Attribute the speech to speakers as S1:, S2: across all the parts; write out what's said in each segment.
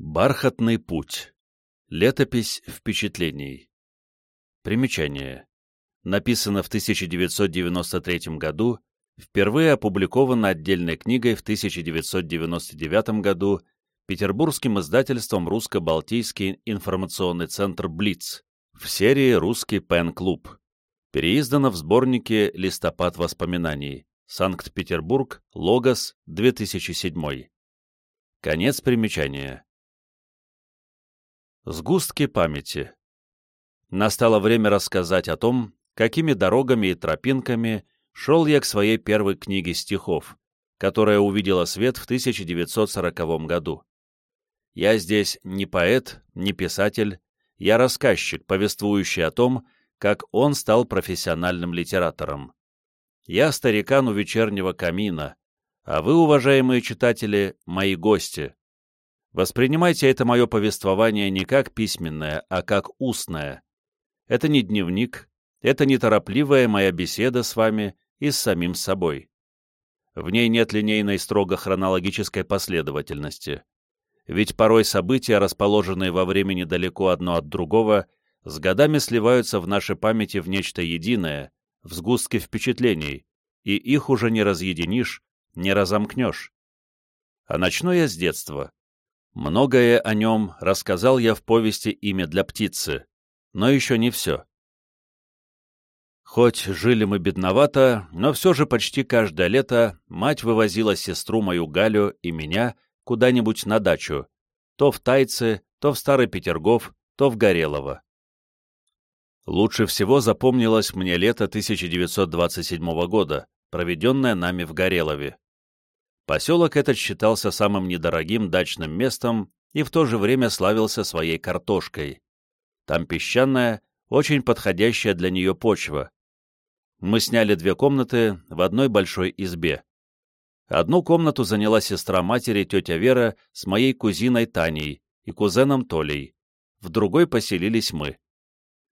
S1: Бархатный путь. Летопись впечатлений. Примечание. Написано в 1993 году, впервые опубликовано отдельной книгой в 1999 году петербургским издательством Русско-Балтийский информационный центр «Блиц» в серии «Русский пен-клуб». Переиздано в сборнике «Листопад воспоминаний». Санкт-Петербург, Логос, 2007. Конец примечания. Сгустки памяти. Настало время рассказать о том, какими дорогами и тропинками шел я к своей первой книге стихов, которая увидела свет в 1940 году. Я здесь не поэт, не писатель, я рассказчик, повествующий о том, как он стал профессиональным литератором. Я старикан у вечернего камина, а вы, уважаемые читатели, мои гости, Воспринимайте это мое повествование не как письменное, а как устное. Это не дневник, это неторопливая моя беседа с вами и с самим собой. В ней нет линейной строго хронологической последовательности. Ведь порой события, расположенные во времени далеко одно от другого, с годами сливаются в нашей памяти в нечто единое, в сгустке впечатлений, и их уже не разъединишь, не разомкнешь. А начну я с детства. Многое о нем рассказал я в повести «Имя для птицы», но еще не все. Хоть жили мы бедновато, но все же почти каждое лето мать вывозила сестру мою Галю и меня куда-нибудь на дачу, то в Тайце, то в Старый Петергоф, то в Горелово. Лучше всего запомнилось мне лето 1927 года, проведенное нами в Горелове. Поселок этот считался самым недорогим дачным местом и в то же время славился своей картошкой. Там песчаная, очень подходящая для нее почва. Мы сняли две комнаты в одной большой избе. Одну комнату заняла сестра матери, тетя Вера, с моей кузиной Таней и кузеном Толей. В другой поселились мы.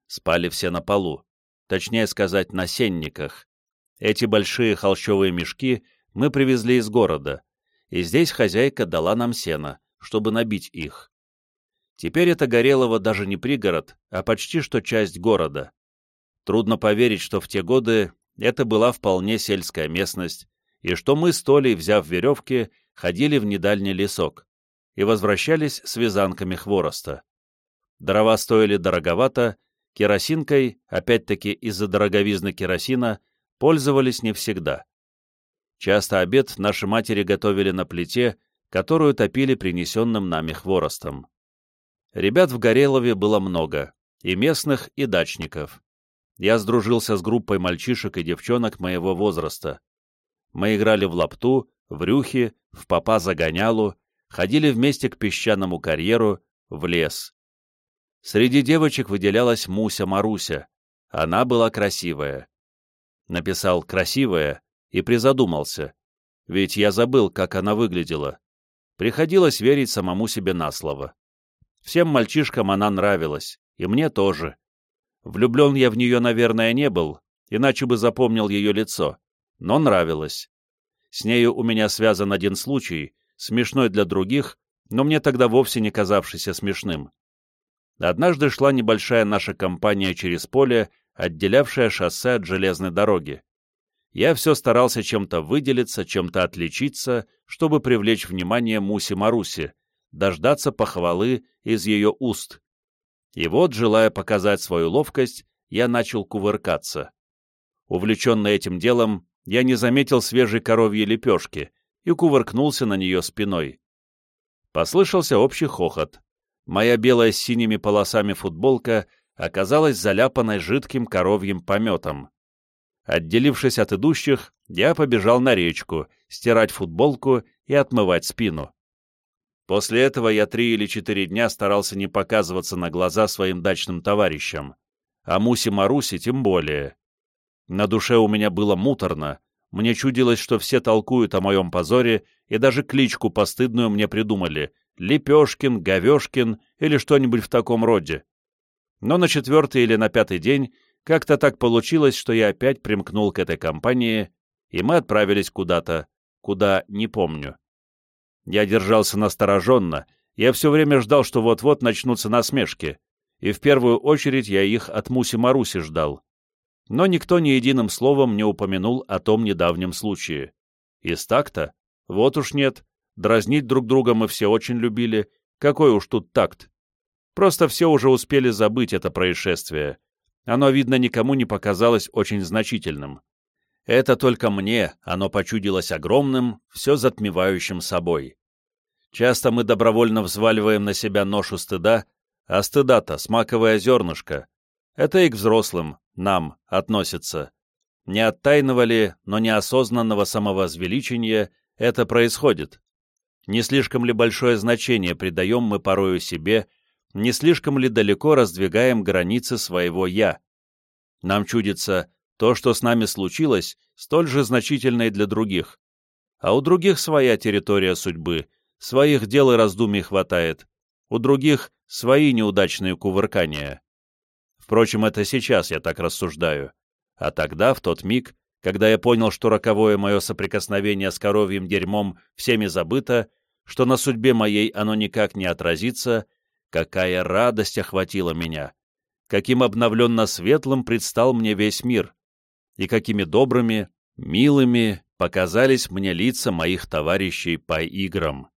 S1: Спали все на полу, точнее сказать, на сенниках. Эти большие холщовые мешки — мы привезли из города, и здесь хозяйка дала нам сено, чтобы набить их. Теперь это Горелово даже не пригород, а почти что часть города. Трудно поверить, что в те годы это была вполне сельская местность, и что мы с Толей, взяв веревки, ходили в недальний лесок и возвращались с вязанками хвороста. Дрова стоили дороговато, керосинкой, опять-таки из-за дороговизны керосина, пользовались не всегда. Часто обед наши матери готовили на плите, которую топили принесенным нами хворостом. Ребят в Горелове было много, и местных, и дачников. Я сдружился с группой мальчишек и девчонок моего возраста. Мы играли в лапту, в рюхи, в попа-загонялу, ходили вместе к песчаному карьеру, в лес. Среди девочек выделялась Муся-Маруся. Она была красивая. Написал «красивая», и призадумался, ведь я забыл, как она выглядела. Приходилось верить самому себе на слово. Всем мальчишкам она нравилась, и мне тоже. Влюблен я в нее, наверное, не был, иначе бы запомнил ее лицо, но нравилось. С нею у меня связан один случай, смешной для других, но мне тогда вовсе не казавшийся смешным. Однажды шла небольшая наша компания через поле, отделявшее шоссе от железной дороги я все старался чем-то выделиться, чем-то отличиться, чтобы привлечь внимание Муси-Маруси, дождаться похвалы из ее уст. И вот, желая показать свою ловкость, я начал кувыркаться. Увлеченный этим делом, я не заметил свежей коровьей лепешки и кувыркнулся на нее спиной. Послышался общий хохот. Моя белая с синими полосами футболка оказалась заляпанной жидким коровьим пометом. Отделившись от идущих, я побежал на речку, стирать футболку и отмывать спину. После этого я три или четыре дня старался не показываться на глаза своим дачным товарищам, а Мусе-Марусе тем более. На душе у меня было муторно, мне чудилось, что все толкуют о моем позоре, и даже кличку постыдную мне придумали — Лепешкин, Говешкин или что-нибудь в таком роде. Но на четвертый или на пятый день как-то так получилось, что я опять примкнул к этой компании, и мы отправились куда-то, куда не помню. Я держался настороженно, Я все время ждал, что вот-вот начнутся насмешки, и в первую очередь я их от Муси-Маруси ждал. Но никто ни единым словом не упомянул о том недавнем случае. Из такта? Вот уж нет. Дразнить друг друга мы все очень любили. Какой уж тут такт. Просто все уже успели забыть это происшествие. Оно, видно, никому не показалось очень значительным. Это только мне оно почудилось огромным, все затмевающим собой. Часто мы добровольно взваливаем на себя ношу стыда, а стыда-то смаковое зернышко. Это и к взрослым, нам, относится. Не от тайного ли, но неосознанного самовозвеличения это происходит? Не слишком ли большое значение придаем мы порою себе, не слишком ли далеко раздвигаем границы своего «я»? Нам чудится, то, что с нами случилось, столь же значительно и для других. А у других своя территория судьбы, своих дел и раздумий хватает, у других свои неудачные кувыркания. Впрочем, это сейчас я так рассуждаю. А тогда, в тот миг, когда я понял, что роковое мое соприкосновение с коровьим дерьмом всеми забыто, что на судьбе моей оно никак не отразится, какая радость охватила меня, каким обновленно светлым предстал мне весь мир, и какими добрыми, милыми показались мне лица моих товарищей по играм.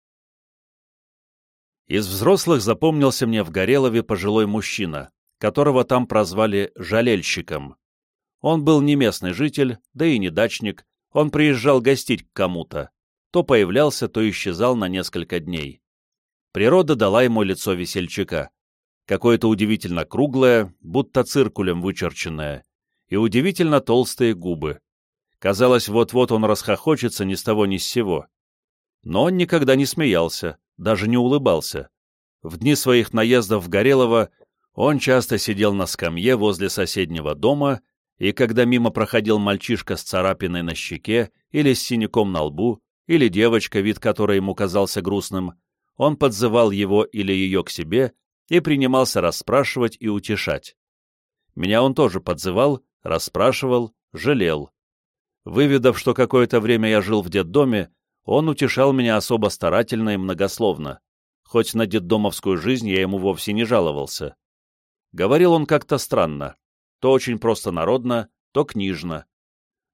S1: Из взрослых запомнился мне в Горелове пожилой мужчина, которого там прозвали «жалельщиком». Он был не местный житель, да и не дачник, он приезжал гостить к кому-то. То появлялся, то исчезал на несколько дней. Природа дала ему лицо весельчака. Какое-то удивительно круглое, будто циркулем вычерченное, и удивительно толстые губы. Казалось, вот-вот он расхохочется ни с того ни с сего. Но он никогда не смеялся, даже не улыбался. В дни своих наездов в Горелово он часто сидел на скамье возле соседнего дома, и когда мимо проходил мальчишка с царапиной на щеке или с синяком на лбу, или девочка, вид которой ему казался грустным, он подзывал его или ее к себе и принимался расспрашивать и утешать. Меня он тоже подзывал, расспрашивал, жалел. Выведав, что какое-то время я жил в детдоме, он утешал меня особо старательно и многословно, хоть на детдомовскую жизнь я ему вовсе не жаловался. Говорил он как-то странно, то очень просто народно, то книжно.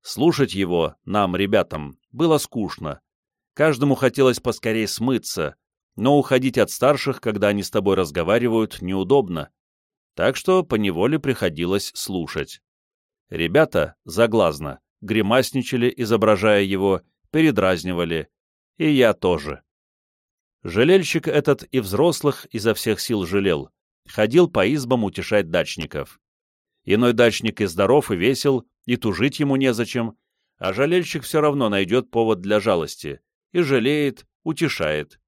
S1: Слушать его, нам, ребятам, было скучно. Каждому хотелось поскорее смыться, но уходить от старших, когда они с тобой разговаривают, неудобно. Так что поневоле приходилось слушать. Ребята, заглазно, гримасничали, изображая его, передразнивали, и я тоже. Жалельщик этот и взрослых изо всех сил жалел, ходил по избам утешать дачников. Иной дачник и здоров, и весел, и тужить ему незачем, а жалельщик все равно найдет повод для жалости, и жалеет, утешает.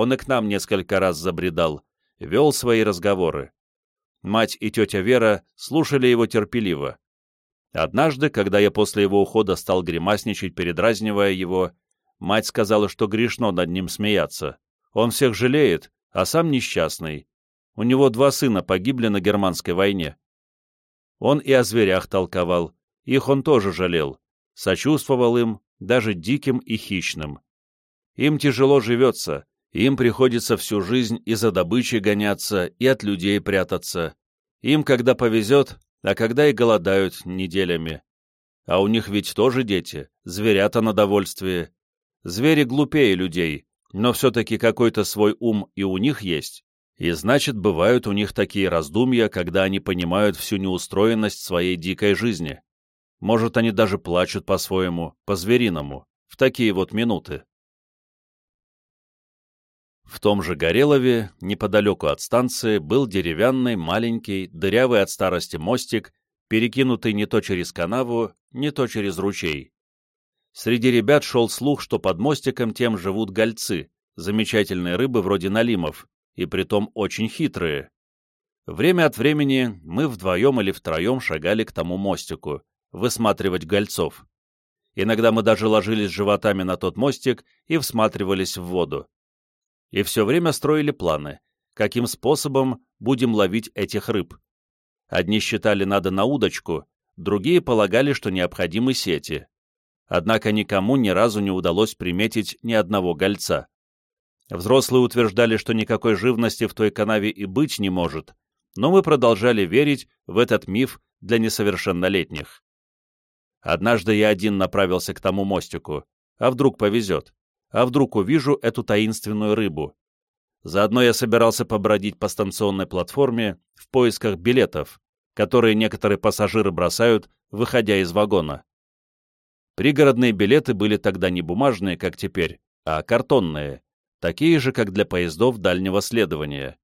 S1: Он и к нам несколько раз забредал, вел свои разговоры. Мать и тетя Вера слушали его терпеливо, Однажды, когда я после его ухода стал гримасничать, передразнивая его, мать сказала, что грешно над ним смеяться. Он всех жалеет, а сам несчастный. У него два сына погибли на германской войне. Он и о зверях толковал, их он тоже жалел, сочувствовал им, даже диким и хищным. Им тяжело живется, им приходится всю жизнь и за добычей гоняться, и от людей прятаться. Им, когда повезет, а когда и голодают неделями. А у них ведь тоже дети, зверята на довольствие. Звери глупее людей, но все-таки какой-то свой ум и у них есть. И значит, бывают у них такие раздумья, когда они понимают всю неустроенность своей дикой жизни. Может, они даже плачут по-своему, по-звериному, в такие вот минуты. В том же Горелове, неподалеку от станции, был деревянный, маленький, дырявый от старости мостик, перекинутый не то через канаву, не то через ручей. Среди ребят шел слух, что под мостиком тем живут гольцы, замечательные рыбы вроде налимов, и притом очень хитрые. Время от времени мы вдвоем или втроем шагали к тому мостику, высматривать гольцов. Иногда мы даже ложились животами на тот мостик и всматривались в воду и все время строили планы, каким способом будем ловить этих рыб. Одни считали надо на удочку, другие полагали, что необходимы сети. Однако никому ни разу не удалось приметить ни одного гольца. Взрослые утверждали, что никакой живности в той канаве и быть не может, но мы продолжали верить в этот миф для несовершеннолетних. Однажды я один направился к тому мостику. А вдруг повезет? А вдруг увижу эту таинственную рыбу? Заодно я собирался побродить по станционной платформе в поисках билетов, которые некоторые пассажиры бросают, выходя из вагона. Пригородные билеты были тогда не бумажные, как теперь, а картонные, такие же, как для поездов дальнего следования.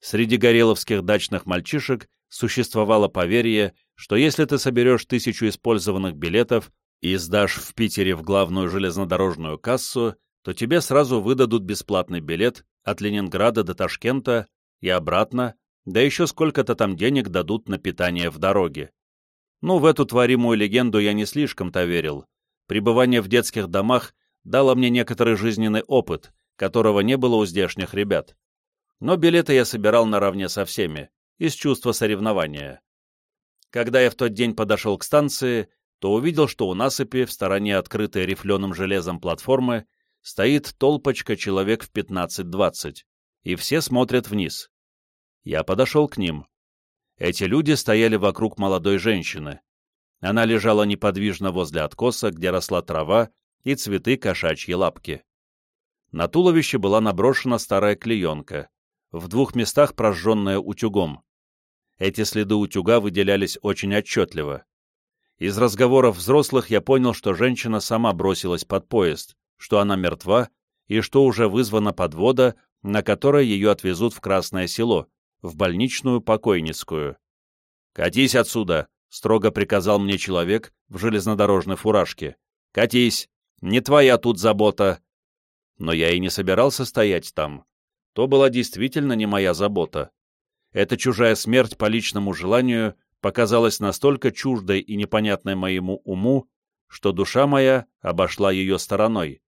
S1: Среди гореловских дачных мальчишек существовало поверье, что если ты соберешь тысячу использованных билетов и сдашь в Питере в главную железнодорожную кассу, то тебе сразу выдадут бесплатный билет от Ленинграда до Ташкента и обратно, да еще сколько-то там денег дадут на питание в дороге. Ну, в эту творимую легенду я не слишком-то верил. Пребывание в детских домах дало мне некоторый жизненный опыт, которого не было у здешних ребят. Но билеты я собирал наравне со всеми, из чувства соревнования. Когда я в тот день подошел к станции, то увидел, что у насыпи, в стороне открытой рифленым железом платформы, стоит толпочка человек в 15-20, и все смотрят вниз. Я подошел к ним. Эти люди стояли вокруг молодой женщины. Она лежала неподвижно возле откоса, где росла трава и цветы кошачьей лапки. На туловище была наброшена старая клеенка, в двух местах прожженная утюгом. Эти следы утюга выделялись очень отчетливо. Из разговоров взрослых я понял, что женщина сама бросилась под поезд, что она мертва и что уже вызвана подвода, на которой ее отвезут в Красное Село, в больничную покойницкую. «Катись отсюда!» — строго приказал мне человек в железнодорожной фуражке. «Катись! Не твоя тут забота!» Но я и не собирался стоять там. То была действительно не моя забота. Эта чужая смерть по личному желанию показалась настолько чуждой и непонятной моему уму, что душа моя обошла ее стороной.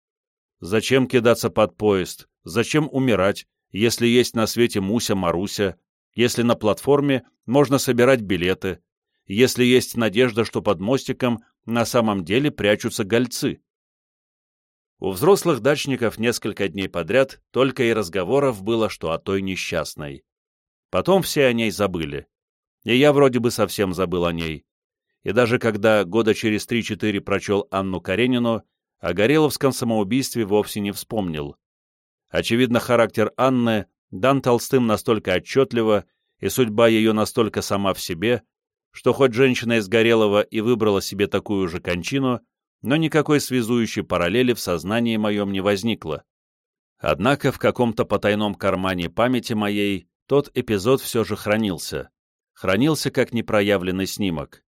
S1: Зачем кидаться под поезд? Зачем умирать, если есть на свете Муся-Маруся, если на платформе можно собирать билеты, если есть надежда, что под мостиком на самом деле прячутся гольцы? У взрослых дачников несколько дней подряд только и разговоров было, что о той несчастной. Потом все о ней забыли. И я вроде бы совсем забыл о ней. И даже когда года через три-четыре прочел Анну Каренину, о Гореловском самоубийстве вовсе не вспомнил. Очевидно, характер Анны дан Толстым настолько отчетливо, и судьба ее настолько сама в себе, что хоть женщина из Горелого и выбрала себе такую же кончину, но никакой связующей параллели в сознании моем не возникло. Однако в каком-то потайном кармане памяти моей тот эпизод все же хранился. Хранился как непроявленный снимок.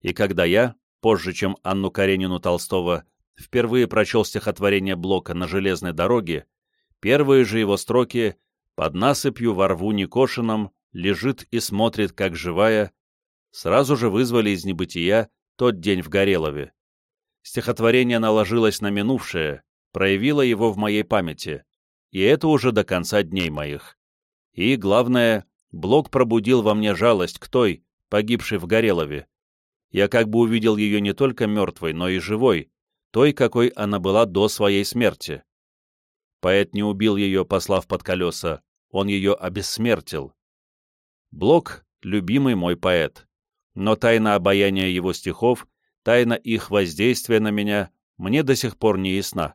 S1: И когда я, позже, чем Анну Каренину Толстого, впервые прочел стихотворение Блока на железной дороге, первые же его строки «Под насыпью во рву некошенном лежит и смотрит, как живая», сразу же вызвали из небытия тот день в Горелове. Стихотворение наложилось на минувшее, проявило его в моей памяти, и это уже до конца дней моих. И, главное, Блок пробудил во мне жалость к той, погибшей в Горелове. Я как бы увидел ее не только мертвой, но и живой, той, какой она была до своей смерти. Поэт не убил ее, послав под колеса, он ее обессмертил. Блок — любимый мой поэт, но тайна обаяния его стихов, тайна их воздействия на меня мне до сих пор не ясна.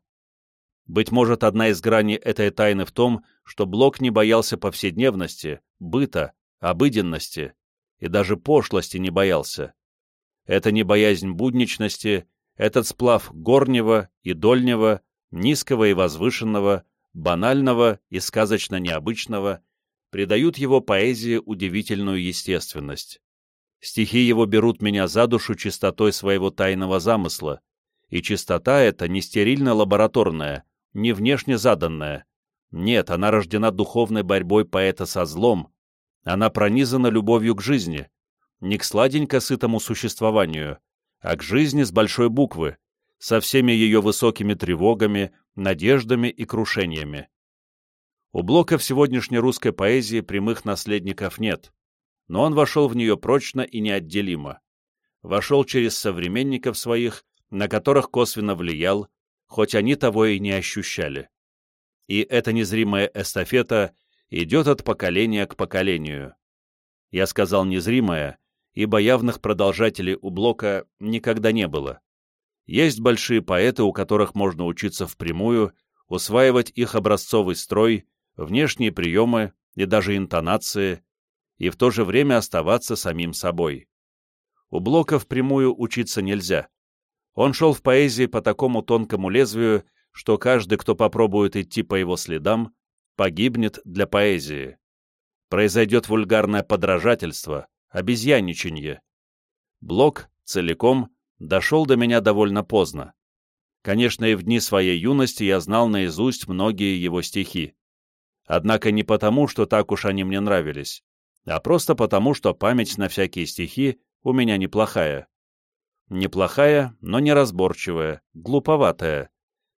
S1: Быть может, одна из граней этой тайны в том, что Блок не боялся повседневности, быта, обыденности и даже пошлости не боялся. Это не боязнь будничности, этот сплав горнего и дольнего, низкого и возвышенного, банального и сказочно необычного придают его поэзии удивительную естественность. Стихи его берут меня за душу чистотой своего тайного замысла, и чистота эта не стерильно-лабораторная, не внешне заданная. Нет, она рождена духовной борьбой поэта со злом, она пронизана любовью к жизни, не к сладенько сытому существованию, а к жизни с большой буквы, со всеми ее высокими тревогами, надеждами и крушениями. У Блока в сегодняшней русской поэзии прямых наследников нет, но он вошел в нее прочно и неотделимо. Вошел через современников своих, на которых косвенно влиял, хоть они того и не ощущали. и эта незримая эстафета идет от поколения к поколению. Я сказал «незримая», ибо явных продолжателей у Блока никогда не было. Есть большие поэты, у которых можно учиться впрямую, усваивать их образцовый строй, внешние приемы и даже интонации, и в то же время оставаться самим собой. У Блока впрямую учиться нельзя. Он шел в поэзии по такому тонкому лезвию, что каждый, кто попробует идти по его следам, погибнет для поэзии. Произойдет вульгарное подражательство, обезьяничанье. Блок целиком дошел до меня довольно поздно. Конечно, и в дни своей юности я знал наизусть многие его стихи. Однако не потому, что так уж они мне нравились, а просто потому, что память на всякие стихи у меня неплохая. Неплохая, но неразборчивая, глуповатая.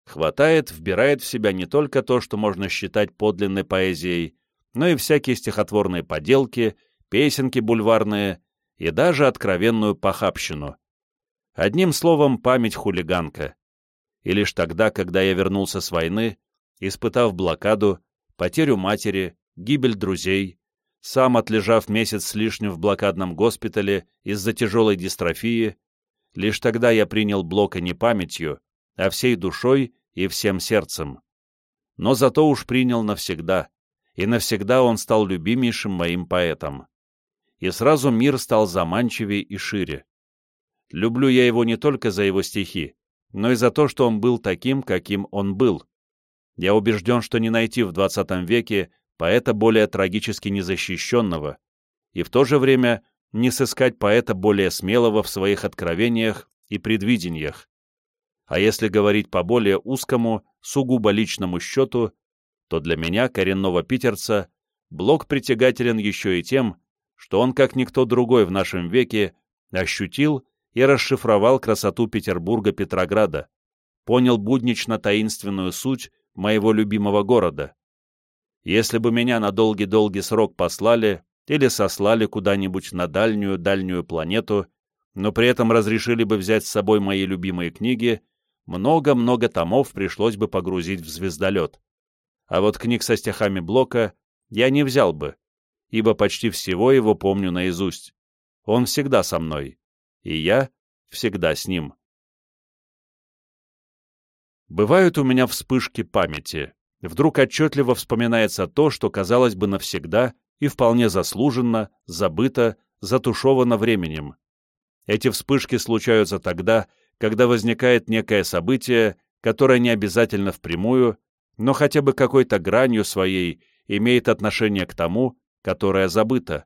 S1: Хватает, вбирает в себя не только то, что можно считать подлинной поэзией, но и всякие стихотворные поделки, песенки бульварные и даже откровенную похабщину. Одним словом, память хулиганка. И лишь тогда, когда я вернулся с войны, испытав блокаду, потерю матери, гибель друзей, сам отлежав месяц с лишним в блокадном госпитале из-за тяжелой дистрофии, лишь тогда я принял Блока не памятью, а всей душой и всем сердцем. Но зато уж принял навсегда, и навсегда он стал любимейшим моим поэтом. И сразу мир стал заманчивее и шире. Люблю я его не только за его стихи, но и за то, что он был таким, каким он был. Я убежден, что не найти в XX веке поэта более трагически незащищенного, и в то же время не сыскать поэта более смелого в своих откровениях и предвидениях. А если говорить по более узкому, сугубо личному счету, то для меня, коренного питерца, Блок притягателен еще и тем, что он, как никто другой в нашем веке, ощутил и расшифровал красоту Петербурга-Петрограда, понял буднично-таинственную суть моего любимого города. Если бы меня на долгий-долгий срок послали или сослали куда-нибудь на дальнюю-дальнюю планету, но при этом разрешили бы взять с собой мои любимые книги, много-много томов пришлось бы погрузить в звездолет. А вот книг со стихами Блока я не взял бы, ибо почти всего его помню наизусть. Он всегда со мной, и я всегда с ним. Бывают у меня вспышки памяти, вдруг отчетливо вспоминается то, что, казалось бы, навсегда и вполне заслуженно, забыто, затушевано временем. Эти вспышки случаются тогда, когда возникает некое событие, которое не обязательно впрямую, но хотя бы какой-то гранью своей имеет отношение к тому, которое забыто.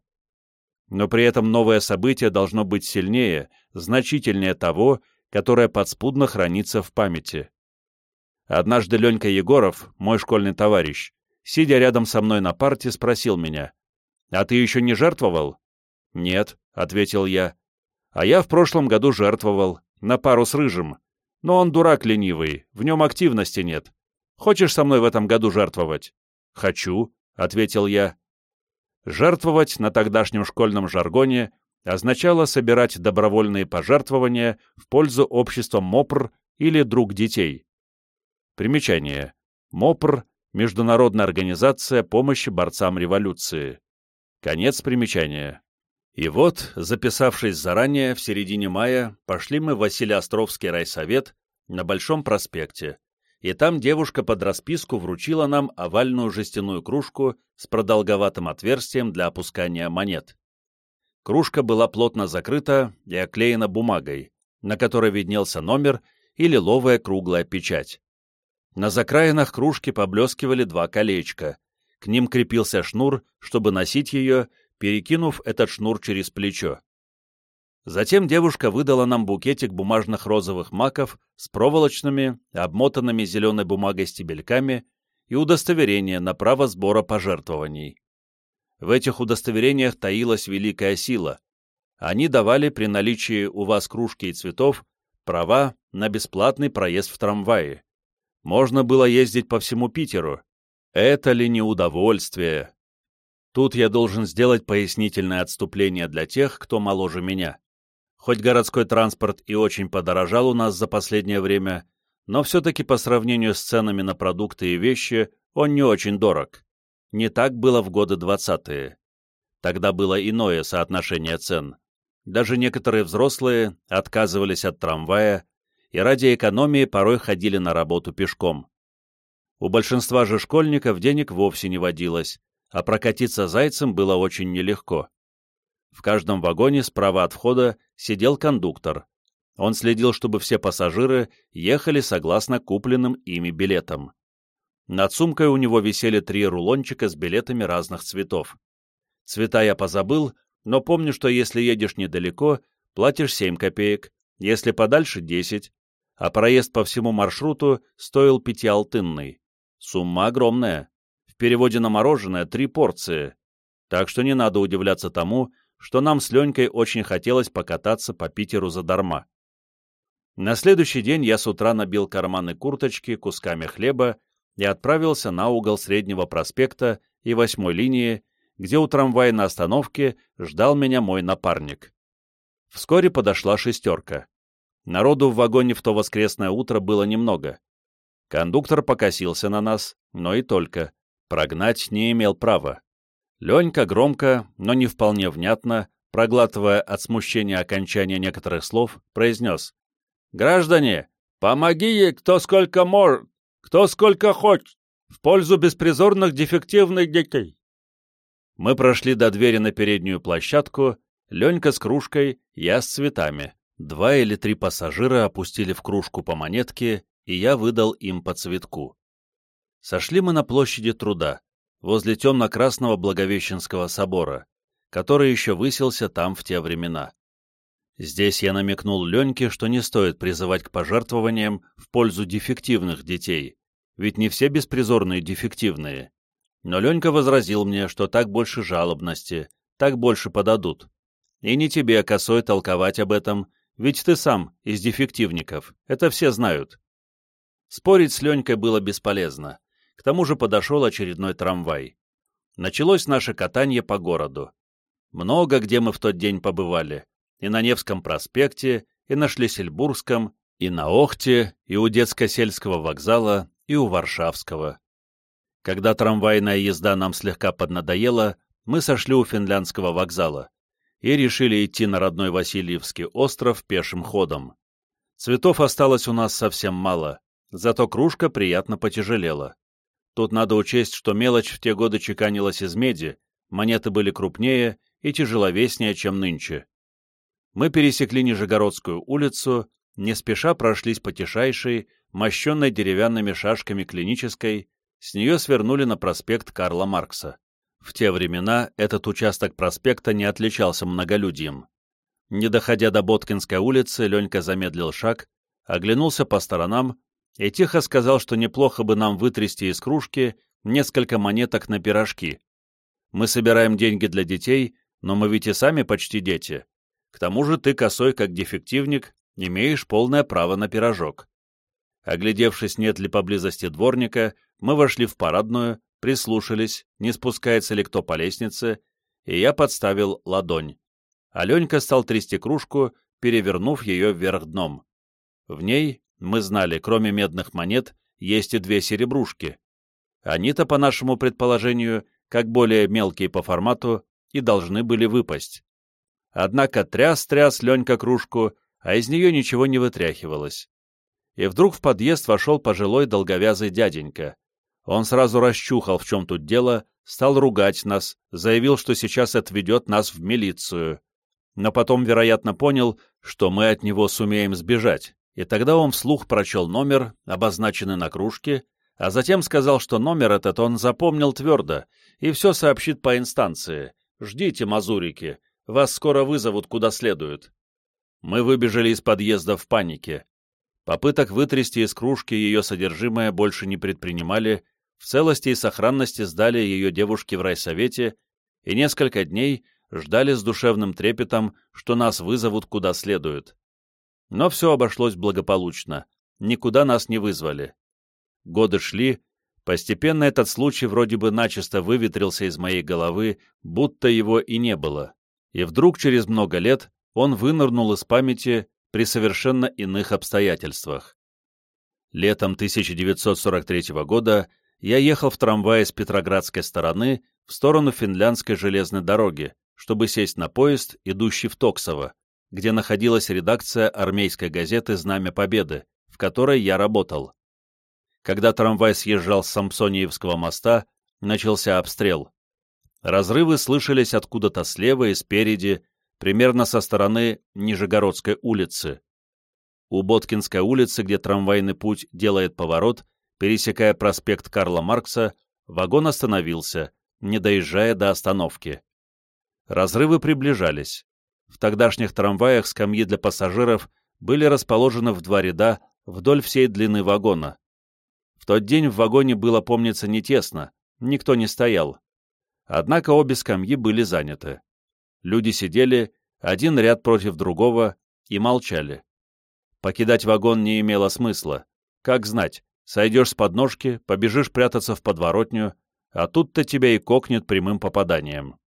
S1: Но при этом новое событие должно быть сильнее, значительнее того, которое подспудно хранится в памяти. Однажды Ленька Егоров, мой школьный товарищ, сидя рядом со мной на парте, спросил меня, «А ты еще не жертвовал?» «Нет», — ответил я. «А я в прошлом году жертвовал, на пару с Рыжим. Но он дурак ленивый, в нем активности нет. Хочешь со мной в этом году жертвовать?» «Хочу», — ответил я. Жертвовать на тогдашнем школьном жаргоне означало собирать добровольные пожертвования в пользу общества МОПР или «Друг детей». Примечание. МОПР – Международная организация помощи борцам революции. Конец примечания. И вот, записавшись заранее, в середине мая, пошли мы в Василий-Островский райсовет на Большом проспекте, и там девушка под расписку вручила нам овальную жестяную кружку с продолговатым отверстием для опускания монет. Кружка была плотно закрыта и оклеена бумагой, на которой виднелся номер и лиловая круглая печать. На закраинах кружки поблескивали два колечка. К ним крепился шнур, чтобы носить ее, перекинув этот шнур через плечо. Затем девушка выдала нам букетик бумажных розовых маков с проволочными, обмотанными зеленой бумагой стебельками и удостоверение на право сбора пожертвований. В этих удостоверениях таилась великая сила. Они давали при наличии у вас кружки и цветов права на бесплатный проезд в трамвае. Можно было ездить по всему Питеру. Это ли не удовольствие? Тут я должен сделать пояснительное отступление для тех, кто моложе меня. Хоть городской транспорт и очень подорожал у нас за последнее время, но все-таки по сравнению с ценами на продукты и вещи он не очень дорог. Не так было в годы двадцатые. Тогда было иное соотношение цен. Даже некоторые взрослые отказывались от трамвая и ради экономии порой ходили на работу пешком. У большинства же школьников денег вовсе не водилось, а прокатиться зайцем было очень нелегко. В каждом вагоне справа от входа сидел кондуктор. Он следил, чтобы все пассажиры ехали согласно купленным ими билетам. Над сумкой у него висели три рулончика с билетами разных цветов. Цвета я позабыл, но помню, что если едешь недалеко, платишь 7 копеек, если подальше — 10, а проезд по всему маршруту стоил пятиалтынный. Сумма огромная. В переводе на мороженое — три порции. Так что не надо удивляться тому, что нам с Ленькой очень хотелось покататься по Питеру задарма. На следующий день я с утра набил карманы курточки кусками хлеба и отправился на угол Среднего проспекта и восьмой линии, где у трамвая остановке ждал меня мой напарник. Вскоре подошла шестерка. Народу в вагоне в то воскресное утро было немного. Кондуктор покосился на нас, но и только. Прогнать не имел права. Ленька громко, но не вполне внятно, проглатывая от смущения окончания некоторых слов, произнес. «Граждане, помоги ей кто сколько может, кто сколько хочет, в пользу беспризорных дефективных детей». Мы прошли до двери на переднюю площадку, Ленька с кружкой, я с цветами. Два или три пассажира опустили в кружку по монетке, и я выдал им по цветку. Сошли мы на площади труда возле темно-красного Благовещенского собора, который еще высился там в те времена. Здесь я намекнул Леньке, что не стоит призывать к пожертвованиям в пользу дефективных детей, ведь не все беспризорные дефективные. Но Ленька возразил мне, что так больше жалобности, так больше подадут. И не тебе, косой, толковать об этом, ведь ты сам из дефективников, это все знают. Спорить с Ленькой было бесполезно. К тому же подошел очередной трамвай. Началось наше катание по городу. Много где мы в тот день побывали. И на Невском проспекте, и на Шлиссельбургском, и на Охте, и у детско-сельского вокзала, и у Варшавского. Когда трамвайная езда нам слегка поднадоела, мы сошли у финляндского вокзала и решили идти на родной Васильевский остров пешим ходом. Цветов осталось у нас совсем мало, зато кружка приятно потяжелела. Тут надо учесть, что мелочь в те годы чеканилась из меди, монеты были крупнее и тяжеловеснее, чем нынче. Мы пересекли Нижегородскую улицу, не спеша прошлись по тишайшей, мощенной деревянными шашками клинической, с нее свернули на проспект Карла Маркса. В те времена этот участок проспекта не отличался многолюдьем. Не доходя до Боткинской улицы, Ленька замедлил шаг, оглянулся по сторонам и тихо сказал, что неплохо бы нам вытрясти из кружки несколько монеток на пирожки. Мы собираем деньги для детей, но мы ведь и сами почти дети. К тому же ты, косой как дефективник, имеешь полное право на пирожок. Оглядевшись, нет ли поблизости дворника, мы вошли в парадную, прислушались, не спускается ли кто по лестнице, и я подставил ладонь. Аленька стал трясти кружку, перевернув ее вверх дном. В ней мы знали, кроме медных монет, есть и две серебрушки. Они-то, по нашему предположению, как более мелкие по формату, и должны были выпасть. Однако тряс-тряс Ленька кружку, а из нее ничего не вытряхивалось. И вдруг в подъезд вошел пожилой долговязый дяденька. Он сразу расчухал, в чем тут дело, стал ругать нас, заявил, что сейчас отведет нас в милицию. Но потом, вероятно, понял, что мы от него сумеем сбежать и тогда он вслух прочел номер, обозначенный на кружке, а затем сказал, что номер этот он запомнил твердо и все сообщит по инстанции. «Ждите, мазурики, вас скоро вызовут куда следует». Мы выбежали из подъезда в панике. Попыток вытрясти из кружки ее содержимое больше не предпринимали, в целости и сохранности сдали ее девушке в райсовете и несколько дней ждали с душевным трепетом, что нас вызовут куда следует. Но все обошлось благополучно, никуда нас не вызвали. Годы шли, постепенно этот случай вроде бы начисто выветрился из моей головы, будто его и не было. И вдруг через много лет он вынырнул из памяти при совершенно иных обстоятельствах. Летом 1943 года я ехал в трамвае с Петроградской стороны в сторону финляндской железной дороги, чтобы сесть на поезд, идущий в Токсово, где находилась редакция армейской газеты «Знамя Победы», в которой я работал. Когда трамвай съезжал с Самсониевского моста, начался обстрел. Разрывы слышались откуда-то слева и спереди, примерно со стороны Нижегородской улицы. У Боткинской улицы, где трамвайный путь делает поворот, пересекая проспект Карла Маркса, вагон остановился, не доезжая до остановки. Разрывы приближались. В тогдашних трамваях скамьи для пассажиров были расположены в два ряда вдоль всей длины вагона. В тот день в вагоне было, помнится, не тесно, никто не стоял. Однако обе скамьи были заняты. Люди сидели, один ряд против другого, и молчали. Покидать вагон не имело смысла. Как знать, сойдешь с подножки, побежишь прятаться в подворотню, а тут-то тебя и кокнет прямым попаданием.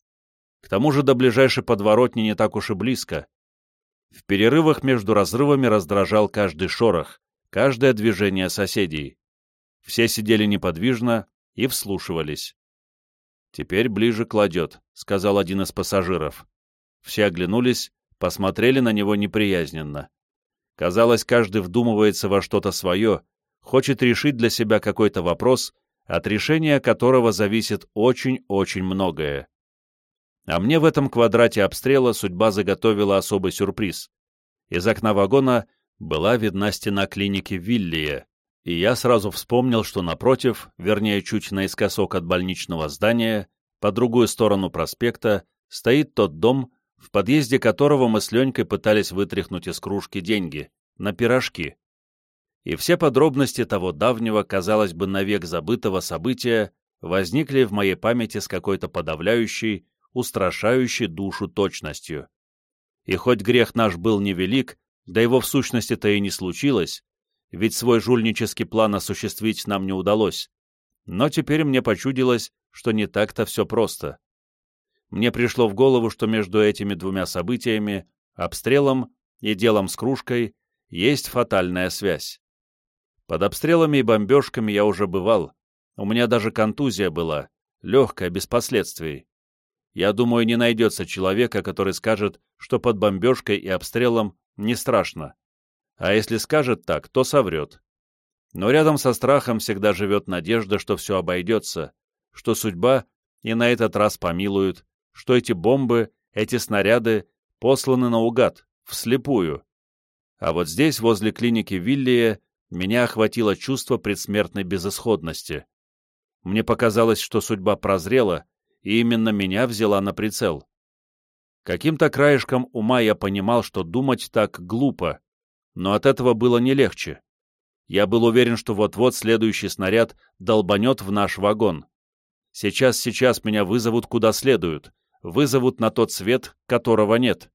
S1: К тому же до ближайшей подворотни не так уж и близко. В перерывах между разрывами раздражал каждый шорох, каждое движение соседей. Все сидели неподвижно и вслушивались. «Теперь ближе кладет», — сказал один из пассажиров. Все оглянулись, посмотрели на него неприязненно. Казалось, каждый вдумывается во что-то свое, хочет решить для себя какой-то вопрос, от решения которого зависит очень-очень многое. А мне в этом квадрате обстрела судьба заготовила особый сюрприз. Из окна вагона была видна стена клиники Виллия, и я сразу вспомнил, что напротив, вернее, чуть наискосок от больничного здания, по другую сторону проспекта, стоит тот дом, в подъезде которого мы с Ленькой пытались вытряхнуть из кружки деньги, на пирожки. И все подробности того давнего, казалось бы, навек забытого события возникли в моей памяти с какой-то подавляющей, устрашающей душу точностью. И хоть грех наш был невелик, да его в сущности-то и не случилось, ведь свой жульнический план осуществить нам не удалось. Но теперь мне почудилось, что не так-то все просто. Мне пришло в голову, что между этими двумя событиями, обстрелом и делом с кружкой, есть фатальная связь. Под обстрелами и бомбежками я уже бывал, у меня даже контузия была, легкая, без последствий. Я думаю, не найдется человека, который скажет, что под бомбежкой и обстрелом не страшно. А если скажет так, то соврет. Но рядом со страхом всегда живет надежда, что все обойдется, что судьба и на этот раз помилует, что эти бомбы, эти снаряды посланы наугад, вслепую. А вот здесь, возле клиники Виллия, меня охватило чувство предсмертной безысходности. Мне показалось, что судьба прозрела, и именно меня взяла на прицел. Каким-то краешком ума я понимал, что думать так глупо, но от этого было не легче. Я был уверен, что вот-вот следующий снаряд долбанет в наш вагон. Сейчас-сейчас меня вызовут куда следуют, вызовут на тот свет, которого нет.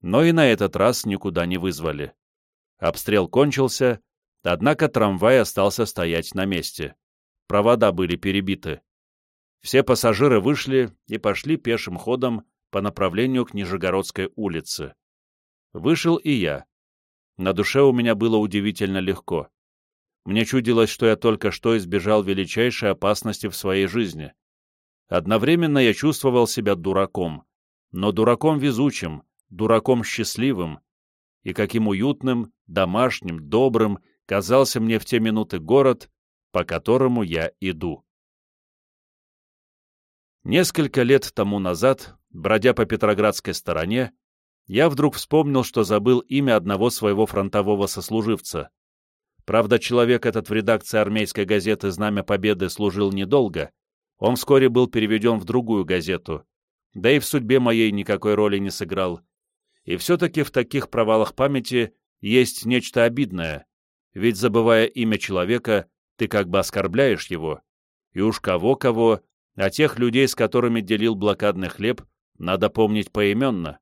S1: Но и на этот раз никуда не вызвали. Обстрел кончился, однако трамвай остался стоять на месте. Провода были перебиты. Все пассажиры вышли и пошли пешим ходом по направлению к Нижегородской улице. Вышел и я. На душе у меня было удивительно легко. Мне чудилось, что я только что избежал величайшей опасности в своей жизни. Одновременно я чувствовал себя дураком, но дураком везучим, дураком счастливым, и каким уютным, домашним, добрым казался мне в те минуты город, по которому я иду. Несколько лет тому назад, бродя по Петроградской стороне, я вдруг вспомнил, что забыл имя одного своего фронтового сослуживца. Правда, человек этот в редакции армейской газеты «Знамя Победы» служил недолго, он вскоре был переведен в другую газету, да и в судьбе моей никакой роли не сыграл. И все-таки в таких провалах памяти есть нечто обидное, ведь, забывая имя человека, ты как бы оскорбляешь его, и уж кого-кого, а тех людей, с которыми делил блокадный хлеб, надо помнить поименно.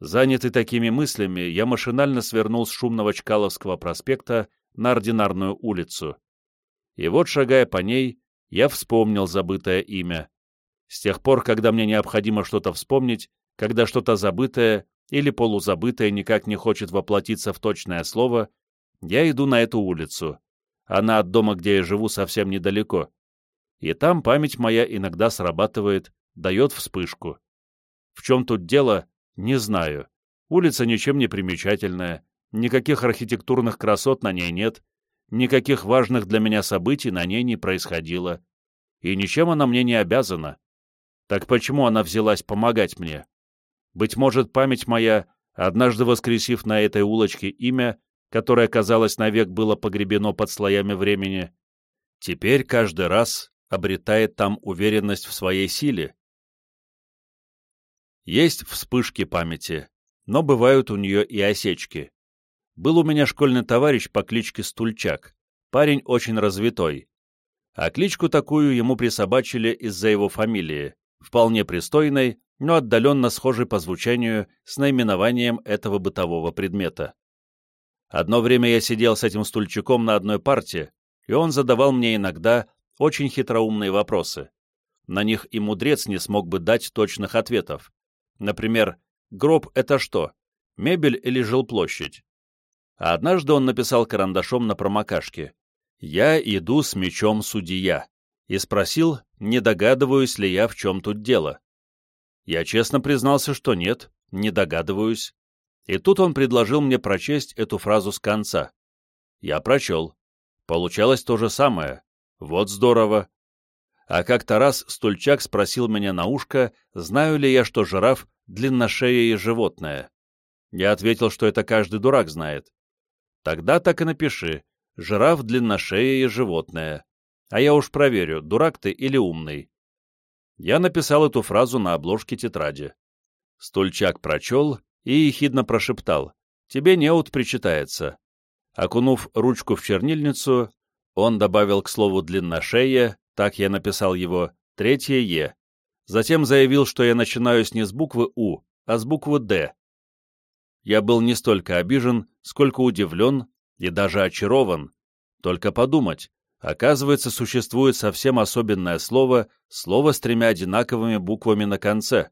S1: Занятый такими мыслями, я машинально свернул с шумного Чкаловского проспекта на Ординарную улицу. И вот, шагая по ней, я вспомнил забытое имя. С тех пор, когда мне необходимо что-то вспомнить, когда что-то забытое или полузабытое никак не хочет воплотиться в точное слово, я иду на эту улицу. она от дома, где я живу, совсем недалеко. И там память моя иногда срабатывает, дает вспышку. В чем тут дело, не знаю. Улица ничем не примечательная, никаких архитектурных красот на ней нет, никаких важных для меня событий на ней не происходило. И ничем она мне не обязана. Так почему она взялась помогать мне? Быть может, память моя, однажды воскресив на этой улочке имя, которое, казалось, навек было погребено под слоями времени, теперь каждый раз обретает там уверенность в своей силе. Есть вспышки памяти, но бывают у нее и осечки. Был у меня школьный товарищ по кличке Стульчак, парень очень развитой. А кличку такую ему присобачили из-за его фамилии, вполне пристойной, но отдаленно схожей по звучанию с наименованием этого бытового предмета. Одно время я сидел с этим стульчиком на одной парте, и он задавал мне иногда очень хитроумные вопросы. На них и мудрец не смог бы дать точных ответов. Например, гроб — это что? Мебель или жилплощадь? А однажды он написал карандашом на промокашке «Я иду с мечом судья» и спросил, не догадываюсь ли я, в чем тут дело. Я честно признался, что нет, не догадываюсь. И тут он предложил мне прочесть эту фразу с конца. Я прочел. Получалось то же самое. Вот здорово. А как-то раз Стульчак спросил меня на ушко, знаю ли я, что жираф — длинношеее животное. Я ответил, что это каждый дурак знает. Тогда так и напиши. Жираф — длинношеее животное. А я уж проверю, дурак ты или умный. Я написал эту фразу на обложке тетради. Стульчак прочел и ехидно прошептал. «Тебе неуд причитается». Окунув ручку в чернильницу, он добавил к слову «длинношея», так я написал его, третье «е». Затем заявил, что я начинаюсь не с буквы «У», а с буквы «Д». Я был не столько обижен, сколько удивлен и даже очарован. Только подумать, оказывается, существует совсем особенное слово, слово с тремя одинаковыми буквами на конце.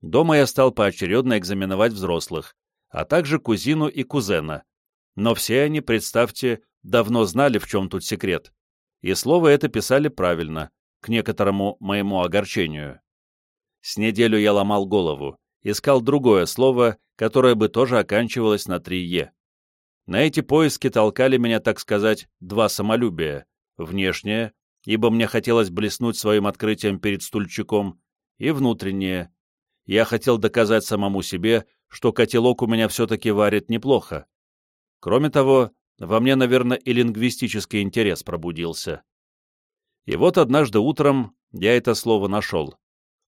S1: Дома я стал поочередно экзаменовать взрослых, а также кузину и кузена. Но все они, представьте, давно знали, в чем тут секрет. И слово это писали правильно, к некоторому моему огорчению. С неделю я ломал голову, искал другое слово, которое бы тоже оканчивалось на три «е». На эти поиски толкали меня, так сказать, два самолюбия. Внешнее, ибо мне хотелось блеснуть своим открытием перед стульчиком, и внутреннее. Я хотел доказать самому себе, что котелок у меня все-таки варит неплохо. Кроме того, во мне, наверное, и лингвистический интерес пробудился. И вот однажды утром я это слово нашел.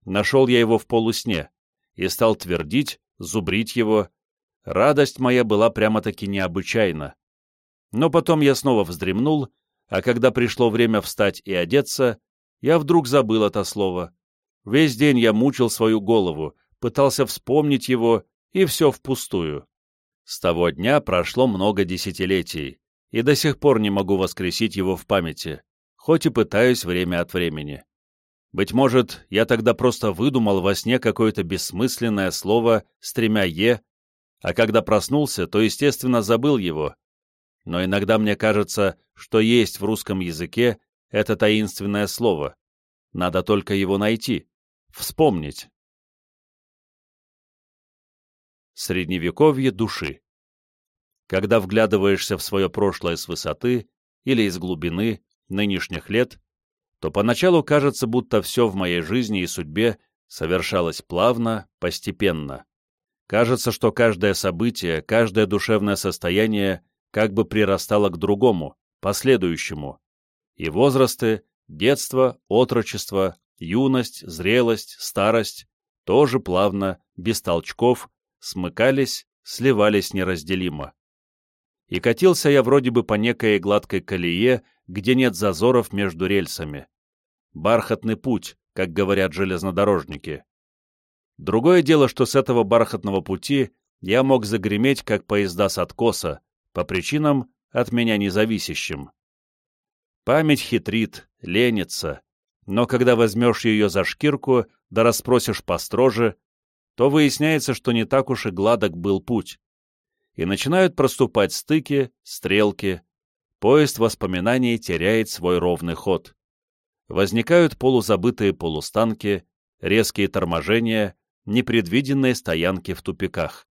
S1: Нашел я его в полусне и стал твердить, зубрить его. Радость моя была прямо-таки необычайна. Но потом я снова вздремнул, а когда пришло время встать и одеться, я вдруг забыл это слово. Весь день я мучил свою голову, пытался вспомнить его, и все впустую. С того дня прошло много десятилетий, и до сих пор не могу воскресить его в памяти, хоть и пытаюсь время от времени. Быть может, я тогда просто выдумал во сне какое-то бессмысленное слово с тремя «е», а когда проснулся, то, естественно, забыл его. Но иногда мне кажется, что есть в русском языке это таинственное слово. Надо только его найти, вспомнить. Средневековье души. Когда вглядываешься в свое прошлое с высоты или из глубины нынешних лет, то поначалу кажется, будто все в моей жизни и судьбе совершалось плавно, постепенно. Кажется, что каждое событие, каждое душевное состояние как бы прирастало к другому, последующему. И возрасты, детство, отрочество, юность, зрелость, старость тоже плавно, без толчков, смыкались, сливались неразделимо. И катился я вроде бы по некой гладкой колее, где нет зазоров между рельсами. Бархатный путь, как говорят железнодорожники. Другое дело, что с этого бархатного пути я мог загреметь, как поезда с откоса, по причинам от меня независящим. Память хитрит, ленится, но когда возьмешь ее за шкирку, да расспросишь построже, то выясняется, что не так уж и гладок был путь. И начинают проступать стыки, стрелки. поезд воспоминаний теряет свой ровный ход. Возникают полузабытые полустанки, резкие торможения, непредвиденные стоянки в тупиках.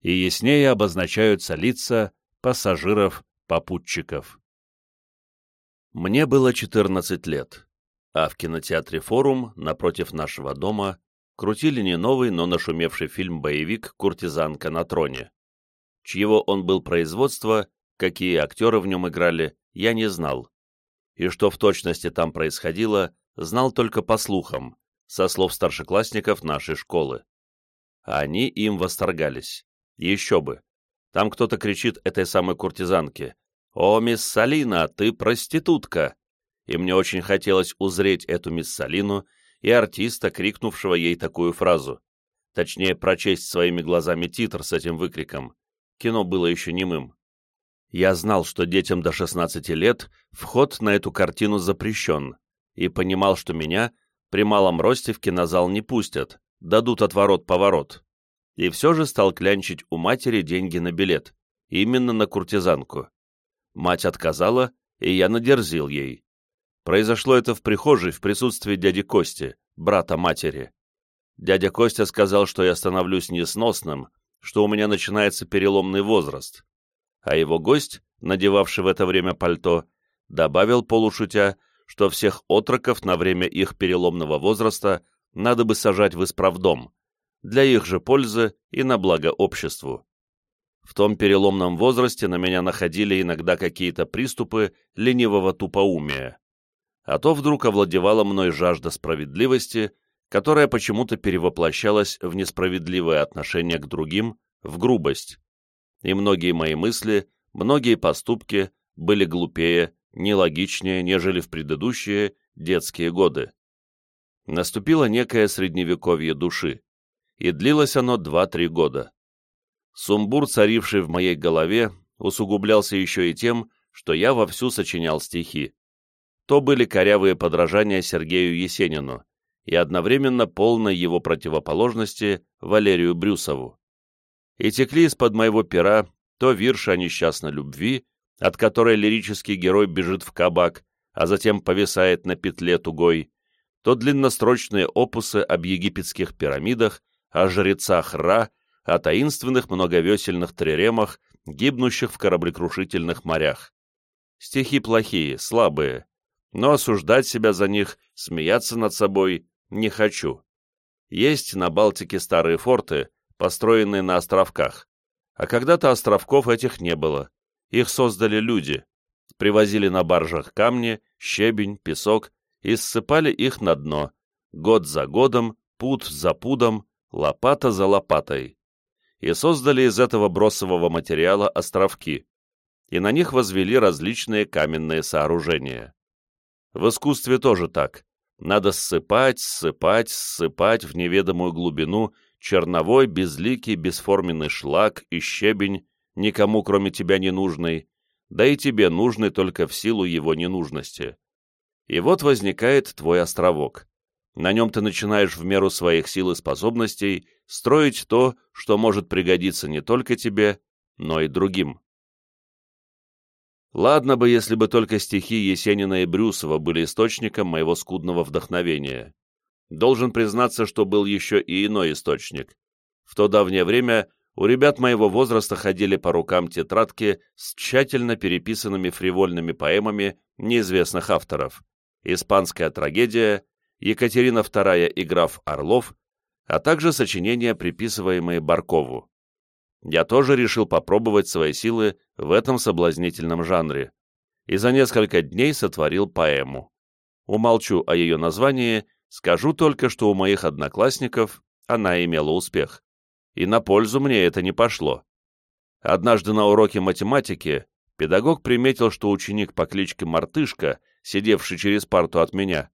S1: И яснее обозначаются лица пассажиров, попутчиков. Мне было 14 лет, а в кинотеатре «Форум» напротив нашего дома крутили не новый, но нашумевший фильм-боевик «Куртизанка на троне». Чьего он был производства, какие актеры в нем играли, я не знал. И что в точности там происходило, знал только по слухам, со слов старшеклассников нашей школы. А они им восторгались. Еще бы. Там кто-то кричит этой самой куртизанке «О, мисс Салина, ты проститутка!» И мне очень хотелось узреть эту мисс Салину и артиста, крикнувшего ей такую фразу. Точнее, прочесть своими глазами титр с этим выкриком. Кино было еще немым. Я знал, что детям до 16 лет вход на эту картину запрещен, и понимал, что меня при малом росте в кинозал не пустят, дадут отворот-поворот. И все же стал клянчить у матери деньги на билет, именно на куртизанку. Мать отказала, и я надерзил ей. Произошло это в прихожей в присутствии дяди Кости, брата матери. Дядя Костя сказал, что я становлюсь несносным, что у меня начинается переломный возраст. А его гость, надевавший в это время пальто, добавил полушутя, что всех отроков на время их переломного возраста надо бы сажать в исправдом, для их же пользы и на благо обществу. В том переломном возрасте на меня находили иногда какие-то приступы ленивого тупоумия. А то вдруг овладевала мной жажда справедливости, которая почему-то перевоплощалась в несправедливое отношение к другим, в грубость. И многие мои мысли, многие поступки были глупее, нелогичнее, нежели в предыдущие детские годы. Наступило некое средневековье души, и длилось оно 2-3 года. Сумбур, царивший в моей голове, усугублялся еще и тем, что я вовсю сочинял стихи. То были корявые подражания Сергею Есенину и одновременно полной его противоположности Валерию Брюсову. И текли из-под моего пера то вирши о несчастной любви, от которой лирический герой бежит в кабак, а затем повисает на петле тугой, то длиннострочные опусы об египетских пирамидах, о жрецах Ра, о таинственных многовесельных триремах, гибнущих в кораблекрушительных морях. Стихи плохие, слабые, но осуждать себя за них, смеяться над собой не хочу. Есть на Балтике старые форты, построенные на островках, а когда-то островков этих не было. Их создали люди, привозили на баржах камни, щебень, песок и ссыпали их на дно, год за годом, пуд за пудом, лопата за лопатой. И создали из этого бросового материала островки, и на них возвели различные каменные сооружения. В искусстве тоже так. Надо ссыпать, ссыпать, ссыпать в неведомую глубину черновой, безликий, бесформенный шлак и щебень, никому кроме тебя не нужный, да и тебе нужный только в силу его ненужности. И вот возникает твой островок. На нем ты начинаешь в меру своих сил и способностей строить то, что может пригодиться не только тебе, но и другим. Ладно бы, если бы только стихи Есенина и Брюсова были источником моего скудного вдохновения. Должен признаться, что был еще и иной источник. В то давнее время у ребят моего возраста ходили по рукам тетрадки с тщательно переписанными фривольными поэмами неизвестных авторов. «Испанская трагедия», «Екатерина II и граф Орлов», а также сочинения, приписываемые Баркову. Я тоже решил попробовать свои силы в этом соблазнительном жанре и за несколько дней сотворил поэму. Умолчу о ее названии, скажу только, что у моих одноклассников она имела успех и на пользу мне это не пошло. Однажды на уроке математики педагог приметил, что ученик по кличке Мартышка, сидевший через парту от меня,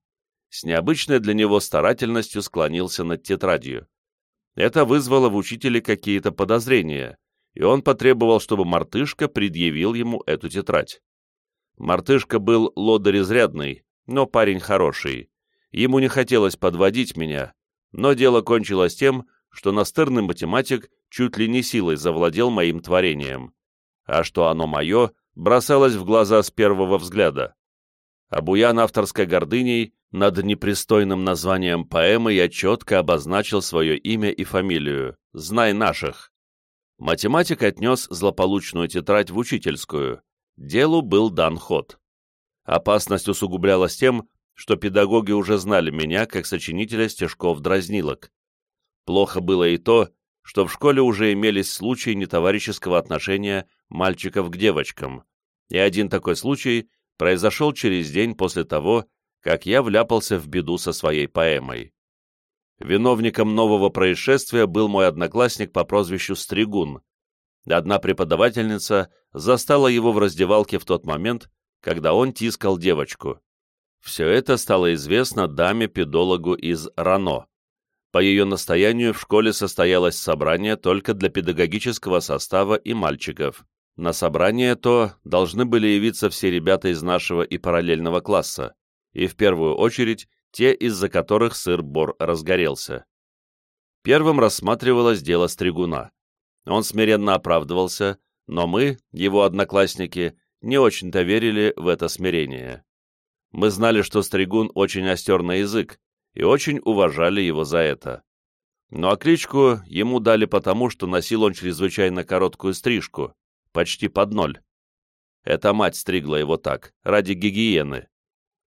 S1: с необычной для него старательностью склонился над тетрадью. Это вызвало в учителе какие-то подозрения, и он потребовал, чтобы Мартышка предъявил ему эту тетрадь. Мартышка был лодырь изрядный, но парень хороший. Ему не хотелось подводить меня, но дело кончилось тем, что настырный математик чуть ли не силой завладел моим творением, а что оно мое, бросалась в глаза с первого взгляда. Обуян авторской гордыней, над непристойным названием поэмы я четко обозначил свое имя и фамилию «Знай наших». Математик отнес злополучную тетрадь в учительскую. Делу был дан ход. Опасность усугублялась тем, что педагоги уже знали меня как сочинителя стишков-дразнилок. Плохо было и то, что в школе уже имелись случаи нетоварищеского отношения мальчиков к девочкам, и один такой случай произошел через день после того, как я вляпался в беду со своей поэмой. Виновником нового происшествия был мой одноклассник по прозвищу Стригун. Одна преподавательница застала его в раздевалке в тот момент, когда он тискал девочку. Все это стало известно даме-педологу из РАНО. По ее настоянию в школе состоялось собрание только для педагогического состава и мальчиков. На собрание то должны были явиться все ребята из нашего и параллельного класса, и в первую очередь те, из-за которых сыр-бор разгорелся. Первым рассматривалось дело Стригуна. Он смиренно оправдывался, но мы, его одноклассники, не очень-то верили в это смирение. Мы знали, что Стригун очень остер на язык, и очень уважали его за это. Ну а кличку ему дали потому, что носил он чрезвычайно короткую стрижку, почти под ноль. Это мать стригла его так, ради гигиены.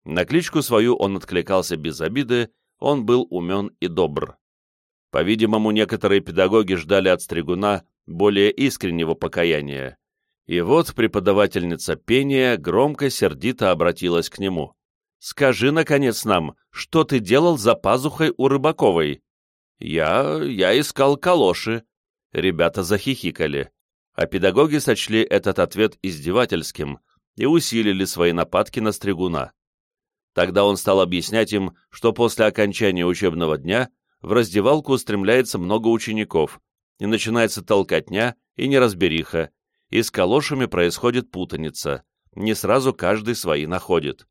S1: На кличку свою он откликался без обиды, он был умен и добр. По-видимому, некоторые педагоги ждали от стригуна более искреннего покаяния. И вот преподавательница пения громко сердито обратилась к нему. «Скажи, наконец, нам, что ты делал за пазухой у Рыбаковой?» «Я... я искал калоши». Ребята захихикали, а педагоги сочли этот ответ издевательским и усилили свои нападки на стригуна. Тогда он стал объяснять им, что после окончания учебного дня в раздевалку устремляется много учеников, и начинается толкотня и неразбериха, и с калошами происходит путаница, не сразу каждый свои находит.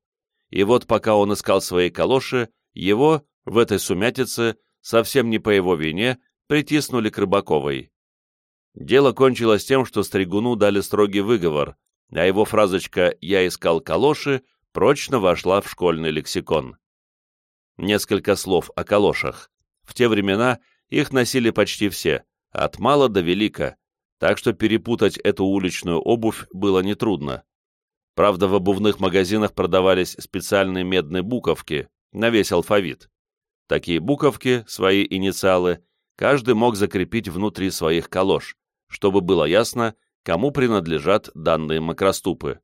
S1: И вот пока он искал свои калоши, его, в этой сумятице, совсем не по его вине, притиснули к Рыбаковой. Дело кончилось тем, что Стригуну дали строгий выговор, а его фразочка «я искал калоши» прочно вошла в школьный лексикон. Несколько слов о калошах. В те времена их носили почти все, от мала до велика, так что перепутать эту уличную обувь было нетрудно. Правда, в обувных магазинах продавались специальные медные буковки на весь алфавит. Такие буковки, свои инициалы, каждый мог закрепить внутри своих калош, чтобы было ясно, кому принадлежат данные макроступы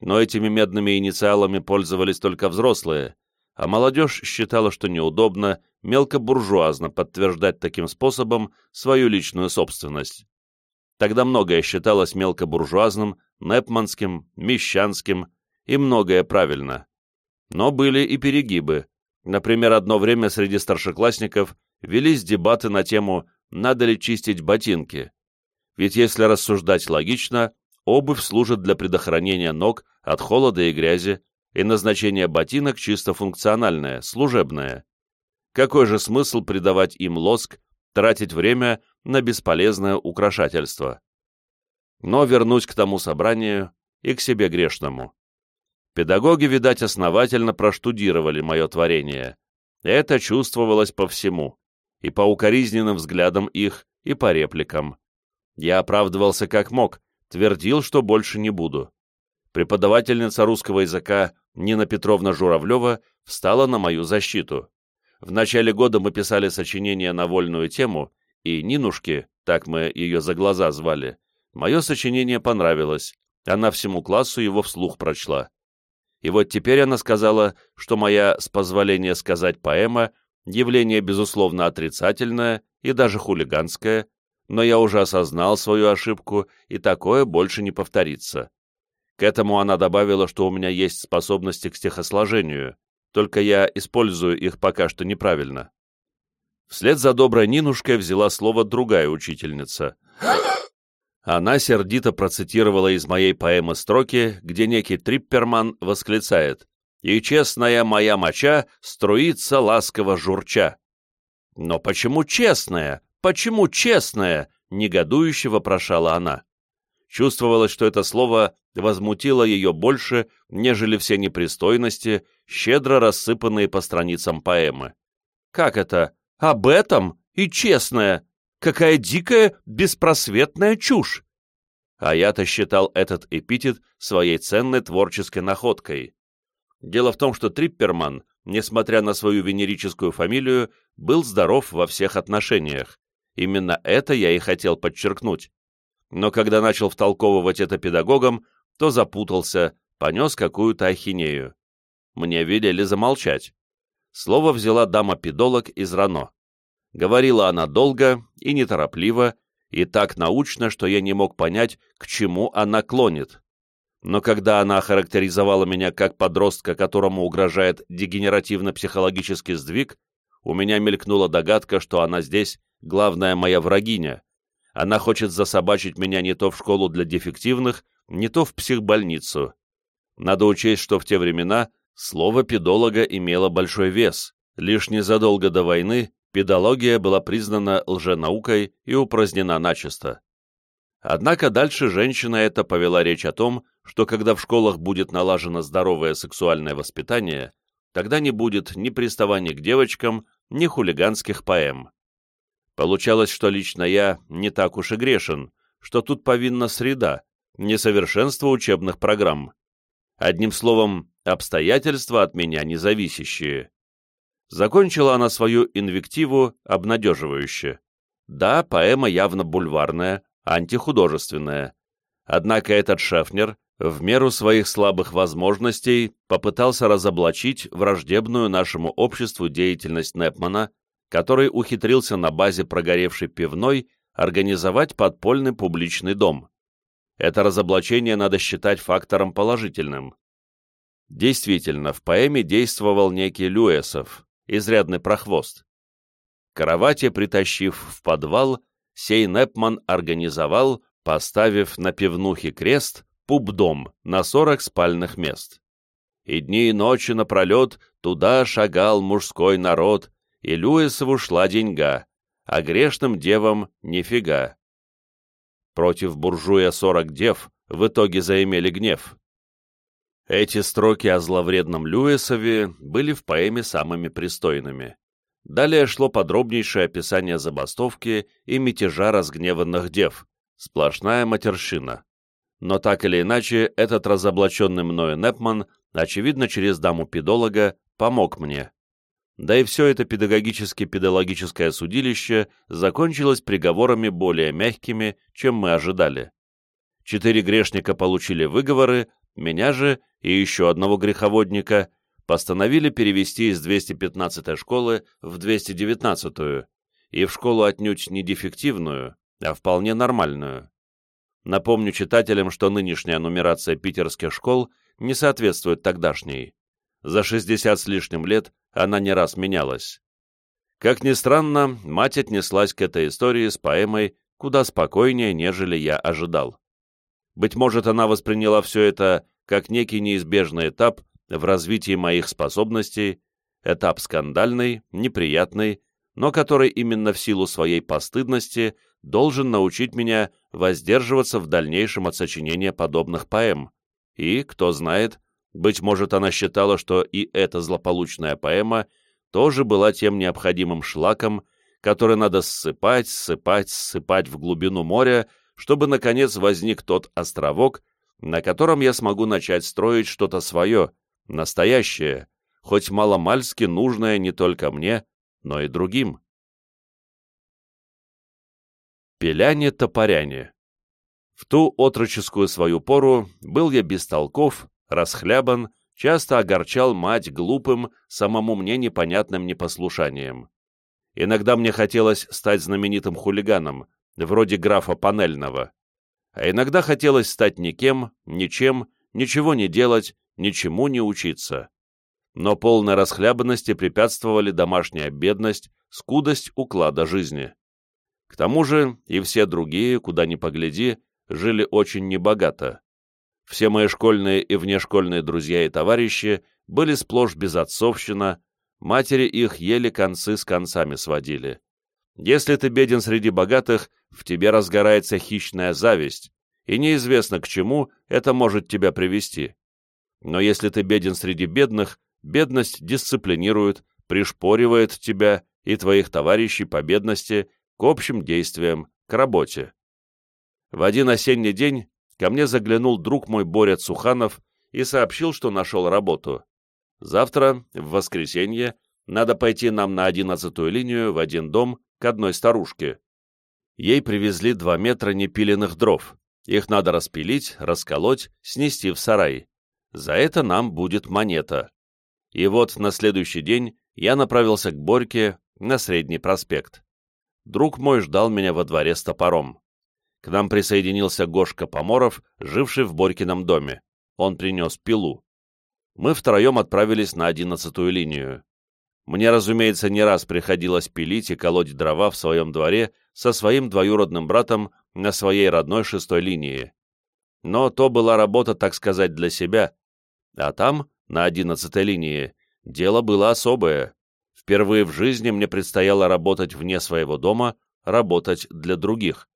S1: но этими медными инициалами пользовались только взрослые, а молодежь считала, что неудобно, мелкобуржуазно подтверждать таким способом свою личную собственность. Тогда многое считалось мелкобуржуазным, непманским, мещанским, и многое правильно. Но были и перегибы. Например, одно время среди старшеклассников велись дебаты на тему «надо ли чистить ботинки?». Ведь если рассуждать логично, Обувь служит для предохранения ног от холода и грязи, и назначение ботинок чисто функциональное, служебное. Какой же смысл придавать им лоск, тратить время на бесполезное украшательство? Но вернусь к тому собранию и к себе грешному. Педагоги, видать, основательно проштудировали мое творение. Это чувствовалось по всему, и по укоризненным взглядам их, и по репликам. Я оправдывался как мог, твердил, что больше не буду. Преподавательница русского языка Нина Петровна Журавлева встала на мою защиту. В начале года мы писали сочинение на вольную тему, и Нинушке, так мы ее за глаза звали, мое сочинение понравилось, она всему классу его вслух прочла. И вот теперь она сказала, что моя, с позволения сказать, поэма — явление, безусловно, отрицательное и даже хулиганское, но я уже осознал свою ошибку, и такое больше не повторится. К этому она добавила, что у меня есть способности к стихосложению, только я использую их пока что неправильно. Вслед за доброй Нинушкой взяла слово другая учительница. Она сердито процитировала из моей поэмы строки, где некий Трипперман восклицает «И честная моя моча струится ласково журча». «Но почему честная?» «Почему честная?» — негодующе вопрошала она. Чувствовалось, что это слово возмутило ее больше, нежели все непристойности, щедро рассыпанные по страницам поэмы. «Как это? Об этом? И честное? Какая дикая, беспросветная чушь!» А я-то считал этот эпитет своей ценной творческой находкой. Дело в том, что Трипперман, несмотря на свою венерическую фамилию, был здоров во всех отношениях. Именно это я и хотел подчеркнуть. Но когда начал втолковывать это педагогам, то запутался, понес какую-то ахинею. Мне велели замолчать. Слово взяла дама-педолог из Рано. Говорила она долго и неторопливо, и так научно, что я не мог понять, к чему она клонит. Но когда она охарактеризовала меня как подростка, которому угрожает дегенеративно-психологический сдвиг, у меня мелькнула догадка, что она здесь главная моя врагиня. Она хочет засобачить меня не то в школу для дефективных, не то в психбольницу. Надо учесть, что в те времена слово педолога имело большой вес. Лишь незадолго до войны педология была признана лженаукой и упразднена начисто. Однако дальше женщина эта повела речь о том, что когда в школах будет налажено здоровое сексуальное воспитание, тогда не будет ни приставаний к девочкам, ни хулиганских поэм. Получалось, что лично я не так уж и грешен, что тут повинна среда, несовершенство учебных программ. Одним словом, обстоятельства от меня независящие. Закончила она свою инвективу обнадеживающе. Да, поэма явно бульварная, антихудожественная. Однако этот Шефнер, в меру своих слабых возможностей, попытался разоблачить враждебную нашему обществу деятельность Непмана, который ухитрился на базе прогоревшей пивной организовать подпольный публичный дом. Это разоблачение надо считать фактором положительным. Действительно, в поэме действовал некий Люэсов, изрядный прохвост. Кровати притащив в подвал, сей Непман организовал, поставив на пивнухе крест, пубдом на сорок спальных мест. И дни и ночи напролет туда шагал мужской народ, и Люэсову шла деньга, а грешным девам нифига. Против буржуя сорок дев в итоге заимели гнев. Эти строки о зловредном Льюисове были в поэме самыми пристойными. Далее шло подробнейшее описание забастовки и мятежа разгневанных дев, сплошная матерщина. Но так или иначе, этот разоблаченный мною Непман, очевидно, через даму-педолога, помог мне. Да и все это педагогически-педагогическое судилище закончилось приговорами более мягкими, чем мы ожидали. Четыре грешника получили выговоры, меня же и еще одного греховодника постановили перевести из 215-й школы в 219-ю, и в школу отнюдь не дефективную, а вполне нормальную. Напомню читателям, что нынешняя нумерация питерских школ не соответствует тогдашней. За 60 с лишним лет она не раз менялась. Как ни странно, мать отнеслась к этой истории с поэмой куда спокойнее, нежели я ожидал. Быть может, она восприняла все это как некий неизбежный этап в развитии моих способностей, этап скандальный, неприятный, но который именно в силу своей постыдности должен научить меня воздерживаться в дальнейшем от сочинения подобных поэм. И, кто знает, быть может, она считала, что и эта злополучная поэма тоже была тем необходимым шлаком, который надо ссыпать, ссыпать, ссыпать в глубину моря, чтобы, наконец, возник тот островок, на котором я смогу начать строить что-то свое, настоящее, хоть маломальски нужное не только мне, но и другим. Пеляне-топоряне В ту отроческую свою пору был я бестолков, расхлябан, часто огорчал мать глупым, самому мне непонятным непослушанием. Иногда мне хотелось стать знаменитым хулиганом, вроде графа Панельного а иногда хотелось стать никем, ничем, ничего не делать, ничему не учиться. Но полной расхлябанности препятствовали домашняя бедность, скудость уклада жизни. К тому же и все другие, куда ни погляди, жили очень небогато. Все мои школьные и внешкольные друзья и товарищи были сплошь безотцовщина, матери их еле концы с концами сводили. Если ты беден среди богатых, в тебе разгорается хищная зависть, и неизвестно к чему это может тебя привести. Но если ты беден среди бедных, бедность дисциплинирует, пришпоривает тебя и твоих товарищей по бедности к общим действиям, к работе. В один осенний день ко мне заглянул друг мой Боря Цуханов и сообщил, что нашел работу. Завтра, в воскресенье, надо пойти нам на одиннадцатую линию в один дом к одной старушке. Ей привезли два метра непиленных дров. Их надо распилить, расколоть, снести в сарай. За это нам будет монета. И вот на следующий день я направился к Борьке на Средний проспект. Друг мой ждал меня во дворе с топором. К нам присоединился Гошка Поморов, живший в Борькином доме. Он принес пилу. Мы втроем отправились на одиннадцатую линию. Мне, разумеется, не раз приходилось пилить и колоть дрова в своем дворе со своим двоюродным братом на своей родной шестой линии. Но то была работа, так сказать, для себя. А там, на одиннадцатой линии, дело было особое. Впервые в жизни мне предстояло работать вне своего дома, работать для других.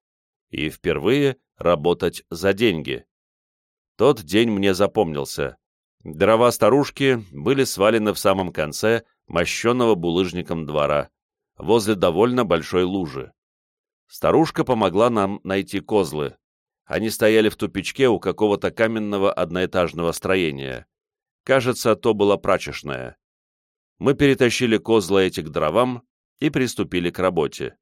S1: И впервые работать за деньги. Тот день мне запомнился. Дрова старушки были свалены в самом конце мощенного булыжником двора, возле довольно большой лужи. Старушка помогла нам найти козлы. Они стояли в тупичке у какого-то каменного одноэтажного строения. Кажется, то была прачечная. Мы перетащили козлы эти к дровам и приступили к работе.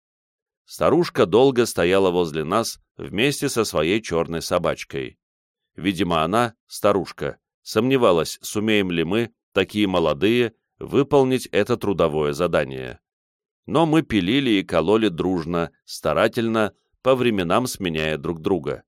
S1: Старушка долго стояла возле нас вместе со своей черной собачкой. Видимо, она, старушка, сомневалась, сумеем ли мы, такие молодые, выполнить это трудовое задание. Но мы пилили и кололи дружно, старательно, по временам сменяя друг друга.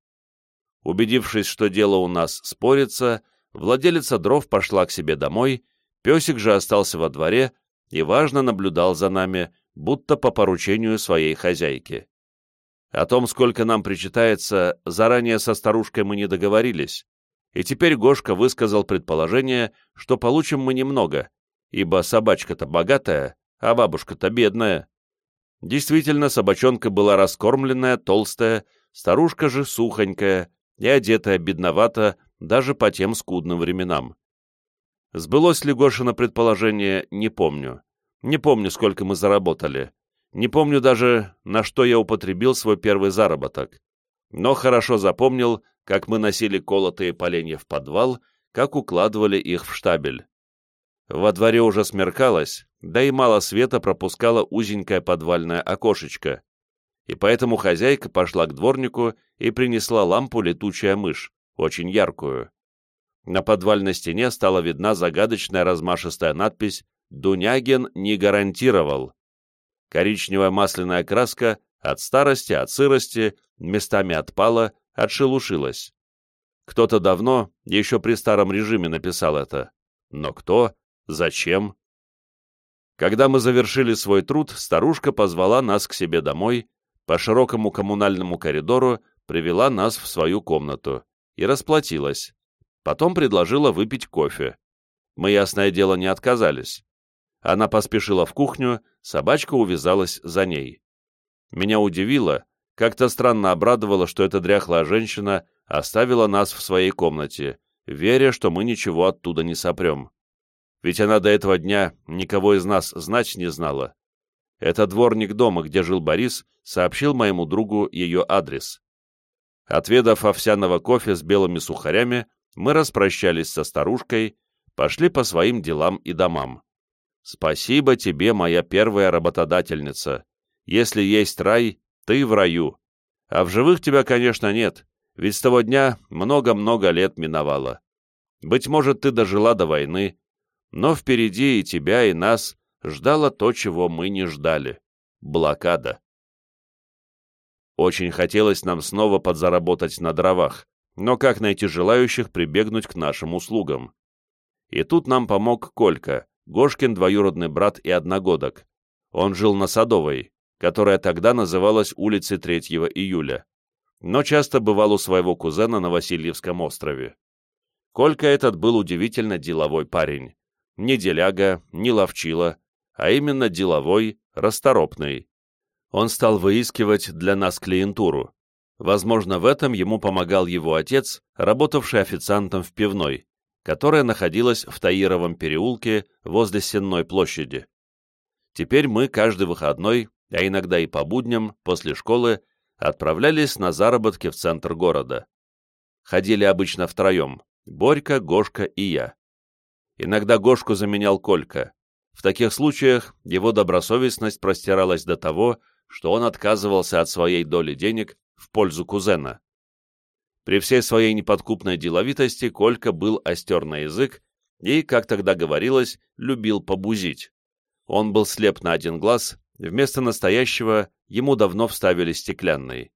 S1: Убедившись, что дело у нас спорится, владелица дров пошла к себе домой, песик же остался во дворе и важно наблюдал за нами, будто по поручению своей хозяйки. О том, сколько нам причитается, заранее со старушкой мы не договорились, и теперь Гошка высказал предположение, что получим мы немного, ибо собачка-то богатая, а бабушка-то бедная. Действительно, собачонка была раскормленная, толстая, старушка же сухонькая и одетая бедновато даже по тем скудным временам. Сбылось ли Гошина предположение, не помню. Не помню, сколько мы заработали. Не помню даже, на что я употребил свой первый заработок. Но хорошо запомнил, как мы носили колотые поленья в подвал, как укладывали их в штабель. Во дворе уже смеркалось, да и мало света пропускало узенькое подвальное окошечко, и поэтому хозяйка пошла к дворнику и принесла лампу летучая мышь, очень яркую. На подвальной стене стала видна загадочная размашистая надпись «Дунягин не гарантировал». Коричневая масляная краска от старости, от сырости, местами отпала, отшелушилась. Кто-то давно, еще при старом режиме написал это. Но кто? Зачем? Когда мы завершили свой труд, старушка позвала нас к себе домой, по широкому коммунальному коридору привела нас в свою комнату и расплатилась. Потом предложила выпить кофе. Мы, ясное дело, не отказались. Она поспешила в кухню, собачка увязалась за ней. Меня удивило, как-то странно обрадовало, что эта дряхлая женщина оставила нас в своей комнате, веря, что мы ничего оттуда не сопрем ведь она до этого дня никого из нас знать не знала. Это дворник дома, где жил Борис, сообщил моему другу ее адрес. Отведав овсяного кофе с белыми сухарями, мы распрощались со старушкой, пошли по своим делам и домам. Спасибо тебе, моя первая работодательница. Если есть рай, ты в раю. А в живых тебя, конечно, нет, ведь с того дня много-много лет миновало. Быть может, ты дожила до войны, но впереди и тебя, и нас ждало то, чего мы не ждали — блокада. Очень хотелось нам снова подзаработать на дровах, но как найти желающих прибегнуть к нашим услугам? И тут нам помог Колька, Гошкин двоюродный брат и одногодок. Он жил на Садовой, которая тогда называлась улицей 3 июля, но часто бывал у своего кузена на Васильевском острове. Колька этот был удивительно деловой парень не деляга, не ловчила, а именно деловой, расторопный. Он стал выискивать для нас клиентуру. Возможно, в этом ему помогал его отец, работавший официантом в пивной, которая находилась в Таировом переулке возле Сенной площади. Теперь мы каждый выходной, а иногда и по будням, после школы, отправлялись на заработки в центр города. Ходили обычно втроем — Борька, Гошка и я. Иногда Гошку заменял Колька. В таких случаях его добросовестность простиралась до того, что он отказывался от своей доли денег в пользу кузена. При всей своей неподкупной деловитости Колька был остер на язык и, как тогда говорилось, любил побузить. Он был слеп на один глаз, вместо настоящего ему давно вставили стеклянный.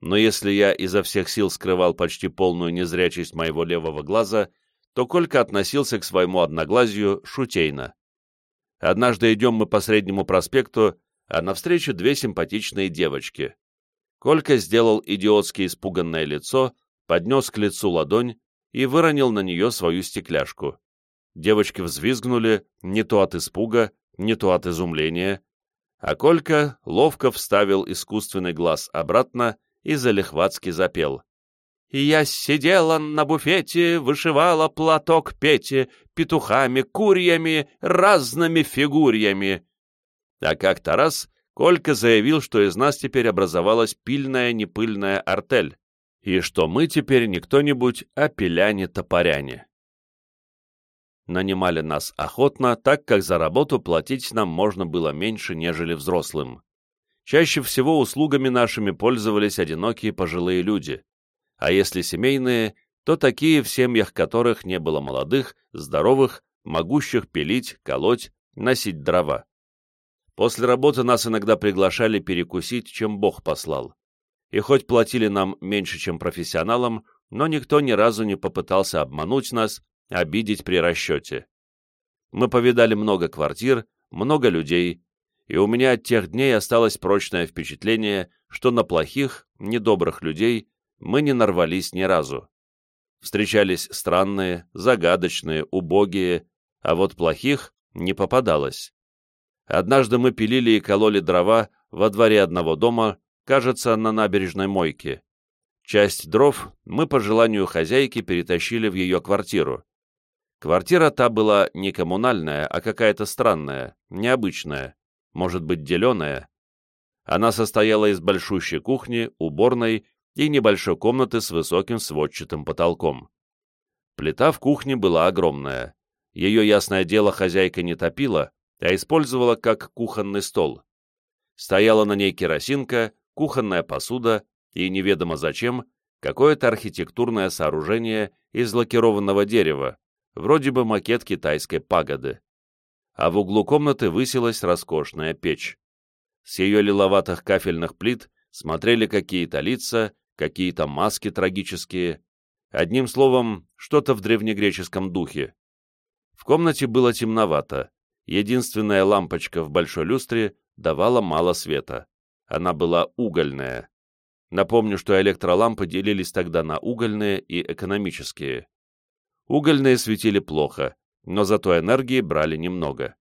S1: Но если я изо всех сил скрывал почти полную незрячесть моего левого глаза, то Колька относился к своему одноглазию шутейно. Однажды идем мы по Среднему проспекту, а навстречу две симпатичные девочки. Колька сделал идиотски испуганное лицо, поднес к лицу ладонь и выронил на нее свою стекляшку. Девочки взвизгнули, не то от испуга, не то от изумления, а Колька ловко вставил искусственный глаз обратно и залихватски запел. Я сидела на буфете, вышивала платок Пете петухами, курьями, разными фигурьями. А как-то раз Колька заявил, что из нас теперь образовалась пильная-непыльная артель, и что мы теперь не кто-нибудь, а пеляне-топоряне. Нанимали нас охотно, так как за работу платить нам можно было меньше, нежели взрослым. Чаще всего услугами нашими пользовались одинокие пожилые люди, а если семейные, то такие, в семьях которых не было молодых, здоровых, могущих пилить, колоть, носить дрова. После работы нас иногда приглашали перекусить, чем Бог послал. И хоть платили нам меньше, чем профессионалам, но никто ни разу не попытался обмануть нас, обидеть при расчете. Мы повидали много квартир, много людей, и у меня от тех дней осталось прочное впечатление, что на плохих, недобрых людей мы не нарвались ни разу. Встречались странные, загадочные, убогие, а вот плохих не попадалось. Однажды мы пилили и кололи дрова во дворе одного дома, кажется, на набережной мойке. Часть дров мы по желанию хозяйки перетащили в ее квартиру. Квартира та была не коммунальная, а какая-то странная, необычная, может быть, деленая. Она состояла из большущей кухни, уборной и небольшой комнаты с высоким сводчатым потолком. Плита в кухне была огромная. Ее, ясное дело, хозяйка не топила, а использовала как кухонный стол. Стояла на ней керосинка, кухонная посуда и, неведомо зачем, какое-то архитектурное сооружение из лакированного дерева, вроде бы макет китайской пагоды. А в углу комнаты высилась роскошная печь. С ее лиловатых кафельных плит смотрели какие-то лица, какие-то маски трагические. Одним словом, что-то в древнегреческом духе. В комнате было темновато, Единственная лампочка в большой люстре давала мало света. Она была угольная. Напомню, что электролампы делились тогда на угольные и экономические. Угольные светили плохо, но зато энергии брали немного.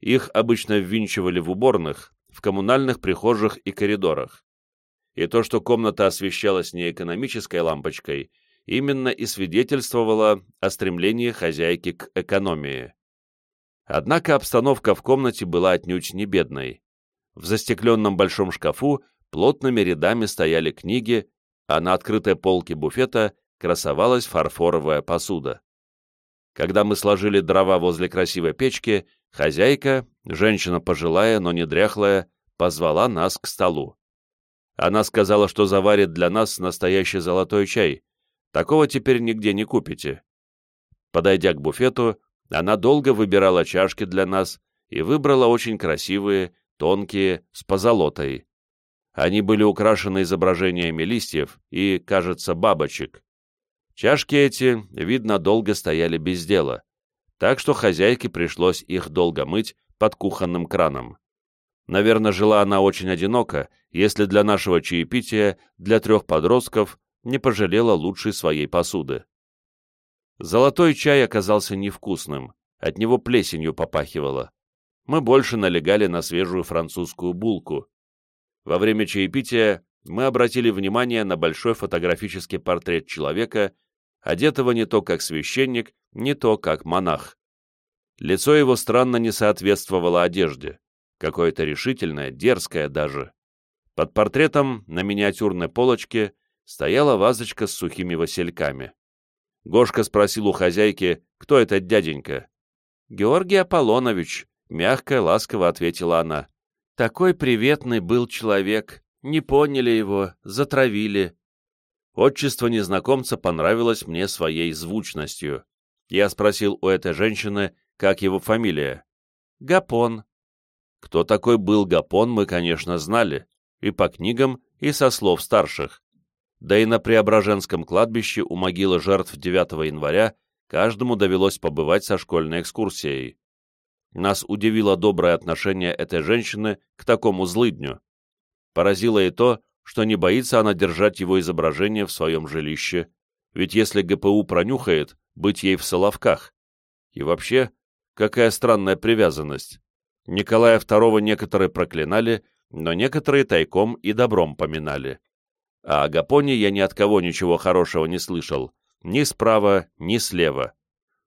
S1: Их обычно ввинчивали в уборных, в коммунальных прихожих и коридорах. И то, что комната освещалась не экономической лампочкой, именно и свидетельствовало о стремлении хозяйки к экономии. Однако обстановка в комнате была отнюдь не бедной. В застекленном большом шкафу плотными рядами стояли книги, а на открытой полке буфета красовалась фарфоровая посуда. Когда мы сложили дрова возле красивой печки, хозяйка, женщина пожилая, но не дряхлая, позвала нас к столу. Она сказала, что заварит для нас настоящий золотой чай. Такого теперь нигде не купите. Подойдя к буфету, она долго выбирала чашки для нас и выбрала очень красивые, тонкие, с позолотой. Они были украшены изображениями листьев и, кажется, бабочек. Чашки эти, видно, долго стояли без дела, так что хозяйке пришлось их долго мыть под кухонным краном. Наверное, жила она очень одиноко, если для нашего чаепития, для трех подростков, не пожалела лучшей своей посуды. Золотой чай оказался невкусным, от него плесенью попахивало. Мы больше налегали на свежую французскую булку. Во время чаепития мы обратили внимание на большой фотографический портрет человека, одетого не то как священник, не то как монах. Лицо его странно не соответствовало одежде, какое-то решительное, дерзкое даже. Под портретом на миниатюрной полочке стояла вазочка с сухими васильками. Гошка спросил у хозяйки, кто этот дяденька. «Георгий Аполлонович», — мягко, ласково ответила она. «Такой приветный был человек. Не поняли его, затравили». Отчество незнакомца понравилось мне своей звучностью. Я спросил у этой женщины, как его фамилия. «Гапон». Кто такой был Гапон, мы, конечно, знали, и по книгам, и со слов старших. Да и на Преображенском кладбище у могилы жертв 9 января каждому довелось побывать со школьной экскурсией. Нас удивило доброе отношение этой женщины к такому злыдню. Поразило и то, что не боится она держать его изображение в своем жилище, ведь если ГПУ пронюхает, быть ей в Соловках. И вообще, какая странная привязанность. Николая II некоторые проклинали, но некоторые тайком и добром поминали. А о Гапоне я ни от кого ничего хорошего не слышал, ни справа, ни слева.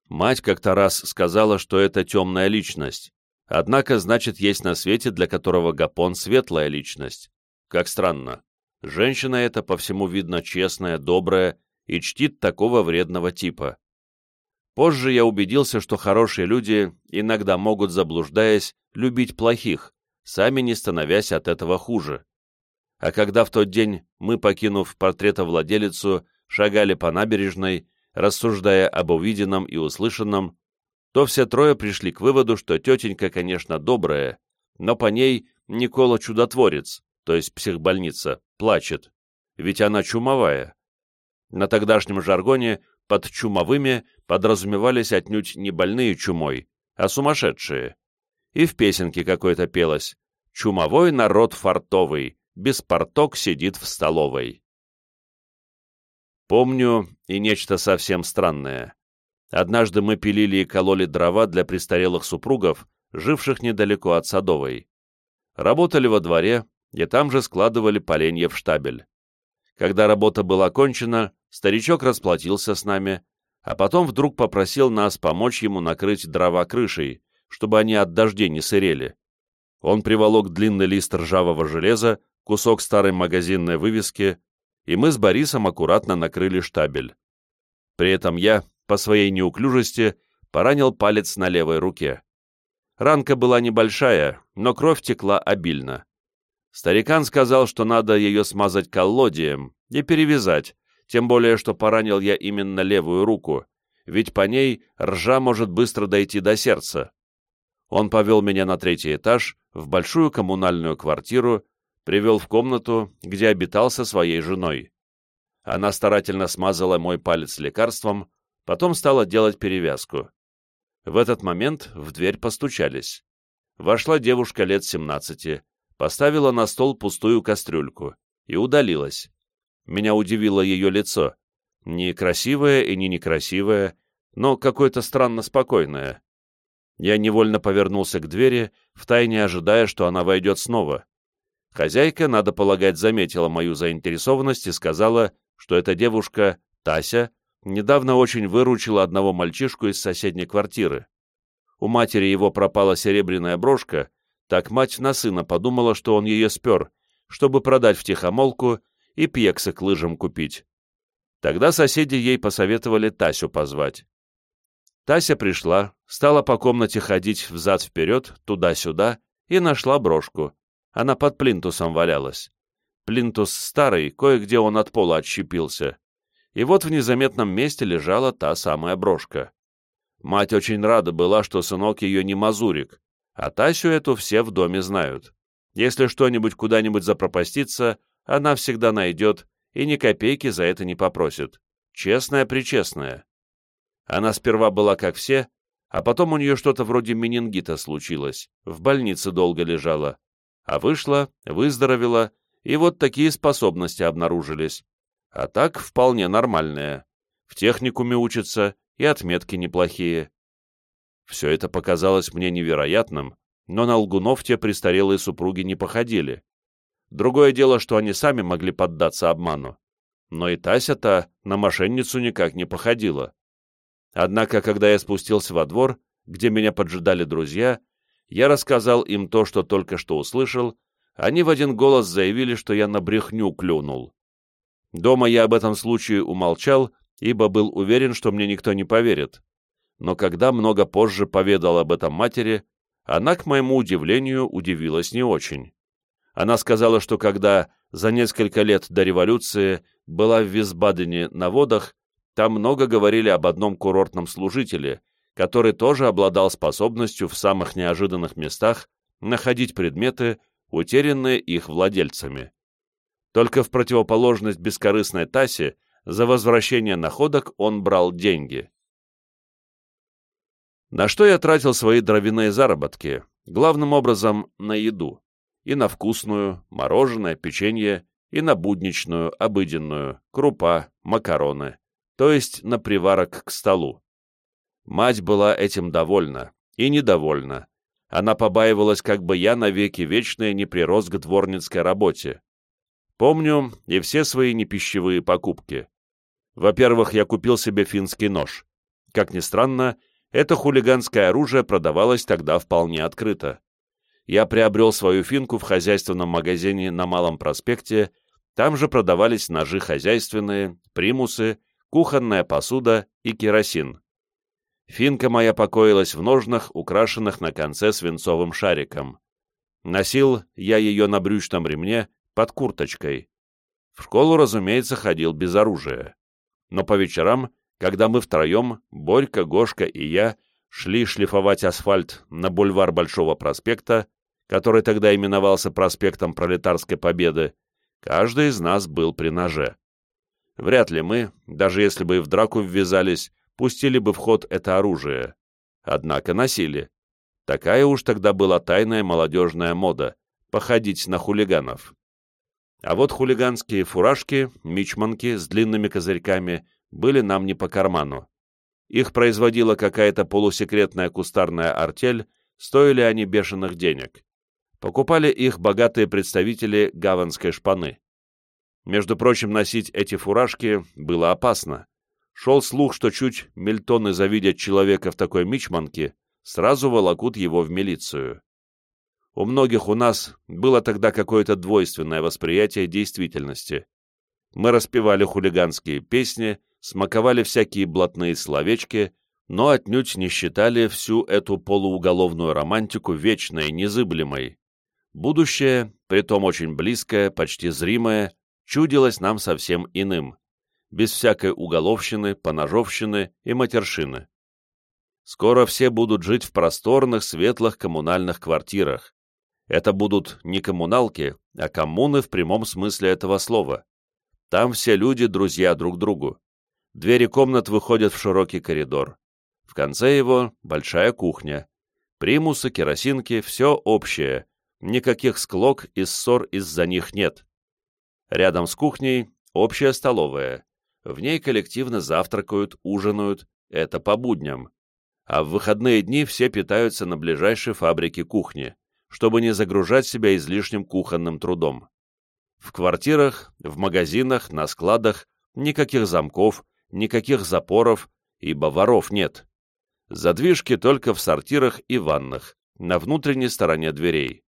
S1: Мать как-то раз сказала, что это темная личность. Однако, значит, есть на свете, для которого Гапон — светлая личность. Как странно. Женщина эта, по всему видно, честная, добрая и чтит такого вредного типа. Позже я убедился, что хорошие люди иногда могут, заблуждаясь, любить плохих, сами не становясь от этого хуже. А когда в тот день мы, покинув владелицу, шагали по набережной, рассуждая об увиденном и услышанном, то все трое пришли к выводу, что тетенька, конечно, добрая, но по ней Никола чудотворец, то есть психбольница, плачет, ведь она чумовая. На тогдашнем жаргоне под чумовыми подразумевались отнюдь не больные чумой, а сумасшедшие. И в песенке какой-то пелось «Чумовой народ фартовый, беспорток сидит в столовой. Помню и нечто совсем странное. Однажды мы пилили и кололи дрова для престарелых супругов, живших недалеко от Садовой. Работали во дворе, и там же складывали поленья в штабель. Когда работа была кончена, старичок расплатился с нами, а потом вдруг попросил нас помочь ему накрыть дрова крышей, чтобы они от дождей не сырели. Он приволок длинный лист ржавого железа, кусок старой магазинной вывески, и мы с Борисом аккуратно накрыли штабель. При этом я, по своей неуклюжести, поранил палец на левой руке. Ранка была небольшая, но кровь текла обильно. Старикан сказал, что надо ее смазать коллодием и перевязать, тем более, что поранил я именно левую руку, ведь по ней ржа может быстро дойти до сердца. Он повел меня на третий этаж, в большую коммунальную квартиру, привел в комнату, где обитал со своей женой. Она старательно смазала мой палец лекарством, потом стала делать перевязку. В этот момент в дверь постучались. Вошла девушка лет семнадцати, поставила на стол пустую кастрюльку и удалилась. Меня удивило ее лицо. Не красивое и не некрасивое, но какое-то странно спокойное. Я невольно повернулся к двери, втайне ожидая, что она войдет снова. Хозяйка, надо полагать, заметила мою заинтересованность и сказала, что эта девушка, Тася, недавно очень выручила одного мальчишку из соседней квартиры. У матери его пропала серебряная брошка, так мать на сына подумала, что он ее спер, чтобы продать в тихомолку и пьексы к лыжам купить. Тогда соседи ей посоветовали Тасю позвать. Тася пришла, стала по комнате ходить взад-вперед, туда-сюда, и нашла брошку. Она под плинтусом валялась. Плинтус старый, кое-где он от пола отщепился. И вот в незаметном месте лежала та самая брошка. Мать очень рада была, что сынок ее не мазурик, а Тасю эту все в доме знают. Если что-нибудь куда-нибудь запропастится, она всегда найдет и ни копейки за это не попросит. Честная-причестная. Она сперва была как все, а потом у нее что-то вроде менингита случилось, в больнице долго лежала. А вышла, выздоровела, и вот такие способности обнаружились. А так вполне нормальные. В техникуме учатся, и отметки неплохие. Все это показалось мне невероятным, но на лгунов те престарелые супруги не походили. Другое дело, что они сами могли поддаться обману. Но и Тася-то на мошенницу никак не походила. Однако, когда я спустился во двор, где меня поджидали друзья, я рассказал им то, что только что услышал, они в один голос заявили, что я на брехню клюнул. Дома я об этом случае умолчал, ибо был уверен, что мне никто не поверит. Но когда много позже поведал об этом матери, она, к моему удивлению, удивилась не очень. Она сказала, что когда за несколько лет до революции была в Висбадене на водах, там много говорили об одном курортном служителе, который тоже обладал способностью в самых неожиданных местах находить предметы, утерянные их владельцами. Только в противоположность бескорыстной Тасе за возвращение находок он брал деньги. На что я тратил свои дровяные заработки? Главным образом на еду. И на вкусную, мороженое, печенье, и на будничную, обыденную, крупа, макароны, то есть на приварок к столу. Мать была этим довольна и недовольна. Она побаивалась, как бы я навеки вечные не прирос к дворницкой работе. Помню и все свои непищевые покупки. Во-первых, я купил себе финский нож. Как ни странно, это хулиганское оружие продавалось тогда вполне открыто. Я приобрел свою финку в хозяйственном магазине на Малом проспекте, там же продавались ножи хозяйственные, примусы, кухонная посуда и керосин. Финка моя покоилась в ножнах, украшенных на конце свинцовым шариком. Носил я ее на брючном ремне под курточкой. В школу, разумеется, ходил без оружия. Но по вечерам, когда мы втроем, Борька, Гошка и я, шли шлифовать асфальт на бульвар Большого проспекта, который тогда именовался проспектом Пролетарской Победы, каждый из нас был при ноже. Вряд ли мы, даже если бы и в драку ввязались, пустили бы в ход это оружие. Однако носили. Такая уж тогда была тайная молодежная мода — походить на хулиганов. А вот хулиганские фуражки, мичманки с длинными козырьками были нам не по карману. Их производила какая-то полусекретная кустарная артель, стоили они бешеных денег. Покупали их богатые представители гаванской шпаны. Между прочим, носить эти фуражки было опасно. Шел слух, что чуть мельтоны завидят человека в такой мичманке, сразу волокут его в милицию. У многих у нас было тогда какое-то двойственное восприятие действительности. Мы распевали хулиганские песни, смаковали всякие блатные словечки, но отнюдь не считали всю эту полууголовную романтику вечной, незыблемой. Будущее, притом очень близкое, почти зримое, чудилось нам совсем иным без всякой уголовщины, поножовщины и матершины. Скоро все будут жить в просторных, светлых коммунальных квартирах. Это будут не коммуналки, а коммуны в прямом смысле этого слова. Там все люди друзья друг другу. Двери комнат выходят в широкий коридор. В конце его большая кухня. Примусы, керосинки — все общее. Никаких склок и ссор из-за них нет. Рядом с кухней — общая столовая. В ней коллективно завтракают, ужинают, это по будням. А в выходные дни все питаются на ближайшей фабрике кухни, чтобы не загружать себя излишним кухонным трудом. В квартирах, в магазинах, на складах никаких замков, никаких запоров, ибо воров нет. Задвижки только в сортирах и ваннах, на внутренней стороне дверей.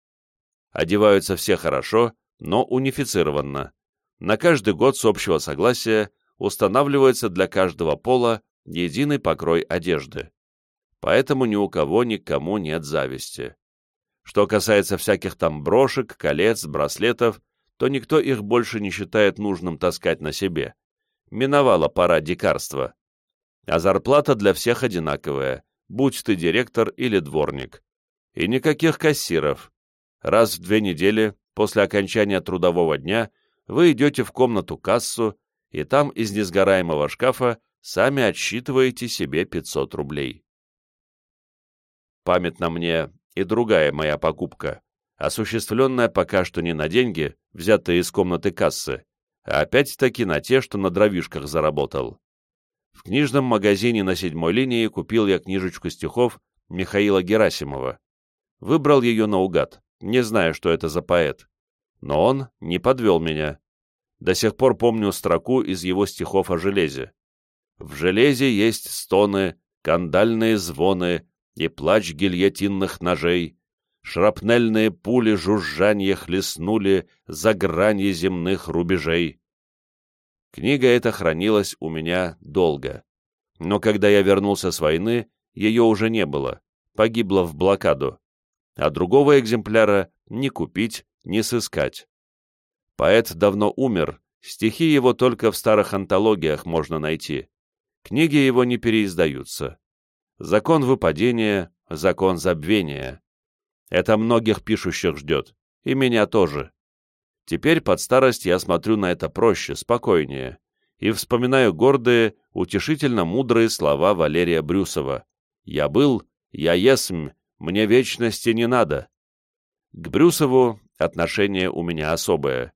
S1: Одеваются все хорошо, но унифицированно. На каждый год с общего согласия устанавливается для каждого пола единый покрой одежды. Поэтому ни у кого ни к кому нет зависти. Что касается всяких там брошек, колец, браслетов, то никто их больше не считает нужным таскать на себе. Миновала пора дикарства. А зарплата для всех одинаковая, будь ты директор или дворник. И никаких кассиров. Раз в две недели после окончания трудового дня вы идете в комнату-кассу и там из несгораемого шкафа сами отсчитываете себе 500 рублей. Памятна мне и другая моя покупка, осуществленная пока что не на деньги, взятые из комнаты кассы, а опять-таки на те, что на дровишках заработал. В книжном магазине на седьмой линии купил я книжечку стихов Михаила Герасимова. Выбрал ее наугад, не зная, что это за поэт. Но он не подвел меня. До сих пор помню строку из его стихов о железе. «В железе есть стоны, кандальные звоны и плач гильотинных ножей, шрапнельные пули жужжанье хлестнули за гранью земных рубежей». Книга эта хранилась у меня долго. Но когда я вернулся с войны, ее уже не было, погибла в блокаду. А другого экземпляра ни купить, ни сыскать. Поэт давно умер, стихи его только в старых антологиях можно найти. Книги его не переиздаются. Закон выпадения, закон забвения. Это многих пишущих ждет, и меня тоже. Теперь под старость я смотрю на это проще, спокойнее, и вспоминаю гордые, утешительно мудрые слова Валерия Брюсова. «Я был, я есмь, мне вечности не надо». К Брюсову отношение у меня особое.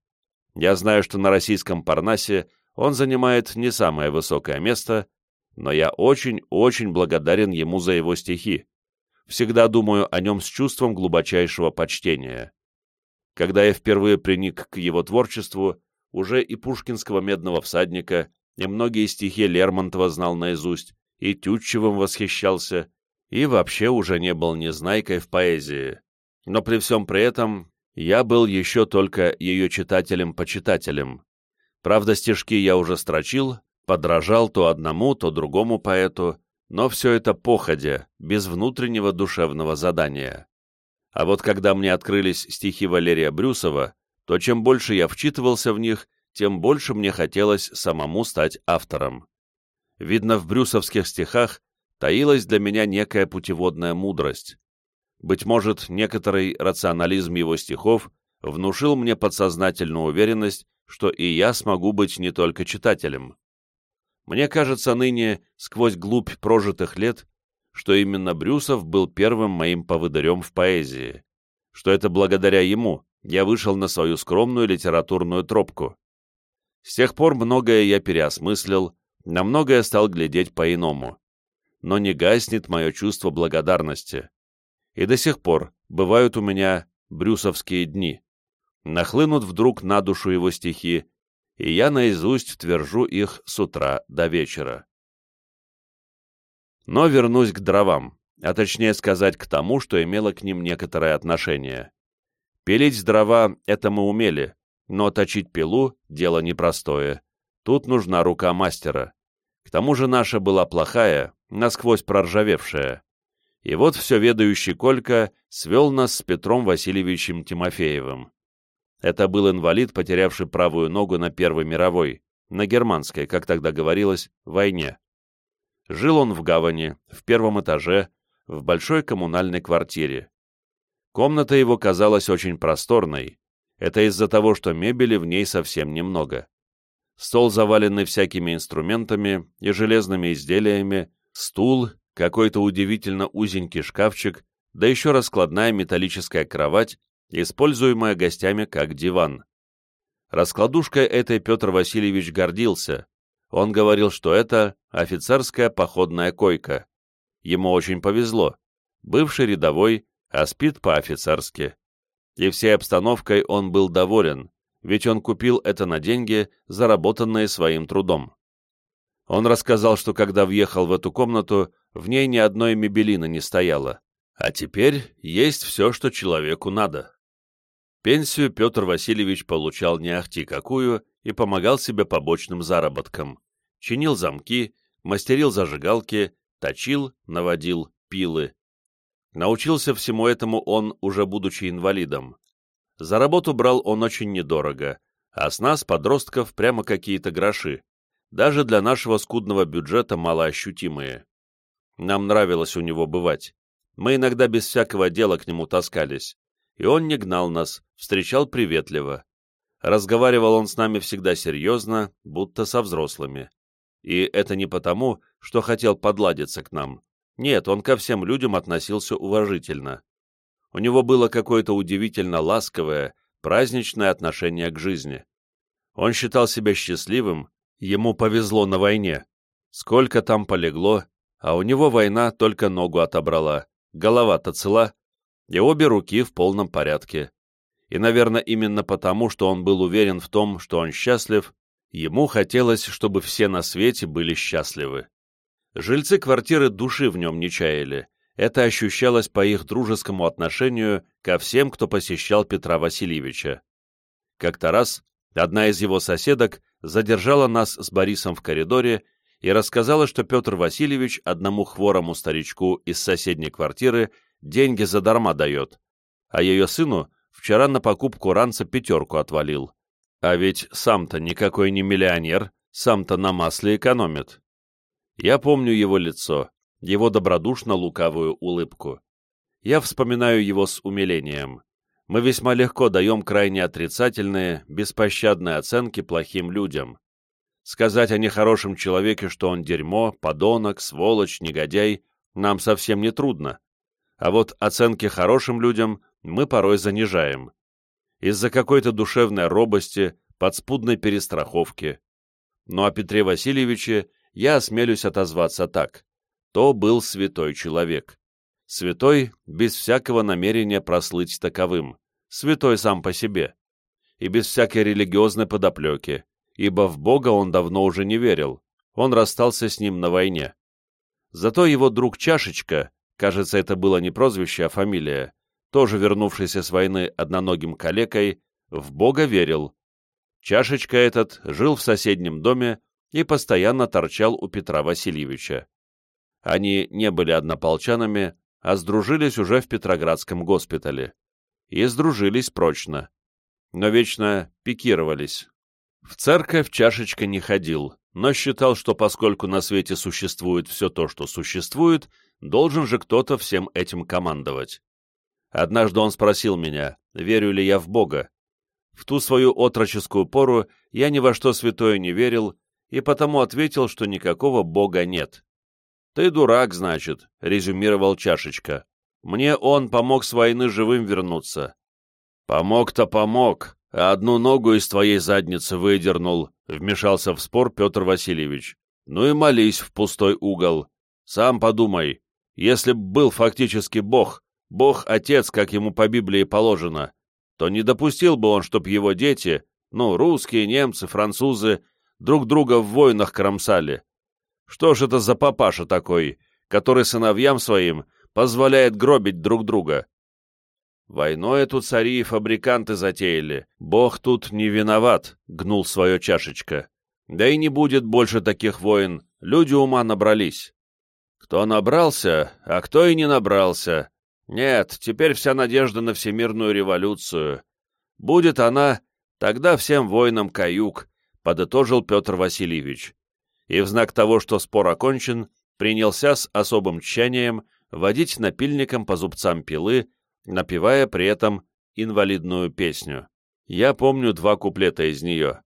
S1: Я знаю, что на российском Парнасе он занимает не самое высокое место, но я очень-очень благодарен ему за его стихи. Всегда думаю о нем с чувством глубочайшего почтения. Когда я впервые приник к его творчеству, уже и пушкинского «Медного всадника», и многие стихи Лермонтова знал наизусть, и Тютчевым восхищался, и вообще уже не был незнайкой в поэзии. Но при всем при этом я был еще только ее читателем-почитателем. Правда, стишки я уже строчил, подражал то одному, то другому поэту, но все это походя, без внутреннего душевного задания. А вот когда мне открылись стихи Валерия Брюсова, то чем больше я вчитывался в них, тем больше мне хотелось самому стать автором. Видно, в брюсовских стихах таилась для меня некая путеводная мудрость. Быть может, некоторый рационализм его стихов внушил мне подсознательную уверенность, что и я смогу быть не только читателем. Мне кажется ныне, сквозь глубь прожитых лет, что именно Брюсов был первым моим поводырем в поэзии, что это благодаря ему я вышел на свою скромную литературную тропку. С тех пор многое я переосмыслил, на многое стал глядеть по-иному. Но не гаснет мое чувство благодарности. И до сих пор бывают у меня брюсовские дни. Нахлынут вдруг на душу его стихи, и я наизусть твержу их с утра до вечера. Но вернусь к дровам, а точнее сказать к тому, что имело к ним некоторое отношение. Пилить дрова — это мы умели, но точить пилу — дело непростое. Тут нужна рука мастера. К тому же наша была плохая, насквозь проржавевшая. И вот все ведающий Колька свел нас с Петром Васильевичем Тимофеевым. Это был инвалид, потерявший правую ногу на Первой мировой, на германской, как тогда говорилось, войне. Жил он в гавани, в первом этаже, в большой коммунальной квартире. Комната его казалась очень просторной. Это из-за того, что мебели в ней совсем немного. Стол, заваленный всякими инструментами и железными изделиями, стул, какой-то удивительно узенький шкафчик, да еще раскладная металлическая кровать, используемая гостями как диван. Раскладушкой этой Петр Васильевич гордился, он говорил, что это офицерская походная койка. Ему очень повезло. Бывший рядовой, а спит по-офицерски. И всей обстановкой он был доволен, ведь он купил это на деньги, заработанные своим трудом. Он рассказал, что когда въехал в эту комнату, в ней ни одной мебелины не стояло. А теперь есть все, что человеку надо. Пенсию Петр Васильевич получал не ахти какую и помогал себе побочным заработкам. Чинил замки, мастерил зажигалки, точил, наводил пилы. Научился всему этому он, уже будучи инвалидом. За работу брал он очень недорого, а с нас, подростков, прямо какие-то гроши, даже для нашего скудного бюджета малоощутимые. Нам нравилось у него бывать. Мы иногда без всякого дела к нему таскались, и он не гнал нас, встречал приветливо. Разговаривал он с нами всегда серьезно, будто со взрослыми. И это не потому, что хотел подладиться к нам. Нет, он ко всем людям относился уважительно. У него было какое-то удивительно ласковое, праздничное отношение к жизни. Он считал себя счастливым, ему повезло на войне. Сколько там полегло, а у него война только ногу отобрала, голова-то цела, и обе руки в полном порядке И, наверное, именно потому, что он был уверен в том, что он счастлив, ему хотелось, чтобы все на свете были счастливы. Жильцы квартиры души в нем не чаяли, это ощущалось по их дружескому отношению ко всем, кто посещал Петра Васильевича. Как-то раз одна из его соседок задержала нас с Борисом в коридоре и рассказала, что Петр Васильевич одному хворому старичку из соседней квартиры деньги задарма дает, а ее сыну вчера на покупку ранца пятерку отвалил. А ведь сам-то никакой не миллионер, сам-то на масле экономит. Я помню его лицо, его добродушно-лукавую улыбку. Я вспоминаю его с умилением. Мы весьма легко даем крайне отрицательные, беспощадные оценки плохим людям. Сказать о нехорошем человеке, что он дерьмо, подонок, сволочь, негодяй, нам совсем не трудно. А вот оценки хорошим людям мы порой занижаем. Из-за какой-то душевной робости, подспудной перестраховки. Но о Петре Васильевиче я осмелюсь отозваться так. То был святой человек. Святой без всякого намерения прослыть таковым. Святой сам по себе. И без всякой религиозной подоплеки, ибо в Бога он давно уже не верил, он расстался с ним на войне. Зато его друг Чашечка, кажется, это было не прозвище, а фамилия, тоже вернувшийся с войны одноногим калекой, в Бога верил. Чашечка этот жил в соседнем доме и постоянно торчал у Петра Васильевича. Они не были однополчанами, а сдружились уже в Петроградском госпитале. И сдружились прочно. Но вечно пикировались. В церковь чашечка не ходил, но считал, что поскольку на свете существует все то, что существует, должен же кто-то всем этим командовать. Однажды он спросил меня, верю ли я в Бога. В ту свою отроческую пору я ни во что святое не верил, и потому ответил, что никакого Бога нет. «Ты дурак, значит», — резюмировал Чашечка. «Мне он помог с войны живым вернуться». «Помог-то помог, а одну ногу из твоей задницы выдернул», — вмешался в спор Петр Васильевич. «Ну и молись в пустой угол. Сам подумай, если б был фактически Бог, Бог-Отец, как ему по Библии положено, то не допустил бы он, чтоб его дети, ну, русские, немцы, французы, друг друга в войнах кромсали. Что ж это за папаша такой, который сыновьям своим позволяет гробить друг друга? Войной эту цари и фабриканты затеяли. Бог тут не виноват, гнул свое чашечка. Да и не будет больше таких войн, люди ума набрались. Кто набрался, а кто и не набрался. Нет, теперь вся надежда на всемирную революцию. Будет она, тогда всем воинам каюк, подытожил Петр Васильевич и в знак того, что спор окончен, принялся с особым тщанием водить напильником по зубцам пилы, напевая при этом инвалидную песню. Я помню два куплета из нее.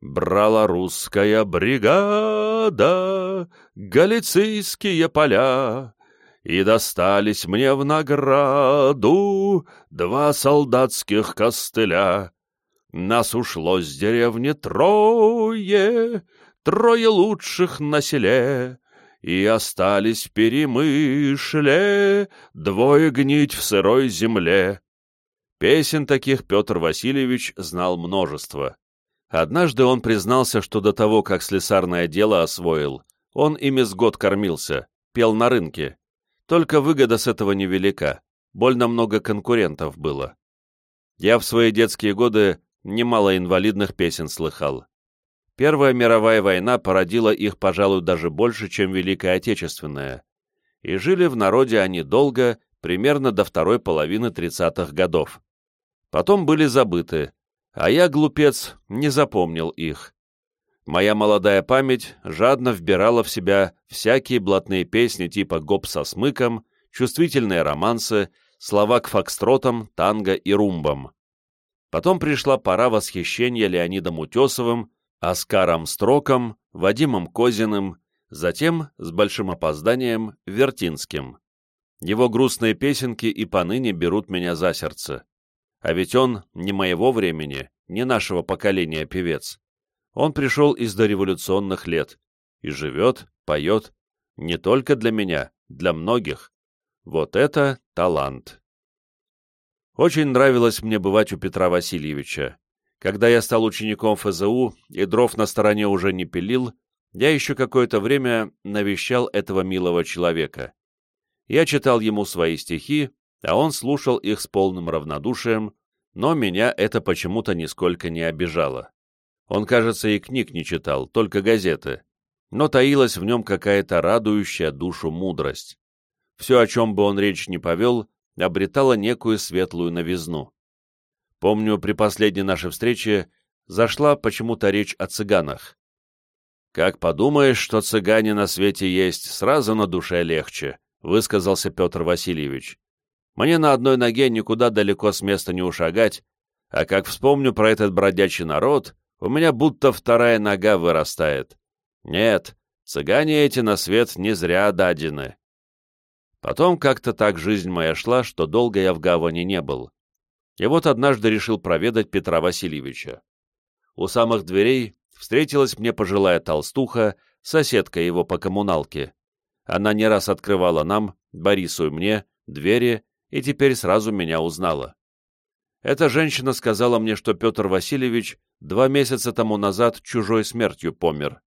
S1: «Брала русская бригада галицийские поля, и достались мне в награду два солдатских костыля. Нас ушло с деревни трое, трое лучших на селе, и остались в перемышле двое гнить в сырой земле. Песен таких Петр Васильевич знал множество. Однажды он признался, что до того, как слесарное дело освоил, он ими с год кормился, пел на рынке. Только выгода с этого невелика, больно много конкурентов было. Я в свои детские годы немало инвалидных песен слыхал. Первая мировая война породила их, пожалуй, даже больше, чем Великая Отечественная. И жили в народе они долго, примерно до второй половины 30-х годов. Потом были забыты, а я, глупец, не запомнил их. Моя молодая память жадно вбирала в себя всякие блатные песни типа «Гоп со смыком», чувствительные романсы, слова к фокстротам, танго и румбам. Потом пришла пора восхищения Леонидом Утесовым, Оскаром Строком, Вадимом Козиным, затем, с большим опозданием, Вертинским. Его грустные песенки и поныне берут меня за сердце. А ведь он не моего времени, не нашего поколения певец. Он пришел из дореволюционных лет и живет, поет, не только для меня, для многих. Вот это талант. Очень нравилось мне бывать у Петра Васильевича. Когда я стал учеником ФЗУ и дров на стороне уже не пилил, я еще какое-то время навещал этого милого человека. Я читал ему свои стихи, а он слушал их с полным равнодушием, но меня это почему-то нисколько не обижало. Он, кажется, и книг не читал, только газеты, но таилась в нем какая-то радующая душу мудрость. Все, о чем бы он речь не повел, обретало некую светлую новизну. Помню, при последней нашей встрече зашла почему-то речь о цыганах. «Как подумаешь, что цыгане на свете есть, сразу на душе легче», — высказался Петр Васильевич. «Мне на одной ноге никуда далеко с места не ушагать, а как вспомню про этот бродячий народ, у меня будто вторая нога вырастает. Нет, цыгане эти на свет не зря дадены». Потом как-то так жизнь моя шла, что долго я в гавани не был. И вот однажды решил проведать Петра Васильевича. У самых дверей встретилась мне пожилая толстуха, соседка его по коммуналке. Она не раз открывала нам, Борису и мне, двери, и теперь сразу меня узнала. Эта женщина сказала мне, что Петр Васильевич два месяца тому назад чужой смертью помер.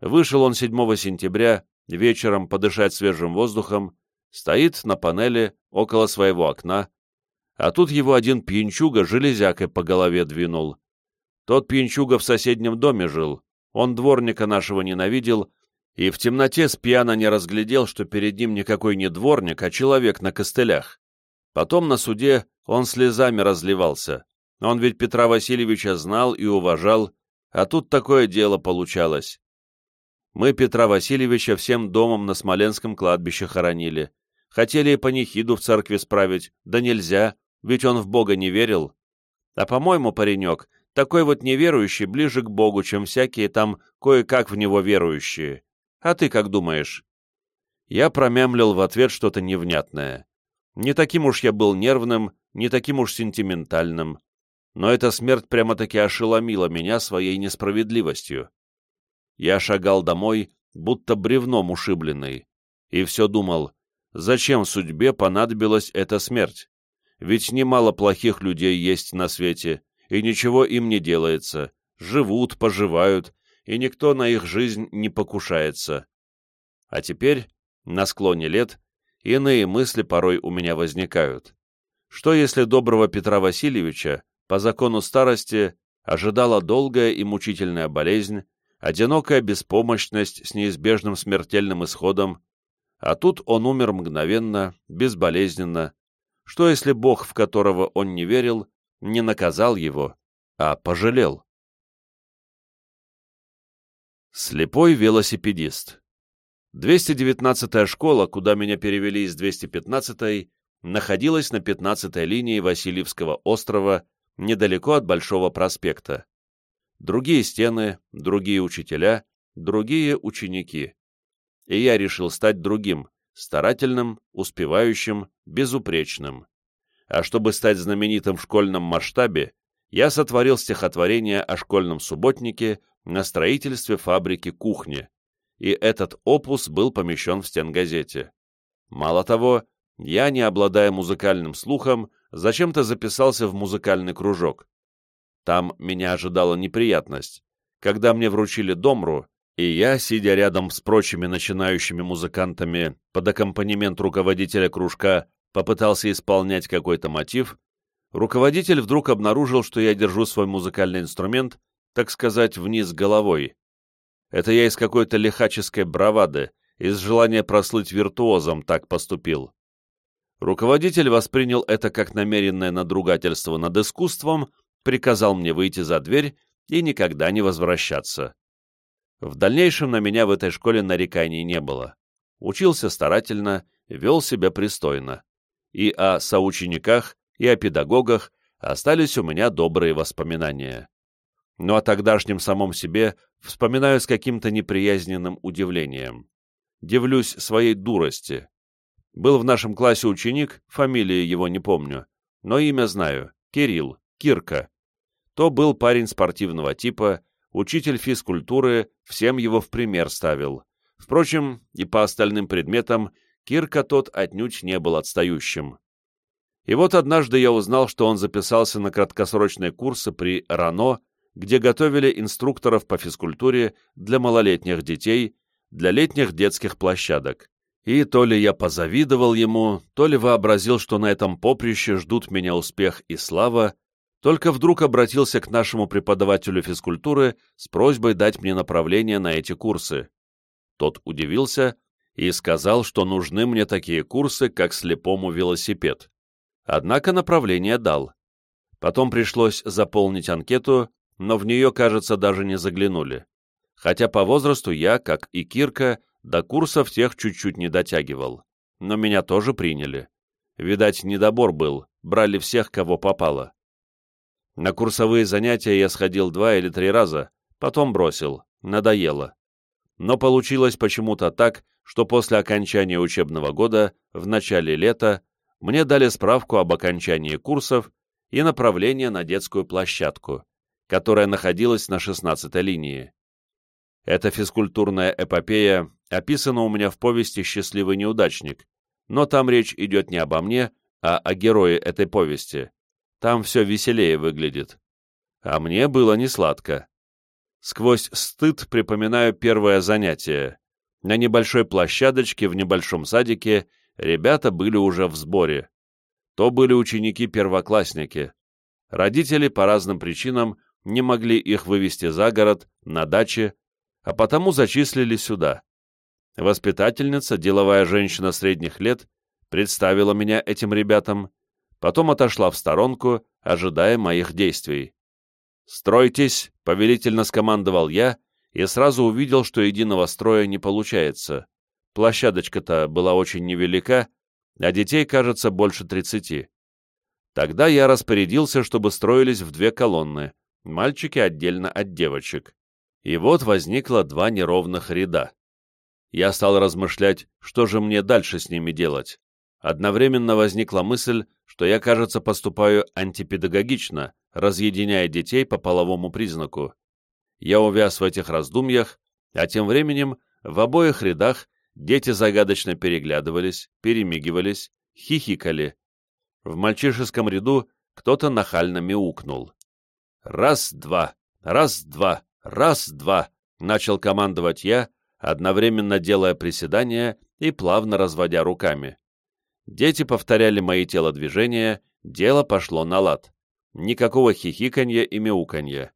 S1: Вышел он 7 сентября вечером подышать свежим воздухом стоит на панели около своего окна, а тут его один пьянчуга железякой по голове двинул. Тот пьянчуга в соседнем доме жил, он дворника нашего ненавидел, и в темноте с пьяно не разглядел, что перед ним никакой не дворник, а человек на костылях. Потом на суде он слезами разливался. Он ведь Петра Васильевича знал и уважал, а тут такое дело получалось. Мы Петра Васильевича всем домом на Смоленском кладбище хоронили. Хотели и панихиду в церкви справить, да нельзя, ведь он в Бога не верил. А по-моему, паренек, такой вот неверующий ближе к Богу, чем всякие там кое-как в него верующие. А ты как думаешь?» Я промямлил в ответ что-то невнятное. Не таким уж я был нервным, не таким уж сентиментальным. Но эта смерть прямо-таки ошеломила меня своей несправедливостью. Я шагал домой, будто бревном ушибленный, и все думал, Зачем судьбе понадобилась эта смерть? Ведь немало плохих людей есть на свете, и ничего им не делается, живут, поживают, и никто на их жизнь не покушается. А теперь, на склоне лет, иные мысли порой у меня возникают. Что если доброго Петра Васильевича, по закону старости, ожидала долгая и мучительная болезнь, одинокая беспомощность с неизбежным смертельным исходом, а тут он умер мгновенно, безболезненно. Что если Бог, в которого он не верил, не наказал его, а пожалел? Слепой велосипедист 219-я школа, куда меня перевели из 215-й, находилась на 15-й линии Васильевского острова, недалеко от Большого проспекта. Другие стены, другие учителя, другие ученики и я решил стать другим, старательным, успевающим, безупречным. А чтобы стать знаменитым в школьном масштабе, я сотворил стихотворение о школьном субботнике на строительстве фабрики кухни, и этот опус был помещен в стенгазете. Мало того, я, не обладая музыкальным слухом, зачем-то записался в музыкальный кружок. Там меня ожидала неприятность. Когда мне вручили домру, и я, сидя рядом с прочими начинающими музыкантами под аккомпанемент руководителя кружка, попытался исполнять какой-то мотив, руководитель вдруг обнаружил, что я держу свой музыкальный инструмент, так сказать, вниз головой. Это я из какой-то лихаческой бравады, из желания прослыть виртуозом так поступил. Руководитель воспринял это как намеренное надругательство над искусством, приказал мне выйти за дверь и никогда не возвращаться. В дальнейшем на меня в этой школе нареканий не было. Учился старательно, вел себя пристойно. И о соучениках, и о педагогах остались у меня добрые воспоминания. Но о тогдашнем самом себе вспоминаю с каким-то неприязненным удивлением. Дивлюсь своей дурости. Был в нашем классе ученик, фамилии его не помню, но имя знаю, Кирилл, Кирка. То был парень спортивного типа, учитель физкультуры всем его в пример ставил. Впрочем, и по остальным предметам Кирка тот отнюдь не был отстающим. И вот однажды я узнал, что он записался на краткосрочные курсы при РАНО, где готовили инструкторов по физкультуре для малолетних детей, для летних детских площадок. И то ли я позавидовал ему, то ли вообразил, что на этом поприще ждут меня успех и слава, только вдруг обратился к нашему преподавателю физкультуры с просьбой дать мне направление на эти курсы. Тот удивился и сказал, что нужны мне такие курсы, как слепому велосипед. Однако направление дал. Потом пришлось заполнить анкету, но в нее, кажется, даже не заглянули. Хотя по возрасту я, как и Кирка, до курсов тех чуть-чуть не дотягивал. Но меня тоже приняли. Видать, недобор был, брали всех, кого попало. На курсовые занятия я сходил два или три раза, потом бросил, надоело. Но получилось почему-то так, что после окончания учебного года, в начале лета, мне дали справку об окончании курсов и направление на детскую площадку, которая находилась на 16-й линии. Эта физкультурная эпопея описана у меня в повести «Счастливый неудачник», но там речь идет не обо мне, а о герое этой повести. Там все веселее выглядит. А мне было не сладко. Сквозь стыд припоминаю первое занятие. На небольшой площадочке в небольшом садике ребята были уже в сборе. То были ученики-первоклассники. Родители по разным причинам не могли их вывести за город, на даче, а потому зачислили сюда. Воспитательница, деловая женщина средних лет, представила меня этим ребятам, потом отошла в сторонку, ожидая моих действий. «Стройтесь!» — повелительно скомандовал я, и сразу увидел, что единого строя не получается. Площадочка-то была очень невелика, а детей, кажется, больше тридцати. Тогда я распорядился, чтобы строились в две колонны, мальчики отдельно от девочек. И вот возникло два неровных ряда. Я стал размышлять, что же мне дальше с ними делать. Одновременно возникла мысль, что я, кажется, поступаю антипедагогично, разъединяя детей по половому признаку. Я увяз в этих раздумьях, а тем временем в обоих рядах дети загадочно переглядывались, перемигивались, хихикали. В мальчишеском ряду кто-то нахально мяукнул. «Раз-два, раз-два, раз-два!» — начал командовать я, одновременно делая приседания и плавно разводя руками. Дети повторяли мои телодвижения, дело пошло на лад. Никакого хихиканья и мяуканья.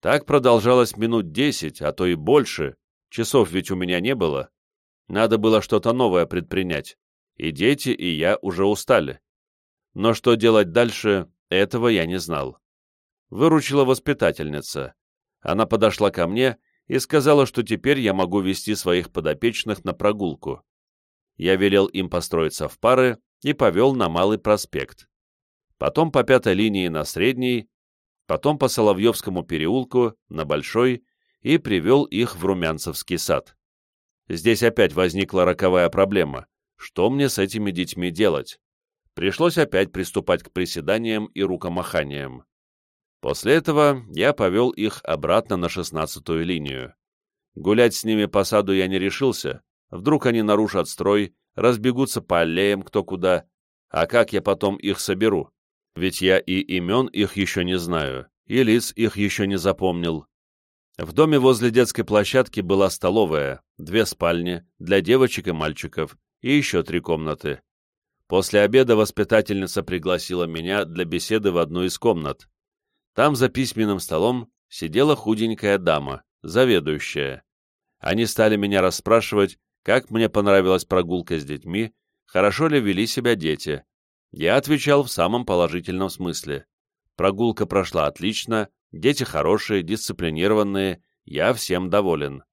S1: Так продолжалось минут десять, а то и больше. Часов ведь у меня не было. Надо было что-то новое предпринять. И дети, и я уже устали. Но что делать дальше, этого я не знал. Выручила воспитательница. Она подошла ко мне и сказала, что теперь я могу вести своих подопечных на прогулку я велел им построиться в пары и повел на Малый проспект. Потом по пятой линии на Средний, потом по Соловьевскому переулку на Большой и привел их в Румянцевский сад. Здесь опять возникла роковая проблема. Что мне с этими детьми делать? Пришлось опять приступать к приседаниям и рукомаханиям. После этого я повел их обратно на шестнадцатую линию. Гулять с ними по саду я не решился, Вдруг они нарушат строй, разбегутся по аллеям кто куда. А как я потом их соберу? Ведь я и имен их еще не знаю, и лиц их еще не запомнил. В доме возле детской площадки была столовая, две спальни для девочек и мальчиков, и еще три комнаты. После обеда воспитательница пригласила меня для беседы в одну из комнат. Там за письменным столом сидела худенькая дама, заведующая. Они стали меня расспрашивать, как мне понравилась прогулка с детьми, хорошо ли вели себя дети. Я отвечал в самом положительном смысле. Прогулка прошла отлично, дети хорошие, дисциплинированные, я всем доволен.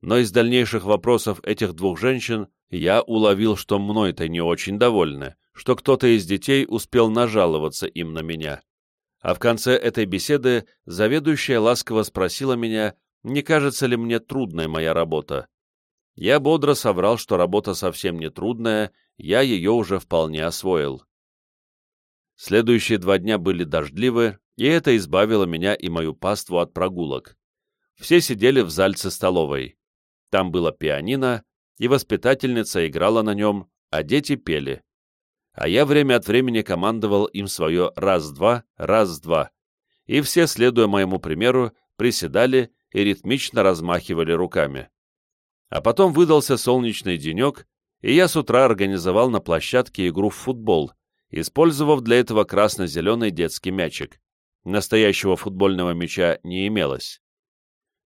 S1: Но из дальнейших вопросов этих двух женщин я уловил, что мной-то не очень довольны, что кто-то из детей успел нажаловаться им на меня. А в конце этой беседы заведующая ласково спросила меня, не кажется ли мне трудной моя работа. Я бодро соврал, что работа совсем не трудная, я ее уже вполне освоил. Следующие два дня были дождливы, и это избавило меня и мою паству от прогулок. Все сидели в зальце столовой. Там было пианино, и воспитательница играла на нем, а дети пели. а я время от времени командовал им свое «раз-два, раз-два», и все, следуя моему примеру, приседали и ритмично размахивали руками. А потом выдался солнечный денек, и я с утра организовал на площадке игру в футбол, использовав для этого красно-зеленый детский мячик. Настоящего футбольного мяча не имелось.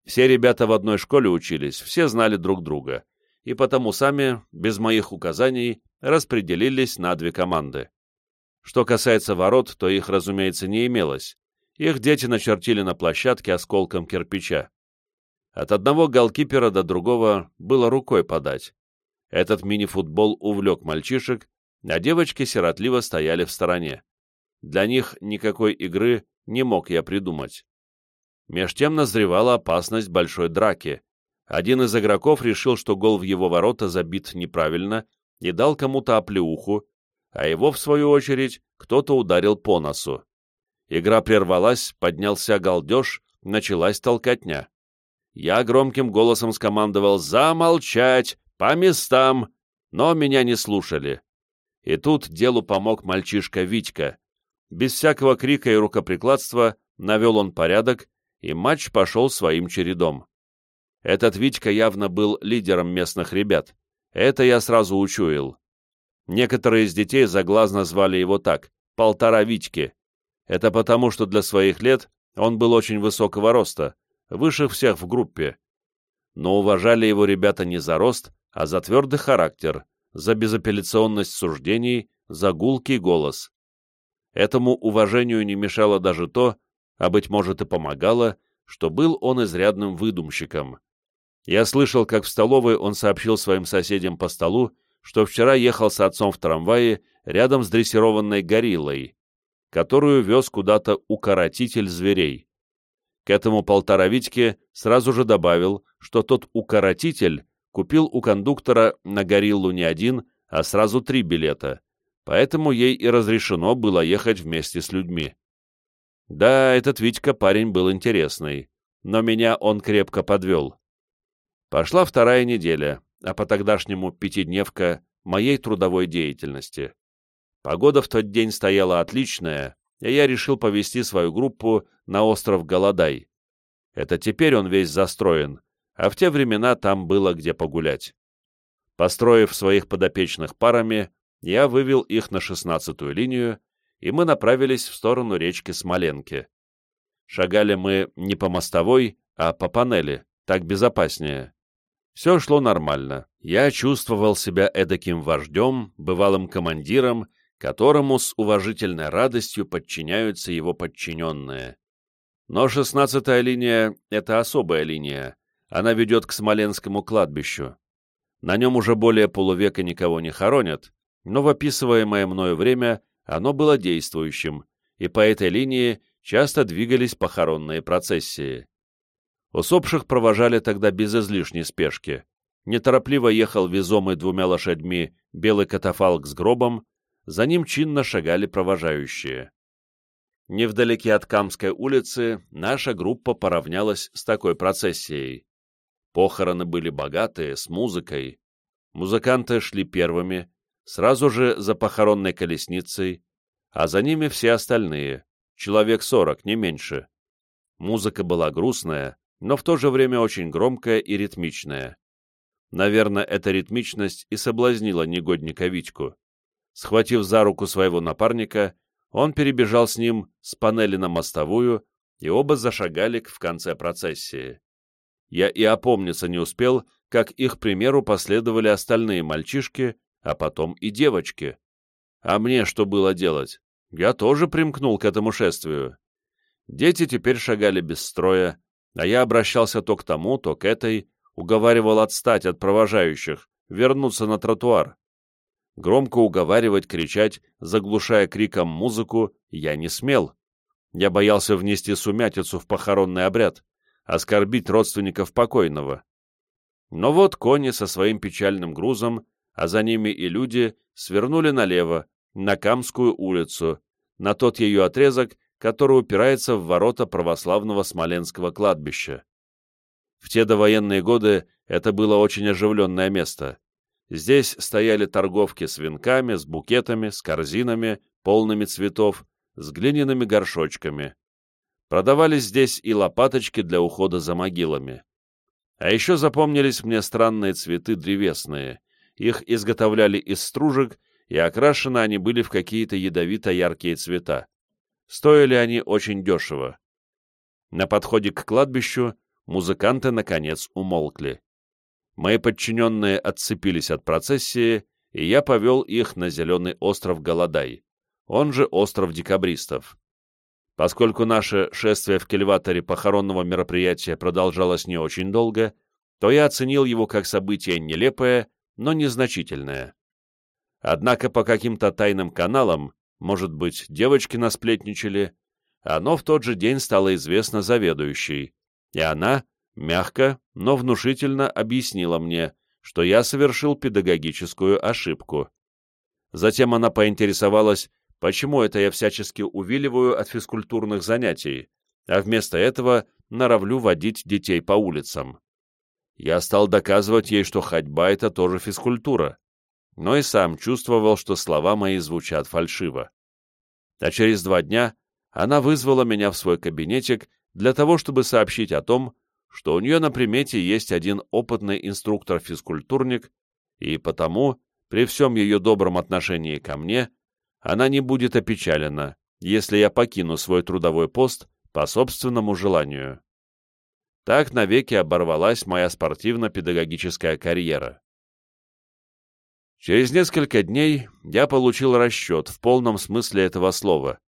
S1: Все ребята в одной школе учились, все знали друг друга, и потому сами, без моих указаний, распределились на две команды. Что касается ворот, то их, разумеется, не имелось. Их дети начертили на площадке осколком кирпича. От одного голкипера до другого было рукой подать. Этот мини-футбол увлек мальчишек, а девочки сиротливо стояли в стороне. Для них никакой игры не мог я придумать. Меж тем назревала опасность большой драки. Один из игроков решил, что гол в его ворота забит неправильно, и дал кому-то оплеуху, а его, в свою очередь, кто-то ударил по носу. Игра прервалась, поднялся галдеж, началась толкотня. Я громким голосом скомандовал «Замолчать! По местам!» Но меня не слушали. И тут делу помог мальчишка Витька. Без всякого крика и рукоприкладства навел он порядок, и матч пошел своим чередом. Этот Витька явно был лидером местных ребят. Это я сразу учуял. Некоторые из детей заглазно звали его так — «полтора Витьки». Это потому, что для своих лет он был очень высокого роста, выше всех в группе. Но уважали его ребята не за рост, а за твердый характер, за безапелляционность суждений, за гулкий голос. Этому уважению не мешало даже то, а, быть может, и помогало, что был он изрядным выдумщиком. Я слышал, как в столовой он сообщил своим соседям по столу, что вчера ехал с отцом в трамвае рядом с дрессированной гориллой, которую вез куда-то укоротитель зверей. К этому полтора Витьке сразу же добавил, что тот укоротитель купил у кондуктора на гориллу не один, а сразу три билета, поэтому ей и разрешено было ехать вместе с людьми. Да, этот Витька парень был интересный, но меня он крепко подвел. Пошла вторая неделя, а по тогдашнему пятидневка моей трудовой деятельности. Погода в тот день стояла отличная, и я решил повести свою группу на остров Голодай. Это теперь он весь застроен, а в те времена там было где погулять. Построив своих подопечных парами, я вывел их на шестнадцатую линию и мы направились в сторону речки Смоленки. Шагали мы не по мостовой, а по панели, так безопаснее. Все шло нормально. Я чувствовал себя эдаким вождем, бывалым командиром, которому с уважительной радостью подчиняются его подчиненные. Но шестнадцатая линия — это особая линия. Она ведет к Смоленскому кладбищу. На нем уже более полувека никого не хоронят, но в описываемое мною время оно было действующим, и по этой линии часто двигались похоронные процессии. Усопших провожали тогда без излишней спешки. Неторопливо ехал везомый двумя лошадьми белый катафалк с гробом, за ним чинно шагали провожающие. Невдалеке от Камской улицы наша группа поравнялась с такой процессией. Похороны были богатые, с музыкой. Музыканты шли первыми, сразу же за похоронной колесницей, а за ними все остальные, человек сорок, не меньше. Музыка была грустная, но в то же время очень громкая и ритмичная. Наверное, эта ритмичность и соблазнила негодника Витьку. Схватив за руку своего напарника, он перебежал с ним с панели на мостовую, и оба зашагали в конце процессии. Я и опомниться не успел, как их примеру последовали остальные мальчишки, а потом и девочки. А мне что было делать? Я тоже примкнул к этому шествию. Дети теперь шагали без строя, а я обращался то к тому, то к этой, уговаривал отстать от провожающих, вернуться на тротуар. Громко уговаривать, кричать, заглушая криком музыку, я не смел. Я боялся внести сумятицу в похоронный обряд, оскорбить родственников покойного. Но вот кони со своим печальным грузом а за ними и люди свернули налево, на Камскую улицу, на тот ее отрезок, который упирается в ворота православного Смоленского кладбища. В те довоенные годы это было очень оживленное место. Здесь стояли торговки с венками, с букетами, с корзинами, полными цветов, с глиняными горшочками. Продавались здесь и лопаточки для ухода за могилами. А еще запомнились мне странные цветы древесные. Их изготовляли из стружек, и окрашены они были в какие-то ядовито-яркие цвета. Стоили они очень дешево. На подходе к кладбищу музыканты, наконец, умолкли. Мои подчиненные отцепились от процессии, и я повел их на зеленый остров Голодай, он же остров декабристов. Поскольку наше шествие в кельваторе похоронного мероприятия продолжалось не очень долго, то я оценил его как событие нелепое, но незначительное. Однако по каким-то тайным каналам, может быть, девочки насплетничали, оно в тот же день стало известно заведующей, и она, мягко, но внушительно объяснила мне, что я совершил педагогическую ошибку. Затем она поинтересовалась, почему это я всячески увиливаю от физкультурных занятий, а вместо этого норовлю водить детей по улицам. Я стал доказывать ей, что ходьба — это тоже физкультура, но и сам чувствовал, что слова мои звучат фальшиво. А через два дня она вызвала меня в свой кабинетик для того, чтобы сообщить о том, что у нее на примете есть один опытный инструктор-физкультурник, и потому, при всем ее добром отношении ко мне, она не будет опечалена, если я покину свой трудовой пост по собственному желанию. Так навеки оборвалась моя спортивно-педагогическая карьера. Через несколько дней я получил расчет в полном смысле этого слова,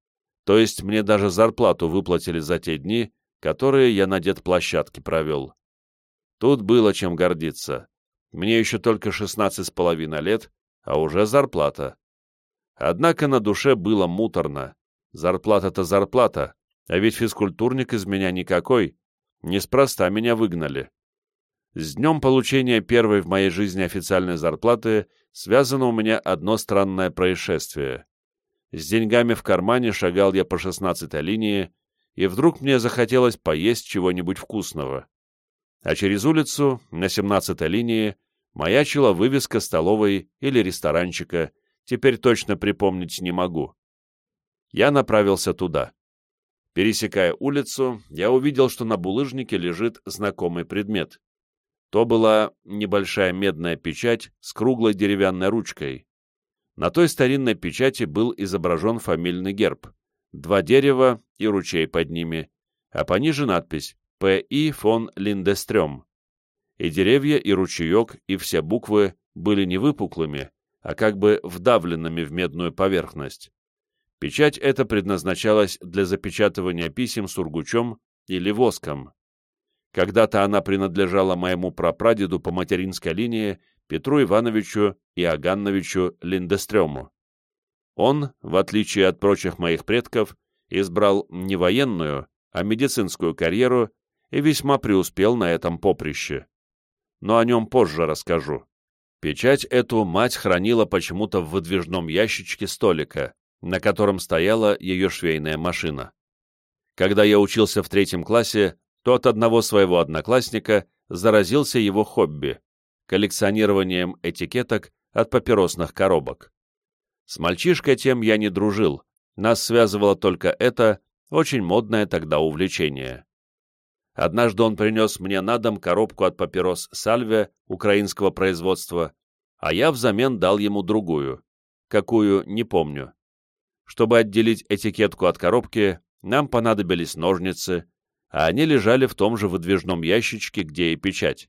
S1: то есть мне даже зарплату выплатили за те дни, которые я на детплощадке провел. Тут было чем гордиться. Мне еще только шестнадцать с половиной лет, а уже зарплата. Однако на душе было муторно. Зарплата-то зарплата, а ведь физкультурник из меня никакой. Неспроста меня выгнали. С днем получения первой в моей жизни официальной зарплаты связано у меня одно странное происшествие. С деньгами в кармане шагал я по шестнадцатой линии, и вдруг мне захотелось поесть чего-нибудь вкусного. А через улицу, на семнадцатой линии, маячила вывеска столовой или ресторанчика, теперь точно припомнить не могу. Я направился туда. Пересекая улицу, я увидел, что на булыжнике лежит знакомый предмет. То была небольшая медная печать с круглой деревянной ручкой. На той старинной печати был изображен фамильный герб. Два дерева и ручей под ними, а пониже надпись «П.И. фон Линдестрём». И деревья, и ручеек, и все буквы были не выпуклыми, а как бы вдавленными в медную поверхность. Печать эта предназначалась для запечатывания писем сургучом или воском. Когда-то она принадлежала моему прапрадеду по материнской линии Петру Ивановичу и Аганновичу Линдестрему. Он, в отличие от прочих моих предков, избрал не военную, а медицинскую карьеру и весьма преуспел на этом поприще. Но о нем позже расскажу. Печать эту мать хранила почему-то в выдвижном ящичке столика, на котором стояла ее швейная машина. Когда я учился в третьем классе, то от одного своего одноклассника заразился его хобби — коллекционированием этикеток от папиросных коробок. С мальчишкой тем я не дружил, нас связывало только это, очень модное тогда увлечение. Однажды он принес мне на дом коробку от папирос «Сальве» украинского производства, а я взамен дал ему другую, какую не помню. Чтобы отделить этикетку от коробки, нам понадобились ножницы, а они лежали в том же выдвижном ящичке, где и печать.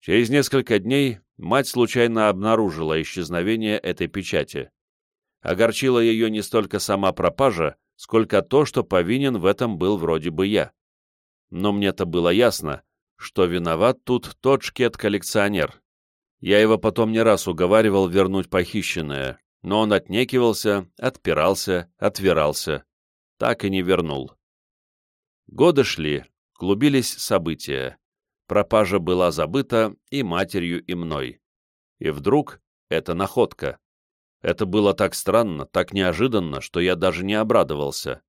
S1: Через несколько дней мать случайно обнаружила исчезновение этой печати. Огорчила ее не столько сама пропажа, сколько то, что повинен в этом был вроде бы я. Но мне-то было ясно, что виноват тут тот шкет-коллекционер. Я его потом не раз уговаривал вернуть похищенное, но он отнекивался, отпирался, отвирался. Так и не вернул. Годы шли, клубились события. Пропажа была забыта и матерью, и мной. И вдруг это находка. Это было так странно, так неожиданно, что я даже не обрадовался.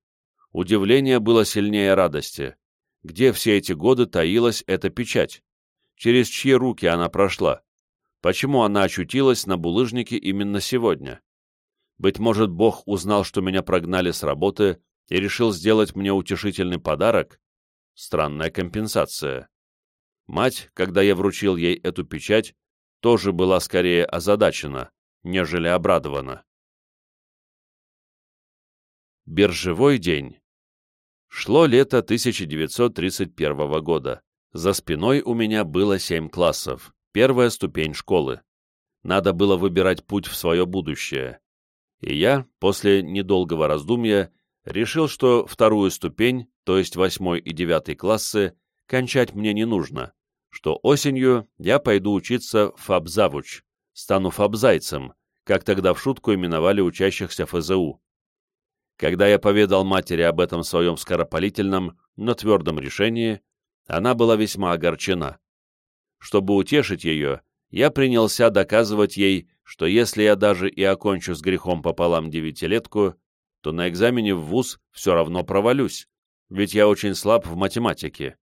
S1: Удивление было сильнее радости. Где все эти годы таилась эта печать? Через чьи руки она прошла? почему она очутилась на булыжнике именно сегодня. Быть может, Бог узнал, что меня прогнали с работы и решил сделать мне утешительный подарок? Странная компенсация. Мать, когда я вручил ей эту печать, тоже была скорее озадачена, нежели обрадована. Биржевой день. Шло лето 1931 года. За спиной у меня было семь классов, первая ступень школы. Надо было выбирать путь в свое будущее. И я, после недолгого раздумья, решил, что вторую ступень, то есть восьмой и девятый классы, кончать мне не нужно, что осенью я пойду учиться в фабзавуч, стану фабзайцем, как тогда в шутку именовали учащихся ФЗУ. Когда я поведал матери об этом своем скоропалительном, но твердом решении, она была весьма огорчена. Чтобы утешить ее, я принялся доказывать ей, что если я даже и окончу с грехом пополам девятилетку, то на экзамене в ВУЗ все равно провалюсь, ведь я очень слаб в математике.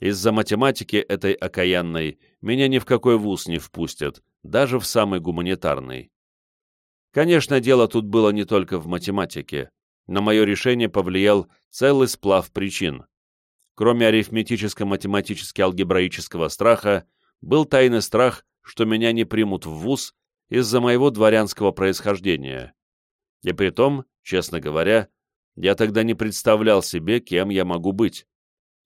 S1: Из-за математики этой окаянной меня ни в какой вуз не впустят, даже в самый гуманитарный. Конечно, дело тут было не только в математике. На мое решение повлиял целый сплав причин. Кроме арифметическо-математически-алгебраического страха, был тайный страх, что меня не примут в вуз из-за моего дворянского происхождения. И при том, честно говоря, я тогда не представлял себе, кем я могу быть.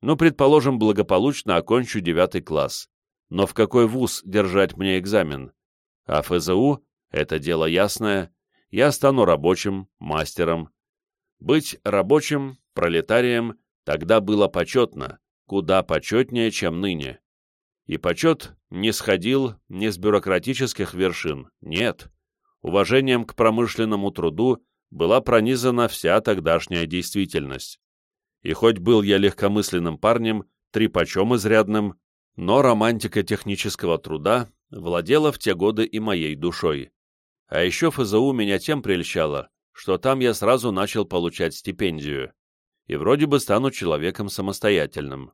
S1: Ну, предположим, благополучно окончу девятый класс. Но в какой вуз держать мне экзамен? А ФЗУ — это дело ясное. Я стану рабочим, мастером. Быть рабочим, пролетарием тогда было почетно, куда почетнее, чем ныне. И почет не сходил ни с бюрократических вершин, нет. Уважением к промышленному труду была пронизана вся тогдашняя действительность. И хоть был я легкомысленным парнем, трепачом изрядным, но романтика технического труда владела в те годы и моей душой. А еще ФЗУ меня тем прельщало, что там я сразу начал получать стипендию, и вроде бы стану человеком самостоятельным.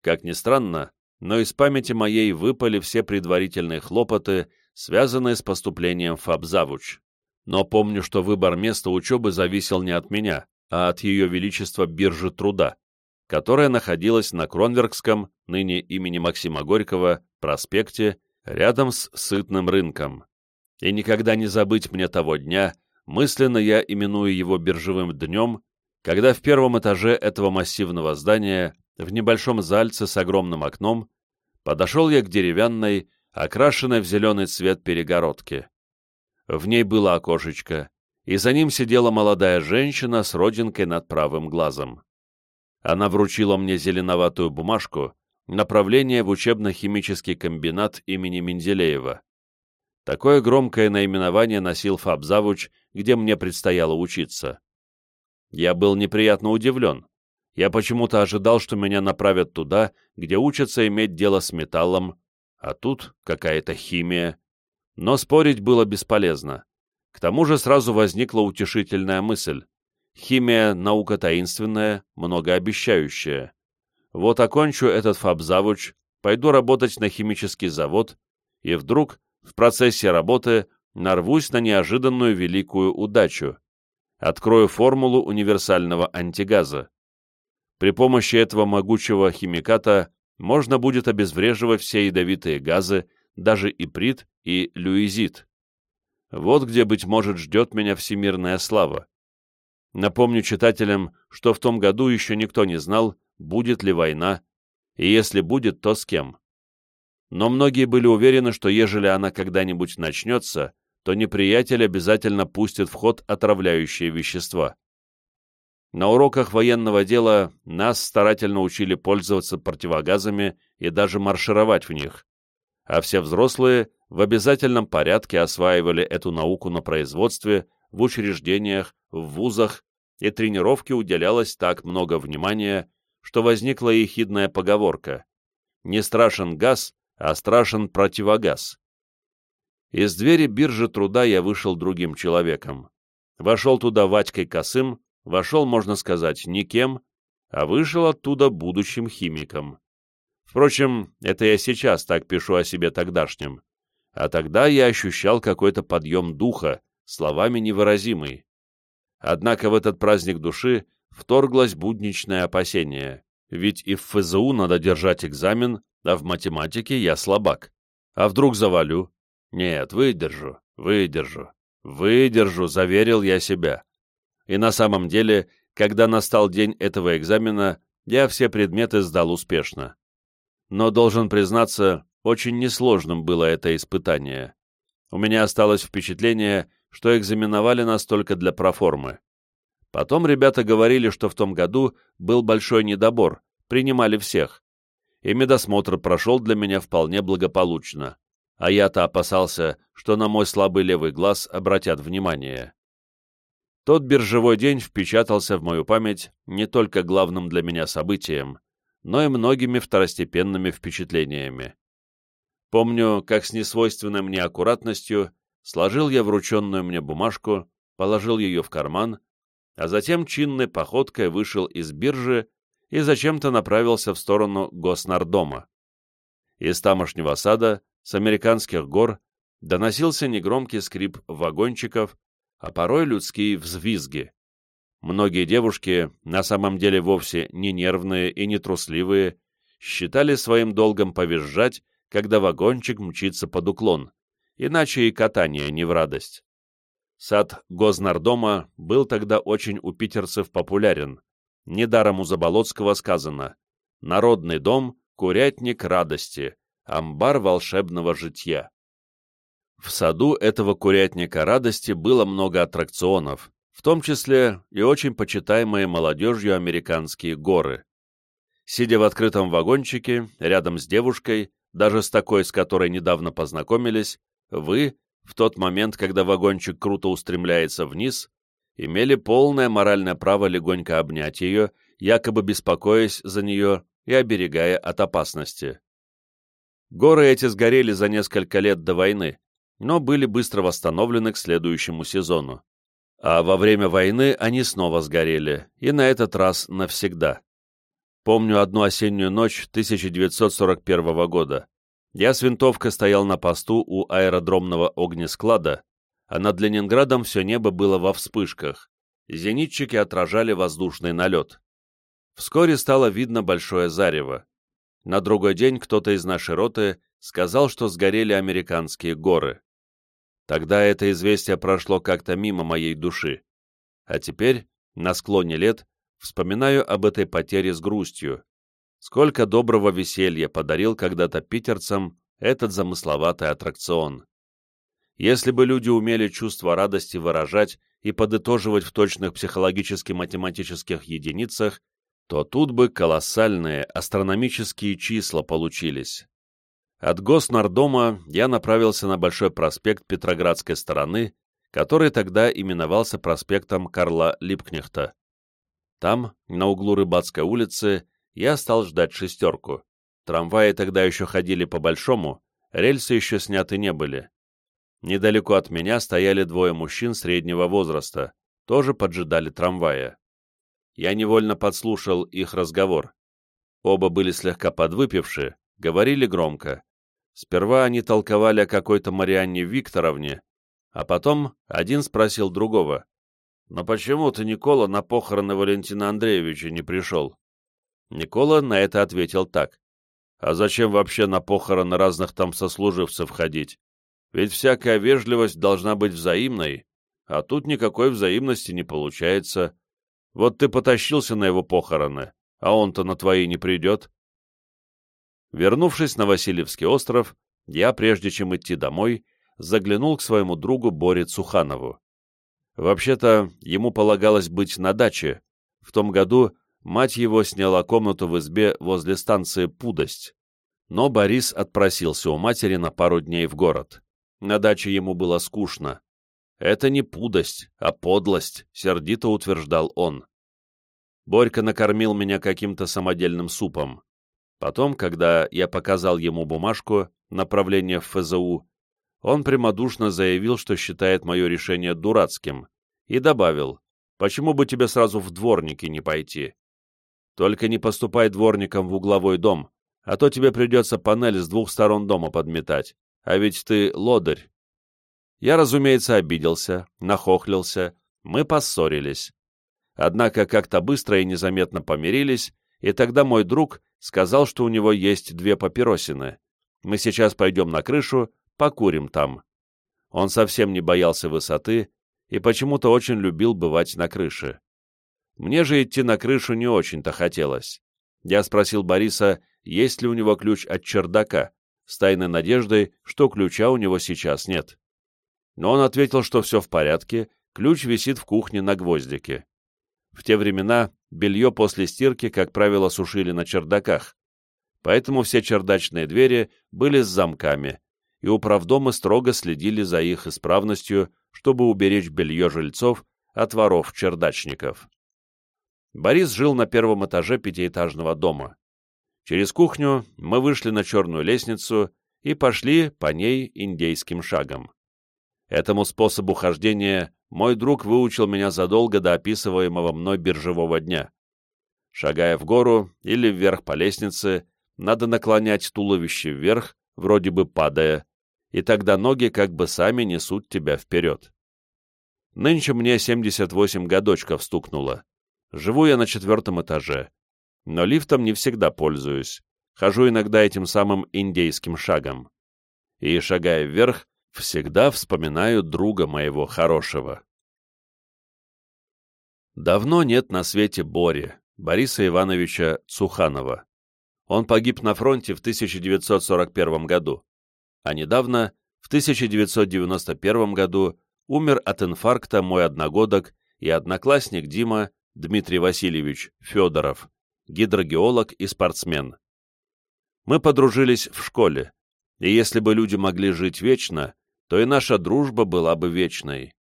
S1: Как ни странно, но из памяти моей выпали все предварительные хлопоты, связанные с поступлением в Фабзавуч. Но помню, что выбор места учебы зависел не от меня, а от Ее Величества биржи труда, которая находилась на Кронверкском, ныне имени Максима Горького, проспекте, рядом с Сытным рынком. И никогда не забыть мне того дня, мысленно я именую его биржевым днем, когда в первом этаже этого массивного здания, в небольшом зальце с огромным окном, подошел я к деревянной, окрашенной в зеленый цвет перегородке. В ней было окошечко, и за ним сидела молодая женщина с родинкой над правым глазом. Она вручила мне зеленоватую бумажку, направление в учебно-химический комбинат имени Менделеева. Такое громкое наименование носил Фабзавуч, где мне предстояло учиться. Я был неприятно удивлен. Я почему-то ожидал, что меня направят туда, где учатся иметь дело с металлом, а тут какая-то химия. Но спорить было бесполезно. К тому же сразу возникла утешительная мысль. Химия — наука таинственная, многообещающая. Вот окончу этот фабзавуч, пойду работать на химический завод, и вдруг, в процессе работы, нарвусь на неожиданную великую удачу. Открою формулу универсального антигаза. При помощи этого могучего химиката можно будет обезвреживать все ядовитые газы, даже иприт и люизит. Вот где, быть может, ждет меня всемирная слава. Напомню читателям, что в том году еще никто не знал, будет ли война, и если будет, то с кем. Но многие были уверены, что ежели она когда-нибудь начнется, то неприятель обязательно пустит в ход отравляющие вещества. На уроках военного дела нас старательно учили пользоваться противогазами и даже маршировать в них, а все взрослые в обязательном порядке осваивали эту науку на производстве, в учреждениях, в вузах, и тренировке уделялось так много внимания, что возникла ехидная поговорка «Не страшен газ, а страшен противогаз». Из двери биржи труда я вышел другим человеком. Вошел туда Ватькой Косым, вошел, можно сказать, никем, а вышел оттуда будущим химиком. Впрочем, это я сейчас так пишу о себе тогдашнем. А тогда я ощущал какой-то подъем духа, словами невыразимый. Однако в этот праздник души вторглось будничное опасение, ведь и в ФЗУ надо держать экзамен, а в математике я слабак. А вдруг завалю? Нет, выдержу, выдержу, выдержу, заверил я себя. И на самом деле, когда настал день этого экзамена, я все предметы сдал успешно. Но, должен признаться, очень несложным было это испытание. У меня осталось впечатление, что экзаменовали нас только для проформы. Потом ребята говорили, что в том году был большой недобор, принимали всех. И медосмотр прошел для меня вполне благополучно, а я-то опасался, что на мой слабый левый глаз обратят внимание. Тот биржевой день впечатался в мою память не только главным для меня событием, но и многими второстепенными впечатлениями. Помню, как с несвойственной мне аккуратностью сложил я врученную мне бумажку, положил ее в карман, а затем чинной походкой вышел из биржи и зачем-то направился в сторону Госнардома. Из тамошнего сада, с американских гор, доносился негромкий скрип вагончиков, а порой людские взвизги. Многие девушки, на самом деле вовсе не нервные и не трусливые, считали своим долгом повизжать когда вагончик мчится под уклон, иначе и катание не в радость. Сад Гознардома был тогда очень у питерцев популярен. Недаром у Заболоцкого сказано «Народный дом, курятник радости, амбар волшебного житья». В саду этого курятника радости было много аттракционов, в том числе и очень почитаемые молодежью американские горы. Сидя в открытом вагончике, рядом с девушкой, даже с такой, с которой недавно познакомились, вы, в тот момент, когда вагончик круто устремляется вниз, имели полное моральное право легонько обнять ее, якобы беспокоясь за нее и оберегая от опасности. Горы эти сгорели за несколько лет до войны, но были быстро восстановлены к следующему сезону. А во время войны они снова сгорели, и на этот раз навсегда. Помню одну осеннюю ночь 1941 года. Я с винтовкой стоял на посту у аэродромного огнесклада, а над Ленинградом все небо было во вспышках. Зенитчики отражали воздушный налет. Вскоре стало видно большое зарево. На другой день кто-то из нашей роты сказал, что сгорели американские горы. Тогда это известие прошло как-то мимо моей души. А теперь, на склоне лет, Вспоминаю об этой потере с грустью. Сколько доброго веселья подарил когда-то питерцам этот замысловатый аттракцион. Если бы люди умели чувство радости выражать и подытоживать в точных психологически-математических единицах, то тут бы колоссальные астрономические числа получились. От Госнардома я направился на Большой проспект Петроградской стороны, который тогда именовался проспектом Карла Липкнехта. Там, на углу Рыбацкой улицы, я стал ждать шестерку. Трамваи тогда еще ходили по-большому, рельсы еще сняты не были. Недалеко от меня стояли двое мужчин среднего возраста, тоже поджидали трамвая. Я невольно подслушал их разговор. Оба были слегка подвыпившие, говорили громко. Сперва они толковали о какой-то Марианне Викторовне, а потом один спросил другого, но почему ты, Никола, на похороны Валентина Андреевича не пришел? Никола на это ответил так. А зачем вообще на похороны разных там сослуживцев ходить? Ведь всякая вежливость должна быть взаимной, а тут никакой взаимности не получается. Вот ты потащился на его похороны, а он-то на твои не придет. Вернувшись на Васильевский остров, я, прежде чем идти домой, заглянул к своему другу Боре Цуханову. Вообще-то, ему полагалось быть на даче. В том году мать его сняла комнату в избе возле станции Пудость. Но Борис отпросился у матери на пару дней в город. На даче ему было скучно. «Это не пудость, а подлость», — сердито утверждал он. Борька накормил меня каким-то самодельным супом. Потом, когда я показал ему бумажку, направление в ФЗУ, он прямодушно заявил, что считает мое решение дурацким, и добавил, почему бы тебе сразу в дворники не пойти? Только не поступай дворником в угловой дом, а то тебе придется панель с двух сторон дома подметать, а ведь ты лодырь. Я, разумеется, обиделся, нахохлился, мы поссорились. Однако как-то быстро и незаметно помирились, и тогда мой друг сказал, что у него есть две папиросины. Мы сейчас пойдем на крышу, покурим там. Он совсем не боялся высоты и почему-то очень любил бывать на крыше. Мне же идти на крышу не очень-то хотелось. Я спросил Бориса, есть ли у него ключ от чердака, с тайной надеждой, что ключа у него сейчас нет. Но он ответил, что все в порядке, ключ висит в кухне на гвоздике. В те времена белье после стирки, как правило, сушили на чердаках, поэтому все чердачные двери были с замками, и управдомы строго следили за их исправностью, чтобы уберечь белье жильцов от воров-чердачников. Борис жил на первом этаже пятиэтажного дома. Через кухню мы вышли на черную лестницу и пошли по ней индейским шагом. Этому способу хождения мой друг выучил меня задолго до описываемого мной биржевого дня. Шагая в гору или вверх по лестнице, надо наклонять туловище вверх, вроде бы падая, и тогда ноги как бы сами несут тебя вперед. Нынче мне 78 годочков стукнуло. Живу я на четвертом этаже, но лифтом не всегда пользуюсь. Хожу иногда этим самым индейским шагом. И, шагая вверх, всегда вспоминаю друга моего хорошего. Давно нет на свете Бори, Бориса Ивановича Цуханова. Он погиб на фронте в 1941 году, а недавно, в 1991 году, умер от инфаркта мой одногодок и одноклассник Дима Дмитрий Васильевич Федоров, гидрогеолог и спортсмен. Мы подружились в школе, и если бы люди могли жить вечно, то и наша дружба была бы вечной.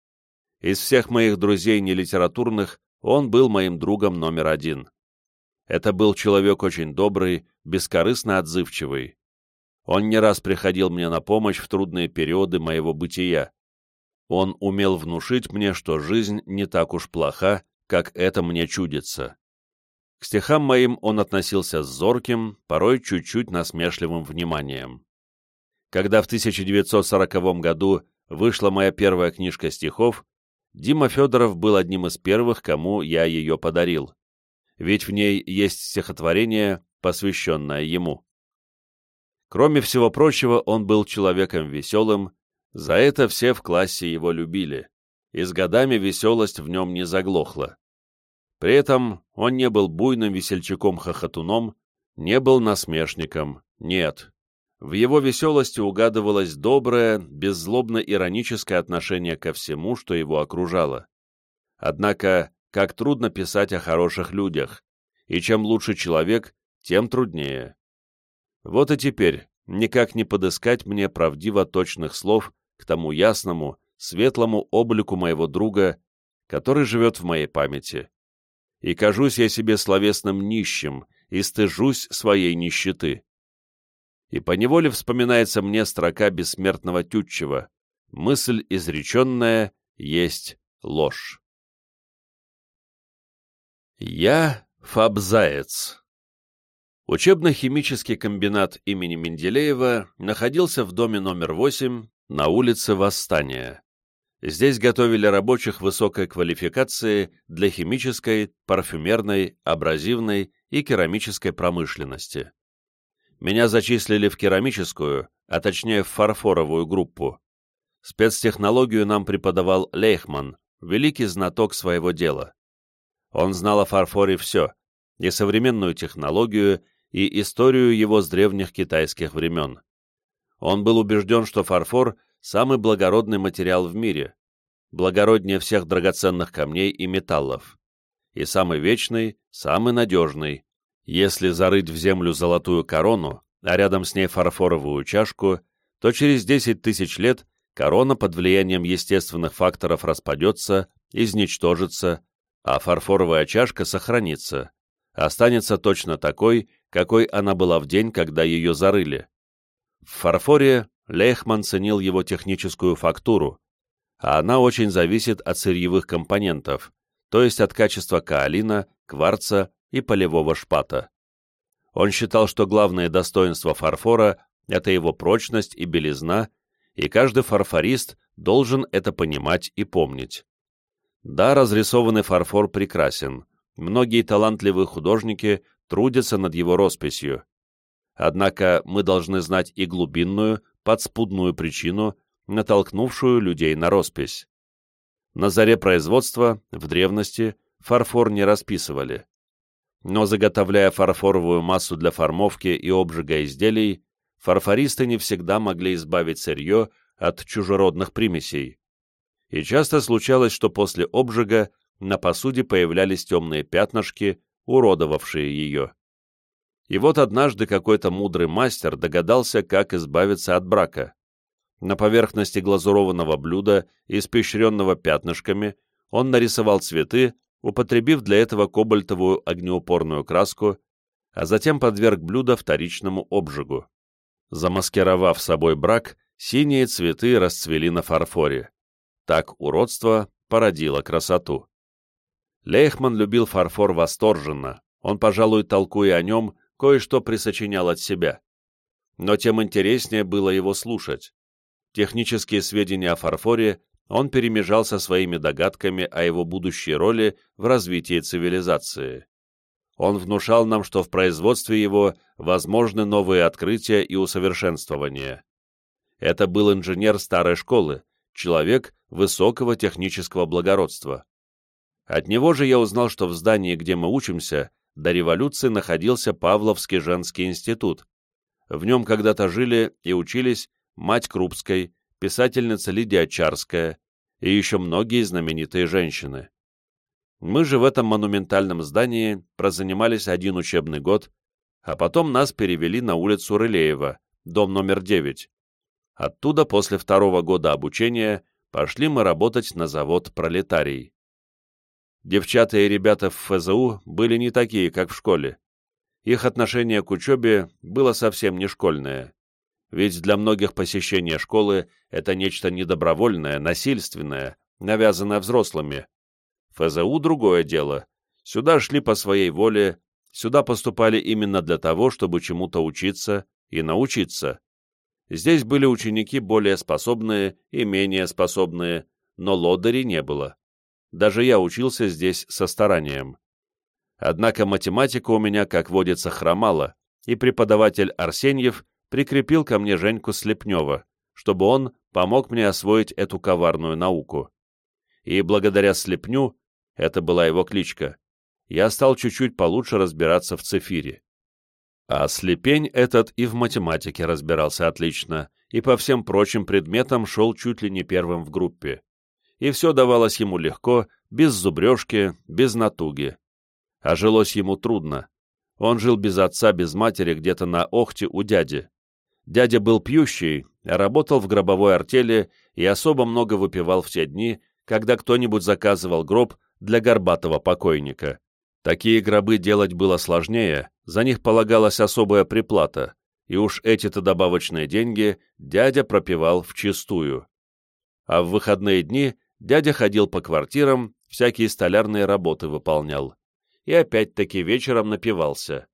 S1: Из всех моих друзей нелитературных он был моим другом номер один. Это был человек очень добрый, бескорыстно отзывчивый. Он не раз приходил мне на помощь в трудные периоды моего бытия. Он умел внушить мне, что жизнь не так уж плоха, как это мне чудится. К стихам моим он относился с зорким, порой чуть-чуть насмешливым вниманием. Когда в 1940 году вышла моя первая книжка стихов, Дима Федоров был одним из первых, кому я ее подарил, ведь в ней есть стихотворение, посвященное ему. Кроме всего прочего, он был человеком веселым, за это все в классе его любили, и с годами веселость в нем не заглохла. При этом он не был буйным весельчаком-хохотуном, не был насмешником, нет, в его веселости угадывалось доброе, беззлобно-ироническое отношение ко всему, что его окружало. Однако, как трудно писать о хороших людях, и чем лучше человек, тем труднее. Вот и теперь никак не подыскать мне правдиво точных слов к тому ясному, светлому облику моего друга, который живет в моей памяти. И кажусь я себе словесным нищим, и стыжусь своей нищеты и поневоле вспоминается мне строка бессмертного Тютчева «Мысль изреченная есть ложь». Я Фабзаец. Учебно-химический комбинат имени Менделеева находился в доме номер 8 на улице Восстания. Здесь готовили рабочих высокой квалификации для химической, парфюмерной, абразивной и керамической промышленности меня зачислили в керамическую, а точнее в фарфоровую группу. Спецтехнологию нам преподавал Лейхман, великий знаток своего дела. Он знал о фарфоре все, и современную технологию, и историю его с древних китайских времен. Он был убежден, что фарфор – самый благородный материал в мире, благороднее всех драгоценных камней и металлов, и самый вечный, самый надежный, если зарыть в землю золотую корону, а рядом с ней фарфоровую чашку, то через 10 тысяч лет корона под влиянием естественных факторов распадется, изничтожится, а фарфоровая чашка сохранится, останется точно такой, какой она была в день, когда ее зарыли. В фарфоре Лейхман ценил его техническую фактуру, а она очень зависит от сырьевых компонентов, то есть от качества каолина, кварца и полевого шпата. Он считал, что главное достоинство фарфора это его прочность и белизна, и каждый фарфорист должен это понимать и помнить. Да, разрисованный фарфор прекрасен, многие талантливые художники трудятся над его росписью. Однако мы должны знать и глубинную, подспудную причину, натолкнувшую людей на роспись. На заре производства, в древности, фарфор не расписывали. Но заготовляя фарфоровую массу для формовки и обжига изделий, фарфористы не всегда могли избавить сырье от чужеродных примесей. И часто случалось, что после обжига на посуде появлялись темные пятнышки, уродовавшие ее. И вот однажды какой-то мудрый мастер догадался, как избавиться от брака. На поверхности глазурованного блюда, испещренного пятнышками, он нарисовал цветы, употребив для этого кобальтовую огнеупорную краску, а затем подверг блюдо вторичному обжигу. Замаскировав собой брак, синие цветы расцвели на фарфоре. Так уродство породило красоту. Лейхман любил фарфор восторженно, он, пожалуй, толкуя о нем, кое-что присочинял от себя. Но тем интереснее было его слушать. Технические сведения о фарфоре он перемежал со своими догадками о его будущей роли в развитии цивилизации. Он внушал нам, что в производстве его возможны новые открытия и усовершенствования. Это был инженер старой школы, человек высокого технического благородства. От него же я узнал, что в здании, где мы учимся, до революции находился Павловский женский институт. В нем когда-то жили и учились мать Крупской, писательница Лидия Чарская и еще многие знаменитые женщины. Мы же в этом монументальном здании прозанимались один учебный год, а потом нас перевели на улицу Рылеева, дом номер 9. Оттуда после второго года обучения пошли мы работать на завод «Пролетарий». Девчата и ребята в ФЗУ были не такие, как в школе. Их отношение к учебе было совсем не школьное ведь для многих посещение школы – это нечто недобровольное, насильственное, навязанное взрослыми. ФЗУ – другое дело. Сюда шли по своей воле, сюда поступали именно для того, чтобы чему-то учиться и научиться. Здесь были ученики более способные и менее способные, но лодыри не было. Даже я учился здесь со старанием. Однако математика у меня, как водится, хромала, и преподаватель Арсеньев прикрепил ко мне Женьку Слепнева, чтобы он помог мне освоить эту коварную науку. И благодаря Слепню, это была его кличка, я стал чуть-чуть получше разбираться в цифире. А Слепень этот и в математике разбирался отлично, и по всем прочим предметам шел чуть ли не первым в группе. И все давалось ему легко, без зубрежки, без натуги. А жилось ему трудно. Он жил без отца, без матери, где-то на Охте у дяди. Дядя был пьющий, работал в гробовой артели и особо много выпивал в те дни, когда кто-нибудь заказывал гроб для горбатого покойника. Такие гробы делать было сложнее, за них полагалась особая приплата, и уж эти-то добавочные деньги дядя пропивал вчистую. А в выходные дни дядя ходил по квартирам, всякие столярные работы выполнял. И опять-таки вечером напивался.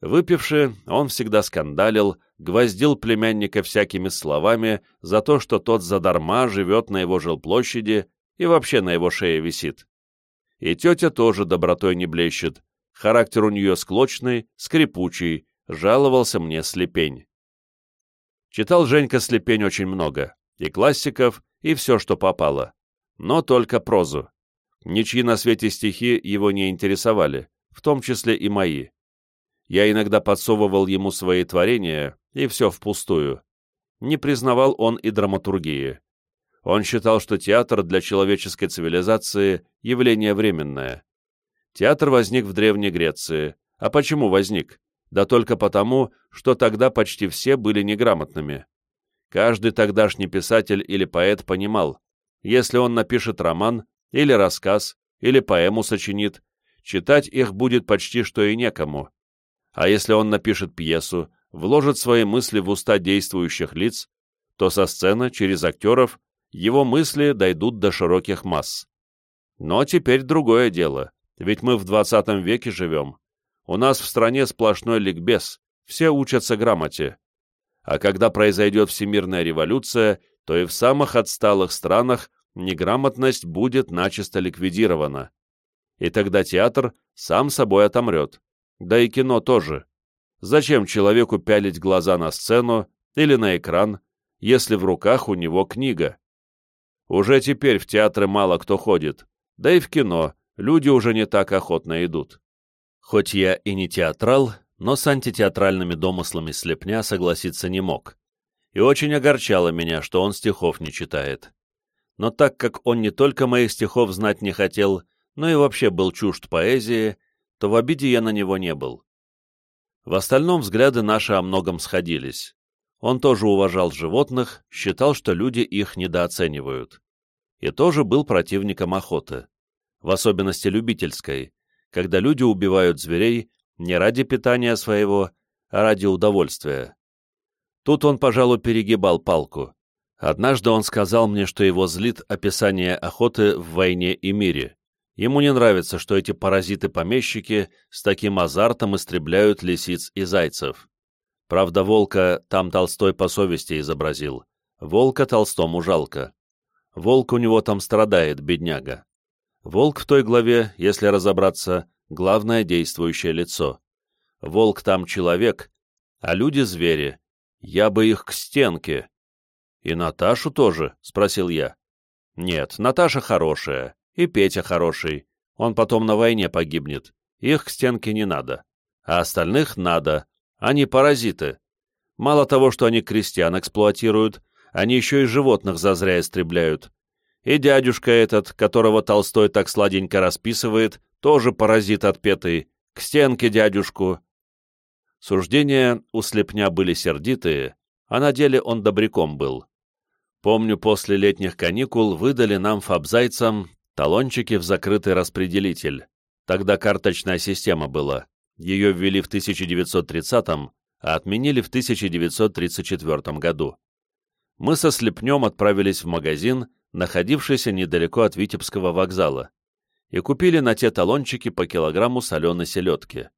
S1: Выпивши, он всегда скандалил, гвоздил племянника всякими словами за то, что тот задарма живет на его жилплощади и вообще на его шее висит. И тетя тоже добротой не блещет, характер у нее склочный, скрипучий, жаловался мне Слепень. Читал Женька Слепень очень много, и классиков, и все, что попало, но только прозу. Ничьи на свете стихи его не интересовали, в том числе и мои. Я иногда подсовывал ему свои творения, и все впустую. Не признавал он и драматургии. Он считал, что театр для человеческой цивилизации – явление временное. Театр возник в Древней Греции. А почему возник? Да только потому, что тогда почти все были неграмотными. Каждый тогдашний писатель или поэт понимал, если он напишет роман, или рассказ, или поэму сочинит, читать их будет почти что и некому. А если он напишет пьесу, вложит свои мысли в уста действующих лиц, то со сцены, через актеров, его мысли дойдут до широких масс. Но теперь другое дело, ведь мы в 20 веке живем. У нас в стране сплошной ликбез, все учатся грамоте. А когда произойдет всемирная революция, то и в самых отсталых странах неграмотность будет начисто ликвидирована. И тогда театр сам собой отомрет. Да и кино тоже. Зачем человеку пялить глаза на сцену или на экран, если в руках у него книга? Уже теперь в театры мало кто ходит, да и в кино люди уже не так охотно идут. Хоть я и не театрал, но с антитеатральными домыслами слепня согласиться не мог. И очень огорчало меня, что он стихов не читает. Но так как он не только моих стихов знать не хотел, но и вообще был чужд поэзии, то в обиде я на него не был. В остальном взгляды наши о многом сходились. Он тоже уважал животных, считал, что люди их недооценивают. И тоже был противником охоты, в особенности любительской, когда люди убивают зверей не ради питания своего, а ради удовольствия. Тут он, пожалуй, перегибал палку. Однажды он сказал мне, что его злит описание охоты в «Войне и мире». Ему не нравится, что эти паразиты-помещики с таким азартом истребляют лисиц и зайцев. Правда, волка там Толстой по совести изобразил. Волка Толстому жалко. Волк у него там страдает, бедняга. Волк в той главе, если разобраться, главное действующее лицо. Волк там человек, а люди звери. Я бы их к стенке. И Наташу тоже, спросил я. Нет, Наташа хорошая, и Петя хороший. Он потом на войне погибнет. Их к стенке не надо. А остальных надо. Они паразиты. Мало того, что они крестьян эксплуатируют, они еще и животных зазря истребляют. И дядюшка этот, которого Толстой так сладенько расписывает, тоже паразит отпетый. К стенке дядюшку. Суждения у слепня были сердитые, а на деле он добряком был. Помню, после летних каникул выдали нам фабзайцам Талончики в закрытый распределитель. Тогда карточная система была. Ее ввели в 1930-м, а отменили в 1934 году. Мы со Слепнем отправились в магазин, находившийся недалеко от Витебского вокзала, и купили на те талончики по килограмму соленой селедки.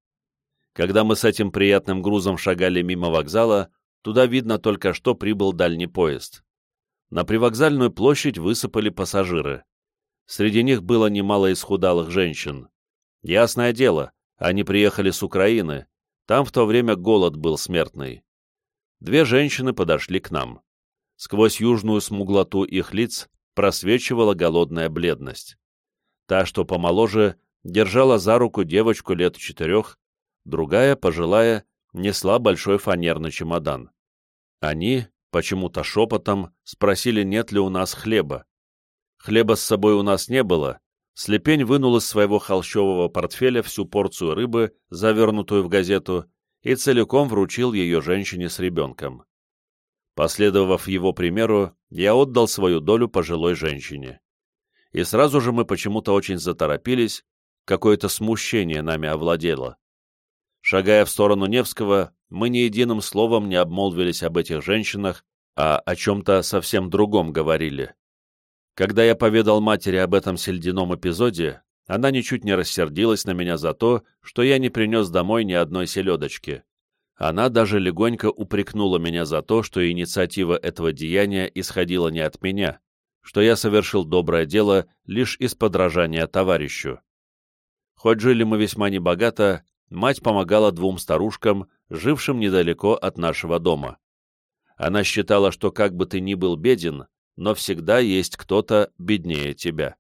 S1: Когда мы с этим приятным грузом шагали мимо вокзала, туда видно только что прибыл дальний поезд. На привокзальную площадь высыпали пассажиры. Среди них было немало исхудалых женщин. Ясное дело, они приехали с Украины, там в то время голод был смертный. Две женщины подошли к нам. Сквозь южную смуглоту их лиц просвечивала голодная бледность. Та, что помоложе, держала за руку девочку лет четырех, другая, пожилая, несла большой фанерный чемодан. Они, почему-то шепотом, спросили, нет ли у нас хлеба. Хлеба с собой у нас не было. Слепень вынул из своего холщового портфеля всю порцию рыбы, завернутую в газету, и целиком вручил ее женщине с ребенком. Последовав его примеру, я отдал свою долю пожилой женщине. И сразу же мы почему-то очень заторопились, какое-то смущение нами овладело. Шагая в сторону Невского, мы ни единым словом не обмолвились об этих женщинах, а о чем-то совсем другом говорили. Когда я поведал матери об этом сельдяном эпизоде, она ничуть не рассердилась на меня за то, что я не принес домой ни одной селедочки. Она даже легонько упрекнула меня за то, что инициатива этого деяния исходила не от меня, что я совершил доброе дело лишь из подражания товарищу. Хоть жили мы весьма небогато, мать помогала двум старушкам, жившим недалеко от нашего дома. Она считала, что как бы ты ни был беден, но всегда есть кто-то беднее тебя.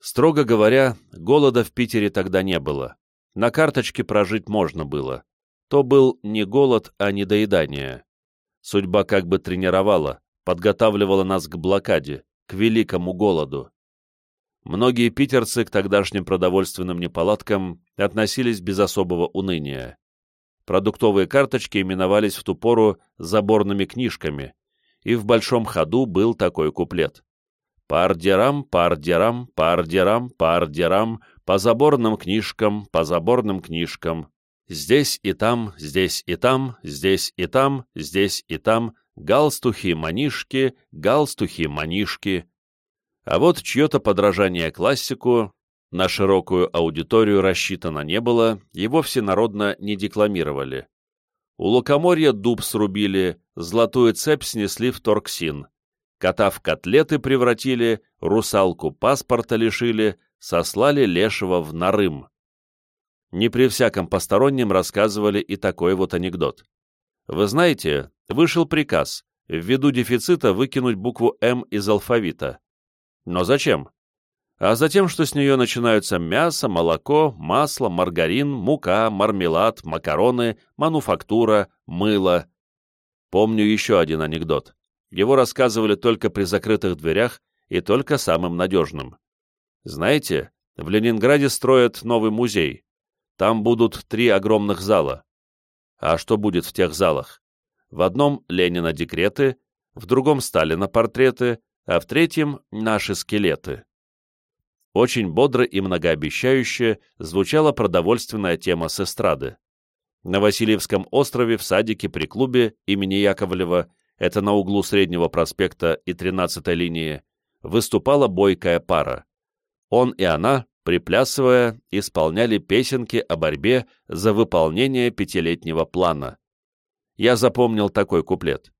S1: Строго говоря, голода в Питере тогда не было. На карточке прожить можно было. То был не голод, а недоедание. Судьба как бы тренировала, подготавливала нас к блокаде, к великому голоду. Многие питерцы к тогдашним продовольственным неполадкам относились без особого уныния. Продуктовые карточки именовались в ту пору заборными книжками, и в большом ходу был такой куплет. Пар-дерам, пар-дерам, пар-дерам, пар-дерам, по заборным книжкам, по заборным книжкам. Здесь и там, здесь и там, здесь и там, здесь и там, галстухи-манишки, галстухи-манишки. А вот чье-то подражание классику на широкую аудиторию рассчитано не было и вовсе народно не декламировали. У лукоморья дуб срубили, золотую цепь снесли в Торксин. Кота в котлеты превратили, русалку паспорта лишили, сослали лешего в Нарым. Не при всяком постороннем рассказывали и такой вот анекдот. Вы знаете, вышел приказ ввиду дефицита выкинуть букву «М» из алфавита. Но зачем? а затем, что с нее начинаются мясо, молоко, масло, маргарин, мука, мармелад, макароны, мануфактура, мыло. Помню еще один анекдот. Его рассказывали только при закрытых дверях и только самым надежным. Знаете, в Ленинграде строят новый музей. Там будут три огромных зала. А что будет в тех залах? В одном Ленина декреты, в другом Сталина портреты, а в третьем — наши скелеты. Очень бодро и многообещающе звучала продовольственная тема с эстрады. На Васильевском острове в садике при клубе имени Яковлева, это на углу Среднего проспекта и 13-й линии, выступала бойкая пара. Он и она, приплясывая, исполняли песенки о борьбе за выполнение пятилетнего плана. Я запомнил такой куплет.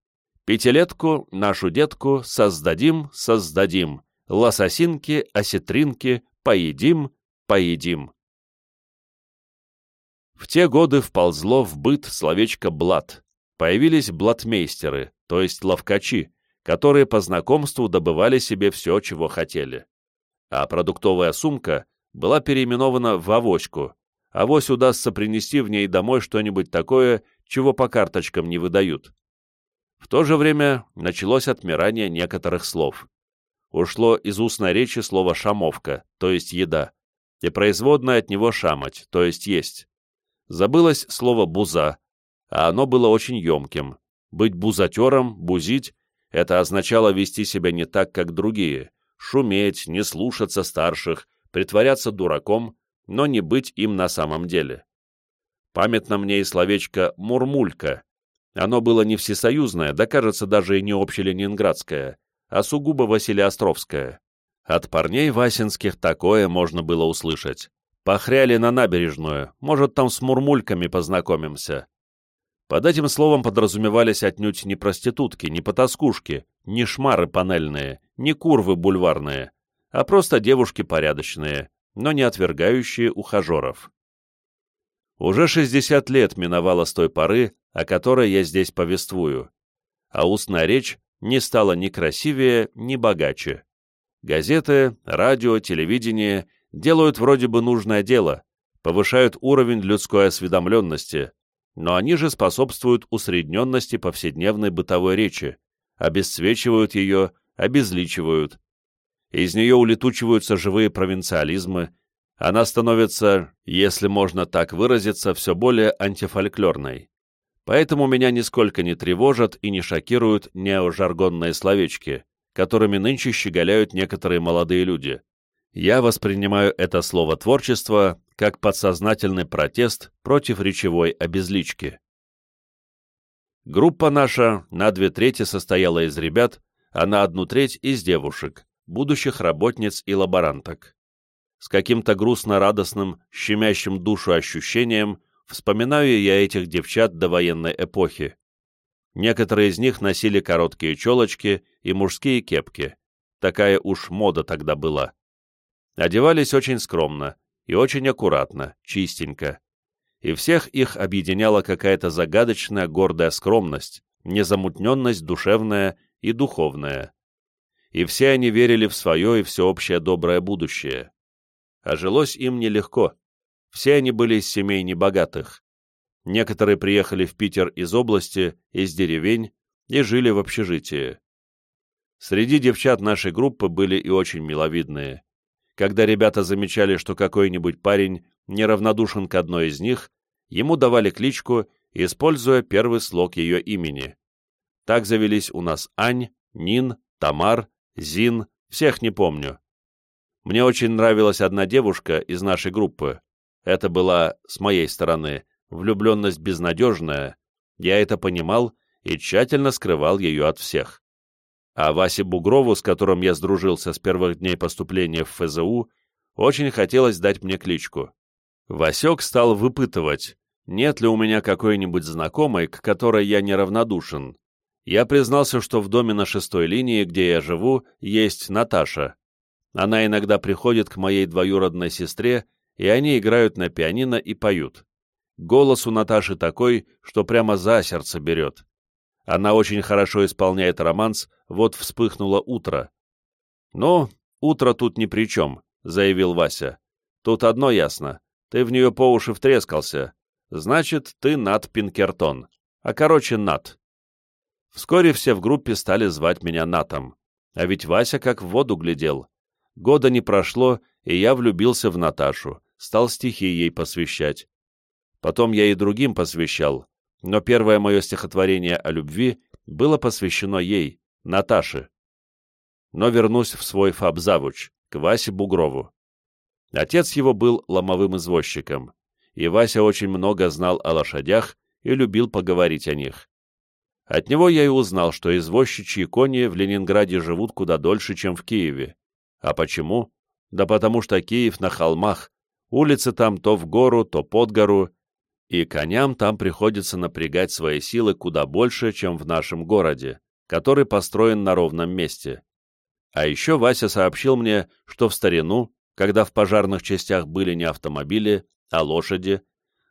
S1: «Пятилетку, нашу детку, создадим, создадим, лососинки, осетринки, поедим, поедим. В те годы вползло в быт словечко «блат». Появились блатмейстеры, то есть ловкачи, которые по знакомству добывали себе все, чего хотели. А продуктовая сумка была переименована в авоську. Авось удастся принести в ней домой что-нибудь такое, чего по карточкам не выдают. В то же время началось отмирание некоторых слов ушло из устной речи слово «шамовка», то есть «еда», и производное от него «шамать», то есть «есть». Забылось слово «буза», а оно было очень емким. Быть бузатером, бузить — это означало вести себя не так, как другие, шуметь, не слушаться старших, притворяться дураком, но не быть им на самом деле. Памятно мне и словечко «мурмулька». Оно было не всесоюзное, да, кажется, даже и не общеленинградское, а сугубо Василиостровская. От парней васинских такое можно было услышать. Похряли на набережную, может, там с мурмульками познакомимся. Под этим словом подразумевались отнюдь не проститутки, не потаскушки, не шмары панельные, не курвы бульварные, а просто девушки порядочные, но не отвергающие ухажеров. Уже 60 лет миновало с той поры, о которой я здесь повествую, а устная речь не стало ни красивее, ни богаче. Газеты, радио, телевидение делают вроде бы нужное дело, повышают уровень людской осведомленности, но они же способствуют усредненности повседневной бытовой речи, обесцвечивают ее, обезличивают. Из нее улетучиваются живые провинциализмы, она становится, если можно так выразиться, все более антифольклорной. Поэтому меня нисколько не тревожат и не шокируют неожаргонные словечки, которыми нынче щеголяют некоторые молодые люди. Я воспринимаю это слово творчество как подсознательный протест против речевой обезлички. Группа наша на две трети состояла из ребят, а на одну треть из девушек, будущих работниц и лаборанток. С каким-то грустно-радостным, щемящим душу ощущением Вспоминаю я этих девчат до военной эпохи. Некоторые из них носили короткие челочки и мужские кепки. Такая уж мода тогда была. Одевались очень скромно и очень аккуратно, чистенько. И всех их объединяла какая-то загадочная гордая скромность, незамутненность душевная и духовная. И все они верили в свое и всеобщее доброе будущее. А жилось им нелегко. Все они были из семей небогатых. Некоторые приехали в Питер из области, из деревень и жили в общежитии. Среди девчат нашей группы были и очень миловидные. Когда ребята замечали, что какой-нибудь парень неравнодушен к одной из них, ему давали кличку, используя первый слог ее имени. Так завелись у нас Ань, Нин, Тамар, Зин, всех не помню. Мне очень нравилась одна девушка из нашей группы. Это была, с моей стороны, влюбленность безнадежная, я это понимал и тщательно скрывал ее от всех. А Васе Бугрову, с которым я сдружился с первых дней поступления в ФЗУ, очень хотелось дать мне кличку. Васек стал выпытывать, нет ли у меня какой-нибудь знакомой, к которой я неравнодушен. Я признался, что в доме на шестой линии, где я живу, есть Наташа. Она иногда приходит к моей двоюродной сестре, и они играют на пианино и поют. Голос у Наташи такой, что прямо за сердце берет. Она очень хорошо исполняет романс «Вот вспыхнуло утро». «Ну, утро тут ни при чем», — заявил Вася. «Тут одно ясно. Ты в нее по уши втрескался. Значит, ты Нат Пинкертон. А короче, Нат». Вскоре все в группе стали звать меня Натом. А ведь Вася как в воду глядел. Года не прошло, и я влюбился в Наташу, стал стихи ей посвящать. Потом я и другим посвящал, но первое мое стихотворение о любви было посвящено ей, Наташе. Но вернусь в свой фабзавуч, к Васе Бугрову. Отец его был ломовым извозчиком, и Вася очень много знал о лошадях и любил поговорить о них. От него я и узнал, что извозчичьи кони в Ленинграде живут куда дольше, чем в Киеве. А почему? Да потому что Киев на холмах, улицы там то в гору, то под гору, и коням там приходится напрягать свои силы куда больше, чем в нашем городе, который построен на ровном месте. А еще Вася сообщил мне, что в старину, когда в пожарных частях были не автомобили, а лошади,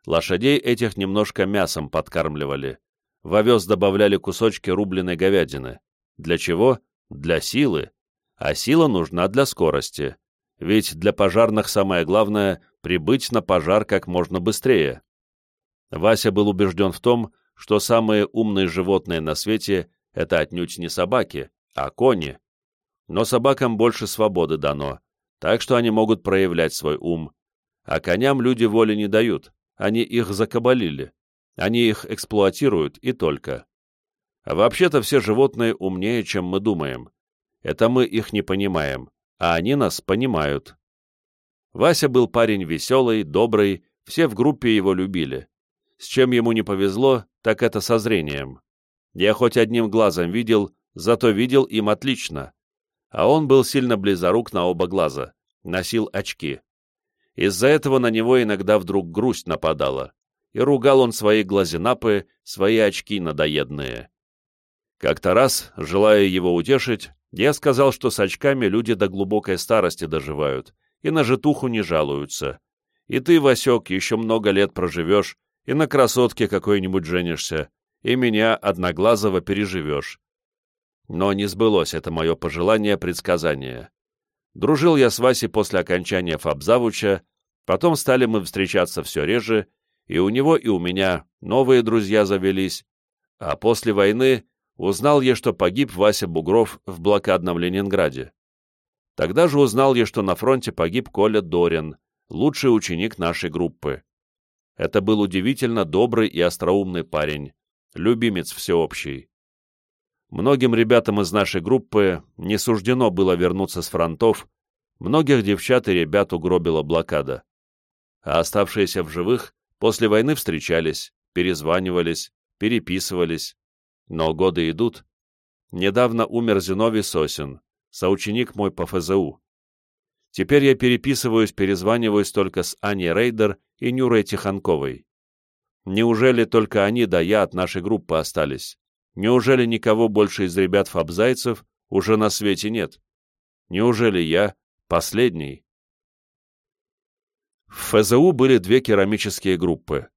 S1: лошадей этих немножко мясом подкармливали. В овес добавляли кусочки рубленой говядины. Для чего? Для силы. А сила нужна для скорости. Ведь для пожарных самое главное — прибыть на пожар как можно быстрее. Вася был убежден в том, что самые умные животные на свете — это отнюдь не собаки, а кони. Но собакам больше свободы дано, так что они могут проявлять свой ум. А коням люди воли не дают, они их закабалили. Они их эксплуатируют и только. Вообще-то все животные умнее, чем мы думаем. Это мы их не понимаем, а они нас понимают. Вася был парень веселый, добрый, все в группе его любили. С чем ему не повезло, так это со зрением. Я хоть одним глазом видел, зато видел им отлично. А он был сильно близорук на оба глаза, носил очки. Из-за этого на него иногда вдруг грусть нападала, и ругал он свои глазинапы, свои очки надоедные. Как-то раз, желая его утешить, я сказал, что с очками люди до глубокой старости доживают, и на житуху не жалуются. И ты, Васек, еще много лет проживешь, и на красотке какой-нибудь женишься, и меня, одноглазого, переживешь. Но не сбылось это мое пожелание-предсказание. Дружил я с Васей после окончания фабзавуча, потом стали мы встречаться все реже, и у него и у меня новые друзья завелись, а после войны узнал я, что погиб Вася Бугров в блокадном Ленинграде. Тогда же узнал я, что на фронте погиб Коля Дорин, лучший ученик нашей группы. Это был удивительно добрый и остроумный парень, любимец всеобщий. Многим ребятам из нашей группы не суждено было вернуться с фронтов, многих девчат и ребят угробила блокада. А оставшиеся в живых после войны встречались, перезванивались, переписывались. Но годы идут. Недавно умер Зиновий Сосин, соученик мой по ФЗУ. Теперь я переписываюсь, перезваниваюсь только с Аней Рейдер и Нюрой Тихонковой. Неужели только они да я от нашей группы остались? Неужели никого больше из ребят фабзайцев уже на свете нет? Неужели я последний? В ФЗУ были две керамические группы.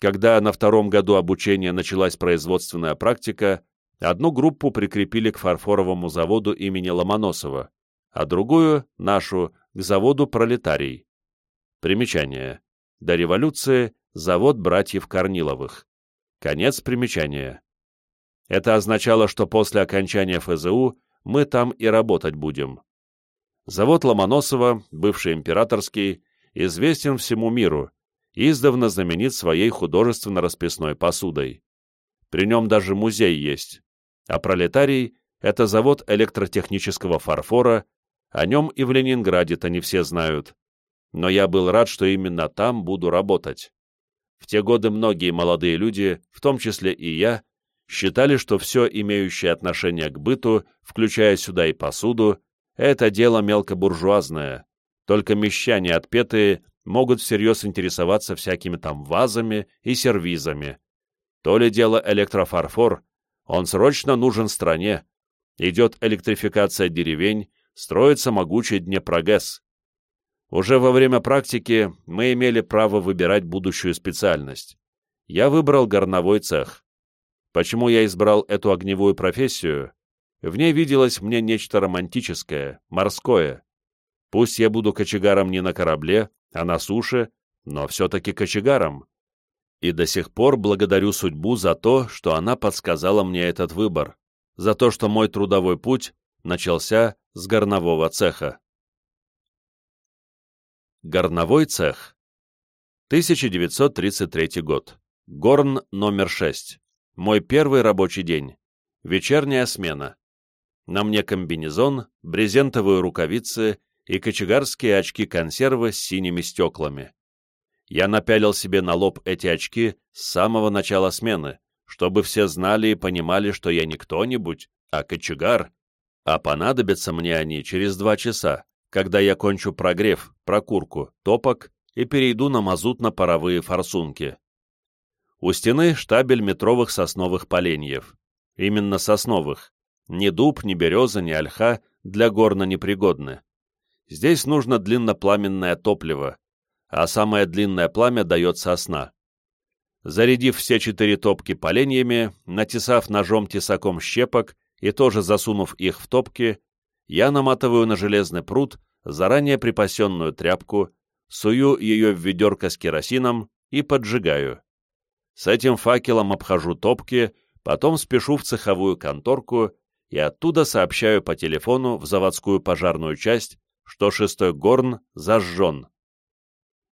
S1: Когда на втором году обучения началась производственная практика, одну группу прикрепили к фарфоровому заводу имени Ломоносова, а другую, нашу, к заводу «Пролетарий». Примечание. До революции завод братьев Корниловых. Конец примечания. Это означало, что после окончания ФЗУ мы там и работать будем. Завод Ломоносова, бывший императорский, известен всему миру, издавна знаменит своей художественно-расписной посудой. При нем даже музей есть. А пролетарий — это завод электротехнического фарфора о нем и в Ленинграде-то не все знают. Но я был рад, что именно там буду работать. В те годы многие молодые люди, в том числе и я, считали, что все имеющее отношение к быту, включая сюда и посуду, это дело мелкобуржуазное. Только мещане отпетые могут всерьез интересоваться всякими там вазами и сервизами. То ли дело электрофарфор, он срочно нужен стране. Идет электрификация деревень, строится могучий Днепрогэс. Уже во время практики мы имели право выбирать будущую специальность. Я выбрал горновой цех. Почему я избрал эту огневую профессию? В ней виделось мне нечто романтическое, морское. Пусть я буду кочегаром не на корабле, а на суше, но все-таки кочегаром. И до сих пор благодарю судьбу за то, что она подсказала мне этот выбор, за то, что мой трудовой путь начался с горнового цеха. Горновой цех. 1933 год. Горн номер 6. Мой первый рабочий день. Вечерняя смена. На мне комбинезон, брезентовые рукавицы и кочегарские очки-консервы с синими стеклами. Я напялил себе на лоб эти очки с самого начала смены, чтобы все знали и понимали, что я не кто-нибудь, а кочегар, а понадобятся мне они через два часа, когда я кончу прогрев, прокурку, топок и перейду на мазутно-паровые форсунки. У стены штабель метровых сосновых поленьев. Именно сосновых. Ни дуб, ни береза, ни ольха для горна непригодны. Здесь нужно длиннопламенное топливо, а самое длинное пламя дает сосна. Зарядив все четыре топки поленьями, натесав ножом-тесаком щепок и тоже засунув их в топки, я наматываю на железный пруд заранее припасенную тряпку, сую ее в ведерко с керосином и поджигаю. С этим факелом обхожу топки, потом спешу в цеховую конторку и оттуда сообщаю по телефону в заводскую пожарную часть, что шестой горн зажжен.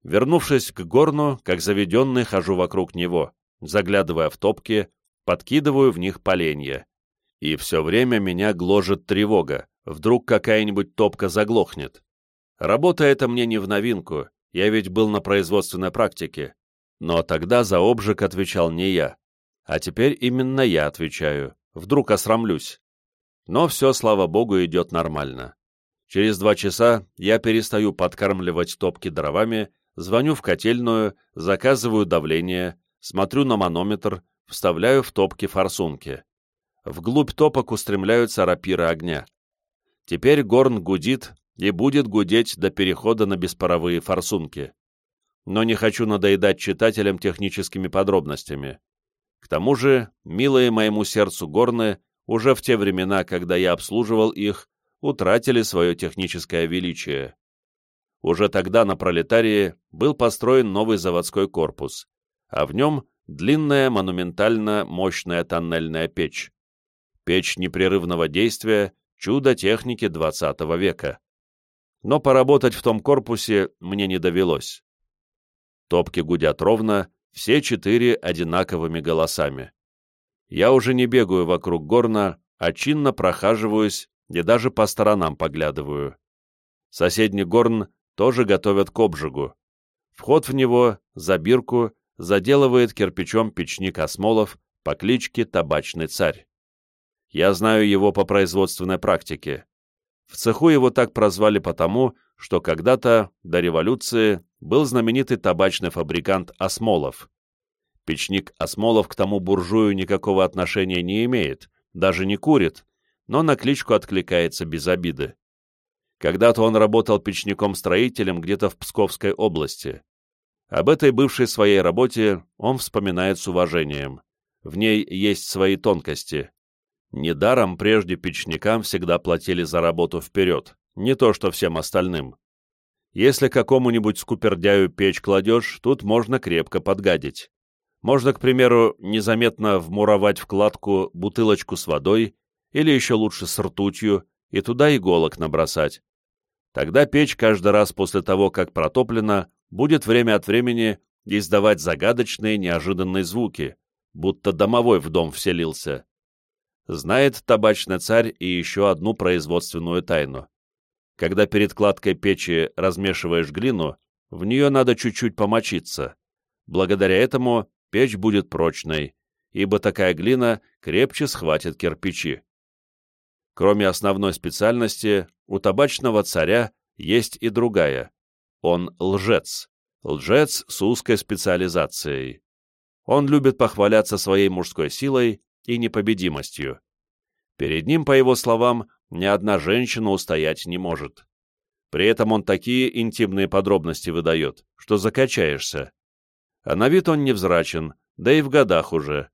S1: Вернувшись к горну, как заведенный, хожу вокруг него, заглядывая в топки, подкидываю в них поленья. И все время меня гложет тревога, вдруг какая-нибудь топка заглохнет. Работа эта мне не в новинку, я ведь был на производственной практике. Но тогда за обжиг отвечал не я. А теперь именно я отвечаю, вдруг осрамлюсь. Но все, слава богу, идет нормально. Через два часа я перестаю подкармливать топки дровами, звоню в котельную, заказываю давление, смотрю на манометр, вставляю в топки форсунки. Вглубь топок устремляются рапиры огня. Теперь горн гудит и будет гудеть до перехода на беспаровые форсунки. Но не хочу надоедать читателям техническими подробностями. К тому же, милые моему сердцу горны, уже в те времена, когда я обслуживал их, утратили свое техническое величие. Уже тогда на Пролетарии был построен новый заводской корпус, а в нем длинная монументально мощная тоннельная печь. Печь непрерывного действия, чудо техники XX века. Но поработать в том корпусе мне не довелось. Топки гудят ровно, все четыре одинаковыми голосами. Я уже не бегаю вокруг горна, а чинно прохаживаюсь и даже по сторонам поглядываю. Соседний горн тоже готовят к обжигу. Вход в него, за бирку, заделывает кирпичом печник Осмолов по кличке Табачный Царь. Я знаю его по производственной практике. В цеху его так прозвали потому, что когда-то, до революции, был знаменитый табачный фабрикант Осмолов. Печник Осмолов к тому буржую никакого отношения не имеет, даже не курит, но на кличку откликается без обиды. Когда-то он работал печником-строителем где-то в Псковской области. Об этой бывшей своей работе он вспоминает с уважением. В ней есть свои тонкости. Недаром прежде печникам всегда платили за работу вперед, не то что всем остальным. Если какому-нибудь скупердяю печь кладешь, тут можно крепко подгадить. Можно, к примеру, незаметно вмуровать в кладку бутылочку с водой или еще лучше с ртутью, и туда иголок набросать. Тогда печь каждый раз после того, как протоплена, будет время от времени издавать загадочные неожиданные звуки, будто домовой в дом вселился. Знает табачный царь и еще одну производственную тайну. Когда перед кладкой печи размешиваешь глину, в нее надо чуть-чуть помочиться. Благодаря этому печь будет прочной, ибо такая глина крепче схватит кирпичи. Кроме основной специальности, у табачного царя есть и другая. Он лжец. Лжец с узкой специализацией. Он любит похваляться своей мужской силой и непобедимостью. Перед ним, по его словам, ни одна женщина устоять не может. При этом он такие интимные подробности выдает, что закачаешься. А на вид он невзрачен, да и в годах уже.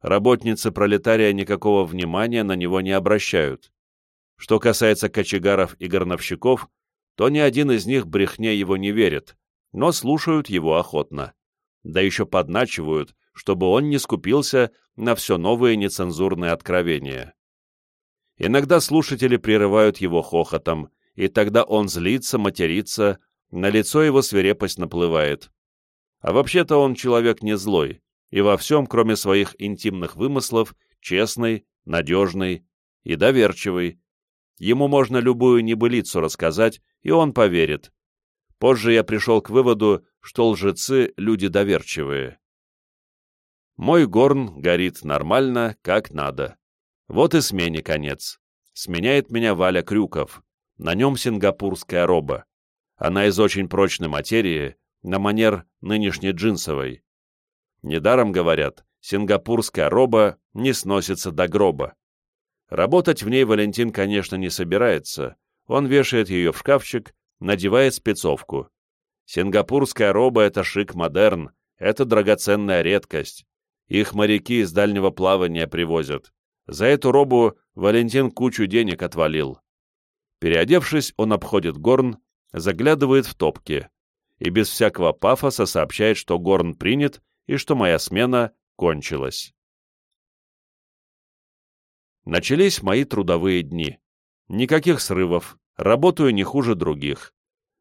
S1: Работницы пролетария никакого внимания на него не обращают. Что касается кочегаров и горновщиков, то ни один из них брехне его не верит, но слушают его охотно. Да еще подначивают, чтобы он не скупился на все новые нецензурные откровения. Иногда слушатели прерывают его хохотом, и тогда он злится, матерится, на лицо его свирепость наплывает. А вообще-то он человек не злой, и во всем, кроме своих интимных вымыслов, честный, надежный и доверчивый. Ему можно любую небылицу рассказать, и он поверит. Позже я пришел к выводу, что лжецы — люди доверчивые. Мой горн горит нормально, как надо. Вот и смене конец. Сменяет меня Валя Крюков. На нем сингапурская роба. Она из очень прочной материи, на манер нынешней джинсовой. Недаром говорят, сингапурская роба не сносится до гроба. Работать в ней Валентин, конечно, не собирается. Он вешает ее в шкафчик надевает спецовку. Сингапурская роба — это шик-модерн, это драгоценная редкость. Их моряки из дальнего плавания привозят. За эту робу Валентин кучу денег отвалил. Переодевшись, он обходит горн, заглядывает в топки и без всякого пафоса сообщает, что горн принят и что моя смена кончилась. Начались мои трудовые дни. Никаких срывов, Работаю не хуже других.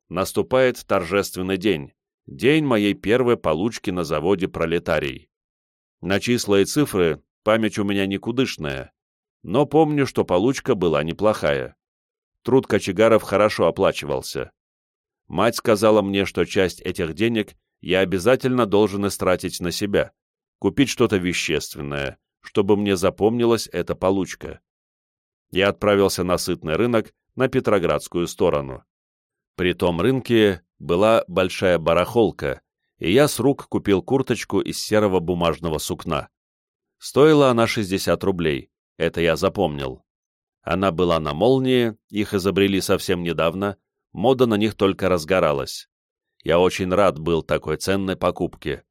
S1: Наступает торжественный день. День моей первой получки на заводе «Пролетарий». На числа и цифры память у меня никудышная, но помню, что получка была неплохая. Труд кочегаров хорошо оплачивался. Мать сказала мне, что часть этих денег я обязательно должен истратить на себя, купить что-то вещественное, чтобы мне запомнилась эта получка. Я отправился на сытный рынок на Петроградскую сторону. При том рынке была большая барахолка, и я с рук купил курточку из серого бумажного сукна. Стоила она 60 рублей, это я запомнил. Она была на молнии, их изобрели совсем недавно, мода на них только разгоралась. Я очень рад был такой ценной покупке.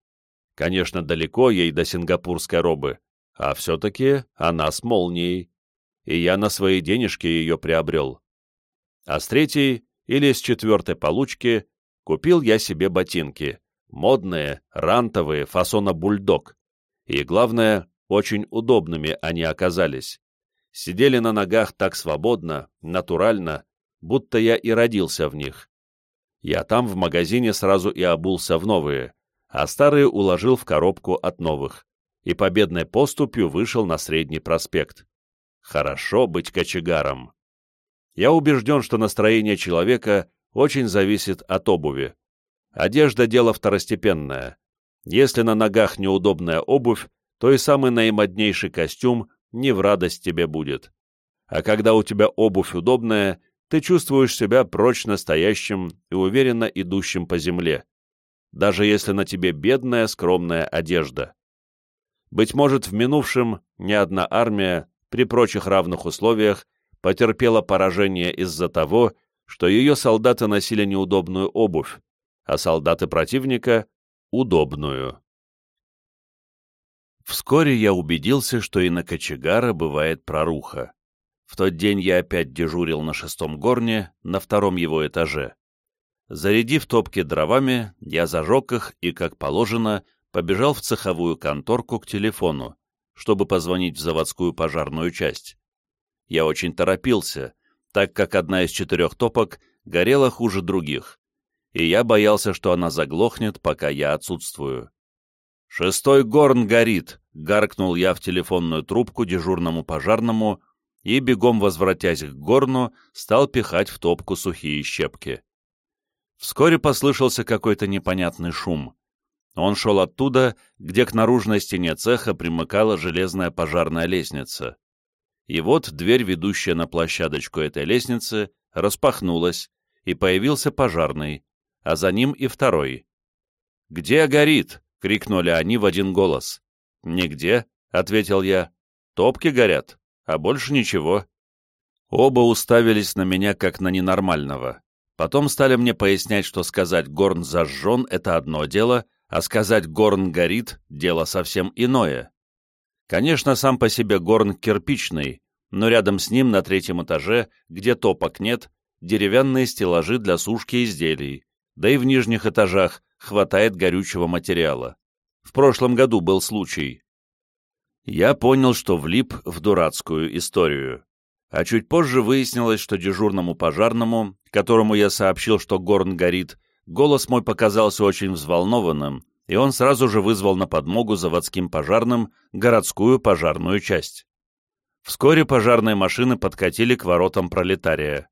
S1: Конечно, далеко ей до сингапурской робы, а все-таки она с молнией. И я на свои денежки ее приобрел а с третьей или с четвертой получки купил я себе ботинки, модные, рантовые, фасона бульдог. И, главное, очень удобными они оказались. Сидели на ногах так свободно, натурально, будто я и родился в них. Я там в магазине сразу и обулся в новые, а старые уложил в коробку от новых, и победной поступью вышел на Средний проспект. Хорошо быть кочегаром. Я убежден, что настроение человека очень зависит от обуви. Одежда – дело второстепенное. Если на ногах неудобная обувь, то и самый наимоднейший костюм не в радость тебе будет. А когда у тебя обувь удобная, ты чувствуешь себя прочно стоящим и уверенно идущим по земле, даже если на тебе бедная скромная одежда. Быть может, в минувшем ни одна армия при прочих равных условиях потерпела поражение из-за того, что ее солдаты носили неудобную обувь, а солдаты противника — удобную. Вскоре я убедился, что и на кочегара бывает проруха. В тот день я опять дежурил на шестом горне, на втором его этаже. Зарядив топки дровами, я зажег их и, как положено, побежал в цеховую конторку к телефону, чтобы позвонить в заводскую пожарную часть. Я очень торопился, так как одна из четырех топок горела хуже других, и я боялся, что она заглохнет, пока я отсутствую. «Шестой горн горит!» — гаркнул я в телефонную трубку дежурному пожарному и, бегом возвратясь к горну, стал пихать в топку сухие щепки. Вскоре послышался какой-то непонятный шум. Он шел оттуда, где к наружной стене цеха примыкала железная пожарная лестница. И вот дверь, ведущая на площадочку этой лестницы, распахнулась, и появился пожарный, а за ним и второй. «Где горит?» — крикнули они в один голос. «Нигде», — ответил я. «Топки горят, а больше ничего». Оба уставились на меня как на ненормального. Потом стали мне пояснять, что сказать «горн зажжен» — это одно дело, а сказать «горн горит» — дело совсем иное. Конечно, сам по себе горн кирпичный, но рядом с ним на третьем этаже, где топок нет, деревянные стеллажи для сушки изделий, да и в нижних этажах хватает горючего материала. В прошлом году был случай. Я понял, что влип в дурацкую историю. А чуть позже выяснилось, что дежурному пожарному, которому я сообщил, что горн горит, голос мой показался очень взволнованным, и он сразу же вызвал на подмогу заводским пожарным городскую пожарную часть. Вскоре пожарные машины подкатили к воротам пролетария.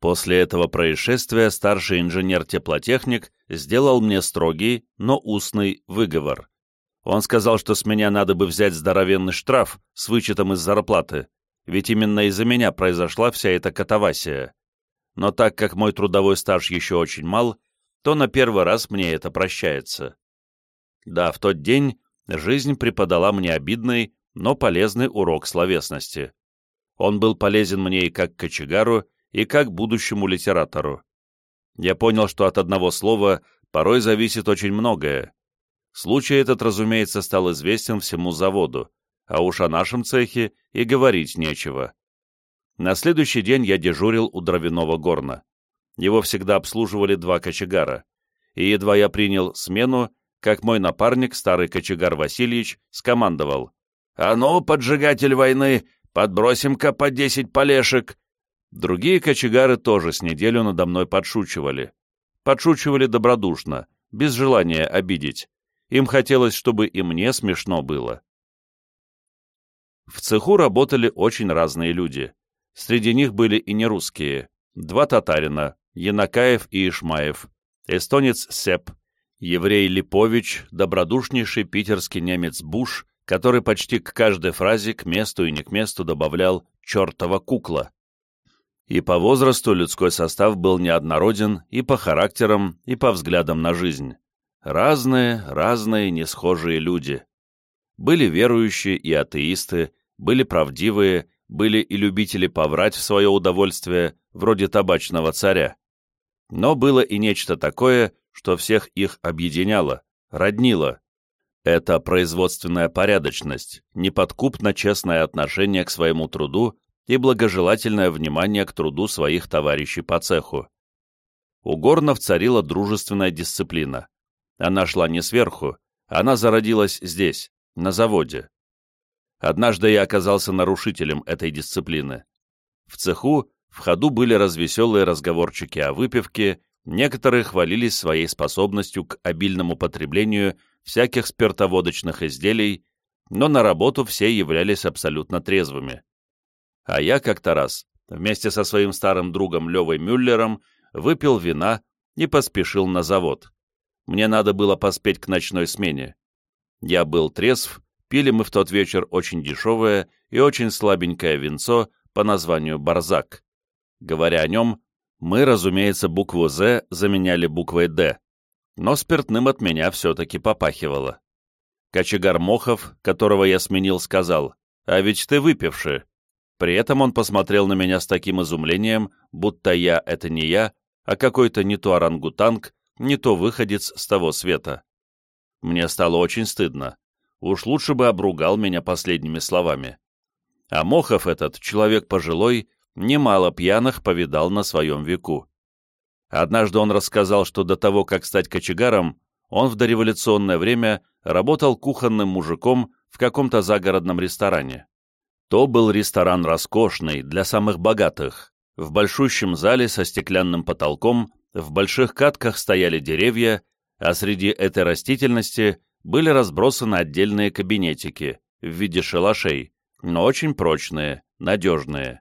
S1: После этого происшествия старший инженер-теплотехник сделал мне строгий, но устный выговор. Он сказал, что с меня надо бы взять здоровенный штраф с вычетом из зарплаты, ведь именно из-за меня произошла вся эта катавасия. Но так как мой трудовой стаж еще очень мал, то на первый раз мне это прощается. Да, в тот день жизнь преподала мне обидный, но полезный урок словесности. Он был полезен мне и как кочегару, и как будущему литератору. Я понял, что от одного слова порой зависит очень многое. Случай этот, разумеется, стал известен всему заводу, а уж о нашем цехе и говорить нечего. На следующий день я дежурил у дровяного горна. Его всегда обслуживали два кочегара, и едва я принял смену, как мой напарник, старый кочегар Васильевич, скомандовал. «А ну, поджигатель войны, подбросим-ка по десять полешек!» Другие кочегары тоже с неделю надо мной подшучивали. Подшучивали добродушно, без желания обидеть. Им хотелось, чтобы и мне смешно было. В цеху работали очень разные люди. Среди них были и нерусские. Два татарина, Янакаев и Ишмаев, эстонец Сеп, еврей Липович, добродушнейший питерский немец Буш, который почти к каждой фразе, к месту и не к месту добавлял «чертова кукла». И по возрасту людской состав был неоднороден и по характерам, и по взглядам на жизнь. Разные, разные, несхожие люди. Были верующие и атеисты, были правдивые, были и любители поврать в свое удовольствие, вроде табачного царя. Но было и нечто такое, что всех их объединяло, роднило. Это производственная порядочность, неподкупно честное отношение к своему труду и благожелательное внимание к труду своих товарищей по цеху. У Горнов царила дружественная дисциплина. Она шла не сверху, она зародилась здесь, на заводе. Однажды я оказался нарушителем этой дисциплины. В цеху в ходу были развеселые разговорчики о выпивке, некоторые хвалились своей способностью к обильному потреблению всяких спиртоводочных изделий, но на работу все являлись абсолютно трезвыми. А я как-то раз, вместе со своим старым другом Левой Мюллером, выпил вина и поспешил на завод. Мне надо было поспеть к ночной смене. Я был трезв, пили мы в тот вечер очень дешевое и очень слабенькое винцо по названию «Барзак». Говоря о нем, мы, разумеется, букву «З» заменяли буквой «Д», но спиртным от меня все-таки попахивало. Кочегар Мохов, которого я сменил, сказал, «А ведь ты выпивший». При этом он посмотрел на меня с таким изумлением, будто я — это не я, а какой-то не то орангутанг, не то выходец с того света. Мне стало очень стыдно. Уж лучше бы обругал меня последними словами. А Мохов этот, человек пожилой, немало пьяных повидал на своем веку. Однажды он рассказал, что до того, как стать кочегаром, он в дореволюционное время работал кухонным мужиком в каком-то загородном ресторане. То был ресторан роскошный, для самых богатых. В большущем зале со стеклянным потолком, в больших катках стояли деревья, а среди этой растительности были разбросаны отдельные кабинетики в виде шалашей, но очень прочные, надежные.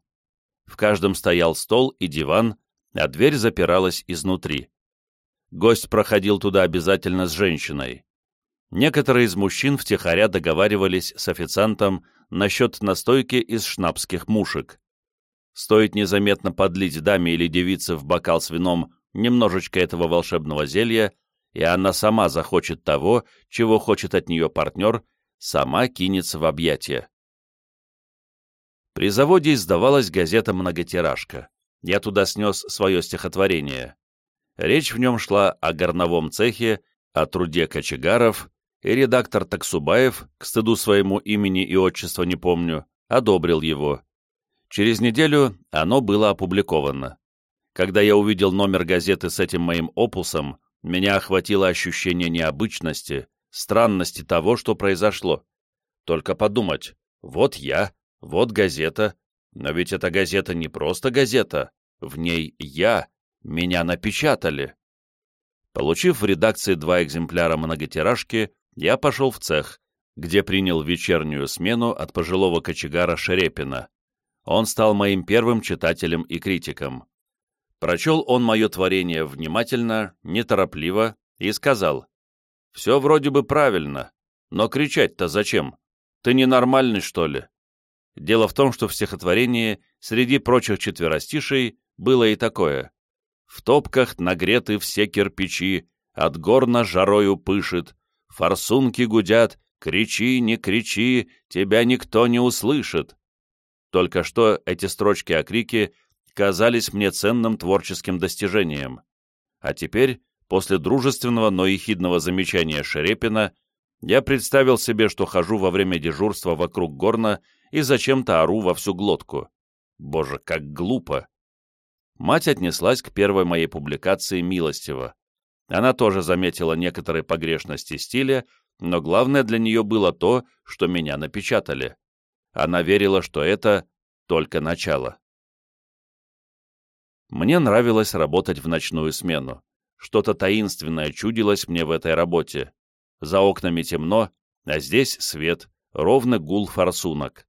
S1: В каждом стоял стол и диван, а дверь запиралась изнутри. Гость проходил туда обязательно с женщиной. Некоторые из мужчин втихаря договаривались с официантом насчет настойки из шнапских мушек. Стоит незаметно подлить даме или девице в бокал с вином немножечко этого волшебного зелья, и она сама захочет того, чего хочет от нее партнер, сама кинется в объятия. При заводе издавалась газета «Многотиражка». Я туда снес свое стихотворение. Речь в нем шла о горновом цехе, о труде кочегаров, и редактор Таксубаев, к стыду своему имени и отчества не помню, одобрил его. Через неделю оно было опубликовано. Когда я увидел номер газеты с этим моим опусом, меня охватило ощущение необычности, странности того, что произошло. Только подумать, вот я, вот газета, но ведь эта газета не просто газета, в ней я, меня напечатали. Получив в редакции два экземпляра многотиражки, я пошел в цех, где принял вечернюю смену от пожилого кочегара Шерепина. Он стал моим первым читателем и критиком. Прочел он мое творение внимательно, неторопливо и сказал, «Все вроде бы правильно, но кричать-то зачем? Ты ненормальный, что ли?» Дело в том, что в стихотворении, среди прочих четверостишей, было и такое. «В топках нагреты все кирпичи, от горна жарою пышет, форсунки гудят, кричи, не кричи, тебя никто не услышит». Только что эти строчки о крике казались мне ценным творческим достижением. А теперь, после дружественного, но ехидного замечания Шерепина, я представил себе, что хожу во время дежурства вокруг горна и зачем-то ору во всю глотку. Боже, как глупо! Мать отнеслась к первой моей публикации милостиво. Она тоже заметила некоторые погрешности стиля, но главное для нее было то, что меня напечатали. Она верила, что это только начало. Мне нравилось работать в ночную смену. Что-то таинственное чудилось мне в этой работе. За окнами темно, а здесь свет, ровно гул форсунок.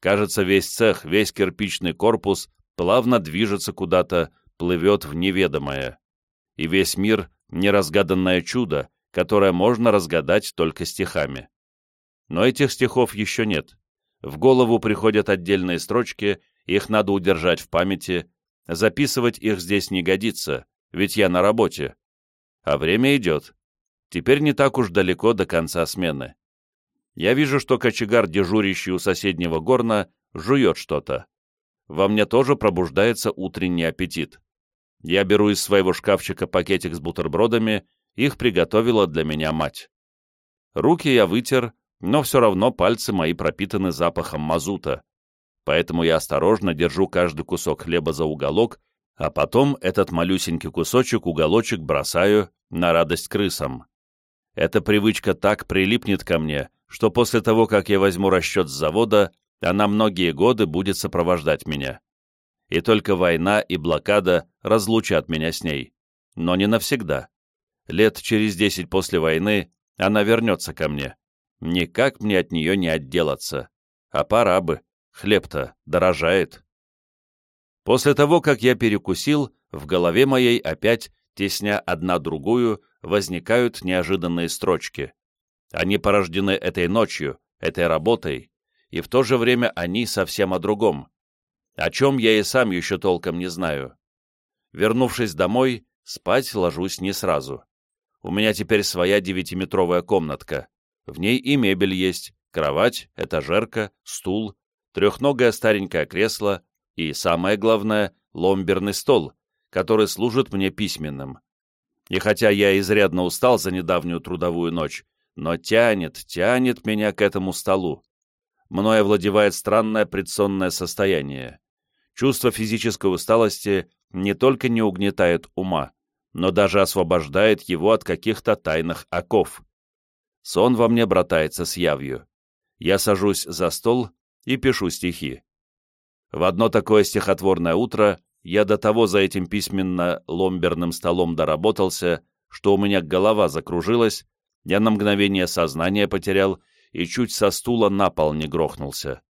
S1: Кажется, весь цех, весь кирпичный корпус плавно движется куда-то, плывет в неведомое. И весь мир — неразгаданное чудо, которое можно разгадать только стихами. Но этих стихов еще нет. В голову приходят отдельные строчки, их надо удержать в памяти, Записывать их здесь не годится, ведь я на работе. А время идет. Теперь не так уж далеко до конца смены. Я вижу, что кочегар, дежурящий у соседнего горна, жует что-то. Во мне тоже пробуждается утренний аппетит. Я беру из своего шкафчика пакетик с бутербродами, их приготовила для меня мать. Руки я вытер, но все равно пальцы мои пропитаны запахом мазута поэтому я осторожно держу каждый кусок хлеба за уголок, а потом этот малюсенький кусочек уголочек бросаю на радость крысам. Эта привычка так прилипнет ко мне, что после того, как я возьму расчет с завода, она многие годы будет сопровождать меня. И только война и блокада разлучат меня с ней. Но не навсегда. Лет через десять после войны она вернется ко мне. Никак мне от нее не отделаться. А пора бы. Хлеб-то дорожает. После того, как я перекусил, в голове моей опять, тесня одна другую, возникают неожиданные строчки. Они порождены этой ночью, этой работой, и в то же время они совсем о другом, о чем я и сам еще толком не знаю. Вернувшись домой, спать ложусь не сразу. У меня теперь своя девятиметровая комнатка. В ней и мебель есть, кровать, этажерка, стул, трехногое старенькое кресло и, самое главное, ломберный стол, который служит мне письменным. И хотя я изрядно устал за недавнюю трудовую ночь, но тянет, тянет меня к этому столу. Мною овладевает странное предсонное состояние. Чувство физической усталости не только не угнетает ума, но даже освобождает его от каких-то тайных оков. Сон во мне братается с явью. Я сажусь за стол и пишу стихи. В одно такое стихотворное утро я до того за этим письменно-ломберным столом доработался, что у меня голова закружилась, я на мгновение сознание потерял и чуть со стула на пол не грохнулся.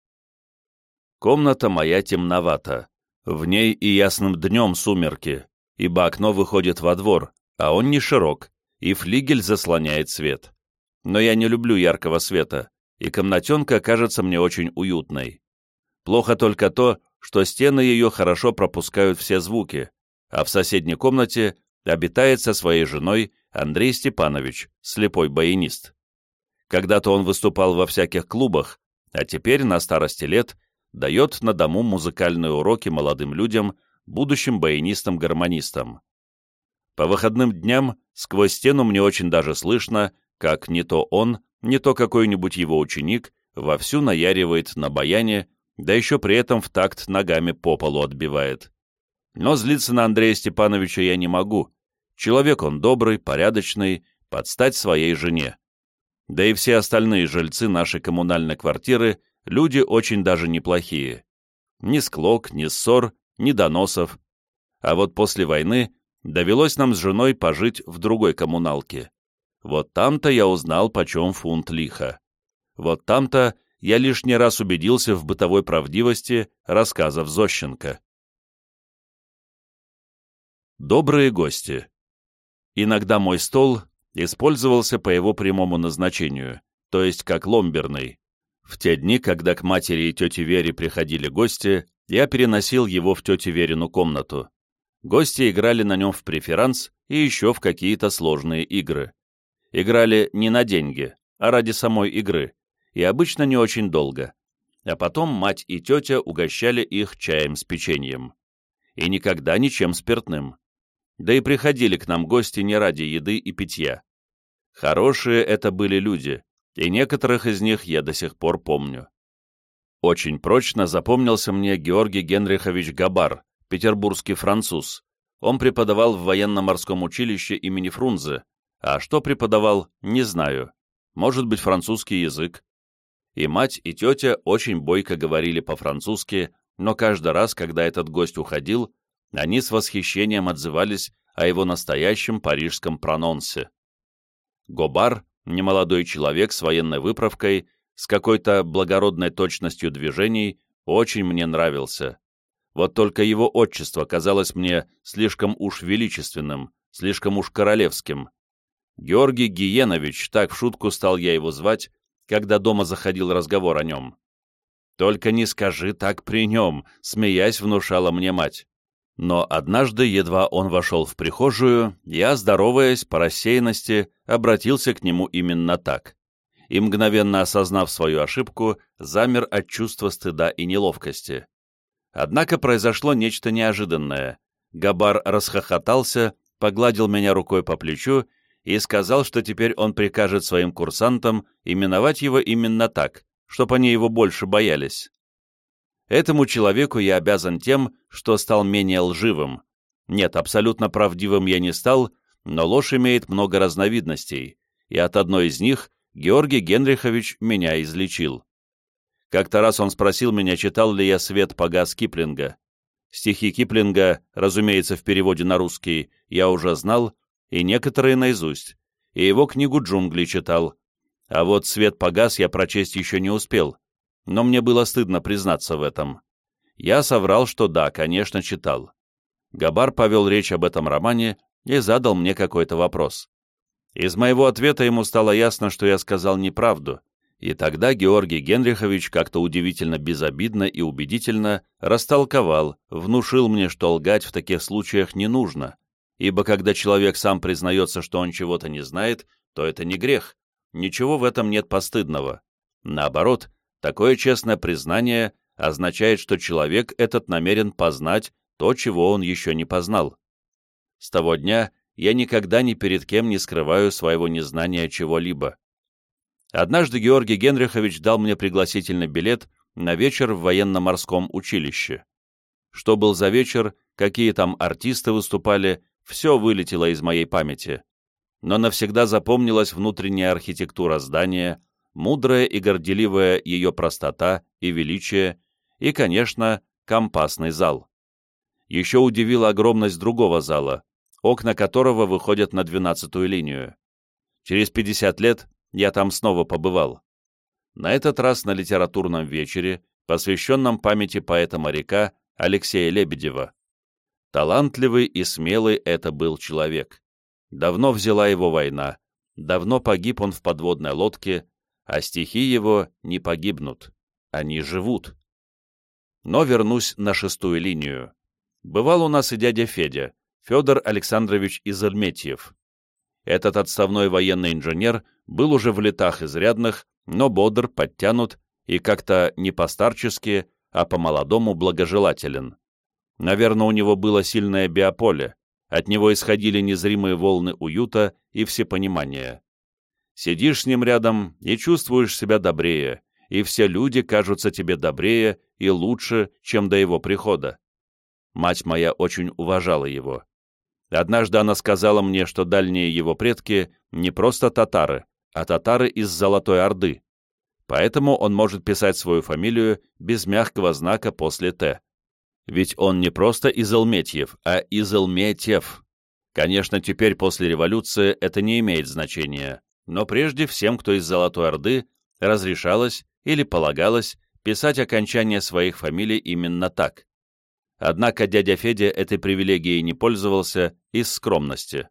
S1: Комната моя темновата. В ней и ясным днем сумерки, ибо окно выходит во двор, а он не широк, и флигель заслоняет свет. Но я не люблю яркого света, и комнатенка кажется мне очень уютной. Плохо только то, что стены ее хорошо пропускают все звуки, а в соседней комнате обитает со своей женой Андрей Степанович, слепой баянист. Когда-то он выступал во всяких клубах, а теперь, на старости лет, дает на дому музыкальные уроки молодым людям, будущим баянистам-гармонистам. По выходным дням сквозь стену мне очень даже слышно, как не то он, не то какой-нибудь его ученик вовсю наяривает на баяне, да еще при этом в такт ногами по полу отбивает. Но злиться на Андрея Степановича я не могу. Человек он добрый, порядочный, подстать своей жене. Да и все остальные жильцы нашей коммунальной квартиры люди очень даже неплохие. Ни склок, ни ссор, ни доносов. А вот после войны довелось нам с женой пожить в другой коммуналке. Вот там-то я узнал, почем фунт лиха. Вот там-то я лишний раз убедился в бытовой правдивости рассказов Зощенко. Добрые гости. Иногда мой стол использовался по его прямому назначению, то есть как ломберный. В те дни, когда к матери и тете Вере приходили гости, я переносил его в тете Верину комнату. Гости играли на нем в преферанс и еще в какие-то сложные игры. Играли не на деньги, а ради самой игры, и обычно не очень долго. А потом мать и тетя угощали их чаем с печеньем. И никогда ничем спиртным. Да и приходили к нам гости не ради еды и питья. Хорошие это были люди, и некоторых из них я до сих пор помню. Очень прочно запомнился мне Георгий Генрихович Габар, петербургский француз. Он преподавал в военно-морском училище имени Фрунзе, а что преподавал, не знаю. Может быть, французский язык. И мать, и тетя очень бойко говорили по-французски, но каждый раз, когда этот гость уходил, они с восхищением отзывались о его настоящем парижском прононсе. Гобар, немолодой человек с военной выправкой, с какой-то благородной точностью движений, очень мне нравился. Вот только его отчество казалось мне слишком уж величественным, слишком уж королевским. Георгий Гиенович, так в шутку стал я его звать, когда дома заходил разговор о нем. «Только не скажи так при нем», — смеясь внушала мне мать. Но однажды, едва он вошел в прихожую, я, здороваясь по рассеянности, обратился к нему именно так. И, мгновенно осознав свою ошибку, замер от чувства стыда и неловкости. Однако произошло нечто неожиданное. Габар расхохотался, погладил меня рукой по плечу и сказал, что теперь он прикажет своим курсантам именовать его именно так, чтобы они его больше боялись. Этому человеку я обязан тем, что стал менее лживым. Нет, абсолютно правдивым я не стал, но ложь имеет много разновидностей, и от одной из них Георгий Генрихович меня излечил. Как-то раз он спросил меня, читал ли я «Свет погас» Киплинга. Стихи Киплинга, разумеется, в переводе на русский, я уже знал, и некоторые наизусть, и его книгу «Джунгли» читал. А вот «Свет погас» я прочесть еще не успел, но мне было стыдно признаться в этом. Я соврал, что да, конечно, читал. Габар повел речь об этом романе и задал мне какой-то вопрос. Из моего ответа ему стало ясно, что я сказал неправду, и тогда Георгий Генрихович как-то удивительно безобидно и убедительно растолковал, внушил мне, что лгать в таких случаях не нужно, ибо когда человек сам признается, что он чего-то не знает, то это не грех, ничего в этом нет постыдного. Наоборот, Такое честное признание означает, что человек этот намерен познать то, чего он еще не познал. С того дня я никогда ни перед кем не скрываю своего незнания чего-либо. Однажды Георгий Генрихович дал мне пригласительный билет на вечер в военно-морском училище. Что был за вечер, какие там артисты выступали, все вылетело из моей памяти. Но навсегда запомнилась внутренняя архитектура здания, мудрая и горделивая ее простота и величие, и, конечно, компасный зал. Еще удивила огромность другого зала, окна которого выходят на двенадцатую линию. Через 50 лет я там снова побывал. На этот раз на литературном вечере, посвященном памяти поэта-моряка Алексея Лебедева. Талантливый и смелый это был человек. Давно взяла его война, давно погиб он в подводной лодке, а стихи его не погибнут, они живут. Но вернусь на шестую линию. Бывал у нас и дядя Федя, Федор Александрович Изельметьев. Этот отставной военный инженер был уже в летах изрядных, но бодр, подтянут и как-то не постарчески, а по-молодому благожелателен. Наверное, у него было сильное биополе, от него исходили незримые волны уюта и всепонимания. Сидишь с ним рядом и чувствуешь себя добрее, и все люди кажутся тебе добрее и лучше, чем до его прихода. Мать моя очень уважала его. Однажды она сказала мне, что дальние его предки не просто татары, а татары из Золотой Орды. Поэтому он может писать свою фамилию без мягкого знака после «Т». Ведь он не просто Изелметьев, а Изелметьев. Конечно, теперь после революции это не имеет значения, но прежде всем, кто из Золотой Орды, разрешалось или полагалось писать окончание своих фамилий именно так. Однако дядя Федя этой привилегией не пользовался из скромности.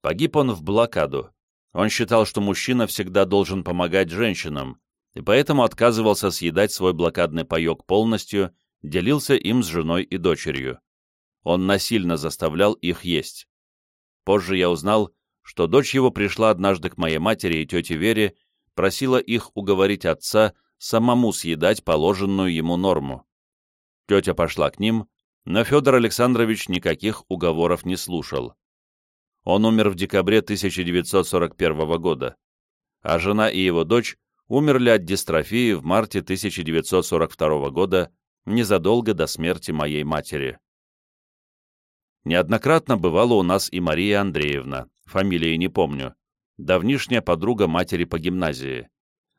S1: Погиб он в блокаду. Он считал, что мужчина всегда должен помогать женщинам, и поэтому отказывался съедать свой блокадный паек полностью, делился им с женой и дочерью. Он насильно заставлял их есть. Позже я узнал, что дочь его пришла однажды к моей матери и тете Вере, просила их уговорить отца самому съедать положенную ему норму. Тетя пошла к ним, но Федор Александрович никаких уговоров не слушал. Он умер в декабре 1941 года, а жена и его дочь умерли от дистрофии в марте 1942 года, незадолго до смерти моей матери. Неоднократно бывала у нас и Мария Андреевна, фамилии не помню, давнишняя подруга матери по гимназии.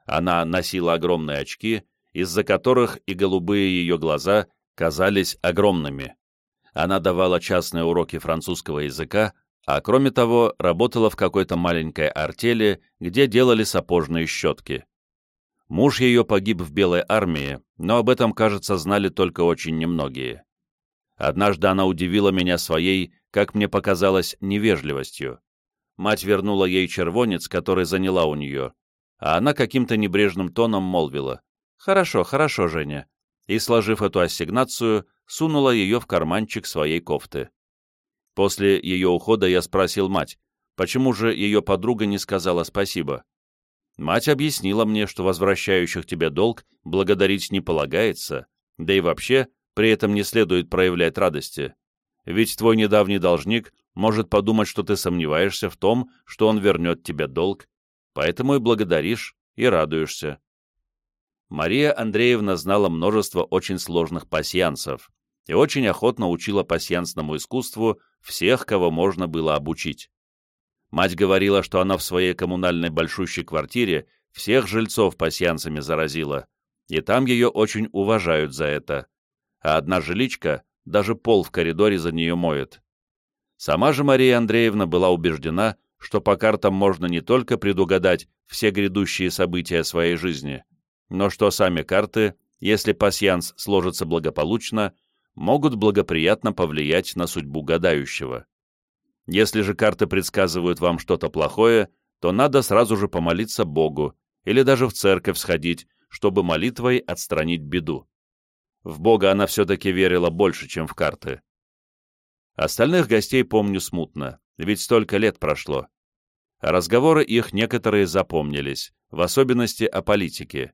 S1: Она носила огромные очки, из-за которых и голубые ее глаза казались огромными. Она давала частные уроки французского языка, а кроме того работала в какой-то маленькой артели, где делали сапожные щетки. Муж ее погиб в Белой армии, но об этом, кажется, знали только очень немногие. Однажды она удивила меня своей, как мне показалось, невежливостью. Мать вернула ей червонец, который заняла у нее, а она каким-то небрежным тоном молвила «Хорошо, хорошо, Женя», и, сложив эту ассигнацию, сунула ее в карманчик своей кофты. После ее ухода я спросил мать, почему же ее подруга не сказала спасибо. Мать объяснила мне, что возвращающих тебе долг благодарить не полагается, да и вообще при этом не следует проявлять радости. Ведь твой недавний должник может подумать, что ты сомневаешься в том, что он вернет тебе долг, поэтому и благодаришь, и радуешься. Мария Андреевна знала множество очень сложных пасьянсов и очень охотно учила пасьянсному искусству всех, кого можно было обучить. Мать говорила, что она в своей коммунальной большущей квартире всех жильцов пасьянцами заразила, и там ее очень уважают за это, а одна жиличка даже пол в коридоре за нее моет. Сама же Мария Андреевна была убеждена, что по картам можно не только предугадать все грядущие события своей жизни, но что сами карты, если пасьянс сложится благополучно, могут благоприятно повлиять на судьбу гадающего. Если же карты предсказывают вам что-то плохое, то надо сразу же помолиться Богу или даже в церковь сходить, чтобы молитвой отстранить беду. В Бога она все-таки верила больше, чем в карты. Остальных гостей помню смутно, ведь столько лет прошло. Разговоры их некоторые запомнились, в особенности о политике.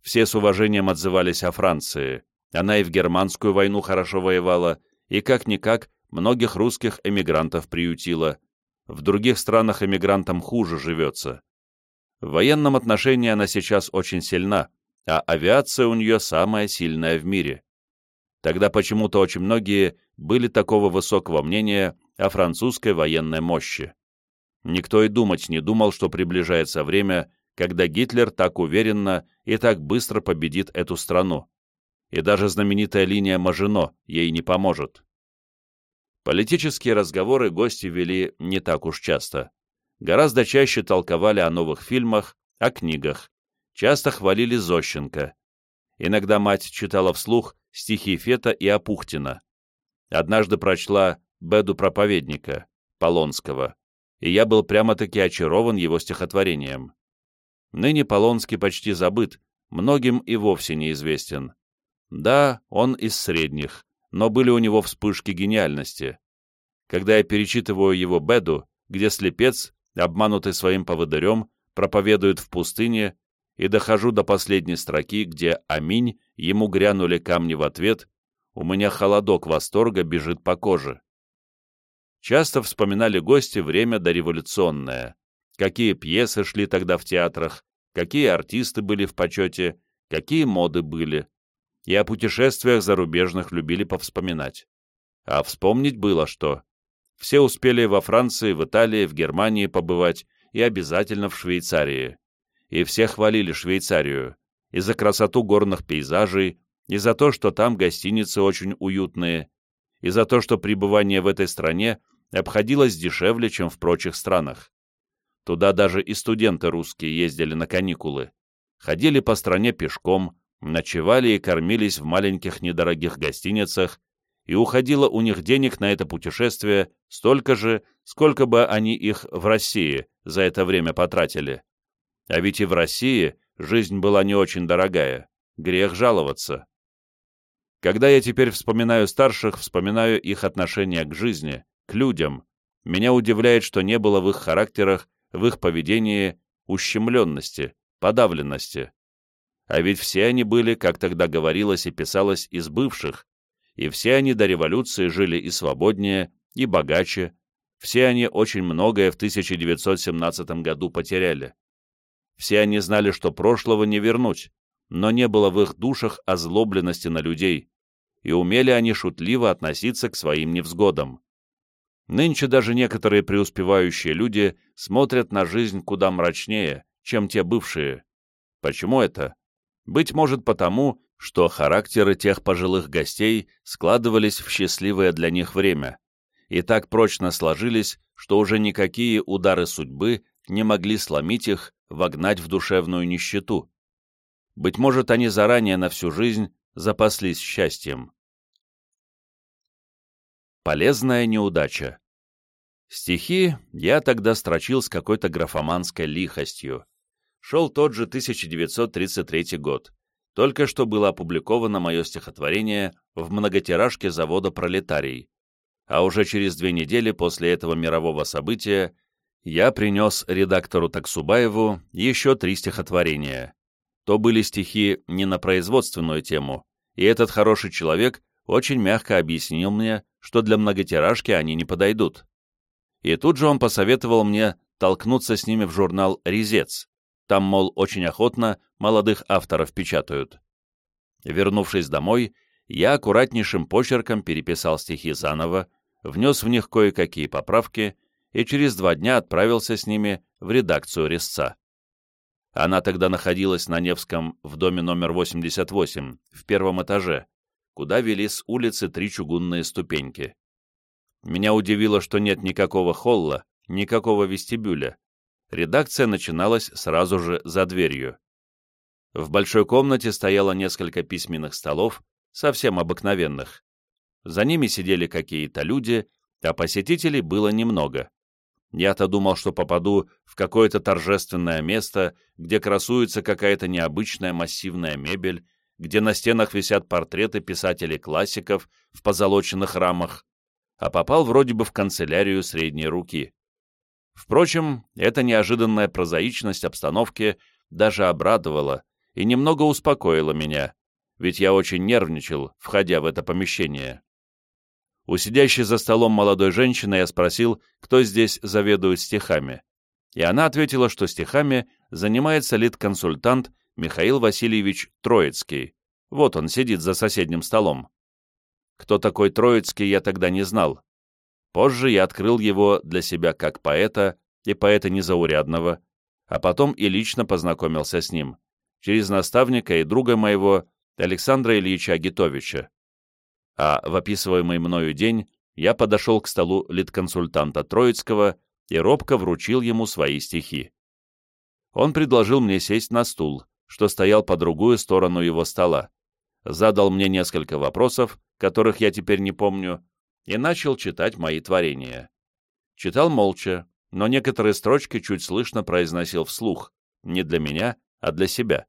S1: Все с уважением отзывались о Франции. Она и в германскую войну хорошо воевала, и как-никак многих русских эмигрантов приютила. В других странах эмигрантам хуже живется. В военном отношении она сейчас очень сильна, а авиация у нее самая сильная в мире. Тогда почему-то очень многие были такого высокого мнения о французской военной мощи. Никто и думать не думал, что приближается время, когда Гитлер так уверенно и так быстро победит эту страну. И даже знаменитая линия Мажино ей не поможет. Политические разговоры гости вели не так уж часто. Гораздо чаще толковали о новых фильмах, о книгах. Часто хвалили Зощенко. Иногда мать читала вслух стихи Фета и Апухтина. Однажды прочла «Беду проповедника» Полонского, и я был прямо-таки очарован его стихотворением. Ныне Полонский почти забыт, многим и вовсе неизвестен. Да, он из средних, но были у него вспышки гениальности. Когда я перечитываю его Беду, где слепец, обманутый своим поводырем, проповедует в пустыне, и дохожу до последней строки, где «Аминь» ему грянули камни в ответ, у меня холодок восторга бежит по коже. Часто вспоминали гости время дореволюционное, какие пьесы шли тогда в театрах, какие артисты были в почете, какие моды были. И о путешествиях зарубежных любили повспоминать. А вспомнить было что. Все успели во Франции, в Италии, в Германии побывать и обязательно в Швейцарии. И все хвалили Швейцарию и за красоту горных пейзажей, и за то, что там гостиницы очень уютные, и за то, что пребывание в этой стране обходилось дешевле, чем в прочих странах. Туда даже и студенты русские ездили на каникулы. Ходили по стране пешком, ночевали и кормились в маленьких недорогих гостиницах, и уходило у них денег на это путешествие столько же, сколько бы они их в России за это время потратили. А ведь и в России жизнь была не очень дорогая, грех жаловаться. Когда я теперь вспоминаю старших, вспоминаю их отношение к жизни, к людям, меня удивляет, что не было в их характерах в их поведении ущемленности, подавленности. А ведь все они были, как тогда говорилось и писалось, из бывших, и все они до революции жили и свободнее, и богаче, все они очень многое в 1917 году потеряли. Все они знали, что прошлого не вернуть, но не было в их душах озлобленности на людей, и умели они шутливо относиться к своим невзгодам. Нынче даже некоторые преуспевающие люди смотрят на жизнь куда мрачнее, чем те бывшие. Почему это? Быть может потому, что характеры тех пожилых гостей складывались в счастливое для них время, и так прочно сложились, что уже никакие удары судьбы не могли сломить их, вогнать в душевную нищету. Быть может, они заранее на всю жизнь запаслись счастьем. Полезная неудача. Стихи я тогда строчил с какой-то графоманской лихостью. Шел тот же 1933 год. Только что было опубликовано мое стихотворение в многотиражке завода «Пролетарий». А уже через две недели после этого мирового события я принес редактору Таксубаеву еще три стихотворения. То были стихи не на производственную тему, и этот хороший человек очень мягко объяснил мне, что для многотиражки они не подойдут. И тут же он посоветовал мне толкнуться с ними в журнал «Резец». Там, мол, очень охотно молодых авторов печатают. Вернувшись домой, я аккуратнейшим почерком переписал стихи заново, внес в них кое-какие поправки и через два дня отправился с ними в редакцию резца. Она тогда находилась на Невском в доме номер 88, в первом этаже, куда вели с улицы три чугунные ступеньки. Меня удивило, что нет никакого холла, никакого вестибюля. Редакция начиналась сразу же за дверью. В большой комнате стояло несколько письменных столов, совсем обыкновенных. За ними сидели какие-то люди, а посетителей было немного. Я-то думал, что попаду в какое-то торжественное место, где красуется какая-то необычная массивная мебель, где на стенах висят портреты писателей-классиков в позолоченных рамах, а попал вроде бы в канцелярию средней руки. Впрочем, эта неожиданная прозаичность обстановки даже обрадовала и немного успокоила меня, ведь я очень нервничал, входя в это помещение. У сидящей за столом молодой женщины я спросил, кто здесь заведует стихами, и она ответила, что стихами занимается лид-консультант Михаил Васильевич Троицкий. Вот он сидит за соседним столом. Кто такой Троицкий, я тогда не знал. Позже я открыл его для себя как поэта и поэта незаурядного, а потом и лично познакомился с ним, через наставника и друга моего, Александра Ильича Гитовича. А в описываемый мною день я подошел к столу литконсультанта Троицкого и робко вручил ему свои стихи. Он предложил мне сесть на стул, что стоял по другую сторону его стола, задал мне несколько вопросов, которых я теперь не помню, и начал читать мои творения. Читал молча, но некоторые строчки чуть слышно произносил вслух, не для меня, а для себя.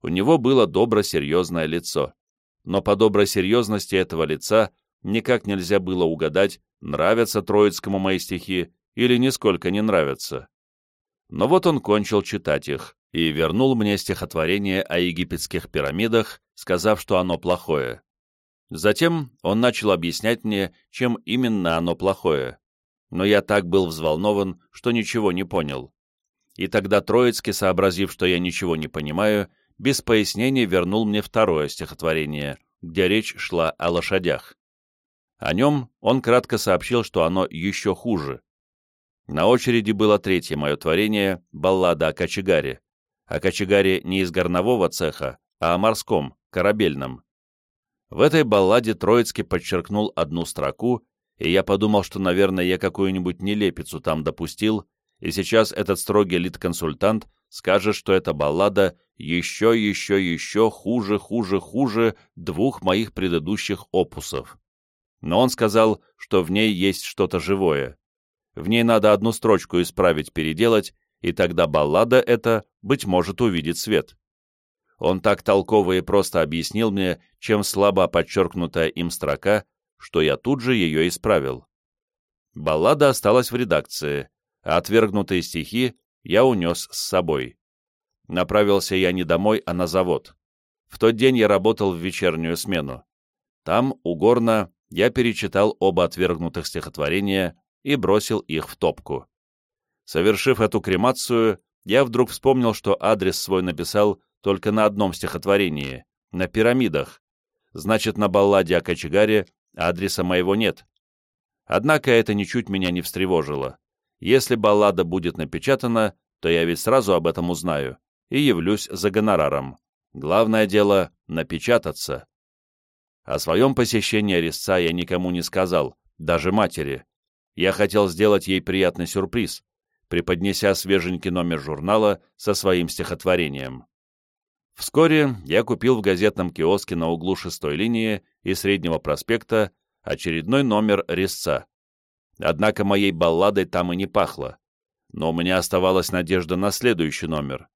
S1: У него было добро-серьезное лицо, но по доброй серьезности этого лица никак нельзя было угадать, нравятся Троицкому мои стихи или нисколько не нравятся. Но вот он кончил читать их и вернул мне стихотворение о египетских пирамидах, сказав, что оно плохое. Затем он начал объяснять мне, чем именно оно плохое. Но я так был взволнован, что ничего не понял. И тогда Троицкий, сообразив, что я ничего не понимаю, без пояснений вернул мне второе стихотворение, где речь шла о лошадях. О нем он кратко сообщил, что оно еще хуже. На очереди было третье мое творение — баллада о кочегаре. О кочегаре не из горнового цеха, а о морском, корабельном. В этой балладе Троицкий подчеркнул одну строку, и я подумал, что, наверное, я какую-нибудь нелепицу там допустил, и сейчас этот строгий лид-консультант скажет, что эта баллада еще, еще, еще хуже, хуже, хуже двух моих предыдущих опусов. Но он сказал, что в ней есть что-то живое. В ней надо одну строчку исправить, переделать, и тогда баллада эта, быть может, увидит свет. Он так толково и просто объяснил мне, чем слабо подчеркнутая им строка, что я тут же ее исправил. Баллада осталась в редакции, а отвергнутые стихи я унес с собой. Направился я не домой, а на завод. В тот день я работал в вечернюю смену. Там, у Горна, я перечитал оба отвергнутых стихотворения и бросил их в топку. Совершив эту кремацию, я вдруг вспомнил, что адрес свой написал только на одном стихотворении, на пирамидах. Значит, на балладе о кочегаре адреса моего нет. Однако это ничуть меня не встревожило. Если баллада будет напечатана, то я ведь сразу об этом узнаю и явлюсь за гонораром. Главное дело — напечататься. О своем посещении резца я никому не сказал, даже матери. Я хотел сделать ей приятный сюрприз, преподнеся свеженький номер журнала со своим стихотворением. Вскоре я купил в газетном киоске на углу шестой линии и Среднего проспекта очередной номер резца. Однако моей балладой там и не пахло. Но у меня оставалась надежда на следующий номер.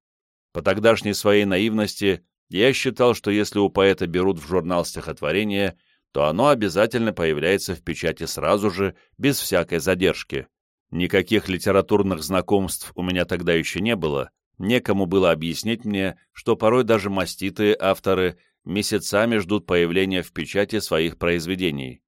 S1: По тогдашней своей наивности я считал, что если у поэта берут в журнал стихотворение, то оно обязательно появляется в печати сразу же, без всякой задержки. Никаких литературных знакомств у меня тогда еще не было, Некому было объяснить мне, что порой даже маститые авторы месяцами ждут появления в печати своих произведений.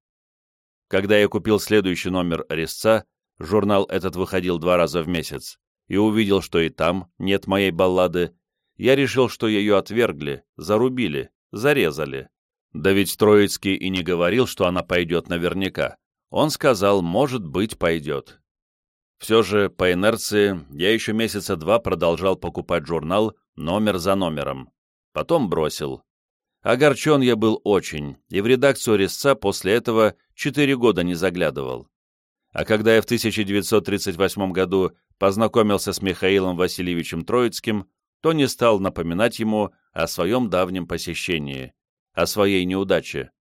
S1: Когда я купил следующий номер «Резца», журнал этот выходил два раза в месяц, и увидел, что и там нет моей баллады, я решил, что ее отвергли, зарубили, зарезали. Да ведь Троицкий и не говорил, что она пойдет наверняка. Он сказал, может быть, пойдет. Все же, по инерции, я еще месяца два продолжал покупать журнал номер за номером. Потом бросил. Огорчен я был очень, и в редакцию резца после этого четыре года не заглядывал. А когда я в 1938 году познакомился с Михаилом Васильевичем Троицким, то не стал напоминать ему о своем давнем посещении, о своей неудаче.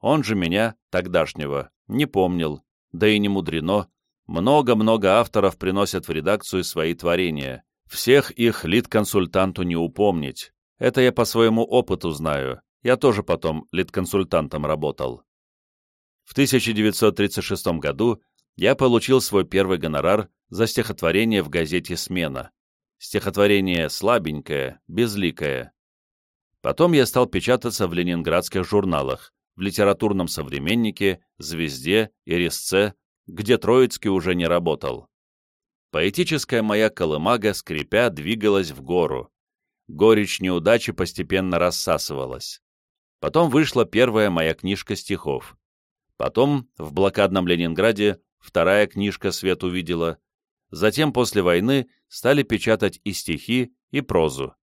S1: Он же меня, тогдашнего, не помнил, да и не мудрено, много-много авторов приносят в редакцию свои творения. Всех их лид-консультанту не упомнить. Это я по своему опыту знаю. Я тоже потом лид-консультантом работал. В 1936 году я получил свой первый гонорар за стихотворение в газете «Смена». Стихотворение слабенькое, безликое. Потом я стал печататься в ленинградских журналах, в литературном современнике, «Звезде» и «Резце», где Троицкий уже не работал. Поэтическая моя колымага, скрипя, двигалась в гору. Горечь неудачи постепенно рассасывалась. Потом вышла первая моя книжка стихов. Потом, в блокадном Ленинграде, вторая книжка свет увидела. Затем, после войны, стали печатать и стихи, и прозу.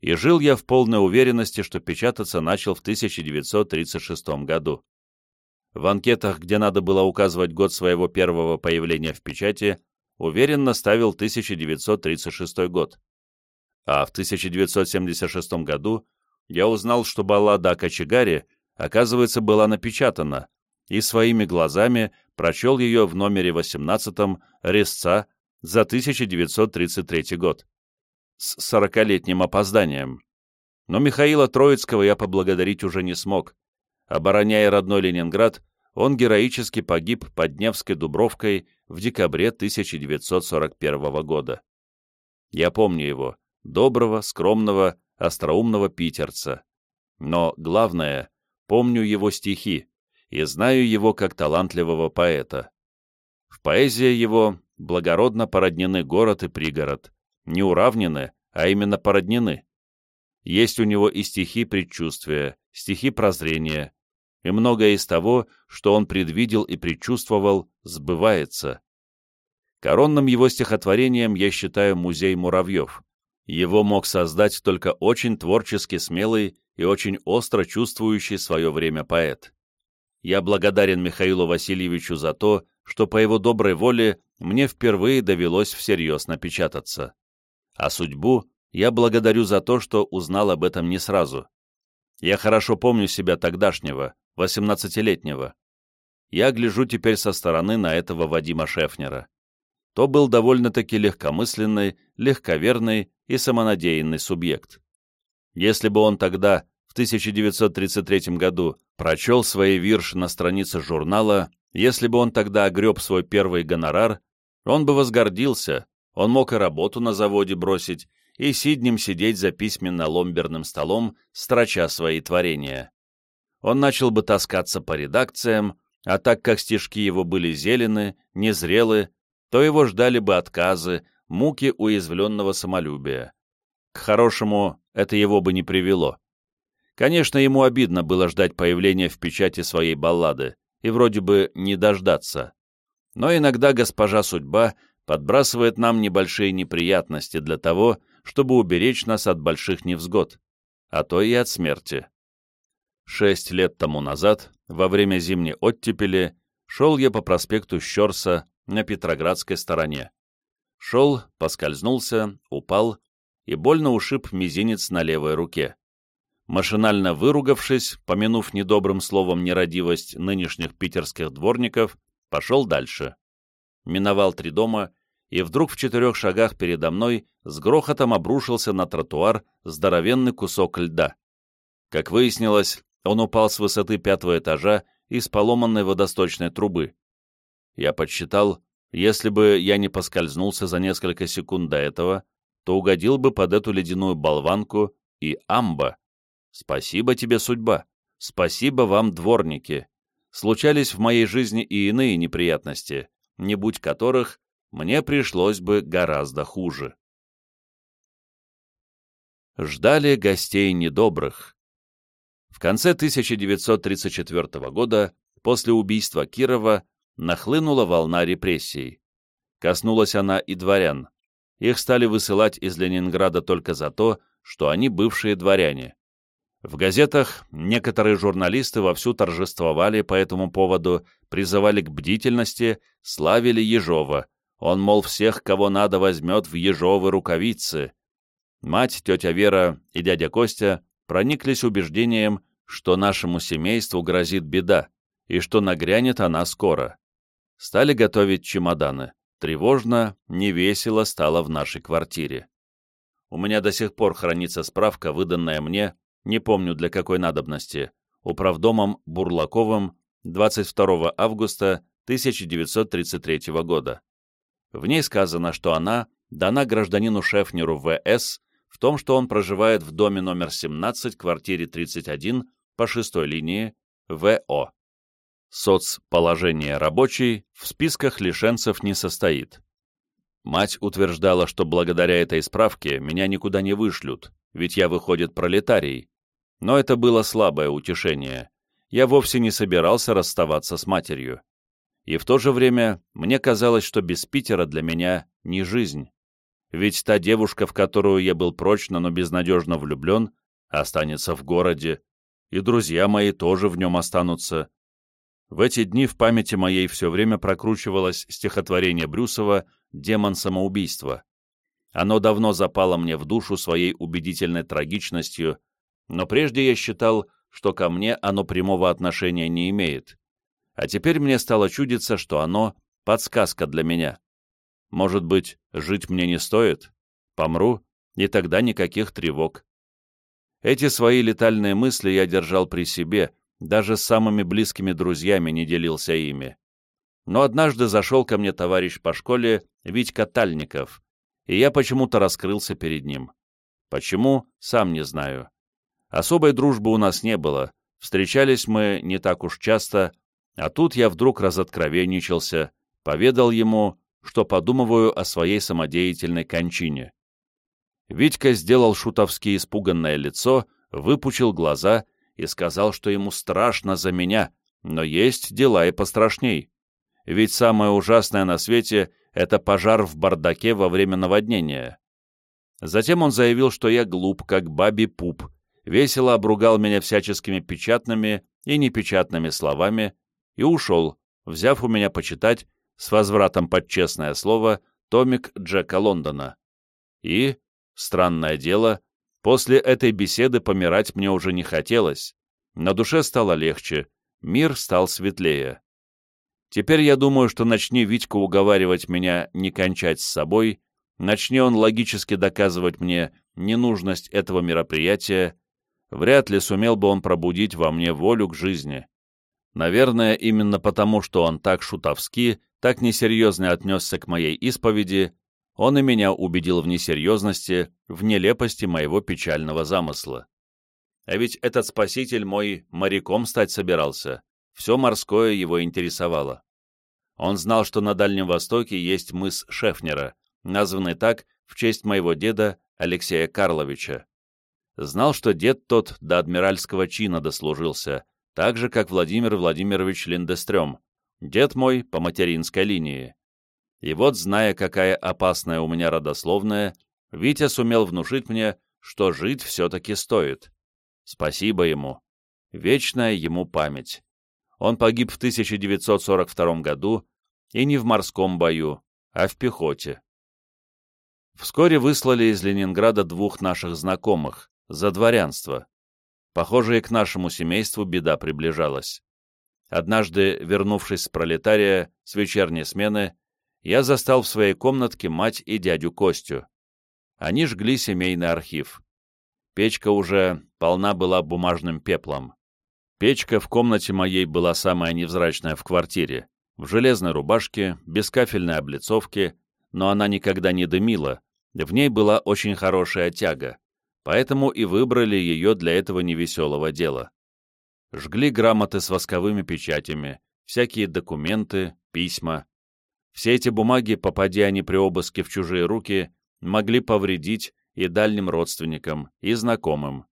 S1: И жил я в полной уверенности, что печататься начал в 1936 году. В анкетах, где надо было указывать год своего первого появления в печати, уверенно ставил 1936 год. А в 1976 году я узнал, что баллада о кочегаре, оказывается, была напечатана, и своими глазами прочел ее в номере 18 «Резца» за 1933 год. С сорокалетним опозданием. Но Михаила Троицкого я поблагодарить уже не смог, Обороняя родной Ленинград, он героически погиб под Невской Дубровкой в декабре 1941 года. Я помню его, доброго, скромного, остроумного питерца. Но главное, помню его стихи и знаю его как талантливого поэта. В поэзии его благородно породнены город и пригород, не уравнены, а именно породнены. Есть у него и стихи предчувствия, стихи прозрения, и многое из того, что он предвидел и предчувствовал, сбывается. Коронным его стихотворением я считаю «Музей муравьев». Его мог создать только очень творчески смелый и очень остро чувствующий свое время поэт. Я благодарен Михаилу Васильевичу за то, что по его доброй воле мне впервые довелось всерьез напечататься. А судьбу я благодарю за то, что узнал об этом не сразу. Я хорошо помню себя тогдашнего, 18-летнего. Я гляжу теперь со стороны на этого Вадима Шефнера. То был довольно-таки легкомысленный, легковерный и самонадеянный субъект. Если бы он тогда, в 1933 году, прочел свои вирши на странице журнала, если бы он тогда огреб свой первый гонорар, он бы возгордился, он мог и работу на заводе бросить, и сиднем сидеть за письменно-ломберным столом, строча свои творения. Он начал бы таскаться по редакциям, а так как стишки его были зелены, незрелы, то его ждали бы отказы, муки уязвленного самолюбия. К хорошему это его бы не привело. Конечно, ему обидно было ждать появления в печати своей баллады, и вроде бы не дождаться. Но иногда госпожа судьба подбрасывает нам небольшие неприятности для того, чтобы уберечь нас от больших невзгод, а то и от смерти. Шесть лет тому назад, во время зимней оттепели, шел я по проспекту Щерса на Петроградской стороне. Шел, поскользнулся, упал и больно ушиб мизинец на левой руке. Машинально выругавшись, помянув недобрым словом нерадивость нынешних питерских дворников, пошел дальше. Миновал три дома, и вдруг в четырех шагах передо мной с грохотом обрушился на тротуар здоровенный кусок льда. Как выяснилось, он упал с высоты пятого этажа из поломанной водосточной трубы. Я подсчитал, если бы я не поскользнулся за несколько секунд до этого, то угодил бы под эту ледяную болванку и амба. Спасибо тебе, судьба. Спасибо вам, дворники. Случались в моей жизни и иные неприятности, не будь которых мне пришлось бы гораздо хуже. Ждали гостей недобрых. В конце 1934 года, после убийства Кирова, нахлынула волна репрессий. Коснулась она и дворян. Их стали высылать из Ленинграда только за то, что они бывшие дворяне. В газетах некоторые журналисты вовсю торжествовали по этому поводу, призывали к бдительности, славили Ежова. Он, мол, всех, кого надо, возьмет в Ежовы рукавицы. Мать, тетя Вера и дядя Костя прониклись убеждением, что нашему семейству грозит беда, и что нагрянет она скоро. Стали готовить чемоданы. Тревожно, невесело стало в нашей квартире. У меня до сих пор хранится справка, выданная мне не помню для какой надобности, управдомом Бурлаковым 22 августа 1933 года. В ней сказано, что она дана гражданину Шефнеру В.С. в том, что он проживает в доме номер 17, квартире 31 по шестой линии В.О. Соцположение рабочий в списках лишенцев не состоит. Мать утверждала, что благодаря этой справке меня никуда не вышлют, ведь я, выходит, пролетарий, но это было слабое утешение. Я вовсе не собирался расставаться с матерью. И в то же время мне казалось, что без Питера для меня не жизнь. Ведь та девушка, в которую я был прочно, но безнадежно влюблен, останется в городе, и друзья мои тоже в нем останутся. В эти дни в памяти моей все время прокручивалось стихотворение Брюсова «Демон самоубийства». Оно давно запало мне в душу своей убедительной трагичностью, но прежде я считал, что ко мне оно прямого отношения не имеет. А теперь мне стало чудиться, что оно — подсказка для меня. Может быть, жить мне не стоит? Помру, и тогда никаких тревог. Эти свои летальные мысли я держал при себе, даже с самыми близкими друзьями не делился ими. Но однажды зашел ко мне товарищ по школе Витька Тальников, и я почему-то раскрылся перед ним. Почему, сам не знаю. Особой дружбы у нас не было, встречались мы не так уж часто, а тут я вдруг разоткровенничался, поведал ему, что подумываю о своей самодеятельной кончине. Витька сделал шутовски испуганное лицо, выпучил глаза и сказал, что ему страшно за меня, но есть дела и пострашней. Ведь самое ужасное на свете — это пожар в бардаке во время наводнения. Затем он заявил, что я глуп, как бабий пуп, весело обругал меня всяческими печатными и непечатными словами и ушел, взяв у меня почитать, с возвратом под честное слово, томик Джека Лондона. И, странное дело, после этой беседы помирать мне уже не хотелось, на душе стало легче, мир стал светлее. Теперь я думаю, что начни Витька уговаривать меня не кончать с собой, начни он логически доказывать мне ненужность этого мероприятия, вряд ли сумел бы он пробудить во мне волю к жизни. Наверное, именно потому, что он так шутовски, так несерьезно отнесся к моей исповеди, он и меня убедил в несерьезности, в нелепости моего печального замысла. А ведь этот спаситель мой моряком стать собирался, все морское его интересовало. Он знал, что на Дальнем Востоке есть мыс Шефнера, названный так в честь моего деда Алексея Карловича. Знал, что дед тот до адмиральского чина дослужился, так же, как Владимир Владимирович Линдестрем, дед мой по материнской линии. И вот, зная, какая опасная у меня родословная, Витя сумел внушить мне, что жить все-таки стоит. Спасибо ему. Вечная ему память. Он погиб в 1942 году и не в морском бою, а в пехоте. Вскоре выслали из Ленинграда двух наших знакомых, за дворянство. Похоже, и к нашему семейству беда приближалась. Однажды, вернувшись с пролетария с вечерней смены, я застал в своей комнатке мать и дядю Костю. Они жгли семейный архив. Печка уже полна была бумажным пеплом. Печка в комнате моей была самая невзрачная в квартире, в железной рубашке, без кафельной облицовки, но она никогда не дымила, в ней была очень хорошая тяга, поэтому и выбрали ее для этого невеселого дела. Жгли грамоты с восковыми печатями, всякие документы, письма. Все эти бумаги, попадя они при обыске в чужие руки, могли повредить и дальним родственникам, и знакомым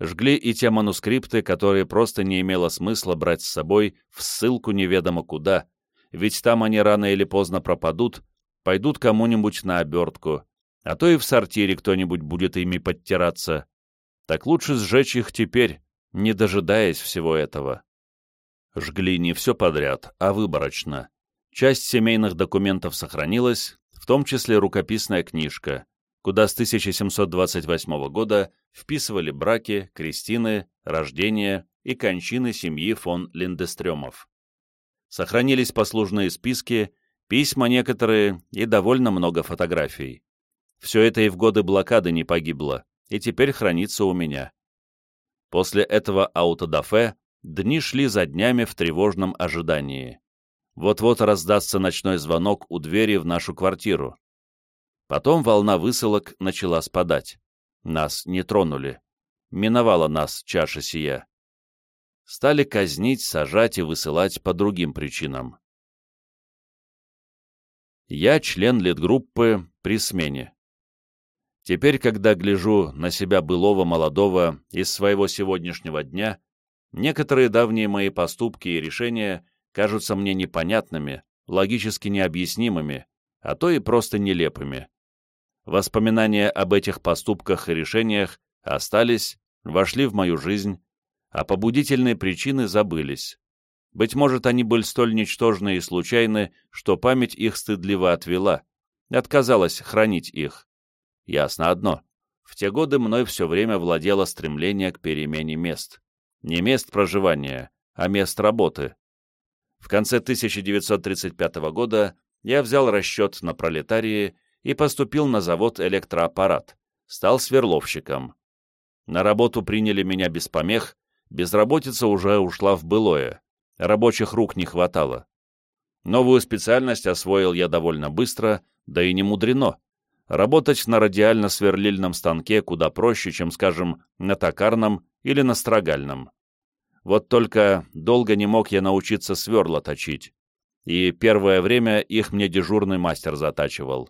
S1: жгли и те манускрипты, которые просто не имело смысла брать с собой в ссылку неведомо куда, ведь там они рано или поздно пропадут, пойдут кому-нибудь на обертку, а то и в сортире кто-нибудь будет ими подтираться. Так лучше сжечь их теперь, не дожидаясь всего этого. Жгли не все подряд, а выборочно. Часть семейных документов сохранилась, в том числе рукописная книжка, куда с 1728 года вписывали браки, крестины, рождения и кончины семьи фон Линдестремов. Сохранились послужные списки, письма некоторые и довольно много фотографий. Все это и в годы блокады не погибло, и теперь хранится у меня. После этого аутодафе дни шли за днями в тревожном ожидании. Вот-вот раздастся ночной звонок у двери в нашу квартиру. Потом волна высылок начала спадать. Нас не тронули. Миновала нас чаша сия. Стали казнить, сажать и высылать по другим причинам. Я член литгруппы при смене. Теперь, когда гляжу на себя былого молодого из своего сегодняшнего дня, некоторые давние мои поступки и решения кажутся мне непонятными, логически необъяснимыми, а то и просто нелепыми. Воспоминания об этих поступках и решениях остались, вошли в мою жизнь, а побудительные причины забылись. Быть может, они были столь ничтожны и случайны, что память их стыдливо отвела, отказалась хранить их. Ясно одно. В те годы мной все время владело стремление к перемене мест. Не мест проживания, а мест работы. В конце 1935 года я взял расчет на пролетарии и поступил на завод «Электроаппарат», стал сверловщиком. На работу приняли меня без помех, Безработица уже ушла в былое, рабочих рук не хватало. Новую специальность освоил я довольно быстро, да и не мудрено. Работать на радиально-сверлильном станке куда проще, чем, скажем, на токарном или на строгальном. Вот только долго не мог я научиться сверла точить. И первое время их мне дежурный мастер затачивал.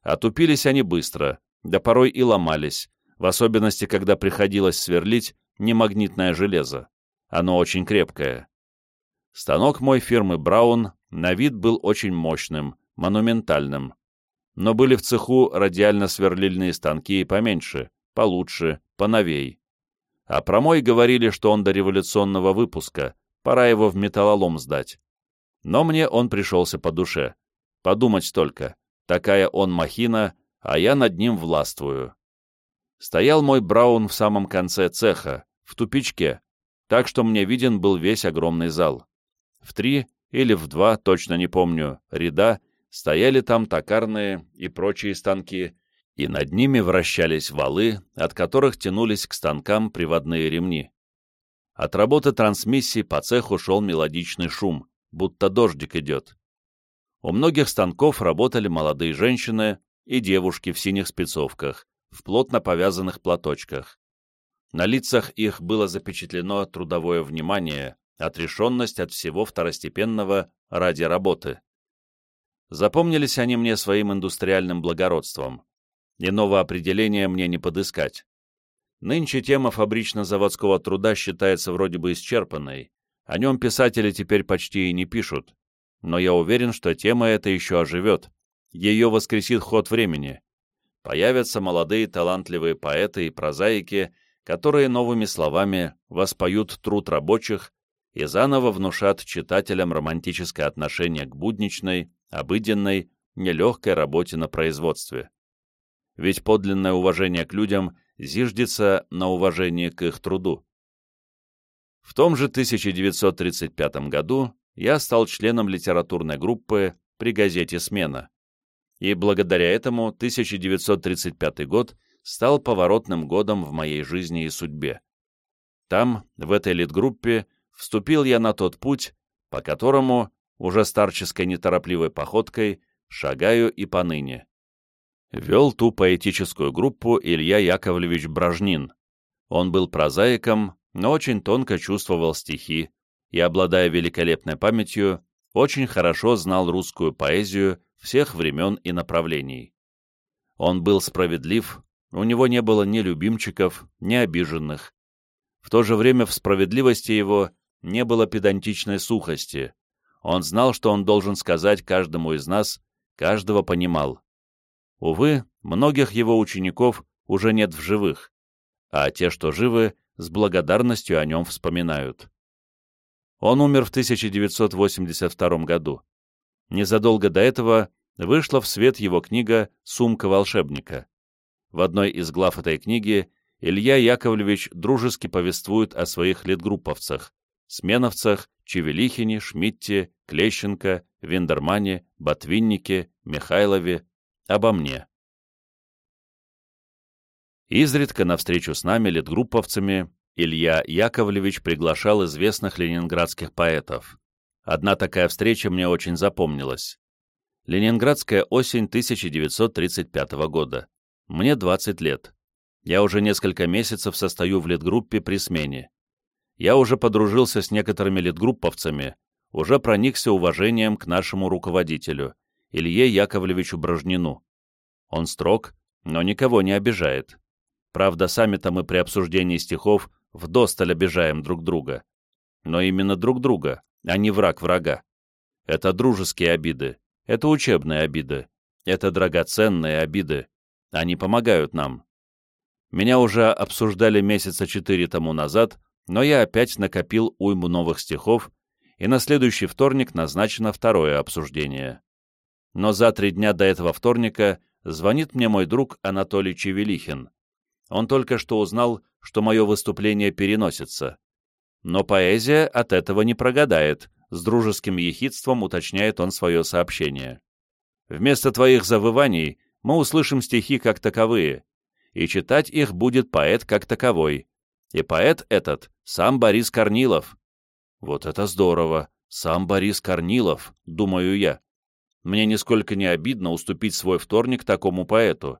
S1: Отупились они быстро, да порой и ломались, в особенности, когда приходилось сверлить немагнитное железо. Оно очень крепкое. Станок мой фирмы «Браун» на вид был очень мощным, монументальным. Но были в цеху радиально-сверлильные станки поменьше, получше, поновей. А про мой говорили, что он до революционного выпуска, пора его в металлолом сдать. Но мне он пришелся по душе. Подумать только, такая он махина, а я над ним властвую. Стоял мой Браун в самом конце цеха, в тупичке, так что мне виден был весь огромный зал. В три или в два, точно не помню, ряда стояли там токарные и прочие станки, и над ними вращались валы, от которых тянулись к станкам приводные ремни. От работы трансмиссии по цеху шел мелодичный шум, будто дождик идет. У многих станков работали молодые женщины и девушки в синих спецовках, в плотно повязанных платочках. На лицах их было запечатлено трудовое внимание, отрешенность от всего второстепенного ради работы. Запомнились они мне своим индустриальным благородством. Иного определения мне не подыскать. Нынче тема фабрично-заводского труда считается вроде бы исчерпанной, о нем писатели теперь почти и не пишут, но я уверен, что тема эта еще оживет, ее воскресит ход времени. Появятся молодые талантливые поэты и прозаики, которые новыми словами воспоют труд рабочих и заново внушат читателям романтическое отношение к будничной, обыденной, нелегкой работе на производстве ведь подлинное уважение к людям зиждется на уважении к их труду. В том же 1935 году я стал членом литературной группы при газете «Смена», и благодаря этому 1935 год стал поворотным годом в моей жизни и судьбе. Там, в этой литгруппе, вступил я на тот путь, по которому, уже старческой неторопливой походкой, шагаю и поныне. Вел ту поэтическую группу Илья Яковлевич Бражнин. Он был прозаиком, но очень тонко чувствовал стихи и, обладая великолепной памятью, очень хорошо знал русскую поэзию всех времен и направлений. Он был справедлив, у него не было ни любимчиков, ни обиженных. В то же время в справедливости его не было педантичной сухости. Он знал, что он должен сказать каждому из нас, каждого понимал. Увы, многих его учеников уже нет в живых, а те, что живы, с благодарностью о нем вспоминают. Он умер в 1982 году. Незадолго до этого вышла в свет его книга «Сумка волшебника». В одной из глав этой книги Илья Яковлевич дружески повествует о своих литгрупповцах, сменовцах Чевелихине, Шмидте, Клещенко, Виндермане, Ботвиннике, Михайлове, обо мне. Изредка на встречу с нами, литгрупповцами, Илья Яковлевич приглашал известных ленинградских поэтов. Одна такая встреча мне очень запомнилась. Ленинградская осень 1935 года. Мне 20 лет. Я уже несколько месяцев состою в литгруппе при смене. Я уже подружился с некоторыми литгрупповцами, уже проникся уважением к нашему руководителю, Илье Яковлевичу Брожнину. Он строг, но никого не обижает. Правда, сами-то мы при обсуждении стихов вдосталь обижаем друг друга. Но именно друг друга, а не враг врага. Это дружеские обиды, это учебные обиды, это драгоценные обиды. Они помогают нам. Меня уже обсуждали месяца четыре тому назад, но я опять накопил уйму новых стихов, и на следующий вторник назначено второе обсуждение но за три дня до этого вторника звонит мне мой друг Анатолий Чевелихин. Он только что узнал, что мое выступление переносится. Но поэзия от этого не прогадает, с дружеским ехидством уточняет он свое сообщение. Вместо твоих завываний мы услышим стихи как таковые, и читать их будет поэт как таковой. И поэт этот Сам Борис Корнилов. Вот это здорово! Сам Борис Корнилов, думаю я. Мне нисколько не обидно уступить свой вторник такому поэту.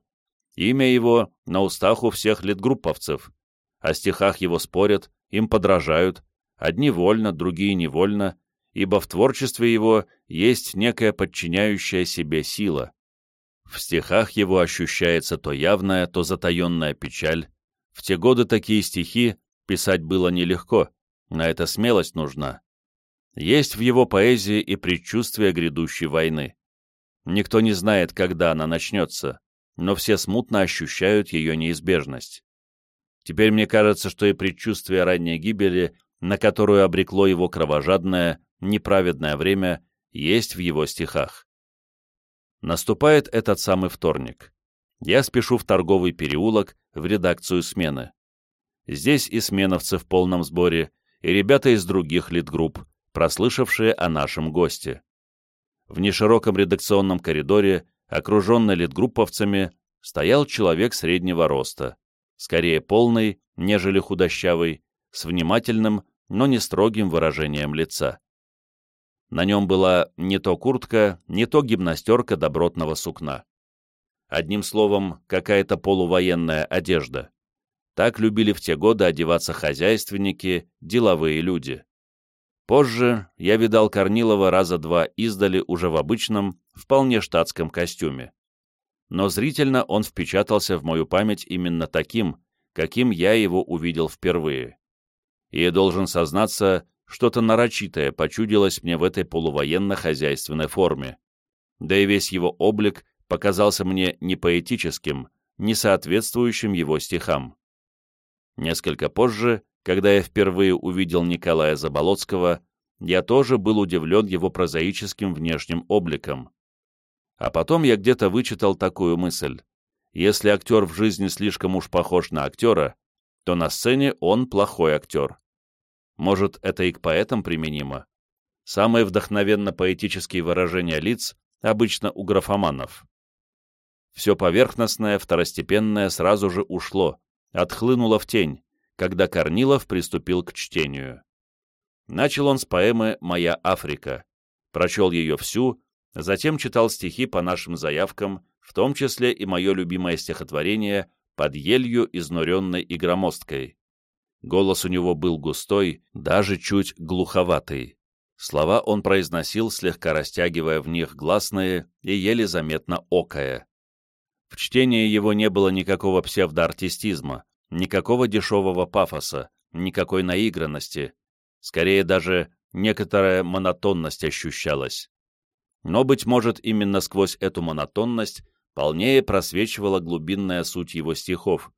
S1: Имя его на устах у всех литгрупповцев. О стихах его спорят, им подражают, одни вольно, другие невольно, ибо в творчестве его есть некая подчиняющая себе сила. В стихах его ощущается то явная, то затаенная печаль. В те годы такие стихи писать было нелегко, на это смелость нужна. Есть в его поэзии и предчувствие грядущей войны. Никто не знает, когда она начнется, но все смутно ощущают ее неизбежность. Теперь мне кажется, что и предчувствие ранней гибели, на которую обрекло его кровожадное, неправедное время, есть в его стихах. Наступает этот самый вторник. Я спешу в торговый переулок, в редакцию смены. Здесь и сменовцы в полном сборе, и ребята из других литгрупп, прослышавшие о нашем госте. В нешироком редакционном коридоре, окруженный литгрупповцами, стоял человек среднего роста, скорее полный, нежели худощавый, с внимательным, но не строгим выражением лица. На нем была не то куртка, не то гимнастерка добротного сукна. Одним словом, какая-то полувоенная одежда. Так любили в те годы одеваться хозяйственники, деловые люди. Позже я видал Корнилова раза два издали уже в обычном, вполне штатском костюме. Но зрительно он впечатался в мою память именно таким, каким я его увидел впервые. И должен сознаться, что-то нарочитое почудилось мне в этой полувоенно-хозяйственной форме. Да и весь его облик показался мне не поэтическим, не соответствующим его стихам. Несколько позже, когда я впервые увидел Николая Заболоцкого, я тоже был удивлен его прозаическим внешним обликом. А потом я где-то вычитал такую мысль. Если актер в жизни слишком уж похож на актера, то на сцене он плохой актер. Может, это и к поэтам применимо? Самые вдохновенно-поэтические выражения лиц обычно у графоманов. Все поверхностное, второстепенное сразу же ушло, отхлынуло в тень, когда Корнилов приступил к чтению. Начал он с поэмы «Моя Африка», прочел ее всю, затем читал стихи по нашим заявкам, в том числе и мое любимое стихотворение «Под елью, изнуренной и громоздкой». Голос у него был густой, даже чуть глуховатый. Слова он произносил, слегка растягивая в них гласные и еле заметно окая. В чтении его не было никакого псевдоартистизма, никакого дешевого пафоса, никакой наигранности, скорее даже некоторая монотонность ощущалась. Но, быть может, именно сквозь эту монотонность полнее просвечивала глубинная суть его стихов,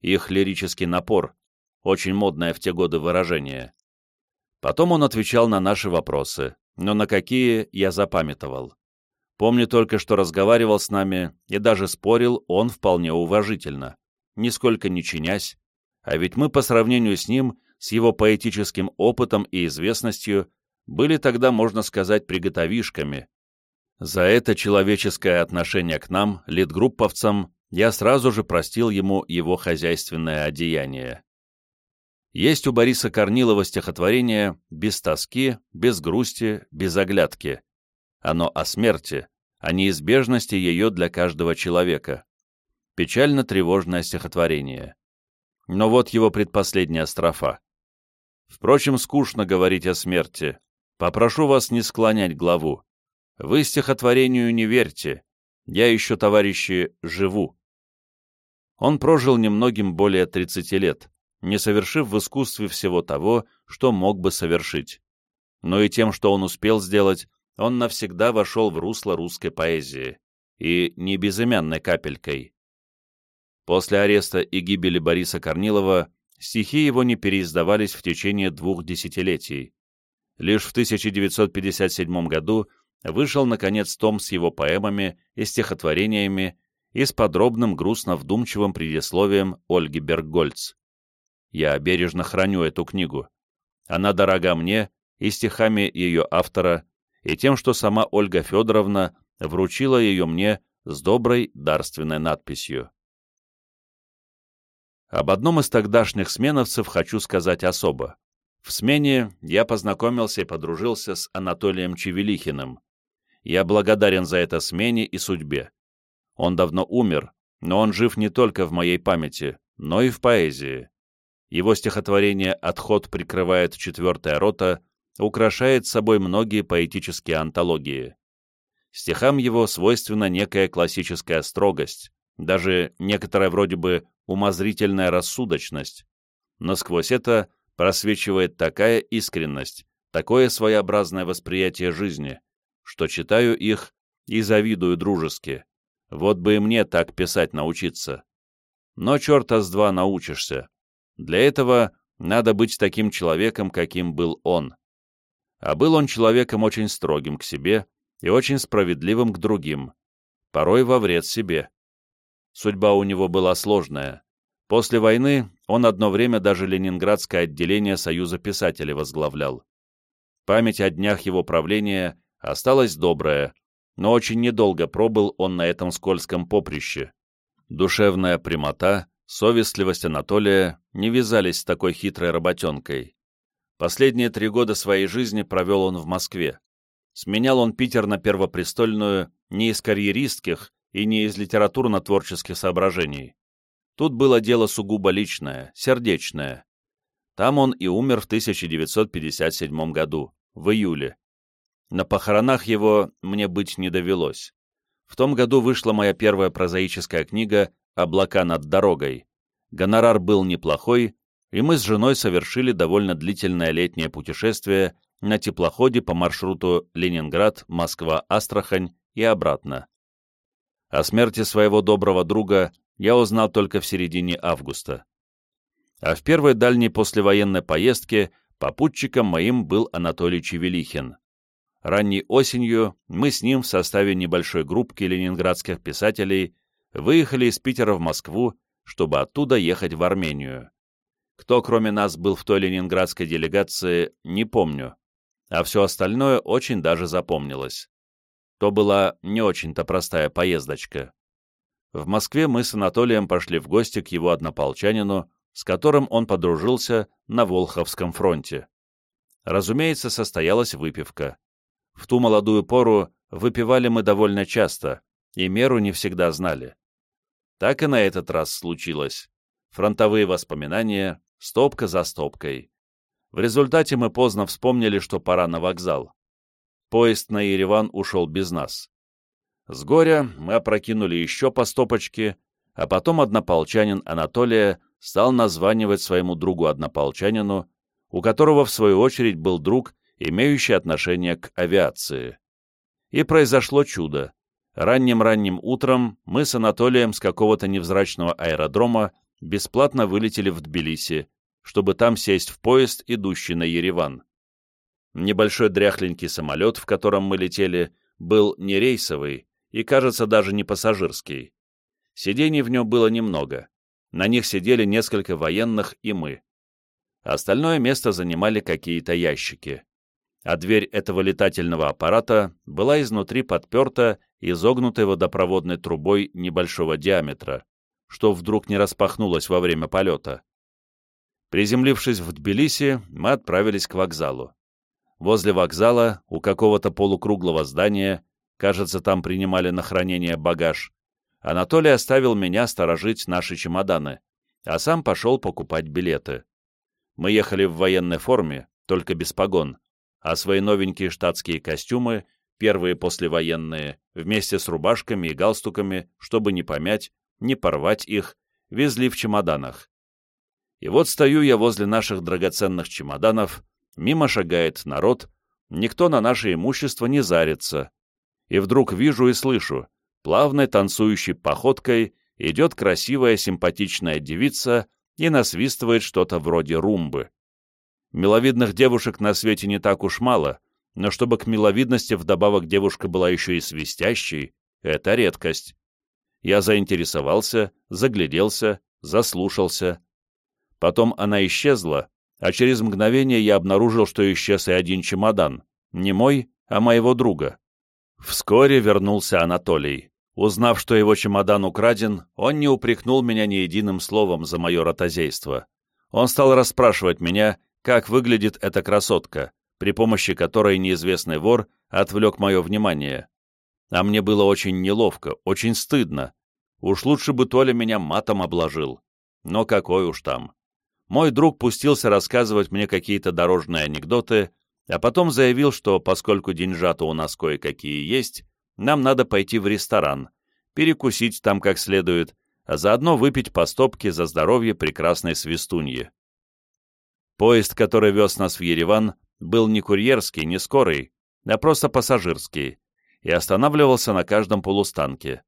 S1: их лирический напор, очень модное в те годы выражение. Потом он отвечал на наши вопросы, но на какие я запамятовал. Помню только, что разговаривал с нами и даже спорил он вполне уважительно, нисколько не чинясь, а ведь мы по сравнению с ним, с его поэтическим опытом и известностью, были тогда, можно сказать, приготовишками. За это человеческое отношение к нам, литгрупповцам, я сразу же простил ему его хозяйственное одеяние. Есть у Бориса Корнилова стихотворение «Без тоски, без грусти, без оглядки». Оно о смерти, о неизбежности ее для каждого человека. Печально-тревожное стихотворение. Но вот его предпоследняя строфа. Впрочем, скучно говорить о смерти. Попрошу вас не склонять главу. Вы стихотворению не верьте. Я еще, товарищи, живу. Он прожил немногим более 30 лет, не совершив в искусстве всего того, что мог бы совершить. Но и тем, что он успел сделать, он навсегда вошел в русло русской поэзии, и не безымянной капелькой. После ареста и гибели Бориса Корнилова стихи его не переиздавались в течение двух десятилетий. Лишь в 1957 году вышел, наконец, том с его поэмами и стихотворениями и с подробным грустно-вдумчивым предисловием Ольги Берггольц. Я бережно храню эту книгу. Она дорога мне и стихами ее автора, и тем, что сама Ольга Федоровна вручила ее мне с доброй дарственной надписью. Об одном из тогдашних сменовцев хочу сказать особо. В смене я познакомился и подружился с Анатолием Чевелихиным. Я благодарен за это смене и судьбе. Он давно умер, но он жив не только в моей памяти, но и в поэзии. Его стихотворение «Отход прикрывает четвертая рота» украшает собой многие поэтические антологии. Стихам его свойственна некая классическая строгость, даже некоторая вроде бы умозрительная рассудочность, но сквозь это просвечивает такая искренность, такое своеобразное восприятие жизни, что читаю их и завидую дружески. Вот бы и мне так писать научиться. Но черта с два научишься. Для этого надо быть таким человеком, каким был он. А был он человеком очень строгим к себе и очень справедливым к другим, порой во вред себе. Судьба у него была сложная. После войны он одно время даже ленинградское отделение Союза писателей возглавлял. Память о днях его правления осталась добрая, но очень недолго пробыл он на этом скользком поприще. Душевная прямота, совестливость Анатолия не вязались с такой хитрой работенкой. Последние три года своей жизни провел он в Москве. Сменял он Питер на Первопрестольную не из карьеристских и не из литературно-творческих соображений. Тут было дело сугубо личное, сердечное. Там он и умер в 1957 году, в июле. На похоронах его мне быть не довелось. В том году вышла моя первая прозаическая книга «Облака над дорогой». Гонорар был неплохой, и мы с женой совершили довольно длительное летнее путешествие на теплоходе по маршруту Ленинград, Москва, Астрахань и обратно. О смерти своего доброго друга я узнал только в середине августа. А в первой дальней послевоенной поездке попутчиком моим был Анатолий Чевелихин. Ранней осенью мы с ним в составе небольшой группки ленинградских писателей выехали из Питера в Москву, чтобы оттуда ехать в Армению. Кто, кроме нас, был в той ленинградской делегации, не помню, а все остальное очень даже запомнилось. То была не очень-то простая поездочка. В Москве мы с Анатолием пошли в гости к его однополчанину, с которым он подружился на Волховском фронте. Разумеется, состоялась выпивка. В ту молодую пору выпивали мы довольно часто, и меру не всегда знали. Так и на этот раз случилось. Фронтовые воспоминания, стопка за стопкой. В результате мы поздно вспомнили, что пора на вокзал. Поезд на Ереван ушел без нас. С горя мы опрокинули еще по стопочке, а потом однополчанин Анатолия стал названивать своему другу-однополчанину, у которого, в свою очередь, был друг, имеющий отношение к авиации. И произошло чудо. Ранним-ранним утром мы с Анатолием с какого-то невзрачного аэродрома бесплатно вылетели в Тбилиси, чтобы там сесть в поезд, идущий на Ереван. Небольшой дряхленький самолет, в котором мы летели, был не рейсовый и, кажется, даже не пассажирский. Сидений в нем было немного. На них сидели несколько военных и мы. Остальное место занимали какие-то ящики. А дверь этого летательного аппарата была изнутри подперта изогнутой водопроводной трубой небольшого диаметра что вдруг не распахнулось во время полета. Приземлившись в Тбилиси, мы отправились к вокзалу. Возле вокзала, у какого-то полукруглого здания, кажется, там принимали на хранение багаж, Анатолий оставил меня сторожить наши чемоданы, а сам пошел покупать билеты. Мы ехали в военной форме, только без погон, а свои новенькие штатские костюмы, первые послевоенные, вместе с рубашками и галстуками, чтобы не помять, не порвать их, везли в чемоданах. И вот стою я возле наших драгоценных чемоданов, мимо шагает народ, никто на наше имущество не зарится. И вдруг вижу и слышу, плавной танцующей походкой идет красивая симпатичная девица и насвистывает что-то вроде румбы. Миловидных девушек на свете не так уж мало, но чтобы к миловидности вдобавок девушка была еще и свистящей, это редкость. Я заинтересовался, загляделся, заслушался. Потом она исчезла, а через мгновение я обнаружил, что исчез и один чемодан. Не мой, а моего друга. Вскоре вернулся Анатолий. Узнав, что его чемодан украден, он не упрекнул меня ни единым словом за мое ротозейство. Он стал расспрашивать меня, как выглядит эта красотка, при помощи которой неизвестный вор отвлек мое внимание. А мне было очень неловко, очень стыдно. Уж лучше бы Толя меня матом обложил. Но какой уж там. Мой друг пустился рассказывать мне какие-то дорожные анекдоты, а потом заявил, что поскольку деньжата у нас кое-какие есть, нам надо пойти в ресторан, перекусить там как следует, а заодно выпить по стопке за здоровье прекрасной свистуньи. Поезд, который вез нас в Ереван, был не курьерский, не скорый, а просто пассажирский, и останавливался на каждом полустанке.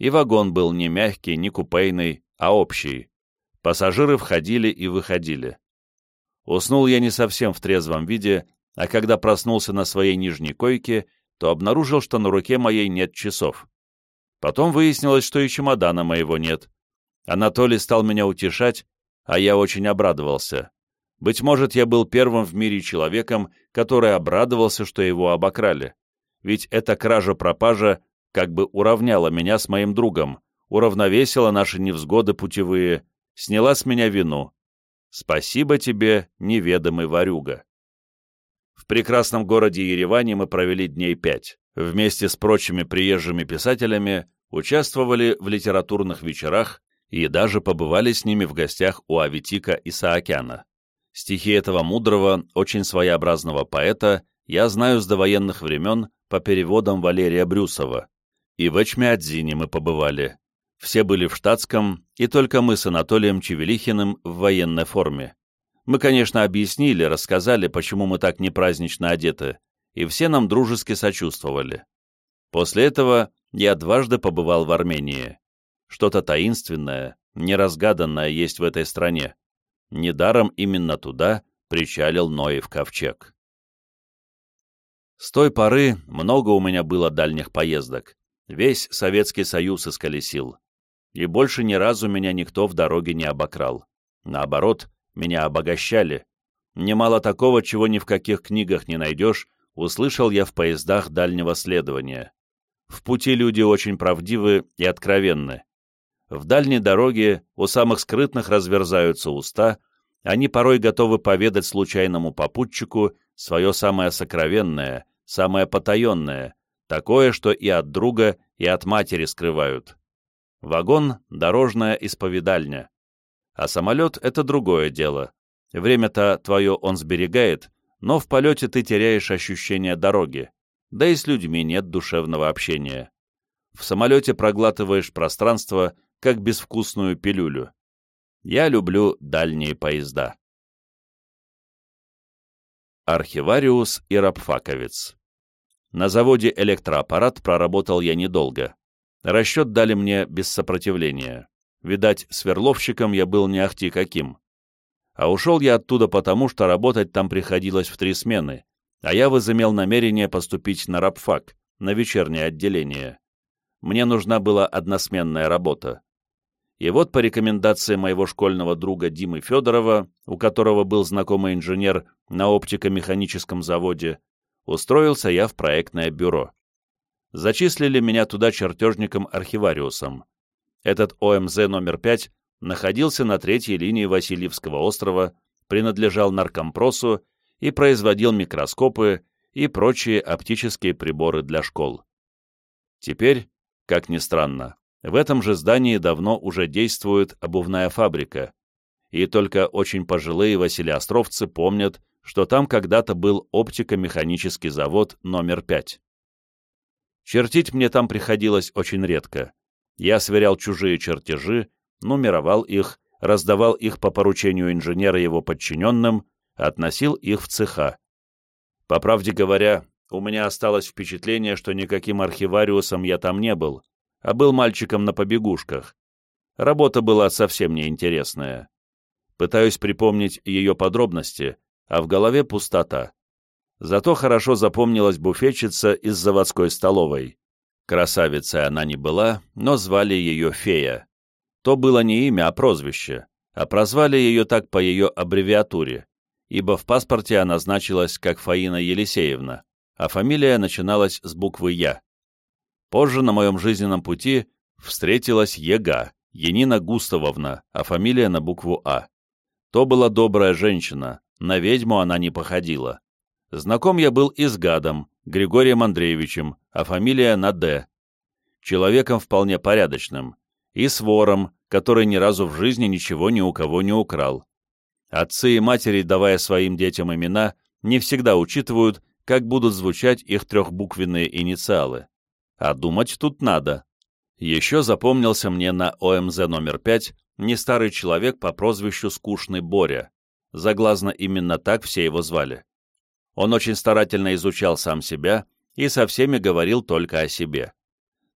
S1: И вагон был не мягкий, не купейный, а общий. Пассажиры входили и выходили. Уснул я не совсем в трезвом виде, а когда проснулся на своей нижней койке, то обнаружил, что на руке моей нет часов. Потом выяснилось, что и чемодана моего нет. Анатолий стал меня утешать, а я очень обрадовался. Быть может, я был первым в мире человеком, который обрадовался, что его обокрали. Ведь эта кража-пропажа как бы уравняла меня с моим другом, уравновесила наши невзгоды путевые, сняла с меня вину. Спасибо тебе, неведомый ворюга. В прекрасном городе Ереване мы провели дней пять. Вместе с прочими приезжими писателями участвовали в литературных вечерах и даже побывали с ними в гостях у Аветика Исаакяна. Стихи этого мудрого, очень своеобразного поэта я знаю с довоенных времен по переводам Валерия Брюсова. И в Эчмиадзине мы побывали. Все были в штатском, и только мы с Анатолием Чевелихиным в военной форме. Мы, конечно, объяснили, рассказали, почему мы так непразднично одеты, и все нам дружески сочувствовали. После этого я дважды побывал в Армении. Что-то таинственное, неразгаданное есть в этой стране. Недаром именно туда причалил Ноев ковчег. С той поры много у меня было дальних поездок. Весь Советский Союз исколесил. И больше ни разу меня никто в дороге не обокрал. Наоборот, меня обогащали. Немало такого, чего ни в каких книгах не найдешь, услышал я в поездах дальнего следования. В пути люди очень правдивы и откровенны. В дальней дороге у самых скрытных разверзаются уста, они порой готовы поведать случайному попутчику свое самое сокровенное, самое потаенное, такое, что и от друга, и от матери скрывают. Вагон — дорожная исповедальня. А самолет — это другое дело. Время-то твое он сберегает, но в полете ты теряешь ощущение дороги, да и с людьми нет душевного общения. В самолете проглатываешь пространство, как безвкусную пилюлю. Я люблю дальние поезда. Архивариус и рабфаковец. На заводе электроаппарат проработал я недолго. Расчет дали мне без сопротивления. Видать, сверловщиком я был не ахти каким. А ушел я оттуда потому, что работать там приходилось в три смены, а я возымел намерение поступить на рабфак, на вечернее отделение. Мне нужна была односменная работа. И вот по рекомендации моего школьного друга Димы Федорова, у которого был знакомый инженер на оптико-механическом заводе, устроился я в проектное бюро. Зачислили меня туда чертежником-архивариусом. Этот ОМЗ номер 5 находился на третьей линии Васильевского острова, принадлежал наркомпросу и производил микроскопы и прочие оптические приборы для школ. Теперь, как ни странно, в этом же здании давно уже действует обувная фабрика, и только очень пожилые василиостровцы помнят, что там когда-то был оптико-механический завод номер 5. Чертить мне там приходилось очень редко. Я сверял чужие чертежи, нумеровал их, раздавал их по поручению инженера его подчиненным, относил их в цеха. По правде говоря, у меня осталось впечатление, что никаким архивариусом я там не был, а был мальчиком на побегушках. Работа была совсем неинтересная. Пытаюсь припомнить ее подробности, а в голове пустота. Зато хорошо запомнилась буфетчица из заводской столовой. Красавицей она не была, но звали ее Фея. То было не имя, а прозвище, а прозвали ее так по ее аббревиатуре, ибо в паспорте она значилась как Фаина Елисеевна, а фамилия начиналась с буквы «Я». Позже на моем жизненном пути встретилась Ега, Енина Густавовна, а фамилия на букву А. То была добрая женщина, на ведьму она не походила. Знаком я был и с гадом, Григорием Андреевичем, а фамилия на Д. Человеком вполне порядочным. И с вором, который ни разу в жизни ничего ни у кого не украл. Отцы и матери, давая своим детям имена, не всегда учитывают, как будут звучать их трехбуквенные инициалы. А думать тут надо. Еще запомнился мне на ОМЗ номер 5 не старый человек по прозвищу Скучный Боря. Заглазно именно так все его звали. Он очень старательно изучал сам себя и со всеми говорил только о себе.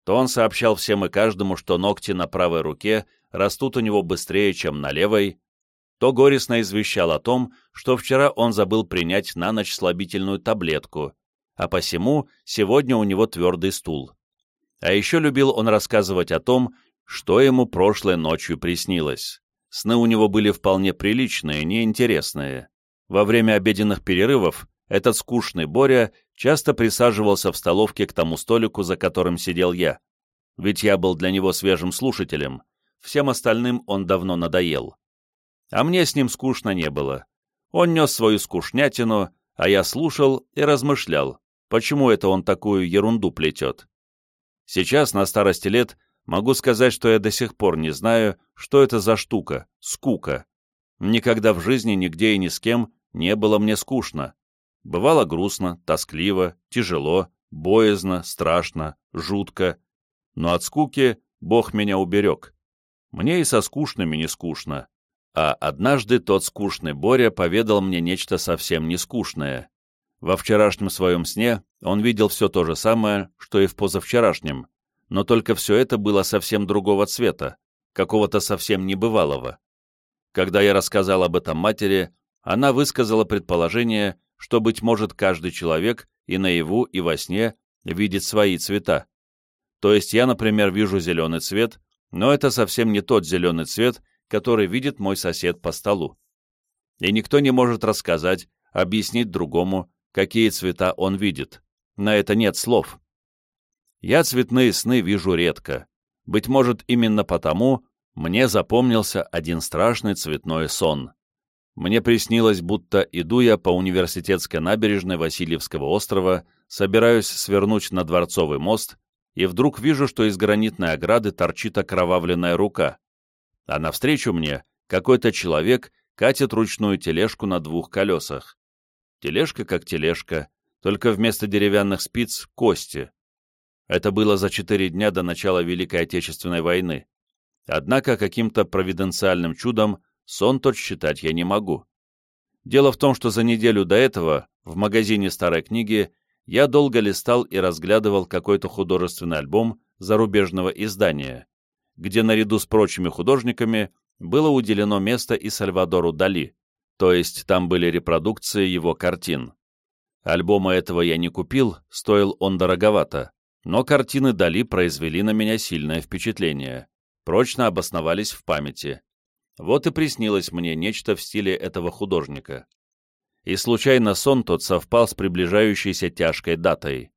S1: То он сообщал всем и каждому, что ногти на правой руке растут у него быстрее, чем на левой, то горестно извещал о том, что вчера он забыл принять на ночь слабительную таблетку, а посему сегодня у него твердый стул. А еще любил он рассказывать о том, что ему прошлой ночью приснилось. Сны у него были вполне приличные, неинтересные. Во время обеденных перерывов этот скучный Боря часто присаживался в столовке к тому столику, за которым сидел я. Ведь я был для него свежим слушателем, всем остальным он давно надоел. А мне с ним скучно не было. Он нес свою скучнятину, а я слушал и размышлял, почему это он такую ерунду плетет. Сейчас, на старости лет, могу сказать, что я до сих пор не знаю, что это за штука, скука. Никогда в жизни нигде и ни с кем не было мне скучно. Бывало грустно, тоскливо, тяжело, боязно, страшно, жутко. Но от скуки Бог меня уберег. Мне и со скучными не скучно. А однажды тот скучный Боря поведал мне нечто совсем не скучное. Во вчерашнем своем сне он видел все то же самое, что и в позавчерашнем, но только все это было совсем другого цвета, какого-то совсем небывалого. Когда я рассказал об этом матери, она высказала предположение, что, быть может, каждый человек и наяву, и во сне видит свои цвета. То есть я, например, вижу зеленый цвет, но это совсем не тот зеленый цвет, который видит мой сосед по столу. И никто не может рассказать, объяснить другому, какие цвета он видит. На это нет слов. Я цветные сны вижу редко. Быть может, именно потому мне запомнился один страшный цветной сон. Мне приснилось, будто иду я по университетской набережной Васильевского острова, собираюсь свернуть на Дворцовый мост, и вдруг вижу, что из гранитной ограды торчит окровавленная рука. А навстречу мне какой-то человек катит ручную тележку на двух колесах. Тележка как тележка, только вместо деревянных спиц — кости. Это было за четыре дня до начала Великой Отечественной войны. Однако каким-то провиденциальным чудом сон тот считать я не могу. Дело в том, что за неделю до этого в магазине старой книги я долго листал и разглядывал какой-то художественный альбом зарубежного издания, где наряду с прочими художниками было уделено место и Сальвадору Дали, то есть там были репродукции его картин. Альбома этого я не купил, стоил он дороговато, но картины Дали произвели на меня сильное впечатление, прочно обосновались в памяти. Вот и приснилось мне нечто в стиле этого художника и случайно сон тот совпал с приближающейся тяжкой датой.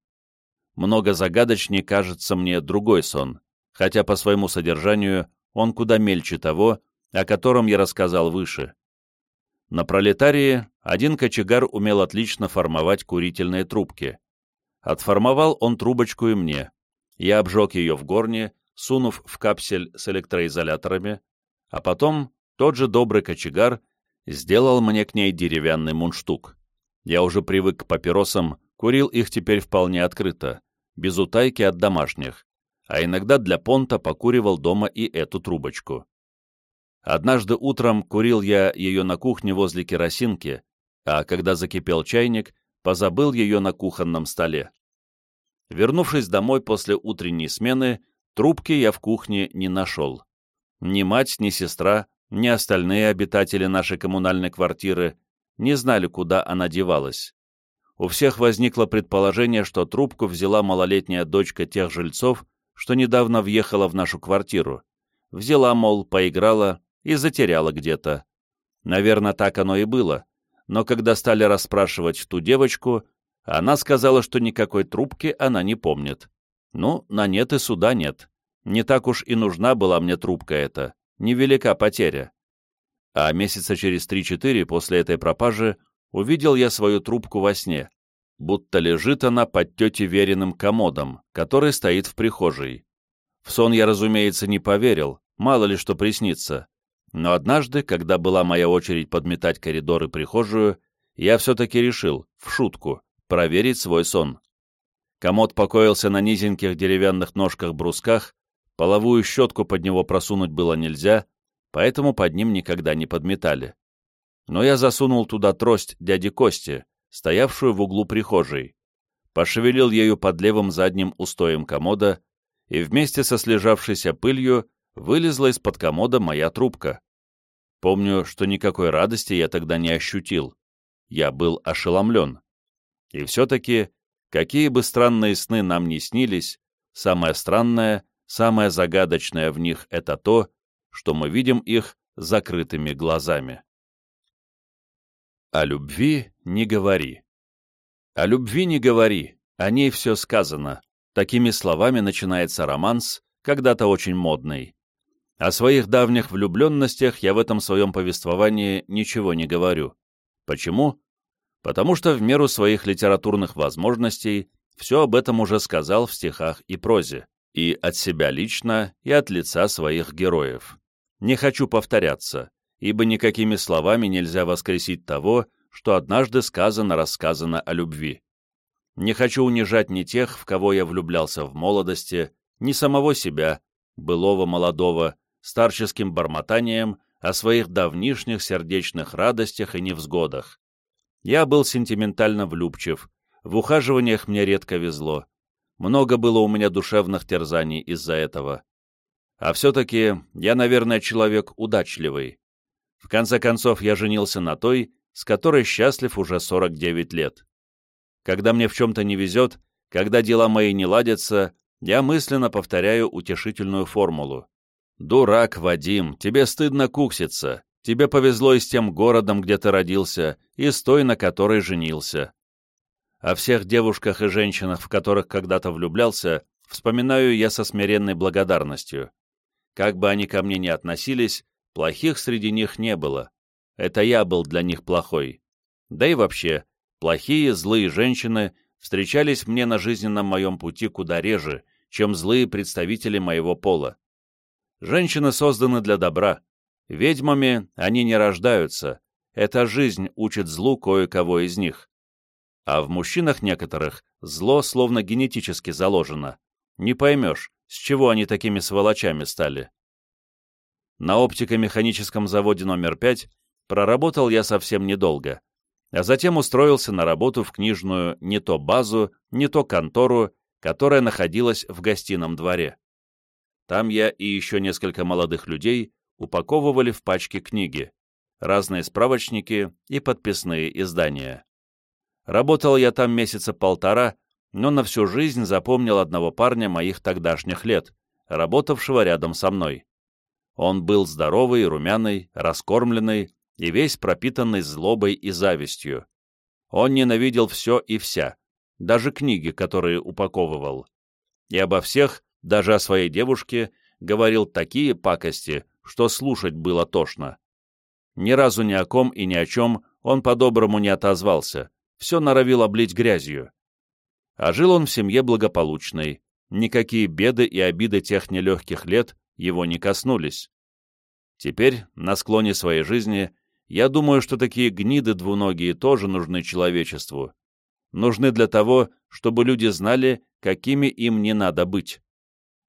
S1: Много загадочнее кажется мне другой сон, хотя по своему содержанию он куда мельче того, о котором я рассказал выше. На пролетарии один кочегар умел отлично формовать курительные трубки. Отформовал он трубочку и мне. Я обжег ее в горне, сунув в капсель с электроизоляторами, а потом тот же добрый кочегар сделал мне к ней деревянный мундштук. Я уже привык к папиросам, курил их теперь вполне открыто, без утайки от домашних, а иногда для понта покуривал дома и эту трубочку. Однажды утром курил я ее на кухне возле керосинки, а когда закипел чайник, позабыл ее на кухонном столе. Вернувшись домой после утренней смены, трубки я в кухне не нашел. Ни мать, ни сестра ни остальные обитатели нашей коммунальной квартиры не знали, куда она девалась. У всех возникло предположение, что трубку взяла малолетняя дочка тех жильцов, что недавно въехала в нашу квартиру. Взяла, мол, поиграла и затеряла где-то. Наверное, так оно и было, но когда стали расспрашивать ту девочку, она сказала, что никакой трубки она не помнит. Ну, на нет и суда нет. Не так уж и нужна была мне трубка эта, невелика потеря. А месяца через три-четыре после этой пропажи увидел я свою трубку во сне, будто лежит она под тете Вериным комодом, который стоит в прихожей. В сон я, разумеется, не поверил, мало ли что приснится. Но однажды, когда была моя очередь подметать коридор и прихожую, я все-таки решил, в шутку, проверить свой сон. Комод покоился на низеньких деревянных ножках-брусках, половую щетку под него просунуть было нельзя, поэтому под ним никогда не подметали. Но я засунул туда трость дяди Кости, стоявшую в углу прихожей, пошевелил ею под левым задним устоем комода, и вместе со слежавшейся пылью вылезла из-под комода моя трубка. Помню, что никакой радости я тогда не ощутил. Я был ошеломлен. И все-таки Какие бы странные сны нам ни снились, самое странное, самое загадочное в них — это то, что мы видим их закрытыми глазами. О любви не говори. О любви не говори, о ней все сказано. Такими словами начинается романс, когда-то очень модный. О своих давних влюбленностях я в этом своем повествовании ничего не говорю. Почему? потому что в меру своих литературных возможностей все об этом уже сказал в стихах и прозе, и от себя лично, и от лица своих героев. Не хочу повторяться, ибо никакими словами нельзя воскресить того, что однажды сказано-рассказано о любви. Не хочу унижать ни тех, в кого я влюблялся в молодости, ни самого себя, былого молодого, старческим бормотанием о своих давнишних сердечных радостях и невзгодах, я был сентиментально влюбчив, в ухаживаниях мне редко везло. Много было у меня душевных терзаний из-за этого. А все-таки я, наверное, человек удачливый. В конце концов, я женился на той, с которой счастлив уже 49 лет. Когда мне в чем-то не везет, когда дела мои не ладятся, я мысленно повторяю утешительную формулу. «Дурак, Вадим, тебе стыдно кукситься. Тебе повезло и с тем городом, где ты родился, и с той, на которой женился. О всех девушках и женщинах, в которых когда-то влюблялся, вспоминаю я со смиренной благодарностью. Как бы они ко мне ни относились, плохих среди них не было. Это я был для них плохой. Да и вообще, плохие, злые женщины встречались мне на жизненном моем пути куда реже, чем злые представители моего пола. Женщины созданы для добра, Ведьмами они не рождаются, эта жизнь учит злу кое-кого из них. А в мужчинах некоторых зло словно генетически заложено. Не поймешь, с чего они такими сволочами стали. На оптико-механическом заводе номер 5 проработал я совсем недолго, а затем устроился на работу в книжную не то базу, не то контору, которая находилась в гостином дворе. Там я и еще несколько молодых людей упаковывали в пачки книги, разные справочники и подписные издания. Работал я там месяца полтора, но на всю жизнь запомнил одного парня моих тогдашних лет, работавшего рядом со мной. Он был здоровый, румяный, раскормленный и весь пропитанный злобой и завистью. Он ненавидел все и вся, даже книги, которые упаковывал. И обо всех, даже о своей девушке, говорил такие пакости, что слушать было тошно. Ни разу ни о ком и ни о чем он по-доброму не отозвался, все норовил облить грязью. А жил он в семье благополучной, никакие беды и обиды тех нелегких лет его не коснулись. Теперь, на склоне своей жизни, я думаю, что такие гниды двуногие тоже нужны человечеству. Нужны для того, чтобы люди знали, какими им не надо быть.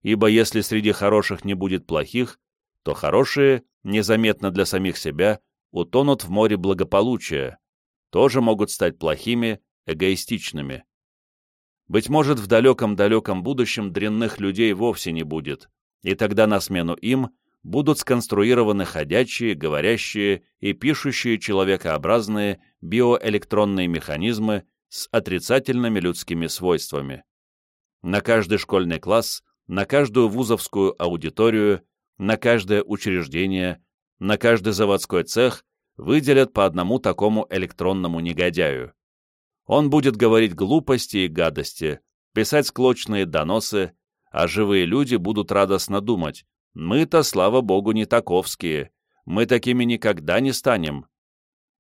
S1: Ибо если среди хороших не будет плохих, то хорошие, незаметно для самих себя, утонут в море благополучия, тоже могут стать плохими, эгоистичными. Быть может, в далеком-далеком будущем дрянных людей вовсе не будет, и тогда на смену им будут сконструированы ходячие, говорящие и пишущие человекообразные биоэлектронные механизмы с отрицательными людскими свойствами. На каждый школьный класс, на каждую вузовскую аудиторию на каждое учреждение, на каждый заводской цех выделят по одному такому электронному негодяю. Он будет говорить глупости и гадости, писать склочные доносы, а живые люди будут радостно думать, мы-то, слава богу, не таковские, мы такими никогда не станем.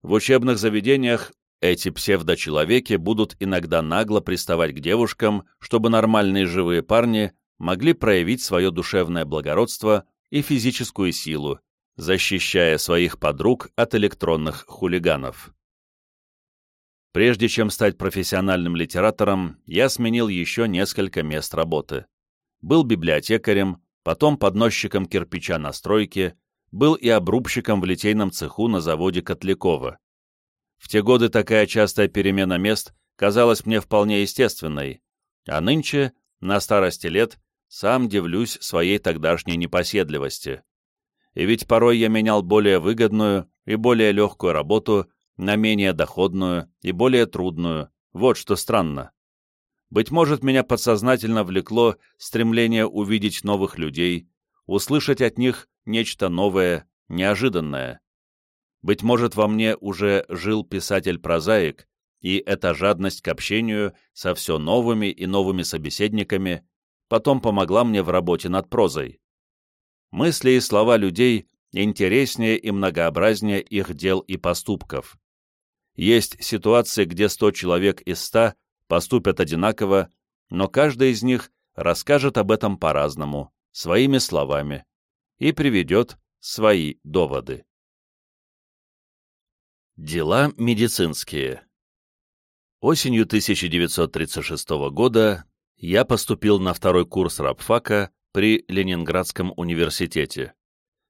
S1: В учебных заведениях эти псевдочеловеки будут иногда нагло приставать к девушкам, чтобы нормальные живые парни могли проявить свое душевное благородство и физическую силу, защищая своих подруг от электронных хулиганов. Прежде чем стать профессиональным литератором, я сменил еще несколько мест работы. Был библиотекарем, потом подносчиком кирпича на стройке, был и обрубщиком в литейном цеху на заводе Котлякова. В те годы такая частая перемена мест казалась мне вполне естественной, а нынче, на старости лет, сам дивлюсь своей тогдашней непоседливости. И ведь порой я менял более выгодную и более легкую работу на менее доходную и более трудную, вот что странно. Быть может, меня подсознательно влекло стремление увидеть новых людей, услышать от них нечто новое, неожиданное. Быть может, во мне уже жил писатель-прозаик, и эта жадность к общению со все новыми и новыми собеседниками потом помогла мне в работе над прозой. Мысли и слова людей интереснее и многообразнее их дел и поступков. Есть ситуации, где 100 человек из 100 поступят одинаково, но каждый из них расскажет об этом по-разному, своими словами, и приведет свои доводы. Дела медицинские Осенью 1936 года я поступил на второй курс рабфака при Ленинградском университете.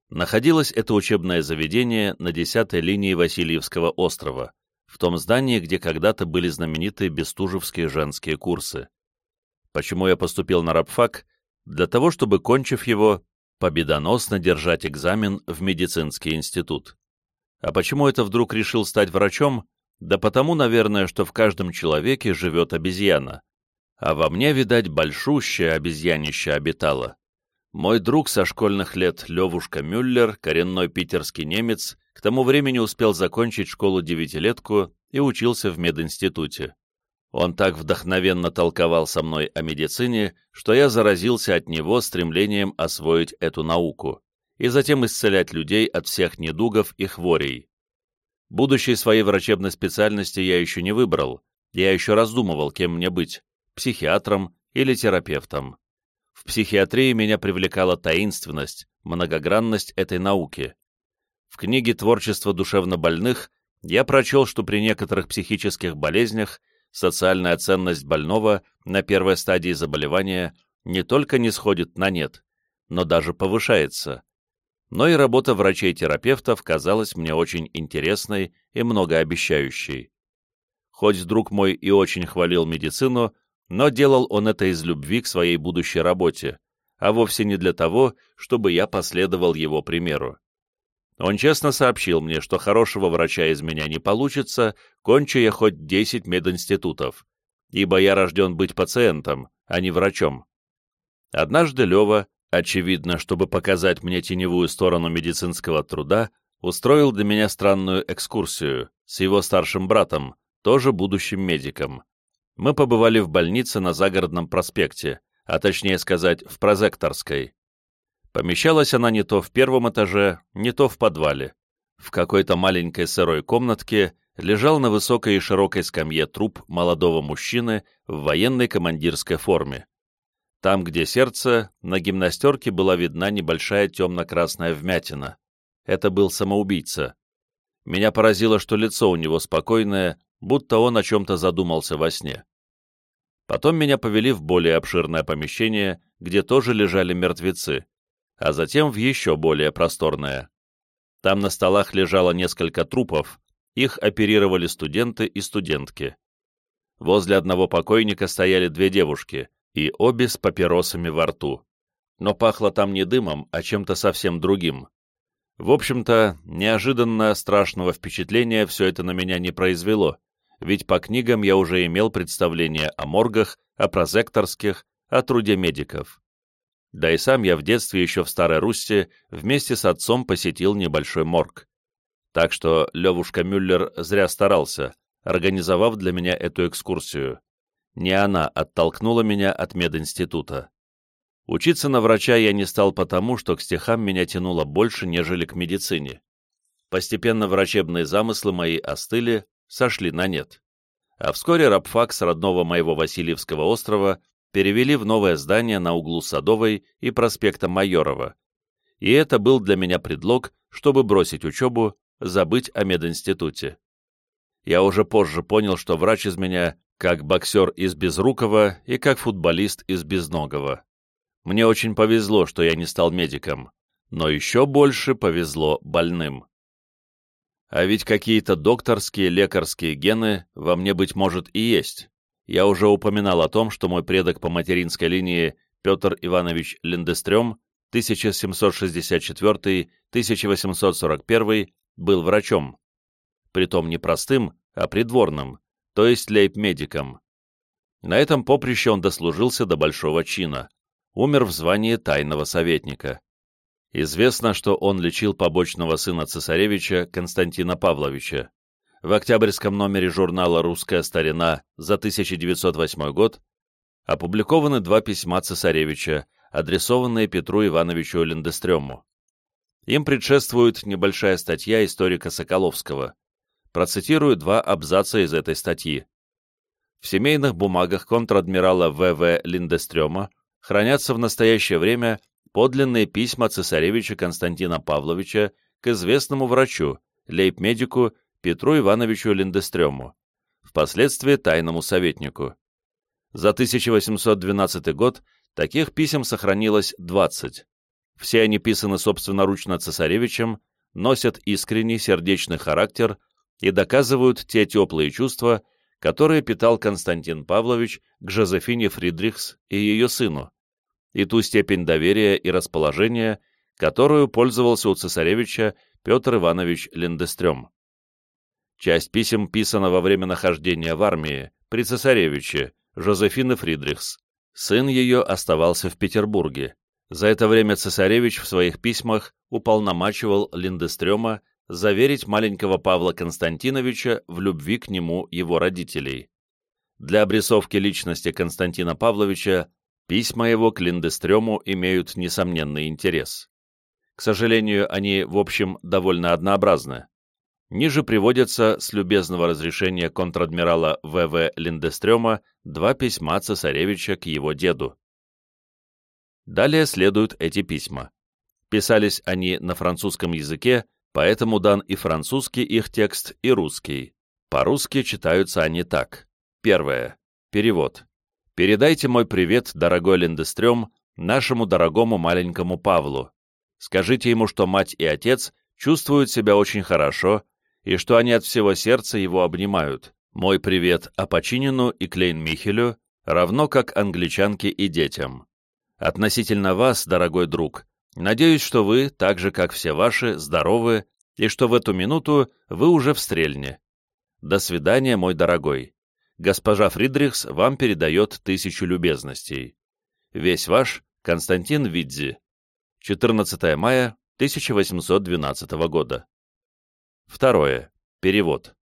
S1: Находилось это учебное заведение на 10-й линии Васильевского острова, в том здании, где когда-то были знаменитые бестужевские женские курсы. Почему я поступил на рабфак? Для того, чтобы, кончив его, победоносно держать экзамен в медицинский институт. А почему это вдруг решил стать врачом? Да потому, наверное, что в каждом человеке живет обезьяна а во мне, видать, большущее обезьянище обитало. Мой друг со школьных лет Левушка Мюллер, коренной питерский немец, к тому времени успел закончить школу-девятилетку и учился в мединституте. Он так вдохновенно толковал со мной о медицине, что я заразился от него стремлением освоить эту науку и затем исцелять людей от всех недугов и хворей. Будущей своей врачебной специальности я еще не выбрал, я еще раздумывал, кем мне быть психиатром или терапевтом. В психиатрии меня привлекала таинственность, многогранность этой науки. В книге «Творчество душевнобольных» я прочел, что при некоторых психических болезнях социальная ценность больного на первой стадии заболевания не только не сходит на нет, но даже повышается. Но и работа врачей-терапевтов казалась мне очень интересной и многообещающей. Хоть друг мой и очень хвалил медицину, но делал он это из любви к своей будущей работе, а вовсе не для того, чтобы я последовал его примеру. Он честно сообщил мне, что хорошего врача из меня не получится, конча я хоть 10 мединститутов, ибо я рожден быть пациентом, а не врачом. Однажды Лева, очевидно, чтобы показать мне теневую сторону медицинского труда, устроил для меня странную экскурсию с его старшим братом, тоже будущим медиком мы побывали в больнице на Загородном проспекте, а точнее сказать, в Прозекторской. Помещалась она не то в первом этаже, не то в подвале. В какой-то маленькой сырой комнатке лежал на высокой и широкой скамье труп молодого мужчины в военной командирской форме. Там, где сердце, на гимнастерке была видна небольшая темно-красная вмятина. Это был самоубийца. Меня поразило, что лицо у него спокойное, будто он о чем-то задумался во сне. Потом меня повели в более обширное помещение, где тоже лежали мертвецы, а затем в еще более просторное. Там на столах лежало несколько трупов, их оперировали студенты и студентки. Возле одного покойника стояли две девушки, и обе с папиросами во рту. Но пахло там не дымом, а чем-то совсем другим. В общем-то, неожиданно страшного впечатления все это на меня не произвело, ведь по книгам я уже имел представление о моргах, о прозекторских, о труде медиков. Да и сам я в детстве еще в Старой Руссе вместе с отцом посетил небольшой морг. Так что Левушка Мюллер зря старался, организовав для меня эту экскурсию. Не она оттолкнула меня от мединститута. Учиться на врача я не стал потому, что к стихам меня тянуло больше, нежели к медицине. Постепенно врачебные замыслы мои остыли, сошли на нет. А вскоре рабфак с родного моего Васильевского острова перевели в новое здание на углу Садовой и проспекта Майорова. И это был для меня предлог, чтобы бросить учебу, забыть о мединституте. Я уже позже понял, что врач из меня как боксер из Безрукова и как футболист из Безногого. Мне очень повезло, что я не стал медиком, но еще больше повезло больным. А ведь какие-то докторские, лекарские гены во мне, быть может, и есть. Я уже упоминал о том, что мой предок по материнской линии Петр Иванович Линдестрем 1764-1841 был врачом. Притом не простым, а придворным, то есть лейб-медиком. На этом поприще он дослужился до большого чина умер в звании тайного советника. Известно, что он лечил побочного сына цесаревича Константина Павловича. В октябрьском номере журнала «Русская старина» за 1908 год опубликованы два письма цесаревича, адресованные Петру Ивановичу Линдестрему. Им предшествует небольшая статья историка Соколовского. Процитирую два абзаца из этой статьи. В семейных бумагах контр-адмирала В.В. Линдестрема хранятся в настоящее время подлинные письма цесаревича Константина Павловича к известному врачу, лейб-медику Петру Ивановичу Линдестрему, впоследствии тайному советнику. За 1812 год таких писем сохранилось 20. Все они писаны собственноручно цесаревичем, носят искренний сердечный характер и доказывают те теплые чувства, которые питал Константин Павлович к Жозефине Фридрихс и ее сыну, и ту степень доверия и расположения, которую пользовался у цесаревича Петр Иванович Линдестрем. Часть писем писана во время нахождения в армии при цесаревиче Жозефины Фридрихс. Сын ее оставался в Петербурге. За это время цесаревич в своих письмах уполномачивал Линдестрема заверить маленького Павла Константиновича в любви к нему его родителей. Для обрисовки личности Константина Павловича письма его к Линдестрему имеют несомненный интерес. К сожалению, они, в общем, довольно однообразны. Ниже приводятся с любезного разрешения контр-адмирала В.В. Линдестрема два письма цесаревича к его деду. Далее следуют эти письма. Писались они на французском языке поэтому дан и французский их текст, и русский. По-русски читаются они так. Первое. Перевод. «Передайте мой привет, дорогой Линдестрем, нашему дорогому маленькому Павлу. Скажите ему, что мать и отец чувствуют себя очень хорошо, и что они от всего сердца его обнимают. Мой привет Апочинину и Клейн Михелю, равно как англичанке и детям. Относительно вас, дорогой друг, Надеюсь, что вы, так же как все ваши, здоровы, и что в эту минуту вы уже в стрельне. До свидания, мой дорогой. Госпожа Фридрихс вам передает тысячу любезностей. Весь ваш Константин Видзи. 14 мая 1812 года. Второе. Перевод.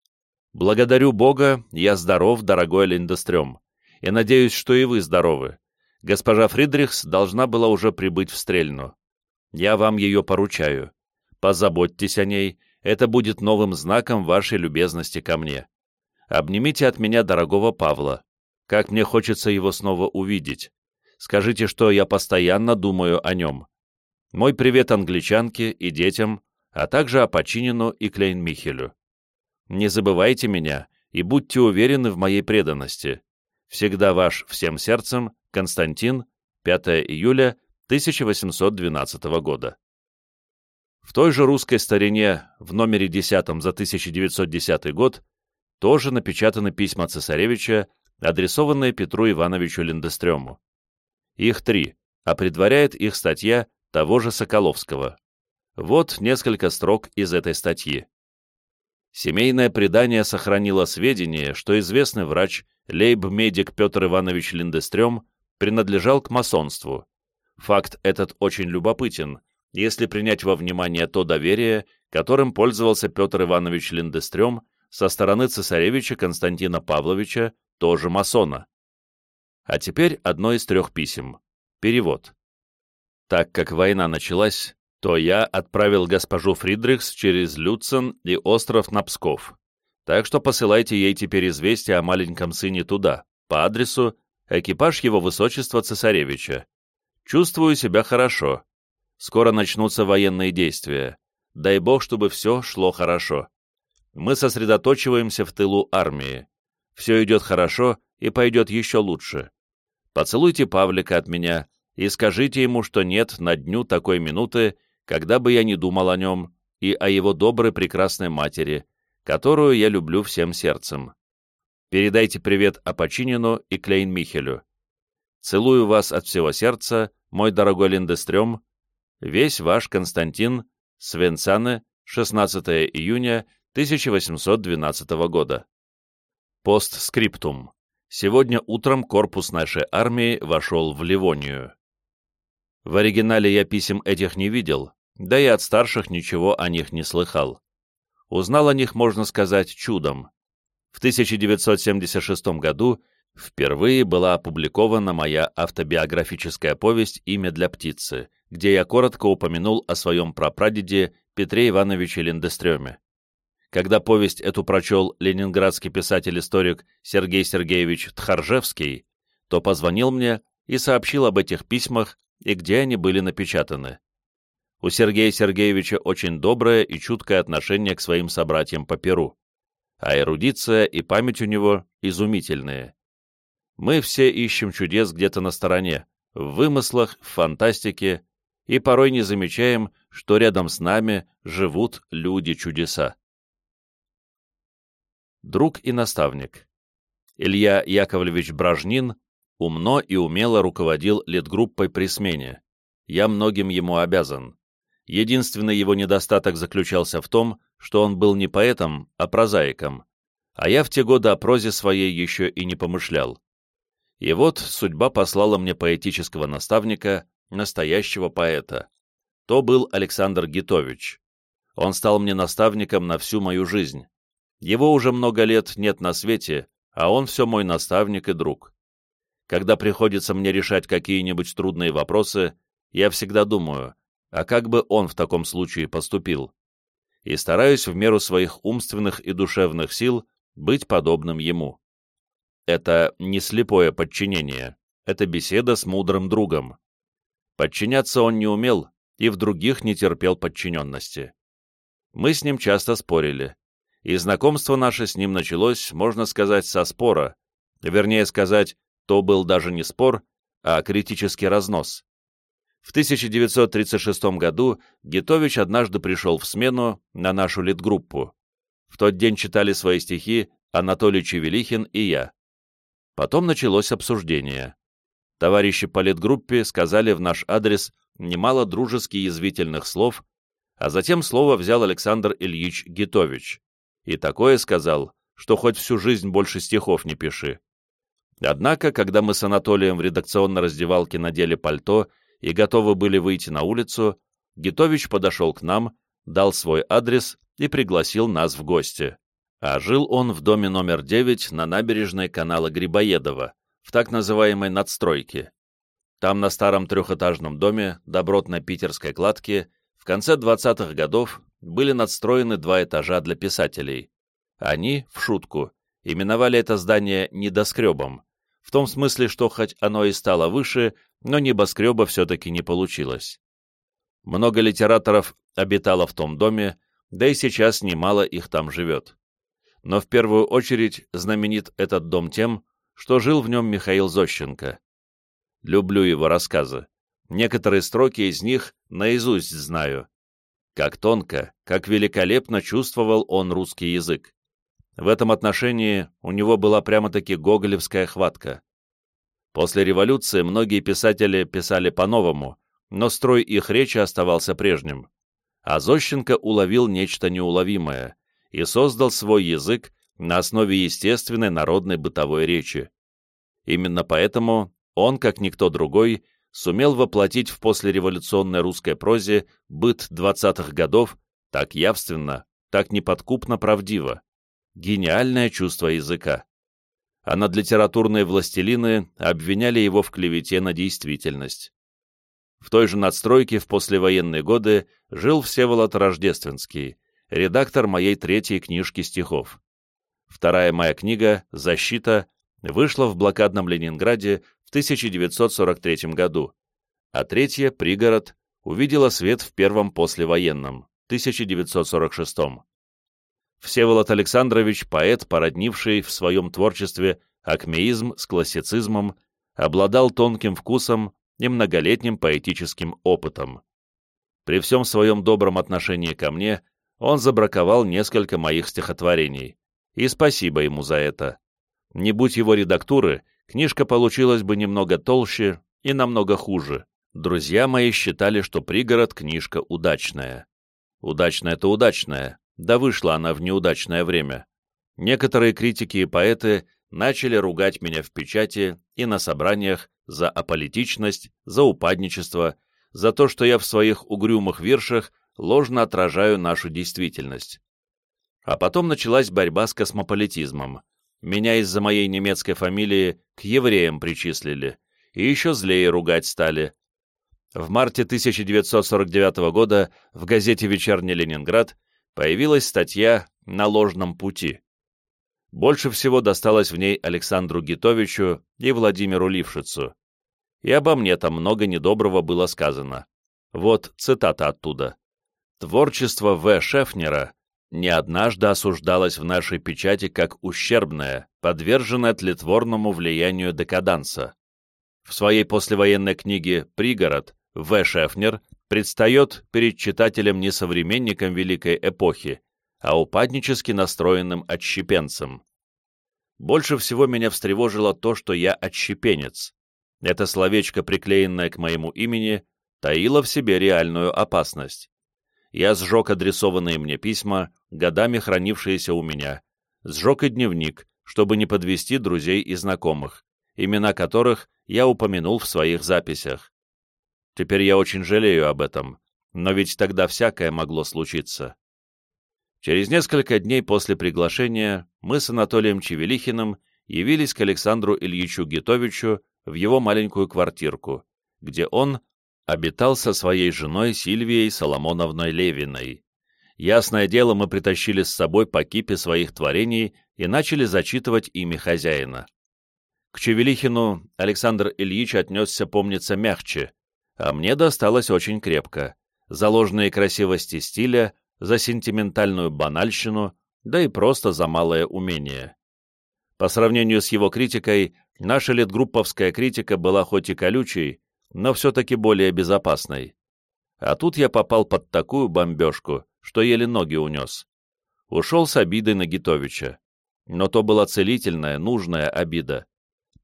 S1: Благодарю Бога, я здоров, дорогой Линдестрем, и надеюсь, что и вы здоровы. Госпожа Фридрихс должна была уже прибыть в Стрельну. Я вам ее поручаю. Позаботьтесь о ней, это будет новым знаком вашей любезности ко мне. Обнимите от меня дорогого Павла. Как мне хочется его снова увидеть. Скажите, что я постоянно думаю о нем. Мой привет англичанке и детям, а также Апочинину и Клейн-Михелю. Не забывайте меня и будьте уверены в моей преданности. Всегда ваш всем сердцем Константин, 5 июля 1812 года. В той же русской старине, в номере 10 за 1910 год, тоже напечатаны письма цесаревича, адресованные Петру Ивановичу Линдестрему. Их три, а предваряет их статья того же Соколовского. Вот несколько строк из этой статьи. Семейное предание сохранило сведения, что известный врач, лейб-медик Петр Иванович Линдестрем, принадлежал к масонству, Факт этот очень любопытен, если принять во внимание то доверие, которым пользовался Петр Иванович Линдестрем со стороны цесаревича Константина Павловича, тоже масона. А теперь одно из трех писем. Перевод. Так как война началась, то я отправил госпожу Фридрихс через Люцен и остров на Псков. Так что посылайте ей теперь известие о маленьком сыне туда, по адресу экипаж его высочества цесаревича. Чувствую себя хорошо. Скоро начнутся военные действия. Дай бог, чтобы все шло хорошо. Мы сосредоточиваемся в тылу армии. Все идет хорошо и пойдет еще лучше. Поцелуйте Павлика от меня и скажите ему, что нет на дню такой минуты, когда бы я не думал о нем и о его доброй прекрасной матери, которую я люблю всем сердцем. Передайте привет Апочинину и Клейн Михелю. Целую вас от всего сердца, мой дорогой Линдестрём. Весь ваш Константин Свенцане, 16 июня 1812 года. Постскриптум. Сегодня утром корпус нашей армии вошел в Ливонию. В оригинале я писем этих не видел, да и от старших ничего о них не слыхал. Узнал о них, можно сказать, чудом. В 1976 году впервые была опубликована моя автобиографическая повесть «Имя для птицы», где я коротко упомянул о своем прапрадеде Петре Ивановиче Линдестреме. Когда повесть эту прочел ленинградский писатель-историк Сергей Сергеевич Тхаржевский, то позвонил мне и сообщил об этих письмах и где они были напечатаны. У Сергея Сергеевича очень доброе и чуткое отношение к своим собратьям по Перу, а эрудиция и память у него изумительные. Мы все ищем чудес где-то на стороне, в вымыслах, в фантастике, и порой не замечаем, что рядом с нами живут люди-чудеса. Друг и наставник Илья Яковлевич Бражнин умно и умело руководил литгруппой при смене. Я многим ему обязан. Единственный его недостаток заключался в том, что он был не поэтом, а прозаиком, а я в те годы о прозе своей еще и не помышлял. И вот судьба послала мне поэтического наставника, настоящего поэта. То был Александр Гитович. Он стал мне наставником на всю мою жизнь. Его уже много лет нет на свете, а он все мой наставник и друг. Когда приходится мне решать какие-нибудь трудные вопросы, я всегда думаю, а как бы он в таком случае поступил? И стараюсь в меру своих умственных и душевных сил быть подобным ему. Это не слепое подчинение, это беседа с мудрым другом. Подчиняться он не умел и в других не терпел подчиненности. Мы с ним часто спорили, и знакомство наше с ним началось, можно сказать, со спора, вернее сказать, то был даже не спор, а критический разнос. В 1936 году Гитович однажды пришел в смену на нашу литгруппу. В тот день читали свои стихи Анатолий Чевелихин и я. Потом началось обсуждение. Товарищи по литгруппе сказали в наш адрес немало дружески язвительных слов, а затем слово взял Александр Ильич Гитович. И такое сказал, что хоть всю жизнь больше стихов не пиши. Однако, когда мы с Анатолием в редакционной раздевалке надели пальто и готовы были выйти на улицу, Гитович подошел к нам, дал свой адрес и пригласил нас в гости. А жил он в доме номер 9 на набережной канала Грибоедова, в так называемой надстройке. Там на старом трехэтажном доме добротной питерской кладки конце 20-х годов были надстроены два этажа для писателей. Они, в шутку, именовали это здание недоскребом, в том смысле, что хоть оно и стало выше, но небоскреба все-таки не получилось. Много литераторов обитало в том доме, да и сейчас немало их там живет. Но в первую очередь знаменит этот дом тем, что жил в нем Михаил Зощенко. Люблю его рассказы. Некоторые строки из них наизусть знаю. Как тонко, как великолепно чувствовал он русский язык. В этом отношении у него была прямо-таки гоголевская хватка. После революции многие писатели писали по-новому, но строй их речи оставался прежним. А Зощенко уловил нечто неуловимое и создал свой язык на основе естественной народной бытовой речи. Именно поэтому он, как никто другой, сумел воплотить в послереволюционной русской прозе быт 20-х годов так явственно, так неподкупно правдиво гениальное чувство языка. а над литературные властелины обвиняли его в клевете на действительность. В той же надстройке в послевоенные годы жил Всеволод Рождественский, редактор моей третьей книжки стихов. Вторая моя книга «Защита» вышла в блокадном Ленинграде в 1943 году, а третья «Пригород» увидела свет в первом послевоенном, 1946. Всеволод Александрович, поэт, породнивший в своем творчестве акмеизм с классицизмом, обладал тонким вкусом и многолетним поэтическим опытом. При всем своем добром отношении ко мне он забраковал несколько моих стихотворений, и спасибо ему за это. Не будь его редактуры, книжка получилась бы немного толще и намного хуже. Друзья мои считали, что «Пригород» — книжка удачная. Удачная-то удачная, да вышла она в неудачное время. Некоторые критики и поэты начали ругать меня в печати и на собраниях за аполитичность, за упадничество, за то, что я в своих угрюмых виршах ложно отражаю нашу действительность. А потом началась борьба с космополитизмом. Меня из-за моей немецкой фамилии к евреям причислили, и еще злее ругать стали. В марте 1949 года в газете «Вечерний Ленинград» появилась статья «На ложном пути». Больше всего досталось в ней Александру Гитовичу и Владимиру Лившицу. И обо мне там много недоброго было сказано. Вот цитата оттуда. «Творчество В. Шефнера не однажды осуждалось в нашей печати как ущербное, подверженное тлетворному влиянию декаданса. В своей послевоенной книге «Пригород» В. Шефнер предстает перед читателем не современником великой эпохи, а упаднически настроенным отщепенцем. Больше всего меня встревожило то, что я отщепенец. Это словечко, приклеенное к моему имени, таило в себе реальную опасность. Я сжег адресованные мне письма, годами хранившиеся у меня, сжег и дневник, чтобы не подвести друзей и знакомых, имена которых я упомянул в своих записях. Теперь я очень жалею об этом, но ведь тогда всякое могло случиться. Через несколько дней после приглашения мы с Анатолием Чевелихиным явились к Александру Ильичу Гитовичу в его маленькую квартирку, где он обитал со своей женой Сильвией Соломоновной Левиной. Ясное дело, мы притащили с собой по кипе своих творений и начали зачитывать ими хозяина. К Чевелихину Александр Ильич отнесся, помнится, мягче, а мне досталось очень крепко. За ложные красивости стиля, за сентиментальную банальщину, да и просто за малое умение. По сравнению с его критикой, наша литгрупповская критика была хоть и колючей, но все-таки более безопасной. А тут я попал под такую бомбежку, что еле ноги унес. Ушел с обидой на Гитовича. Но то была целительная, нужная обида.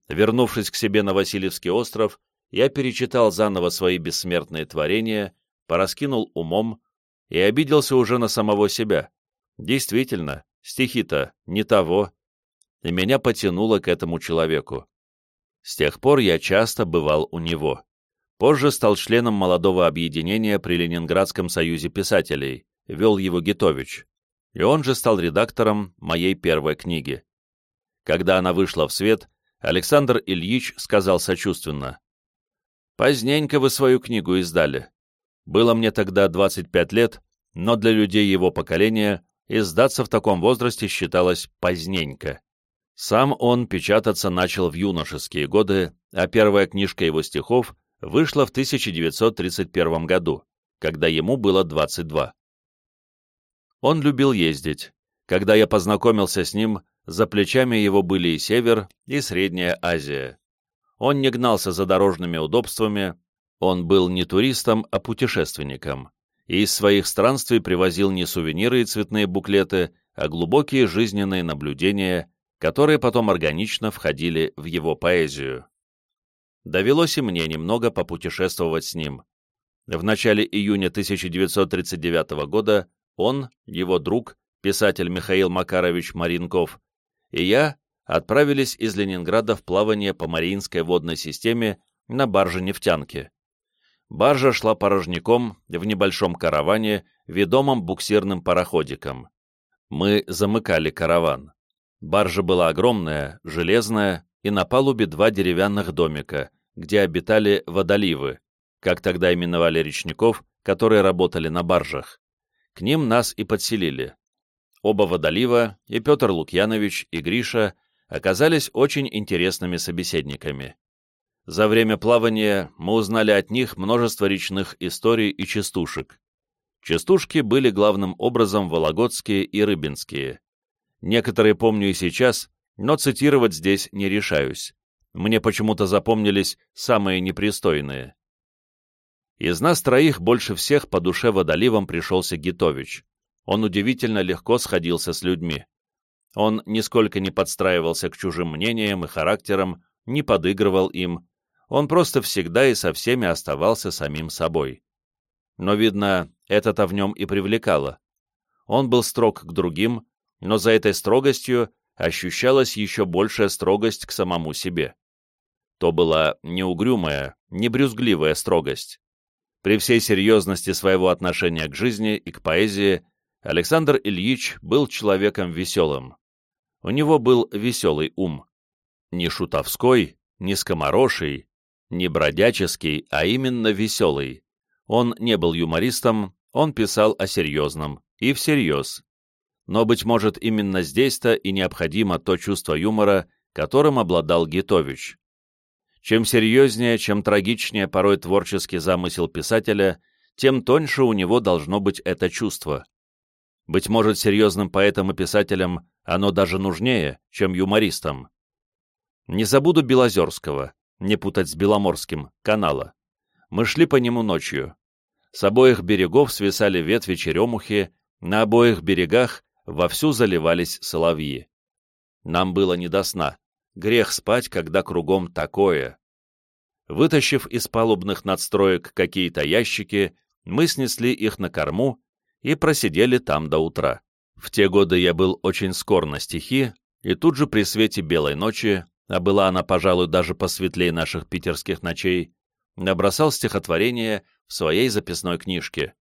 S1: Вернувшись к себе на Васильевский остров, я перечитал заново свои бессмертные творения, пораскинул умом, и обиделся уже на самого себя. Действительно, стихи-то не того. И меня потянуло к этому человеку. С тех пор я часто бывал у него. Позже стал членом молодого объединения при Ленинградском союзе писателей, вел его Гитович. И он же стал редактором моей первой книги. Когда она вышла в свет, Александр Ильич сказал сочувственно. «Поздненько вы свою книгу издали. Было мне тогда 25 лет, но для людей его поколения издаться в таком возрасте считалось поздненько. Сам он печататься начал в юношеские годы, а первая книжка его стихов вышла в 1931 году, когда ему было 22. Он любил ездить. Когда я познакомился с ним, за плечами его были и Север, и Средняя Азия. Он не гнался за дорожными удобствами, он был не туристом, а путешественником, и из своих странствий привозил не сувениры и цветные буклеты, а глубокие жизненные наблюдения, которые потом органично входили в его поэзию. Довелось и мне немного попутешествовать с ним. В начале июня 1939 года он, его друг, писатель Михаил Макарович Маринков, и я отправились из Ленинграда в плавание по Мариинской водной системе на барже «Нефтянки». Баржа шла порожняком в небольшом караване, ведомом буксирным пароходиком. Мы замыкали караван. Баржа была огромная, железная, и на палубе два деревянных домика, где обитали водоливы, как тогда именовали речников, которые работали на баржах. К ним нас и подселили. Оба водолива, и Петр Лукьянович, и Гриша, оказались очень интересными собеседниками. За время плавания мы узнали от них множество речных историй и частушек. Частушки были главным образом вологодские и рыбинские. Некоторые помню и сейчас, но цитировать здесь не решаюсь. Мне почему-то запомнились самые непристойные. Из нас троих больше всех по душе водоливом пришелся Гитович. Он удивительно легко сходился с людьми. Он нисколько не подстраивался к чужим мнениям и характерам, не подыгрывал им. Он просто всегда и со всеми оставался самим собой. Но, видно, это-то в нем и привлекало. Он был строг к другим, но за этой строгостью ощущалась еще большая строгость к самому себе. То была не угрюмая, не брюзгливая строгость. При всей серьезности своего отношения к жизни и к поэзии Александр Ильич был человеком веселым. У него был веселый ум. Не шутовской, не скомороший, не бродяческий, а именно веселый. Он не был юмористом, он писал о серьезном, и всерьез. Но, быть может, именно здесь-то и необходимо то чувство юмора, которым обладал Гитович. Чем серьезнее, чем трагичнее порой творческий замысел писателя, тем тоньше у него должно быть это чувство. Быть может, серьезным поэтам и писателям оно даже нужнее, чем юмористам. Не забуду Белозерского, не путать с Беломорским, канала. Мы шли по нему ночью. С обоих берегов свисали ветви черемухи, на обоих берегах вовсю заливались соловьи. Нам было не до сна. Грех спать, когда кругом такое. Вытащив из палубных надстроек какие-то ящики, мы снесли их на корму и просидели там до утра. В те годы я был очень скор на стихи, и тут же при свете белой ночи, а была она, пожалуй, даже посветлее наших питерских ночей, набросал стихотворение в своей записной книжке.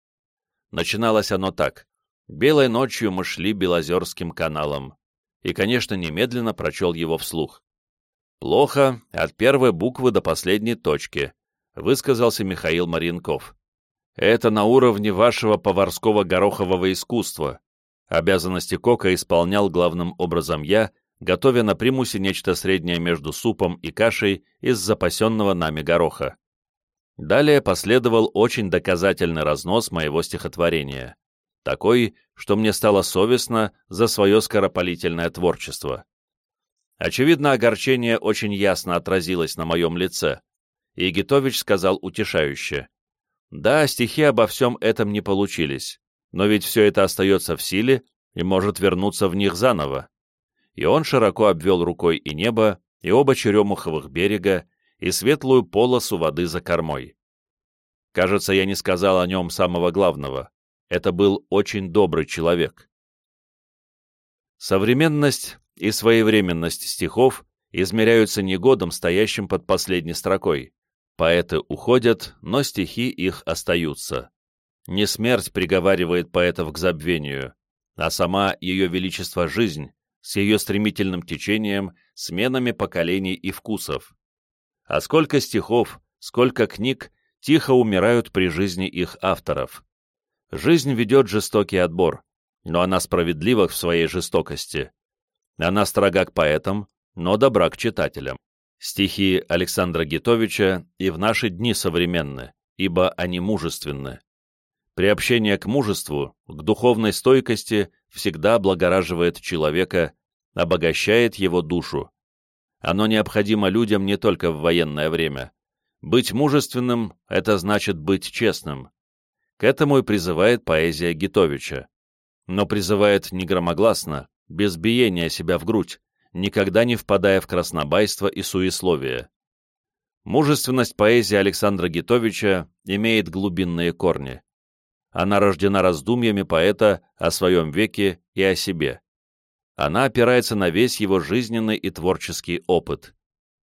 S1: Начиналось оно так. «Белой ночью мы шли Белозерским каналом». И, конечно, немедленно прочел его вслух. «Плохо от первой буквы до последней точки», — высказался Михаил Маринков. Это на уровне вашего поварского горохового искусства. Обязанности кока исполнял главным образом я, готовя на примусе нечто среднее между супом и кашей из запасенного нами гороха. Далее последовал очень доказательный разнос моего стихотворения. Такой, что мне стало совестно за свое скоропалительное творчество. Очевидно, огорчение очень ясно отразилось на моем лице, и Гитович сказал утешающе. Да, стихи обо всем этом не получились, но ведь все это остается в силе и может вернуться в них заново. И он широко обвел рукой и небо, и оба черемуховых берега, и светлую полосу воды за кормой. Кажется, я не сказал о нем самого главного. Это был очень добрый человек. Современность и своевременность стихов измеряются не годом, стоящим под последней строкой, Поэты уходят, но стихи их остаются. Не смерть приговаривает поэтов к забвению, а сама ее величество жизнь с ее стремительным течением, сменами поколений и вкусов. А сколько стихов, сколько книг тихо умирают при жизни их авторов. Жизнь ведет жестокий отбор, но она справедлива в своей жестокости. Она строга к поэтам, но добра к читателям. Стихи Александра Гитовича и в наши дни современны, ибо они мужественны. Приобщение к мужеству, к духовной стойкости всегда облагораживает человека, обогащает его душу. Оно необходимо людям не только в военное время. Быть мужественным — это значит быть честным. К этому и призывает поэзия Гитовича. Но призывает не громогласно, без биения себя в грудь, никогда не впадая в краснобайство и суесловие. Мужественность поэзии Александра Гитовича имеет глубинные корни. Она рождена раздумьями поэта о своем веке и о себе. Она опирается на весь его жизненный и творческий опыт.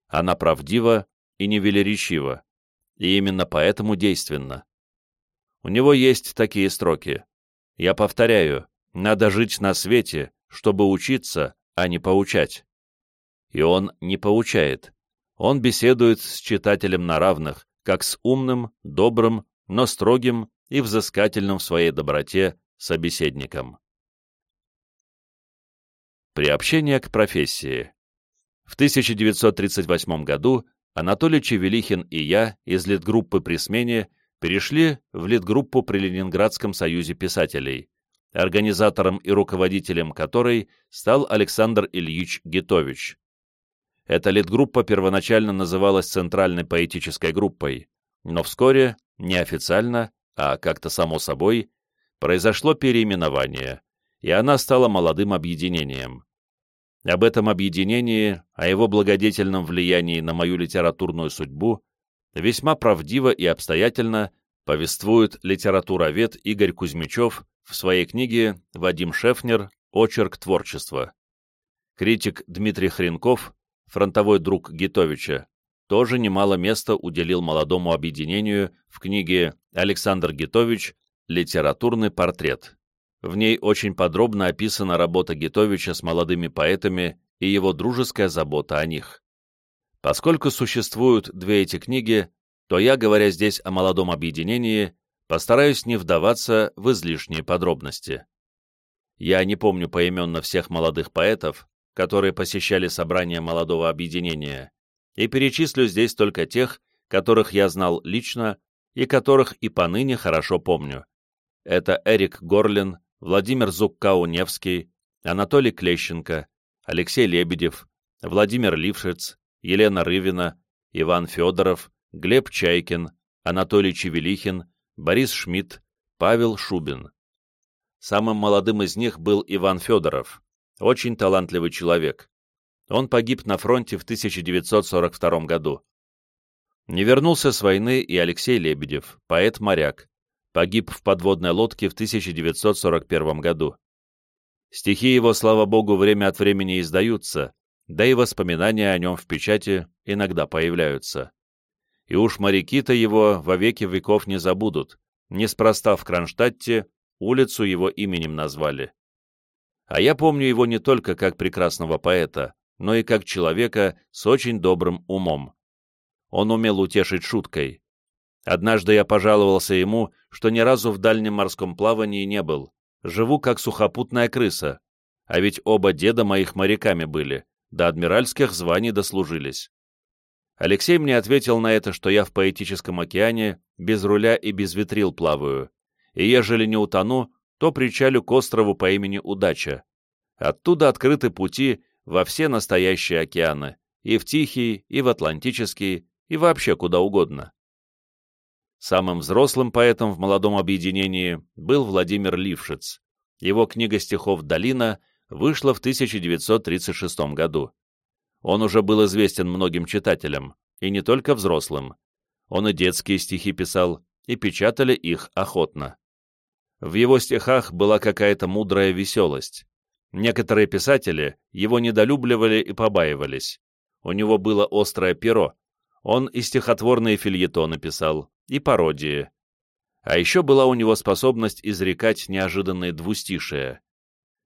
S1: Она правдива и невелеречива, и именно поэтому действенна. У него есть такие строки. Я повторяю, надо жить на свете, чтобы учиться, а не поучать. И он не поучает. Он беседует с читателем на равных, как с умным, добрым, но строгим и взыскательным в своей доброте собеседником. Приобщение к профессии. В 1938 году Анатолий Чевелихин и я из литгруппы при смене перешли в литгруппу при Ленинградском союзе писателей, организатором и руководителем которой стал Александр Ильич Гитович. Эта литгруппа первоначально называлась Центральной поэтической группой, но вскоре, неофициально, а как-то само собой, произошло переименование, и она стала молодым объединением. Об этом объединении, о его благодетельном влиянии на мою литературную судьбу весьма правдиво и обстоятельно повествует литературовед Игорь Кузьмичев в своей книге «Вадим Шефнер. Очерк творчества». Критик Дмитрий Хренков, фронтовой друг Гитовича, тоже немало места уделил молодому объединению в книге «Александр Гитович. Литературный портрет». В ней очень подробно описана работа Гитовича с молодыми поэтами и его дружеская забота о них. Поскольку существуют две эти книги, то я, говоря здесь о молодом объединении, постараюсь не вдаваться в излишние подробности. Я не помню поименно всех молодых поэтов, которые посещали собрание молодого объединения, и перечислю здесь только тех, которых я знал лично и которых и поныне хорошо помню. Это Эрик Горлин, Владимир Зуккау-Невский, Анатолий Клещенко, Алексей Лебедев, Владимир Лившиц, Елена Рывина, Иван Федоров, Глеб Чайкин, Анатолий Чевелихин, Борис Шмидт, Павел Шубин. Самым молодым из них был Иван Федоров, очень талантливый человек. Он погиб на фронте в 1942 году. Не вернулся с войны и Алексей Лебедев, поэт-моряк, погиб в подводной лодке в 1941 году. Стихи его, слава богу, время от времени издаются, да и воспоминания о нем в печати иногда появляются. И уж моряки-то его во веки веков не забудут, неспроста в Кронштадте улицу его именем назвали. А я помню его не только как прекрасного поэта, но и как человека с очень добрым умом. Он умел утешить шуткой, Однажды я пожаловался ему, что ни разу в дальнем морском плавании не был. Живу как сухопутная крыса. А ведь оба деда моих моряками были, до адмиральских званий дослужились. Алексей мне ответил на это, что я в поэтическом океане без руля и без ветрил плаваю, и ежели не утону, то причалю к острову по имени Удача. Оттуда открыты пути во все настоящие океаны, и в Тихий, и в Атлантический, и вообще куда угодно. Самым взрослым поэтом в молодом объединении был Владимир Лившиц. Его книга стихов «Долина» вышла в 1936 году. Он уже был известен многим читателям, и не только взрослым. Он и детские стихи писал, и печатали их охотно. В его стихах была какая-то мудрая веселость. Некоторые писатели его недолюбливали и побаивались. У него было острое перо. Он и стихотворные фильетоны писал, и пародии. А еще была у него способность изрекать неожиданные двустишия.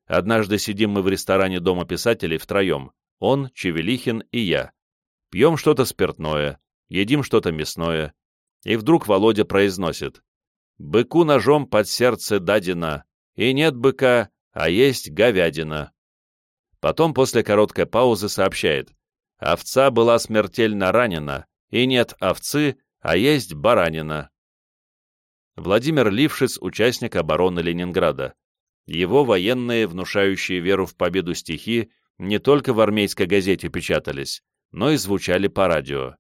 S1: Однажды сидим мы в ресторане Дома писателей втроем, он, Чевелихин и я. Пьем что-то спиртное, едим что-то мясное, и вдруг Володя произносит «Быку ножом под сердце дадено, и нет быка, а есть говядина». Потом после короткой паузы сообщает «Овца была смертельно ранена, и нет овцы, а есть баранина. Владимир Лившиц – участник обороны Ленинграда. Его военные, внушающие веру в победу стихи, не только в армейской газете печатались, но и звучали по радио.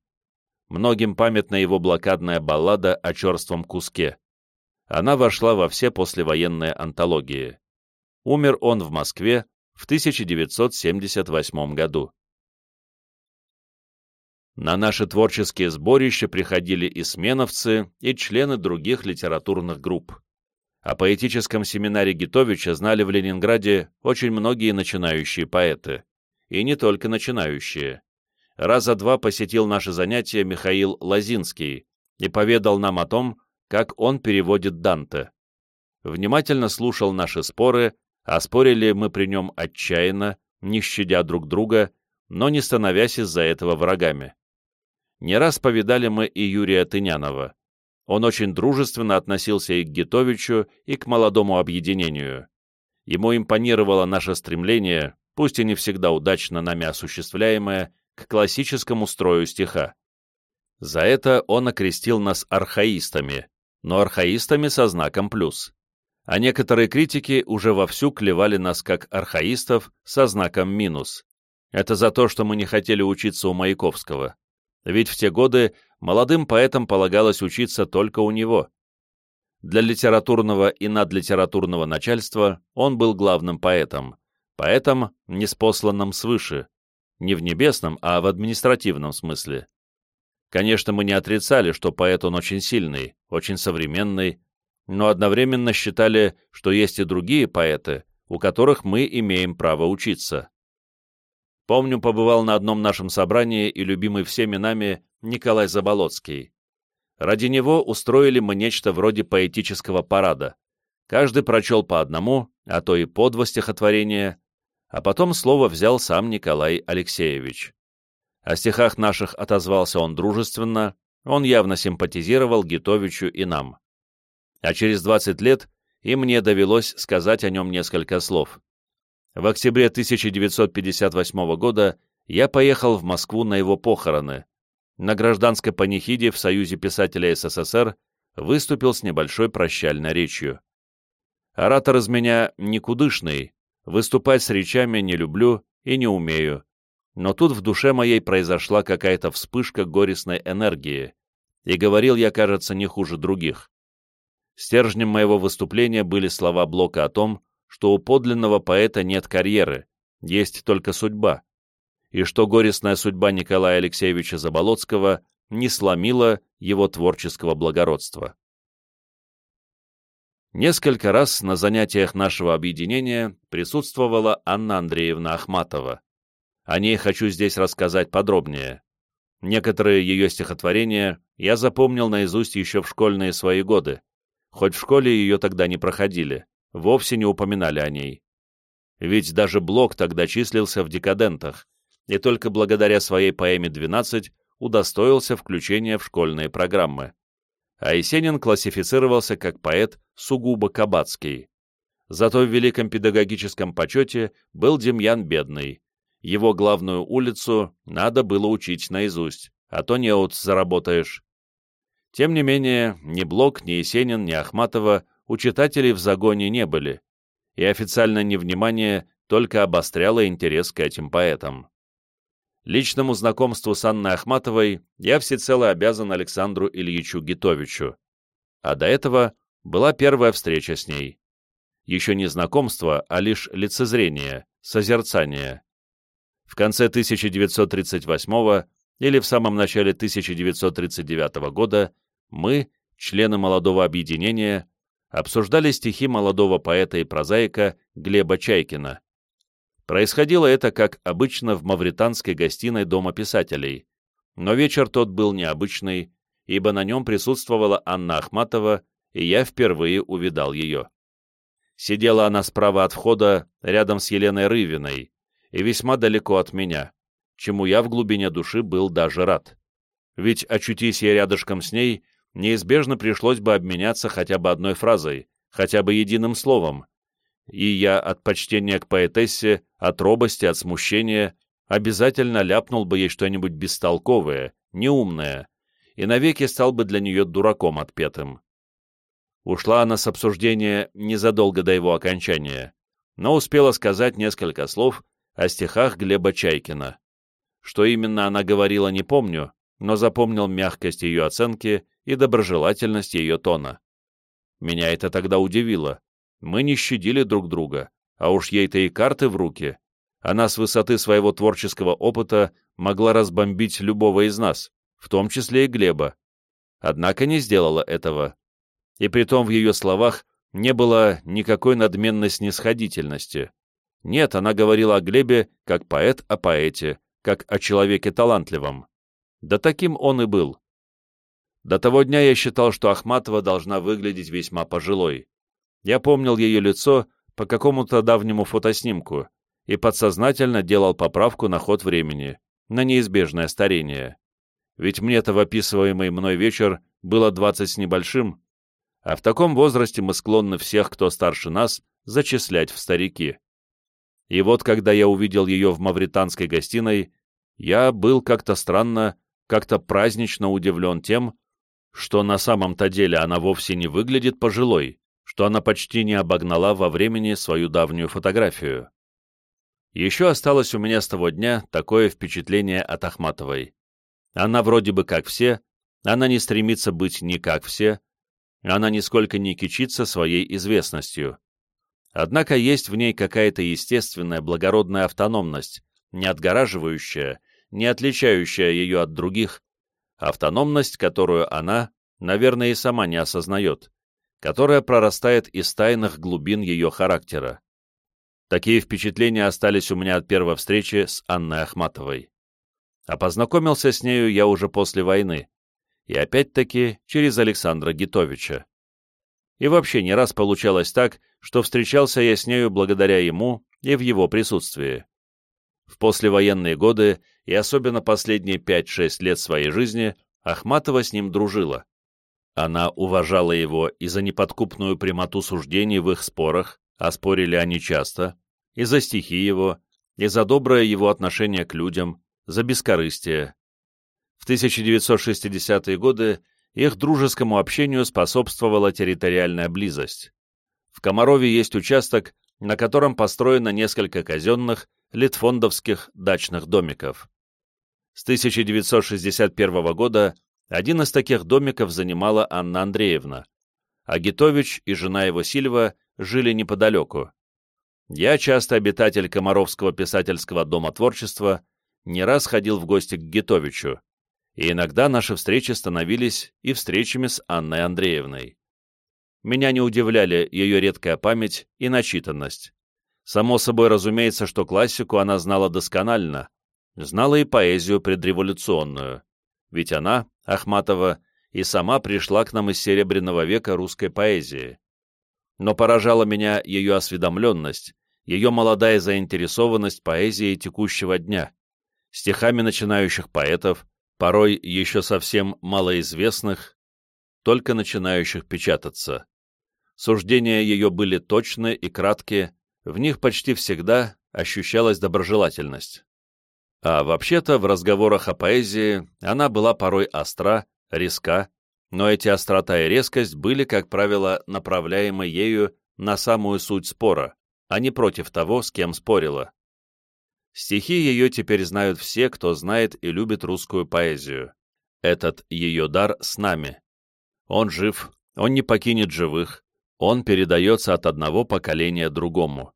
S1: Многим памятна его блокадная баллада о черством куске. Она вошла во все послевоенные антологии. Умер он в Москве в 1978 году. На наши творческие сборища приходили и сменовцы, и члены других литературных групп. О поэтическом семинаре Гитовича знали в Ленинграде очень многие начинающие поэты. И не только начинающие. Раза два посетил наши занятия Михаил Лазинский и поведал нам о том, как он переводит Данте. Внимательно слушал наши споры, а спорили мы при нем отчаянно, не щадя друг друга, но не становясь из-за этого врагами. Не раз повидали мы и Юрия Тынянова. Он очень дружественно относился и к Гитовичу, и к молодому объединению. Ему импонировало наше стремление, пусть и не всегда удачно нами осуществляемое, к классическому строю стиха. За это он окрестил нас архаистами, но архаистами со знаком «плюс». А некоторые критики уже вовсю клевали нас как архаистов со знаком «минус». Это за то, что мы не хотели учиться у Маяковского. Ведь в те годы молодым поэтам полагалось учиться только у него. Для литературного и надлитературного начальства он был главным поэтом, поэтом, неспосланным свыше, не в небесном, а в административном смысле. Конечно, мы не отрицали, что поэт он очень сильный, очень современный, но одновременно считали, что есть и другие поэты, у которых мы имеем право учиться. Помню, побывал на одном нашем собрании и любимый всеми нами Николай Заболоцкий. Ради него устроили мы нечто вроде поэтического парада. Каждый прочел по одному, а то и по два стихотворения, а потом слово взял сам Николай Алексеевич. О стихах наших отозвался он дружественно, он явно симпатизировал Гитовичу и нам. А через 20 лет и мне довелось сказать о нем несколько слов. В октябре 1958 года я поехал в Москву на его похороны. На гражданской панихиде в Союзе писателей СССР выступил с небольшой прощальной речью. Оратор из меня никудышный, выступать с речами не люблю и не умею, но тут в душе моей произошла какая-то вспышка горестной энергии, и говорил я, кажется, не хуже других. Стержнем моего выступления были слова Блока о том, что у подлинного поэта нет карьеры, есть только судьба, и что горестная судьба Николая Алексеевича Заболоцкого не сломила его творческого благородства. Несколько раз на занятиях нашего объединения присутствовала Анна Андреевна Ахматова. О ней хочу здесь рассказать подробнее. Некоторые ее стихотворения я запомнил наизусть еще в школьные свои годы, хоть в школе ее тогда не проходили, вовсе не упоминали о ней. Ведь даже Блок тогда числился в декадентах, и только благодаря своей поэме «12» удостоился включения в школьные программы. А Есенин классифицировался как поэт сугубо кабацкий. Зато в великом педагогическом почете был Демьян Бедный, его главную улицу надо было учить наизусть, а то неуд заработаешь. Тем не менее, ни Блок, ни Есенин, ни Ахматова у читателей в загоне не были, и официальное невнимание только обостряло интерес к этим поэтам. Личному знакомству с Анной Ахматовой я всецело обязан Александру Ильичу Гитовичу, а до этого была первая встреча с ней. Еще не знакомство, а лишь лицезрение, созерцание в конце 1938 или в самом начале 1939 года мы, члены молодого объединения, обсуждали стихи молодого поэта и прозаика Глеба Чайкина. Происходило это, как обычно, в мавританской гостиной Дома писателей, но вечер тот был необычный, ибо на нем присутствовала Анна Ахматова, и я впервые увидал ее. Сидела она справа от входа, рядом с Еленой Рывиной, и весьма далеко от меня, чему я в глубине души был даже рад. Ведь, очутись я рядышком с ней, неизбежно пришлось бы обменяться хотя бы одной фразой, хотя бы единым словом, и я от почтения к поэтессе, от робости, от смущения обязательно ляпнул бы ей что-нибудь бестолковое, неумное, и навеки стал бы для нее дураком отпетым. Ушла она с обсуждения незадолго до его окончания, но успела сказать несколько слов, о стихах Глеба Чайкина. Что именно она говорила, не помню, но запомнил мягкость ее оценки и доброжелательность ее тона. Меня это тогда удивило. Мы не щадили друг друга, а уж ей-то и карты в руки. Она с высоты своего творческого опыта могла разбомбить любого из нас, в том числе и Глеба. Однако не сделала этого. И притом в ее словах не было никакой надменной снисходительности. Нет, она говорила о Глебе как поэт о поэте, как о человеке талантливом. Да таким он и был. До того дня я считал, что Ахматова должна выглядеть весьма пожилой. Я помнил ее лицо по какому-то давнему фотоснимку, и подсознательно делал поправку на ход времени, на неизбежное старение. Ведь мне-то в описываемый мной вечер было двадцать с небольшим, а в таком возрасте мы склонны всех, кто старше нас, зачислять в старики. И вот когда я увидел ее в мавританской гостиной, я был как-то странно, как-то празднично удивлен тем, что на самом-то деле она вовсе не выглядит пожилой, что она почти не обогнала во времени свою давнюю фотографию. Еще осталось у меня с того дня такое впечатление от Ахматовой. Она вроде бы как все, она не стремится быть не как все, она нисколько не кичится своей известностью. Однако есть в ней какая-то естественная благородная автономность, не отгораживающая, не отличающая ее от других, автономность, которую она, наверное, и сама не осознает, которая прорастает из тайных глубин ее характера. Такие впечатления остались у меня от первой встречи с Анной Ахматовой. А познакомился с нею я уже после войны, и опять-таки через Александра Гитовича. И вообще не раз получалось так, что встречался я с нею благодаря ему и в его присутствии. В послевоенные годы и особенно последние 5-6 лет своей жизни Ахматова с ним дружила. Она уважала его и за неподкупную прямоту суждений в их спорах, а спорили они часто, и за стихи его, и за доброе его отношение к людям, за бескорыстие. В 1960-е годы их дружескому общению способствовала территориальная близость. В Комарове есть участок, на котором построено несколько казенных, литфондовских дачных домиков. С 1961 года один из таких домиков занимала Анна Андреевна, а Гитович и жена его Сильва жили неподалеку. Я, часто обитатель Комаровского писательского дома творчества, не раз ходил в гости к Гитовичу, и иногда наши встречи становились и встречами с Анной Андреевной. Меня не удивляли ее редкая память и начитанность. Само собой разумеется, что классику она знала досконально, знала и поэзию предреволюционную, ведь она, Ахматова, и сама пришла к нам из Серебряного века русской поэзии. Но поражала меня ее осведомленность, ее молодая заинтересованность поэзией текущего дня, стихами начинающих поэтов, порой еще совсем малоизвестных, только начинающих печататься. Суждения ее были точны и краткие, в них почти всегда ощущалась доброжелательность. А вообще-то в разговорах о поэзии она была порой остра, резка, но эти острота и резкость были, как правило, направляемы ею на самую суть спора, а не против того, с кем спорила. Стихи ее теперь знают все, кто знает и любит русскую поэзию. Этот ее дар с нами. Он жив, он не покинет живых, он передается от одного поколения другому.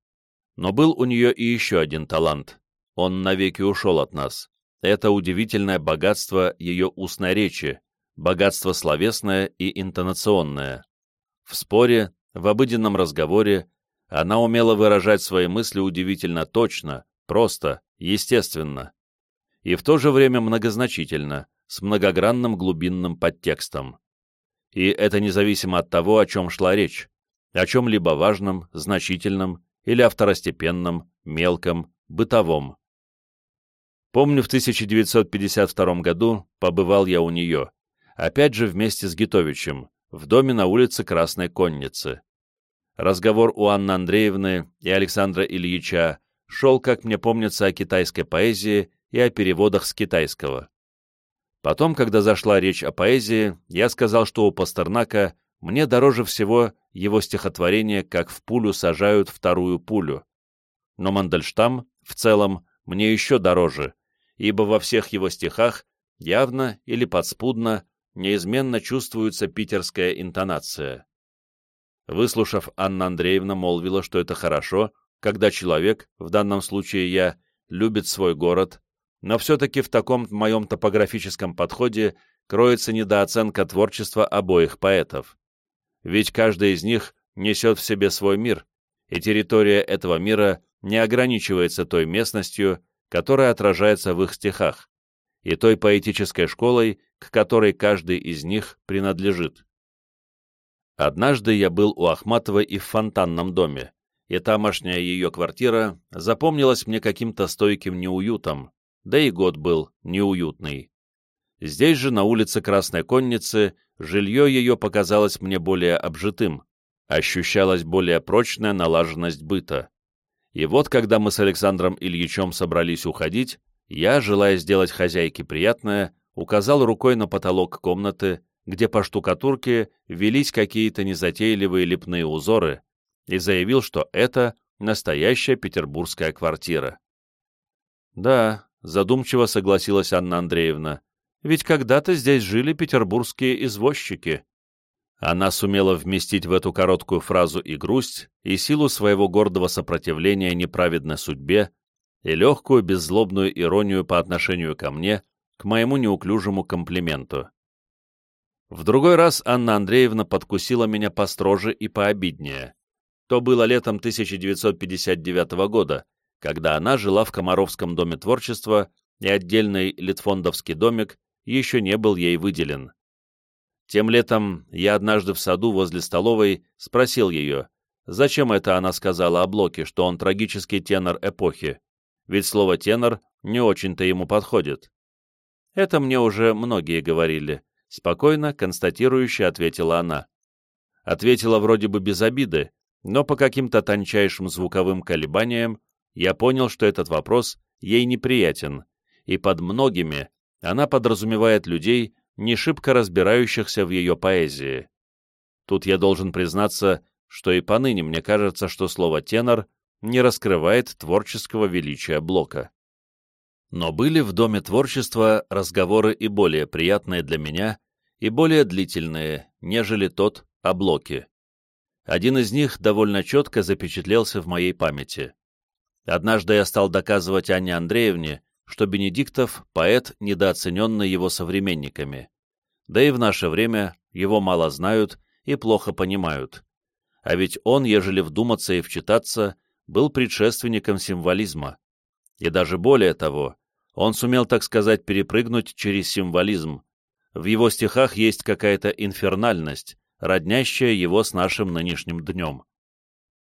S1: Но был у нее и еще один талант. Он навеки ушел от нас. Это удивительное богатство ее устной речи, богатство словесное и интонационное. В споре, в обыденном разговоре она умела выражать свои мысли удивительно точно, просто, естественно, и в то же время многозначительно, с многогранным глубинным подтекстом. И это независимо от того, о чем шла речь, о чем-либо важном, значительном или о второстепенном, мелком, бытовом. Помню, в 1952 году побывал я у нее, опять же вместе с Гитовичем, в доме на улице Красной Конницы. Разговор у Анны Андреевны и Александра Ильича шел, как мне помнится, о китайской поэзии и о переводах с китайского. Потом, когда зашла речь о поэзии, я сказал, что у Пастернака мне дороже всего его стихотворение «Как в пулю сажают вторую пулю». Но Мандельштам, в целом, мне еще дороже, ибо во всех его стихах явно или подспудно неизменно чувствуется питерская интонация. Выслушав, Анна Андреевна молвила, что это хорошо, когда человек, в данном случае я, любит свой город, но все-таки в таком моем топографическом подходе кроется недооценка творчества обоих поэтов. Ведь каждый из них несет в себе свой мир, и территория этого мира не ограничивается той местностью, которая отражается в их стихах, и той поэтической школой, к которой каждый из них принадлежит. Однажды я был у Ахматовой и в фонтанном доме, и тамошняя ее квартира запомнилась мне каким-то стойким неуютом, да и год был неуютный. Здесь же, на улице Красной Конницы, жилье ее показалось мне более обжитым, ощущалась более прочная налаженность быта. И вот, когда мы с Александром Ильичем собрались уходить, я, желая сделать хозяйке приятное, указал рукой на потолок комнаты, где по штукатурке велись какие-то незатейливые лепные узоры, и заявил, что это настоящая петербургская квартира. «Да», — задумчиво согласилась Анна Андреевна, «ведь когда-то здесь жили петербургские извозчики». Она сумела вместить в эту короткую фразу и грусть, и силу своего гордого сопротивления неправедной судьбе, и легкую беззлобную иронию по отношению ко мне, к моему неуклюжему комплименту. В другой раз Анна Андреевна подкусила меня построже и пообиднее. То было летом 1959 года, когда она жила в Комаровском доме творчества, и отдельный литфондовский домик еще не был ей выделен. Тем летом я однажды в саду возле столовой спросил ее, зачем это она сказала о Блоке, что он трагический тенор эпохи, ведь слово «тенор» не очень-то ему подходит. Это мне уже многие говорили, спокойно, констатирующе ответила она. Ответила вроде бы без обиды, но по каким-то тончайшим звуковым колебаниям я понял, что этот вопрос ей неприятен, и под многими она подразумевает людей, не шибко разбирающихся в ее поэзии. Тут я должен признаться, что и поныне мне кажется, что слово «тенор» не раскрывает творческого величия Блока. Но были в Доме творчества разговоры и более приятные для меня, и более длительные, нежели тот о Блоке. Один из них довольно четко запечатлелся в моей памяти. Однажды я стал доказывать Анне Андреевне, что Бенедиктов — поэт, недооцененный его современниками. Да и в наше время его мало знают и плохо понимают. А ведь он, ежели вдуматься и вчитаться, был предшественником символизма. И даже более того, он сумел, так сказать, перепрыгнуть через символизм. В его стихах есть какая-то инфернальность, роднящая его с нашим нынешним днем.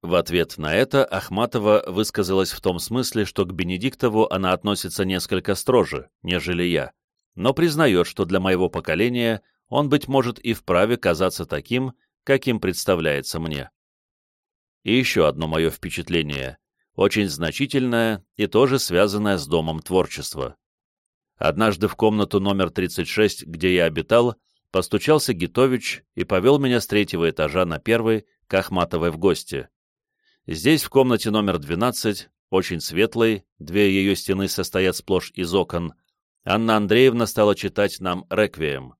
S1: В ответ на это Ахматова высказалась в том смысле, что к Бенедиктову она относится несколько строже, нежели я, но признает, что для моего поколения он, быть может, и вправе казаться таким, каким представляется мне. И еще одно мое впечатление, очень значительное и тоже связанное с Домом творчества. Однажды в комнату номер 36, где я обитал, постучался Гитович и повел меня с третьего этажа на первый к Ахматовой в гости. Здесь, в комнате номер 12, очень светлой, две ее стены состоят сплошь из окон, Анна Андреевна стала читать нам «Реквием».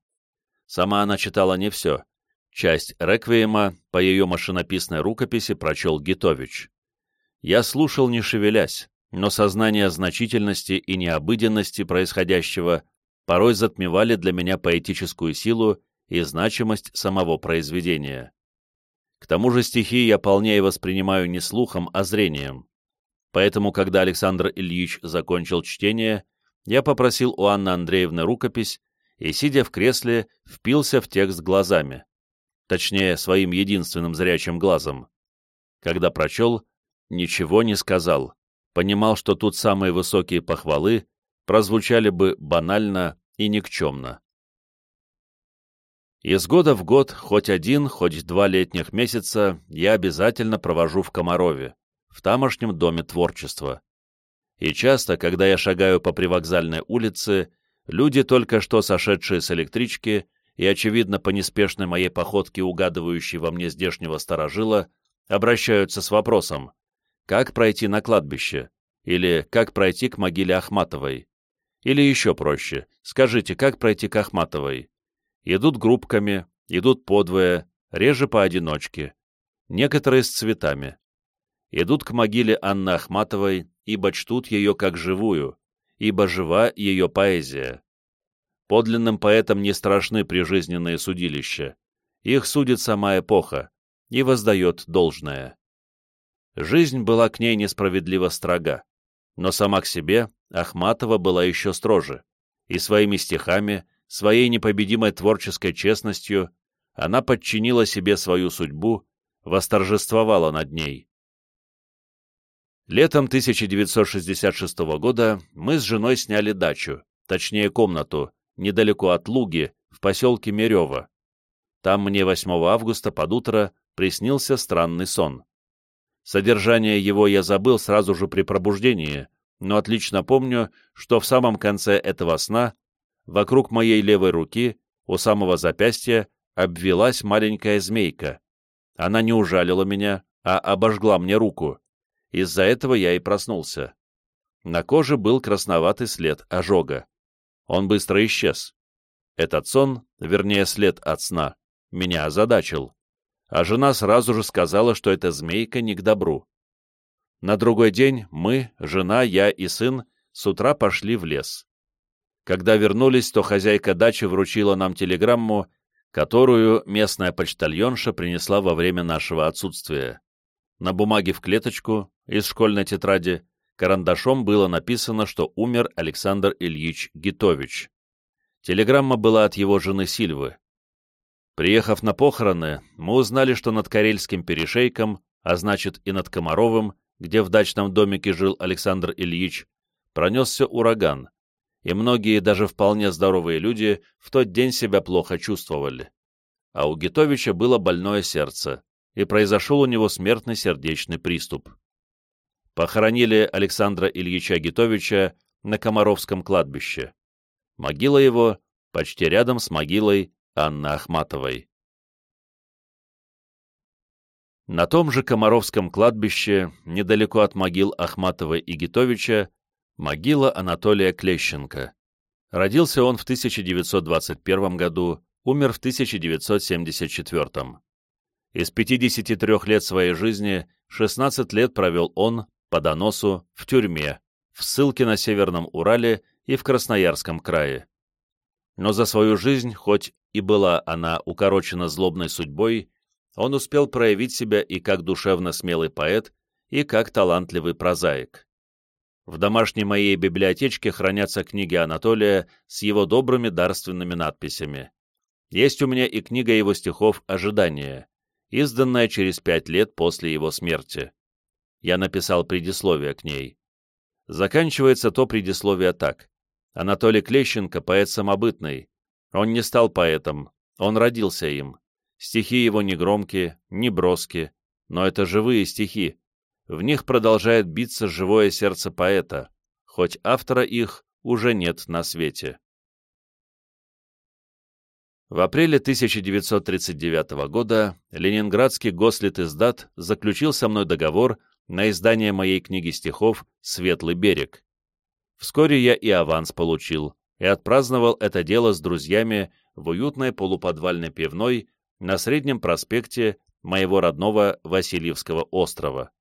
S1: Сама она читала не все. Часть «Реквиема» по ее машинописной рукописи прочел Гитович. Я слушал, не шевелясь, но сознание значительности и необыденности происходящего порой затмевали для меня поэтическую силу и значимость самого произведения. К тому же стихи я полнее воспринимаю не слухом, а зрением. Поэтому, когда Александр Ильич закончил чтение, я попросил у Анны Андреевны рукопись и, сидя в кресле, впился в текст глазами. Точнее, своим единственным зрячим глазом. Когда прочел, ничего не сказал. Понимал, что тут самые высокие похвалы прозвучали бы банально и никчемно. Из года в год, хоть один, хоть два летних месяца, я обязательно провожу в Комарове, в тамошнем доме творчества. И часто, когда я шагаю по привокзальной улице, люди, только что сошедшие с электрички и, очевидно, по неспешной моей походке угадывающие во мне здешнего сторожила, обращаются с вопросом «Как пройти на кладбище?» или «Как пройти к могиле Ахматовой?» Или еще проще «Скажите, как пройти к Ахматовой?» Идут группками, идут подвое, реже поодиночке. Некоторые с цветами. Идут к могиле Анны Ахматовой, ибо чтут ее как живую, ибо жива ее поэзия. Подлинным поэтам не страшны прижизненные судилища. Их судит сама эпоха и воздает должное. Жизнь была к ней несправедливо строга, но сама к себе Ахматова была еще строже, и своими стихами, Своей непобедимой творческой честностью она подчинила себе свою судьбу, восторжествовала над ней. Летом 1966 года мы с женой сняли дачу, точнее комнату, недалеко от Луги, в поселке Мерево. Там мне 8 августа под утро приснился странный сон. Содержание его я забыл сразу же при пробуждении, но отлично помню, что в самом конце этого сна вокруг моей левой руки, у самого запястья, обвелась маленькая змейка. Она не ужалила меня, а обожгла мне руку. Из-за этого я и проснулся. На коже был красноватый след ожога. Он быстро исчез. Этот сон, вернее след от сна, меня озадачил. А жена сразу же сказала, что эта змейка не к добру. На другой день мы, жена, я и сын, с утра пошли в лес. Когда вернулись, то хозяйка дачи вручила нам телеграмму, которую местная почтальонша принесла во время нашего отсутствия. На бумаге в клеточку, из школьной тетради, карандашом было написано, что умер Александр Ильич Гитович. Телеграмма была от его жены Сильвы. Приехав на похороны, мы узнали, что над Карельским перешейком, а значит и над Комаровым, где в дачном домике жил Александр Ильич, пронесся ураган, и многие, даже вполне здоровые люди, в тот день себя плохо чувствовали. А у Гитовича было больное сердце, и произошел у него смертный сердечный приступ. Похоронили Александра Ильича Гитовича на Комаровском кладбище. Могила его почти рядом с могилой Анны Ахматовой. На том же Комаровском кладбище, недалеко от могил Ахматовой и Гитовича, могила Анатолия Клещенко. Родился он в 1921 году, умер в 1974. Из 53 лет своей жизни 16 лет провел он по доносу в тюрьме, в ссылке на Северном Урале и в Красноярском крае. Но за свою жизнь, хоть и была она укорочена злобной судьбой, он успел проявить себя и как душевно смелый поэт, и как талантливый прозаик. В домашней моей библиотечке хранятся книги Анатолия с его добрыми дарственными надписями. Есть у меня и книга его стихов «Ожидание», изданная через пять лет после его смерти. Я написал предисловие к ней. Заканчивается то предисловие так. Анатолий Клещенко — поэт самобытный, он не стал поэтом, он родился им. Стихи его не громкие, не броски, но это живые стихи. В них продолжает биться живое сердце поэта, хоть автора их уже нет на свете. В апреле 1939 года Ленинградский гослит-издат заключил со мной договор на издание моей книги стихов «Светлый берег». Вскоре я и аванс получил, и отпраздновал это дело с друзьями в уютной полуподвальной пивной на Среднем проспекте моего родного Васильевского острова.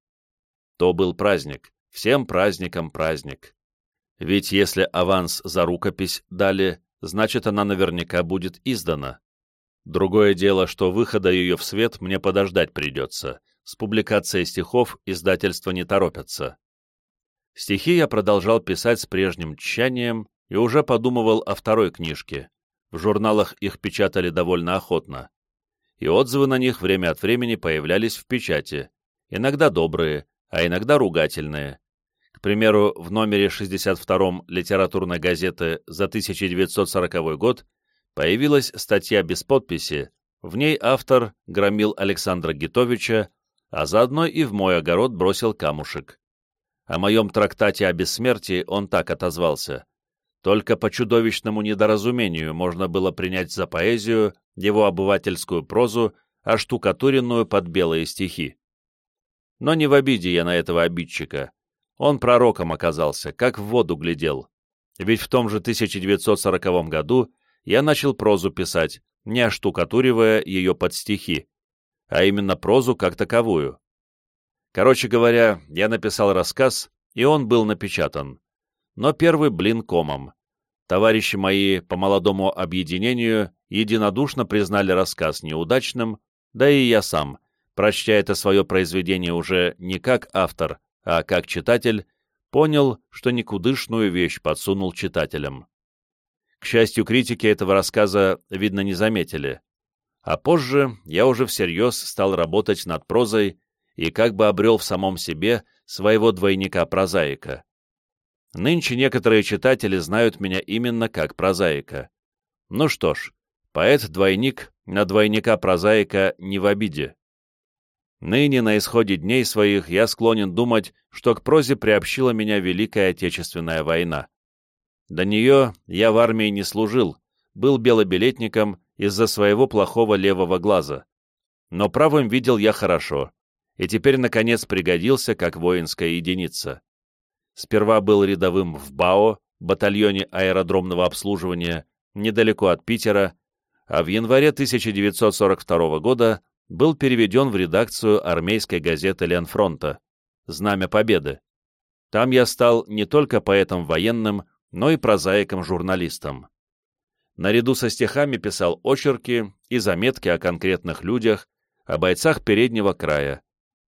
S1: То был праздник, всем праздникам праздник. Ведь если аванс за рукопись дали, значит она наверняка будет издана. Другое дело, что выхода ее в свет мне подождать придется. С публикацией стихов издательства не торопятся. Стихи я продолжал писать с прежним тщанием и уже подумывал о второй книжке. В журналах их печатали довольно охотно. И отзывы на них время от времени появлялись в печати, иногда добрые, а иногда ругательные. К примеру, в номере 62 литературной газеты за 1940 год появилась статья без подписи, в ней автор громил Александра Гитовича, а заодно и в мой огород бросил камушек. О моем трактате о бессмертии он так отозвался. Только по чудовищному недоразумению можно было принять за поэзию его обывательскую прозу, а штукатуренную под белые стихи. Но не в обиде я на этого обидчика. Он пророком оказался, как в воду глядел. Ведь в том же 1940 году я начал прозу писать, не оштукатуривая ее под стихи, а именно прозу как таковую. Короче говоря, я написал рассказ, и он был напечатан но первый блин комом. Товарищи мои по молодому объединению единодушно признали рассказ неудачным, да и я сам, прочтя это свое произведение уже не как автор, а как читатель, понял, что никудышную вещь подсунул читателям. К счастью, критики этого рассказа, видно, не заметили. А позже я уже всерьез стал работать над прозой и как бы обрел в самом себе своего двойника-прозаика. Нынче некоторые читатели знают меня именно как прозаика. Ну что ж, поэт-двойник на двойника-прозаика не в обиде. Ныне, на исходе дней своих, я склонен думать, что к прозе приобщила меня Великая Отечественная война. До нее я в армии не служил, был белобилетником из-за своего плохого левого глаза. Но правым видел я хорошо, и теперь, наконец, пригодился как воинская единица. Сперва был рядовым в БАО, батальоне аэродромного обслуживания, недалеко от Питера, а в январе 1942 года был переведен в редакцию армейской газеты Ленфронта «Знамя Победы». Там я стал не только поэтом военным, но и прозаиком-журналистом. Наряду со стихами писал очерки и заметки о конкретных людях, о бойцах переднего края,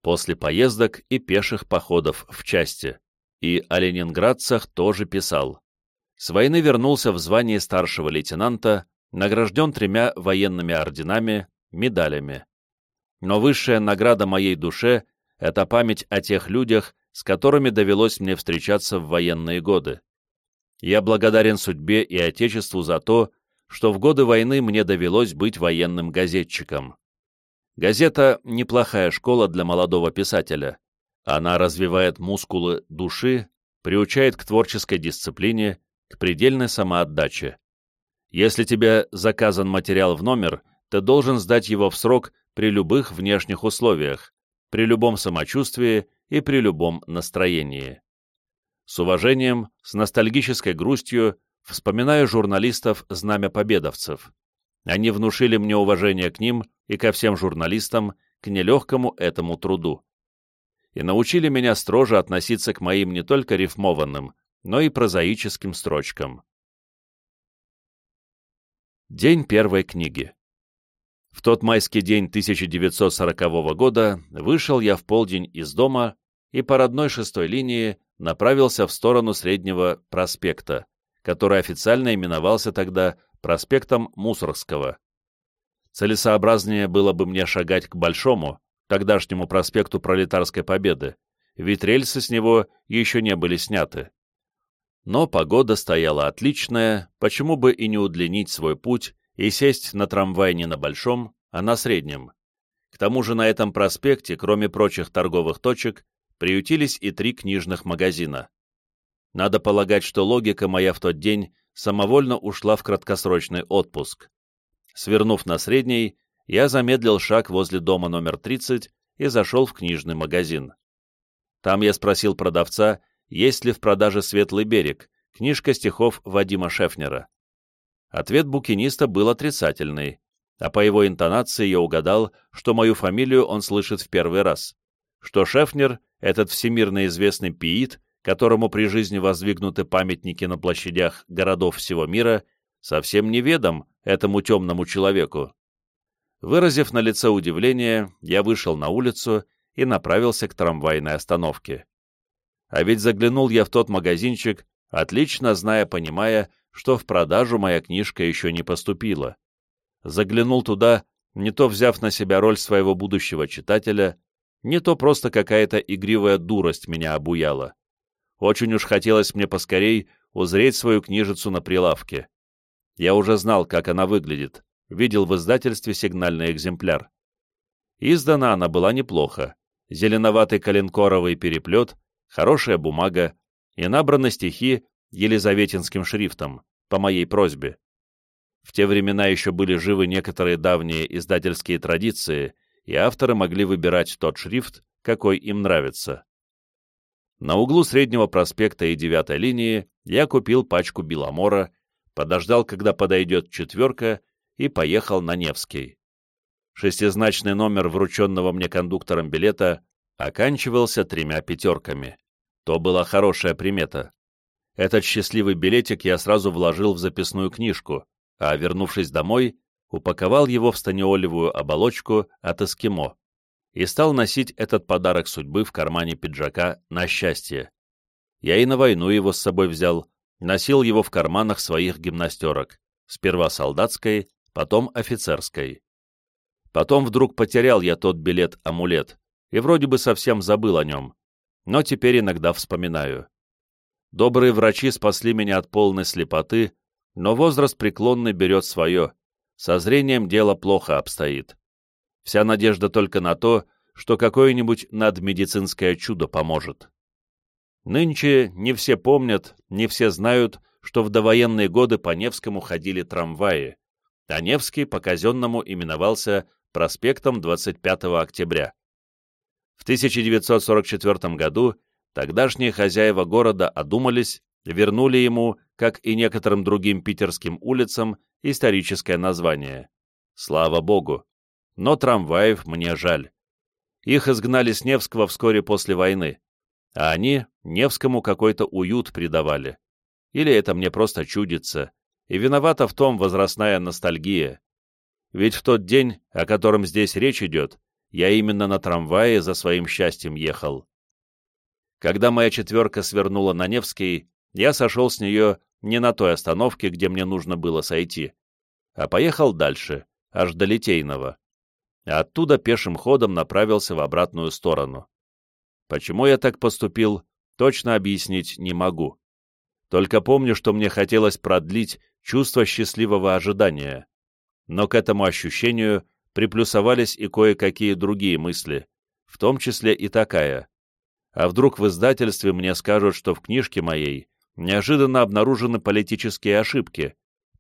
S1: после поездок и пеших походов в части. И о ленинградцах тоже писал. С войны вернулся в звании старшего лейтенанта, награжден тремя военными орденами, медалями. Но высшая награда моей душе — это память о тех людях, с которыми довелось мне встречаться в военные годы. Я благодарен судьбе и Отечеству за то, что в годы войны мне довелось быть военным газетчиком. Газета — неплохая школа для молодого писателя. Она развивает мускулы души, приучает к творческой дисциплине, к предельной самоотдаче. Если тебе заказан материал в номер, ты должен сдать его в срок при любых внешних условиях, при любом самочувствии и при любом настроении. С уважением, с ностальгической грустью вспоминаю журналистов «Знамя победовцев». Они внушили мне уважение к ним и ко всем журналистам, к нелегкому этому труду. И научили меня строже относиться к моим не только рифмованным, но и прозаическим строчкам. День первой книги. В тот майский день 1940 года вышел я в полдень из дома и по родной шестой линии направился в сторону Среднего проспекта, который официально именовался тогда проспектом Мусоргского. Целесообразнее было бы мне шагать к Большому, тогдашнему проспекту Пролетарской Победы, ведь рельсы с него еще не были сняты. Но погода стояла отличная, почему бы и не удлинить свой путь и сесть на трамвай не на большом, а на среднем. К тому же на этом проспекте, кроме прочих торговых точек, приютились и три книжных магазина. Надо полагать, что логика моя в тот день самовольно ушла в краткосрочный отпуск. Свернув на средний, я замедлил шаг возле дома номер 30 и зашел в книжный магазин. Там я спросил продавца, есть ли в продаже «Светлый берег», книжка стихов Вадима Шефнера. Ответ букиниста был отрицательный, а по его интонации я угадал, что мою фамилию он слышит в первый раз, что Шефнер, этот всемирно известный пиит, которому при жизни воздвигнуты памятники на площадях городов всего мира, совсем неведом этому темному человеку. Выразив на лице удивление, я вышел на улицу и направился к трамвайной остановке. А ведь заглянул я в тот магазинчик, отлично зная, понимая, что в продажу моя книжка еще не поступила. Заглянул туда, не то взяв на себя роль своего будущего читателя, не то просто какая-то игривая дурость меня обуяла. Очень уж хотелось мне поскорей узреть свою книжицу на прилавке. Я уже знал, как она выглядит, видел в издательстве сигнальный экземпляр. Издана она была неплохо. Зеленоватый коленкоровый переплет, хорошая бумага и набраны стихи елизаветинским шрифтом, по моей просьбе. В те времена еще были живы некоторые давние издательские традиции, и авторы могли выбирать тот шрифт, какой им нравится. На углу Среднего проспекта и девятой линии я купил пачку Беломора, подождал, когда подойдет четверка, и поехал на Невский. Шестизначный номер врученного мне кондуктором билета оканчивался тремя пятерками. То была хорошая примета. Этот счастливый билетик я сразу вложил в записную книжку, а, вернувшись домой, упаковал его в станиолевую оболочку от эскимо и стал носить этот подарок судьбы в кармане пиджака на счастье. Я и на войну его с собой взял, носил его в карманах своих гимнастерок, сперва солдатской, потом офицерской. Потом вдруг потерял я тот билет-амулет и вроде бы совсем забыл о нем, но теперь иногда вспоминаю. Добрые врачи спасли меня от полной слепоты, но возраст преклонный берет свое, со зрением дело плохо обстоит. Вся надежда только на то, что какое-нибудь надмедицинское чудо поможет. Нынче не все помнят, не все знают, что в довоенные годы по Невскому ходили трамваи, а Невский по-казенному именовался проспектом 25 октября. В 1944 году тогдашние хозяева города одумались, вернули ему, как и некоторым другим питерским улицам, историческое название. Слава Богу! Но трамваев мне жаль. Их изгнали с Невского вскоре после войны, а они Невскому какой-то уют придавали. Или это мне просто чудится, и виновата в том возрастная ностальгия. Ведь в тот день, о котором здесь речь идет, я именно на трамвае за своим счастьем ехал. Когда моя четверка свернула на Невский, я сошел с нее не на той остановке, где мне нужно было сойти, а поехал дальше, аж до Литейного а оттуда пешим ходом направился в обратную сторону. Почему я так поступил, точно объяснить не могу. Только помню, что мне хотелось продлить чувство счастливого ожидания. Но к этому ощущению приплюсовались и кое-какие другие мысли, в том числе и такая. А вдруг в издательстве мне скажут, что в книжке моей неожиданно обнаружены политические ошибки,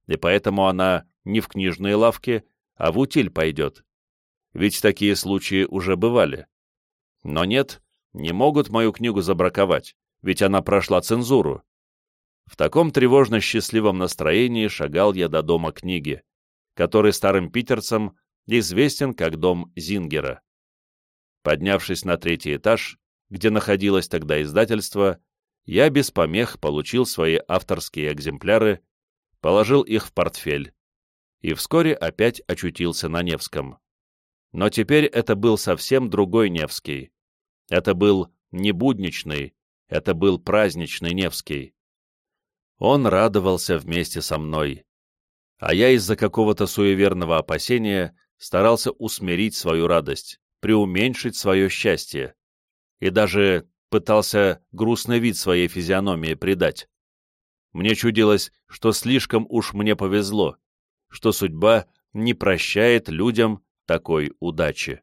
S1: и поэтому она не в книжные лавки, а в утиль пойдет ведь такие случаи уже бывали. Но нет, не могут мою книгу забраковать, ведь она прошла цензуру. В таком тревожно-счастливом настроении шагал я до дома книги, который старым питерцам известен как дом Зингера. Поднявшись на третий этаж, где находилось тогда издательство, я без помех получил свои авторские экземпляры, положил их в портфель и вскоре опять очутился на Невском. Но теперь это был совсем другой Невский. Это был не будничный, это был праздничный Невский. Он радовался вместе со мной. А я из-за какого-то суеверного опасения старался усмирить свою радость, преуменьшить свое счастье. И даже пытался грустный вид своей физиономии придать. Мне чудилось, что слишком уж мне повезло, что судьба не прощает людям такой удачи.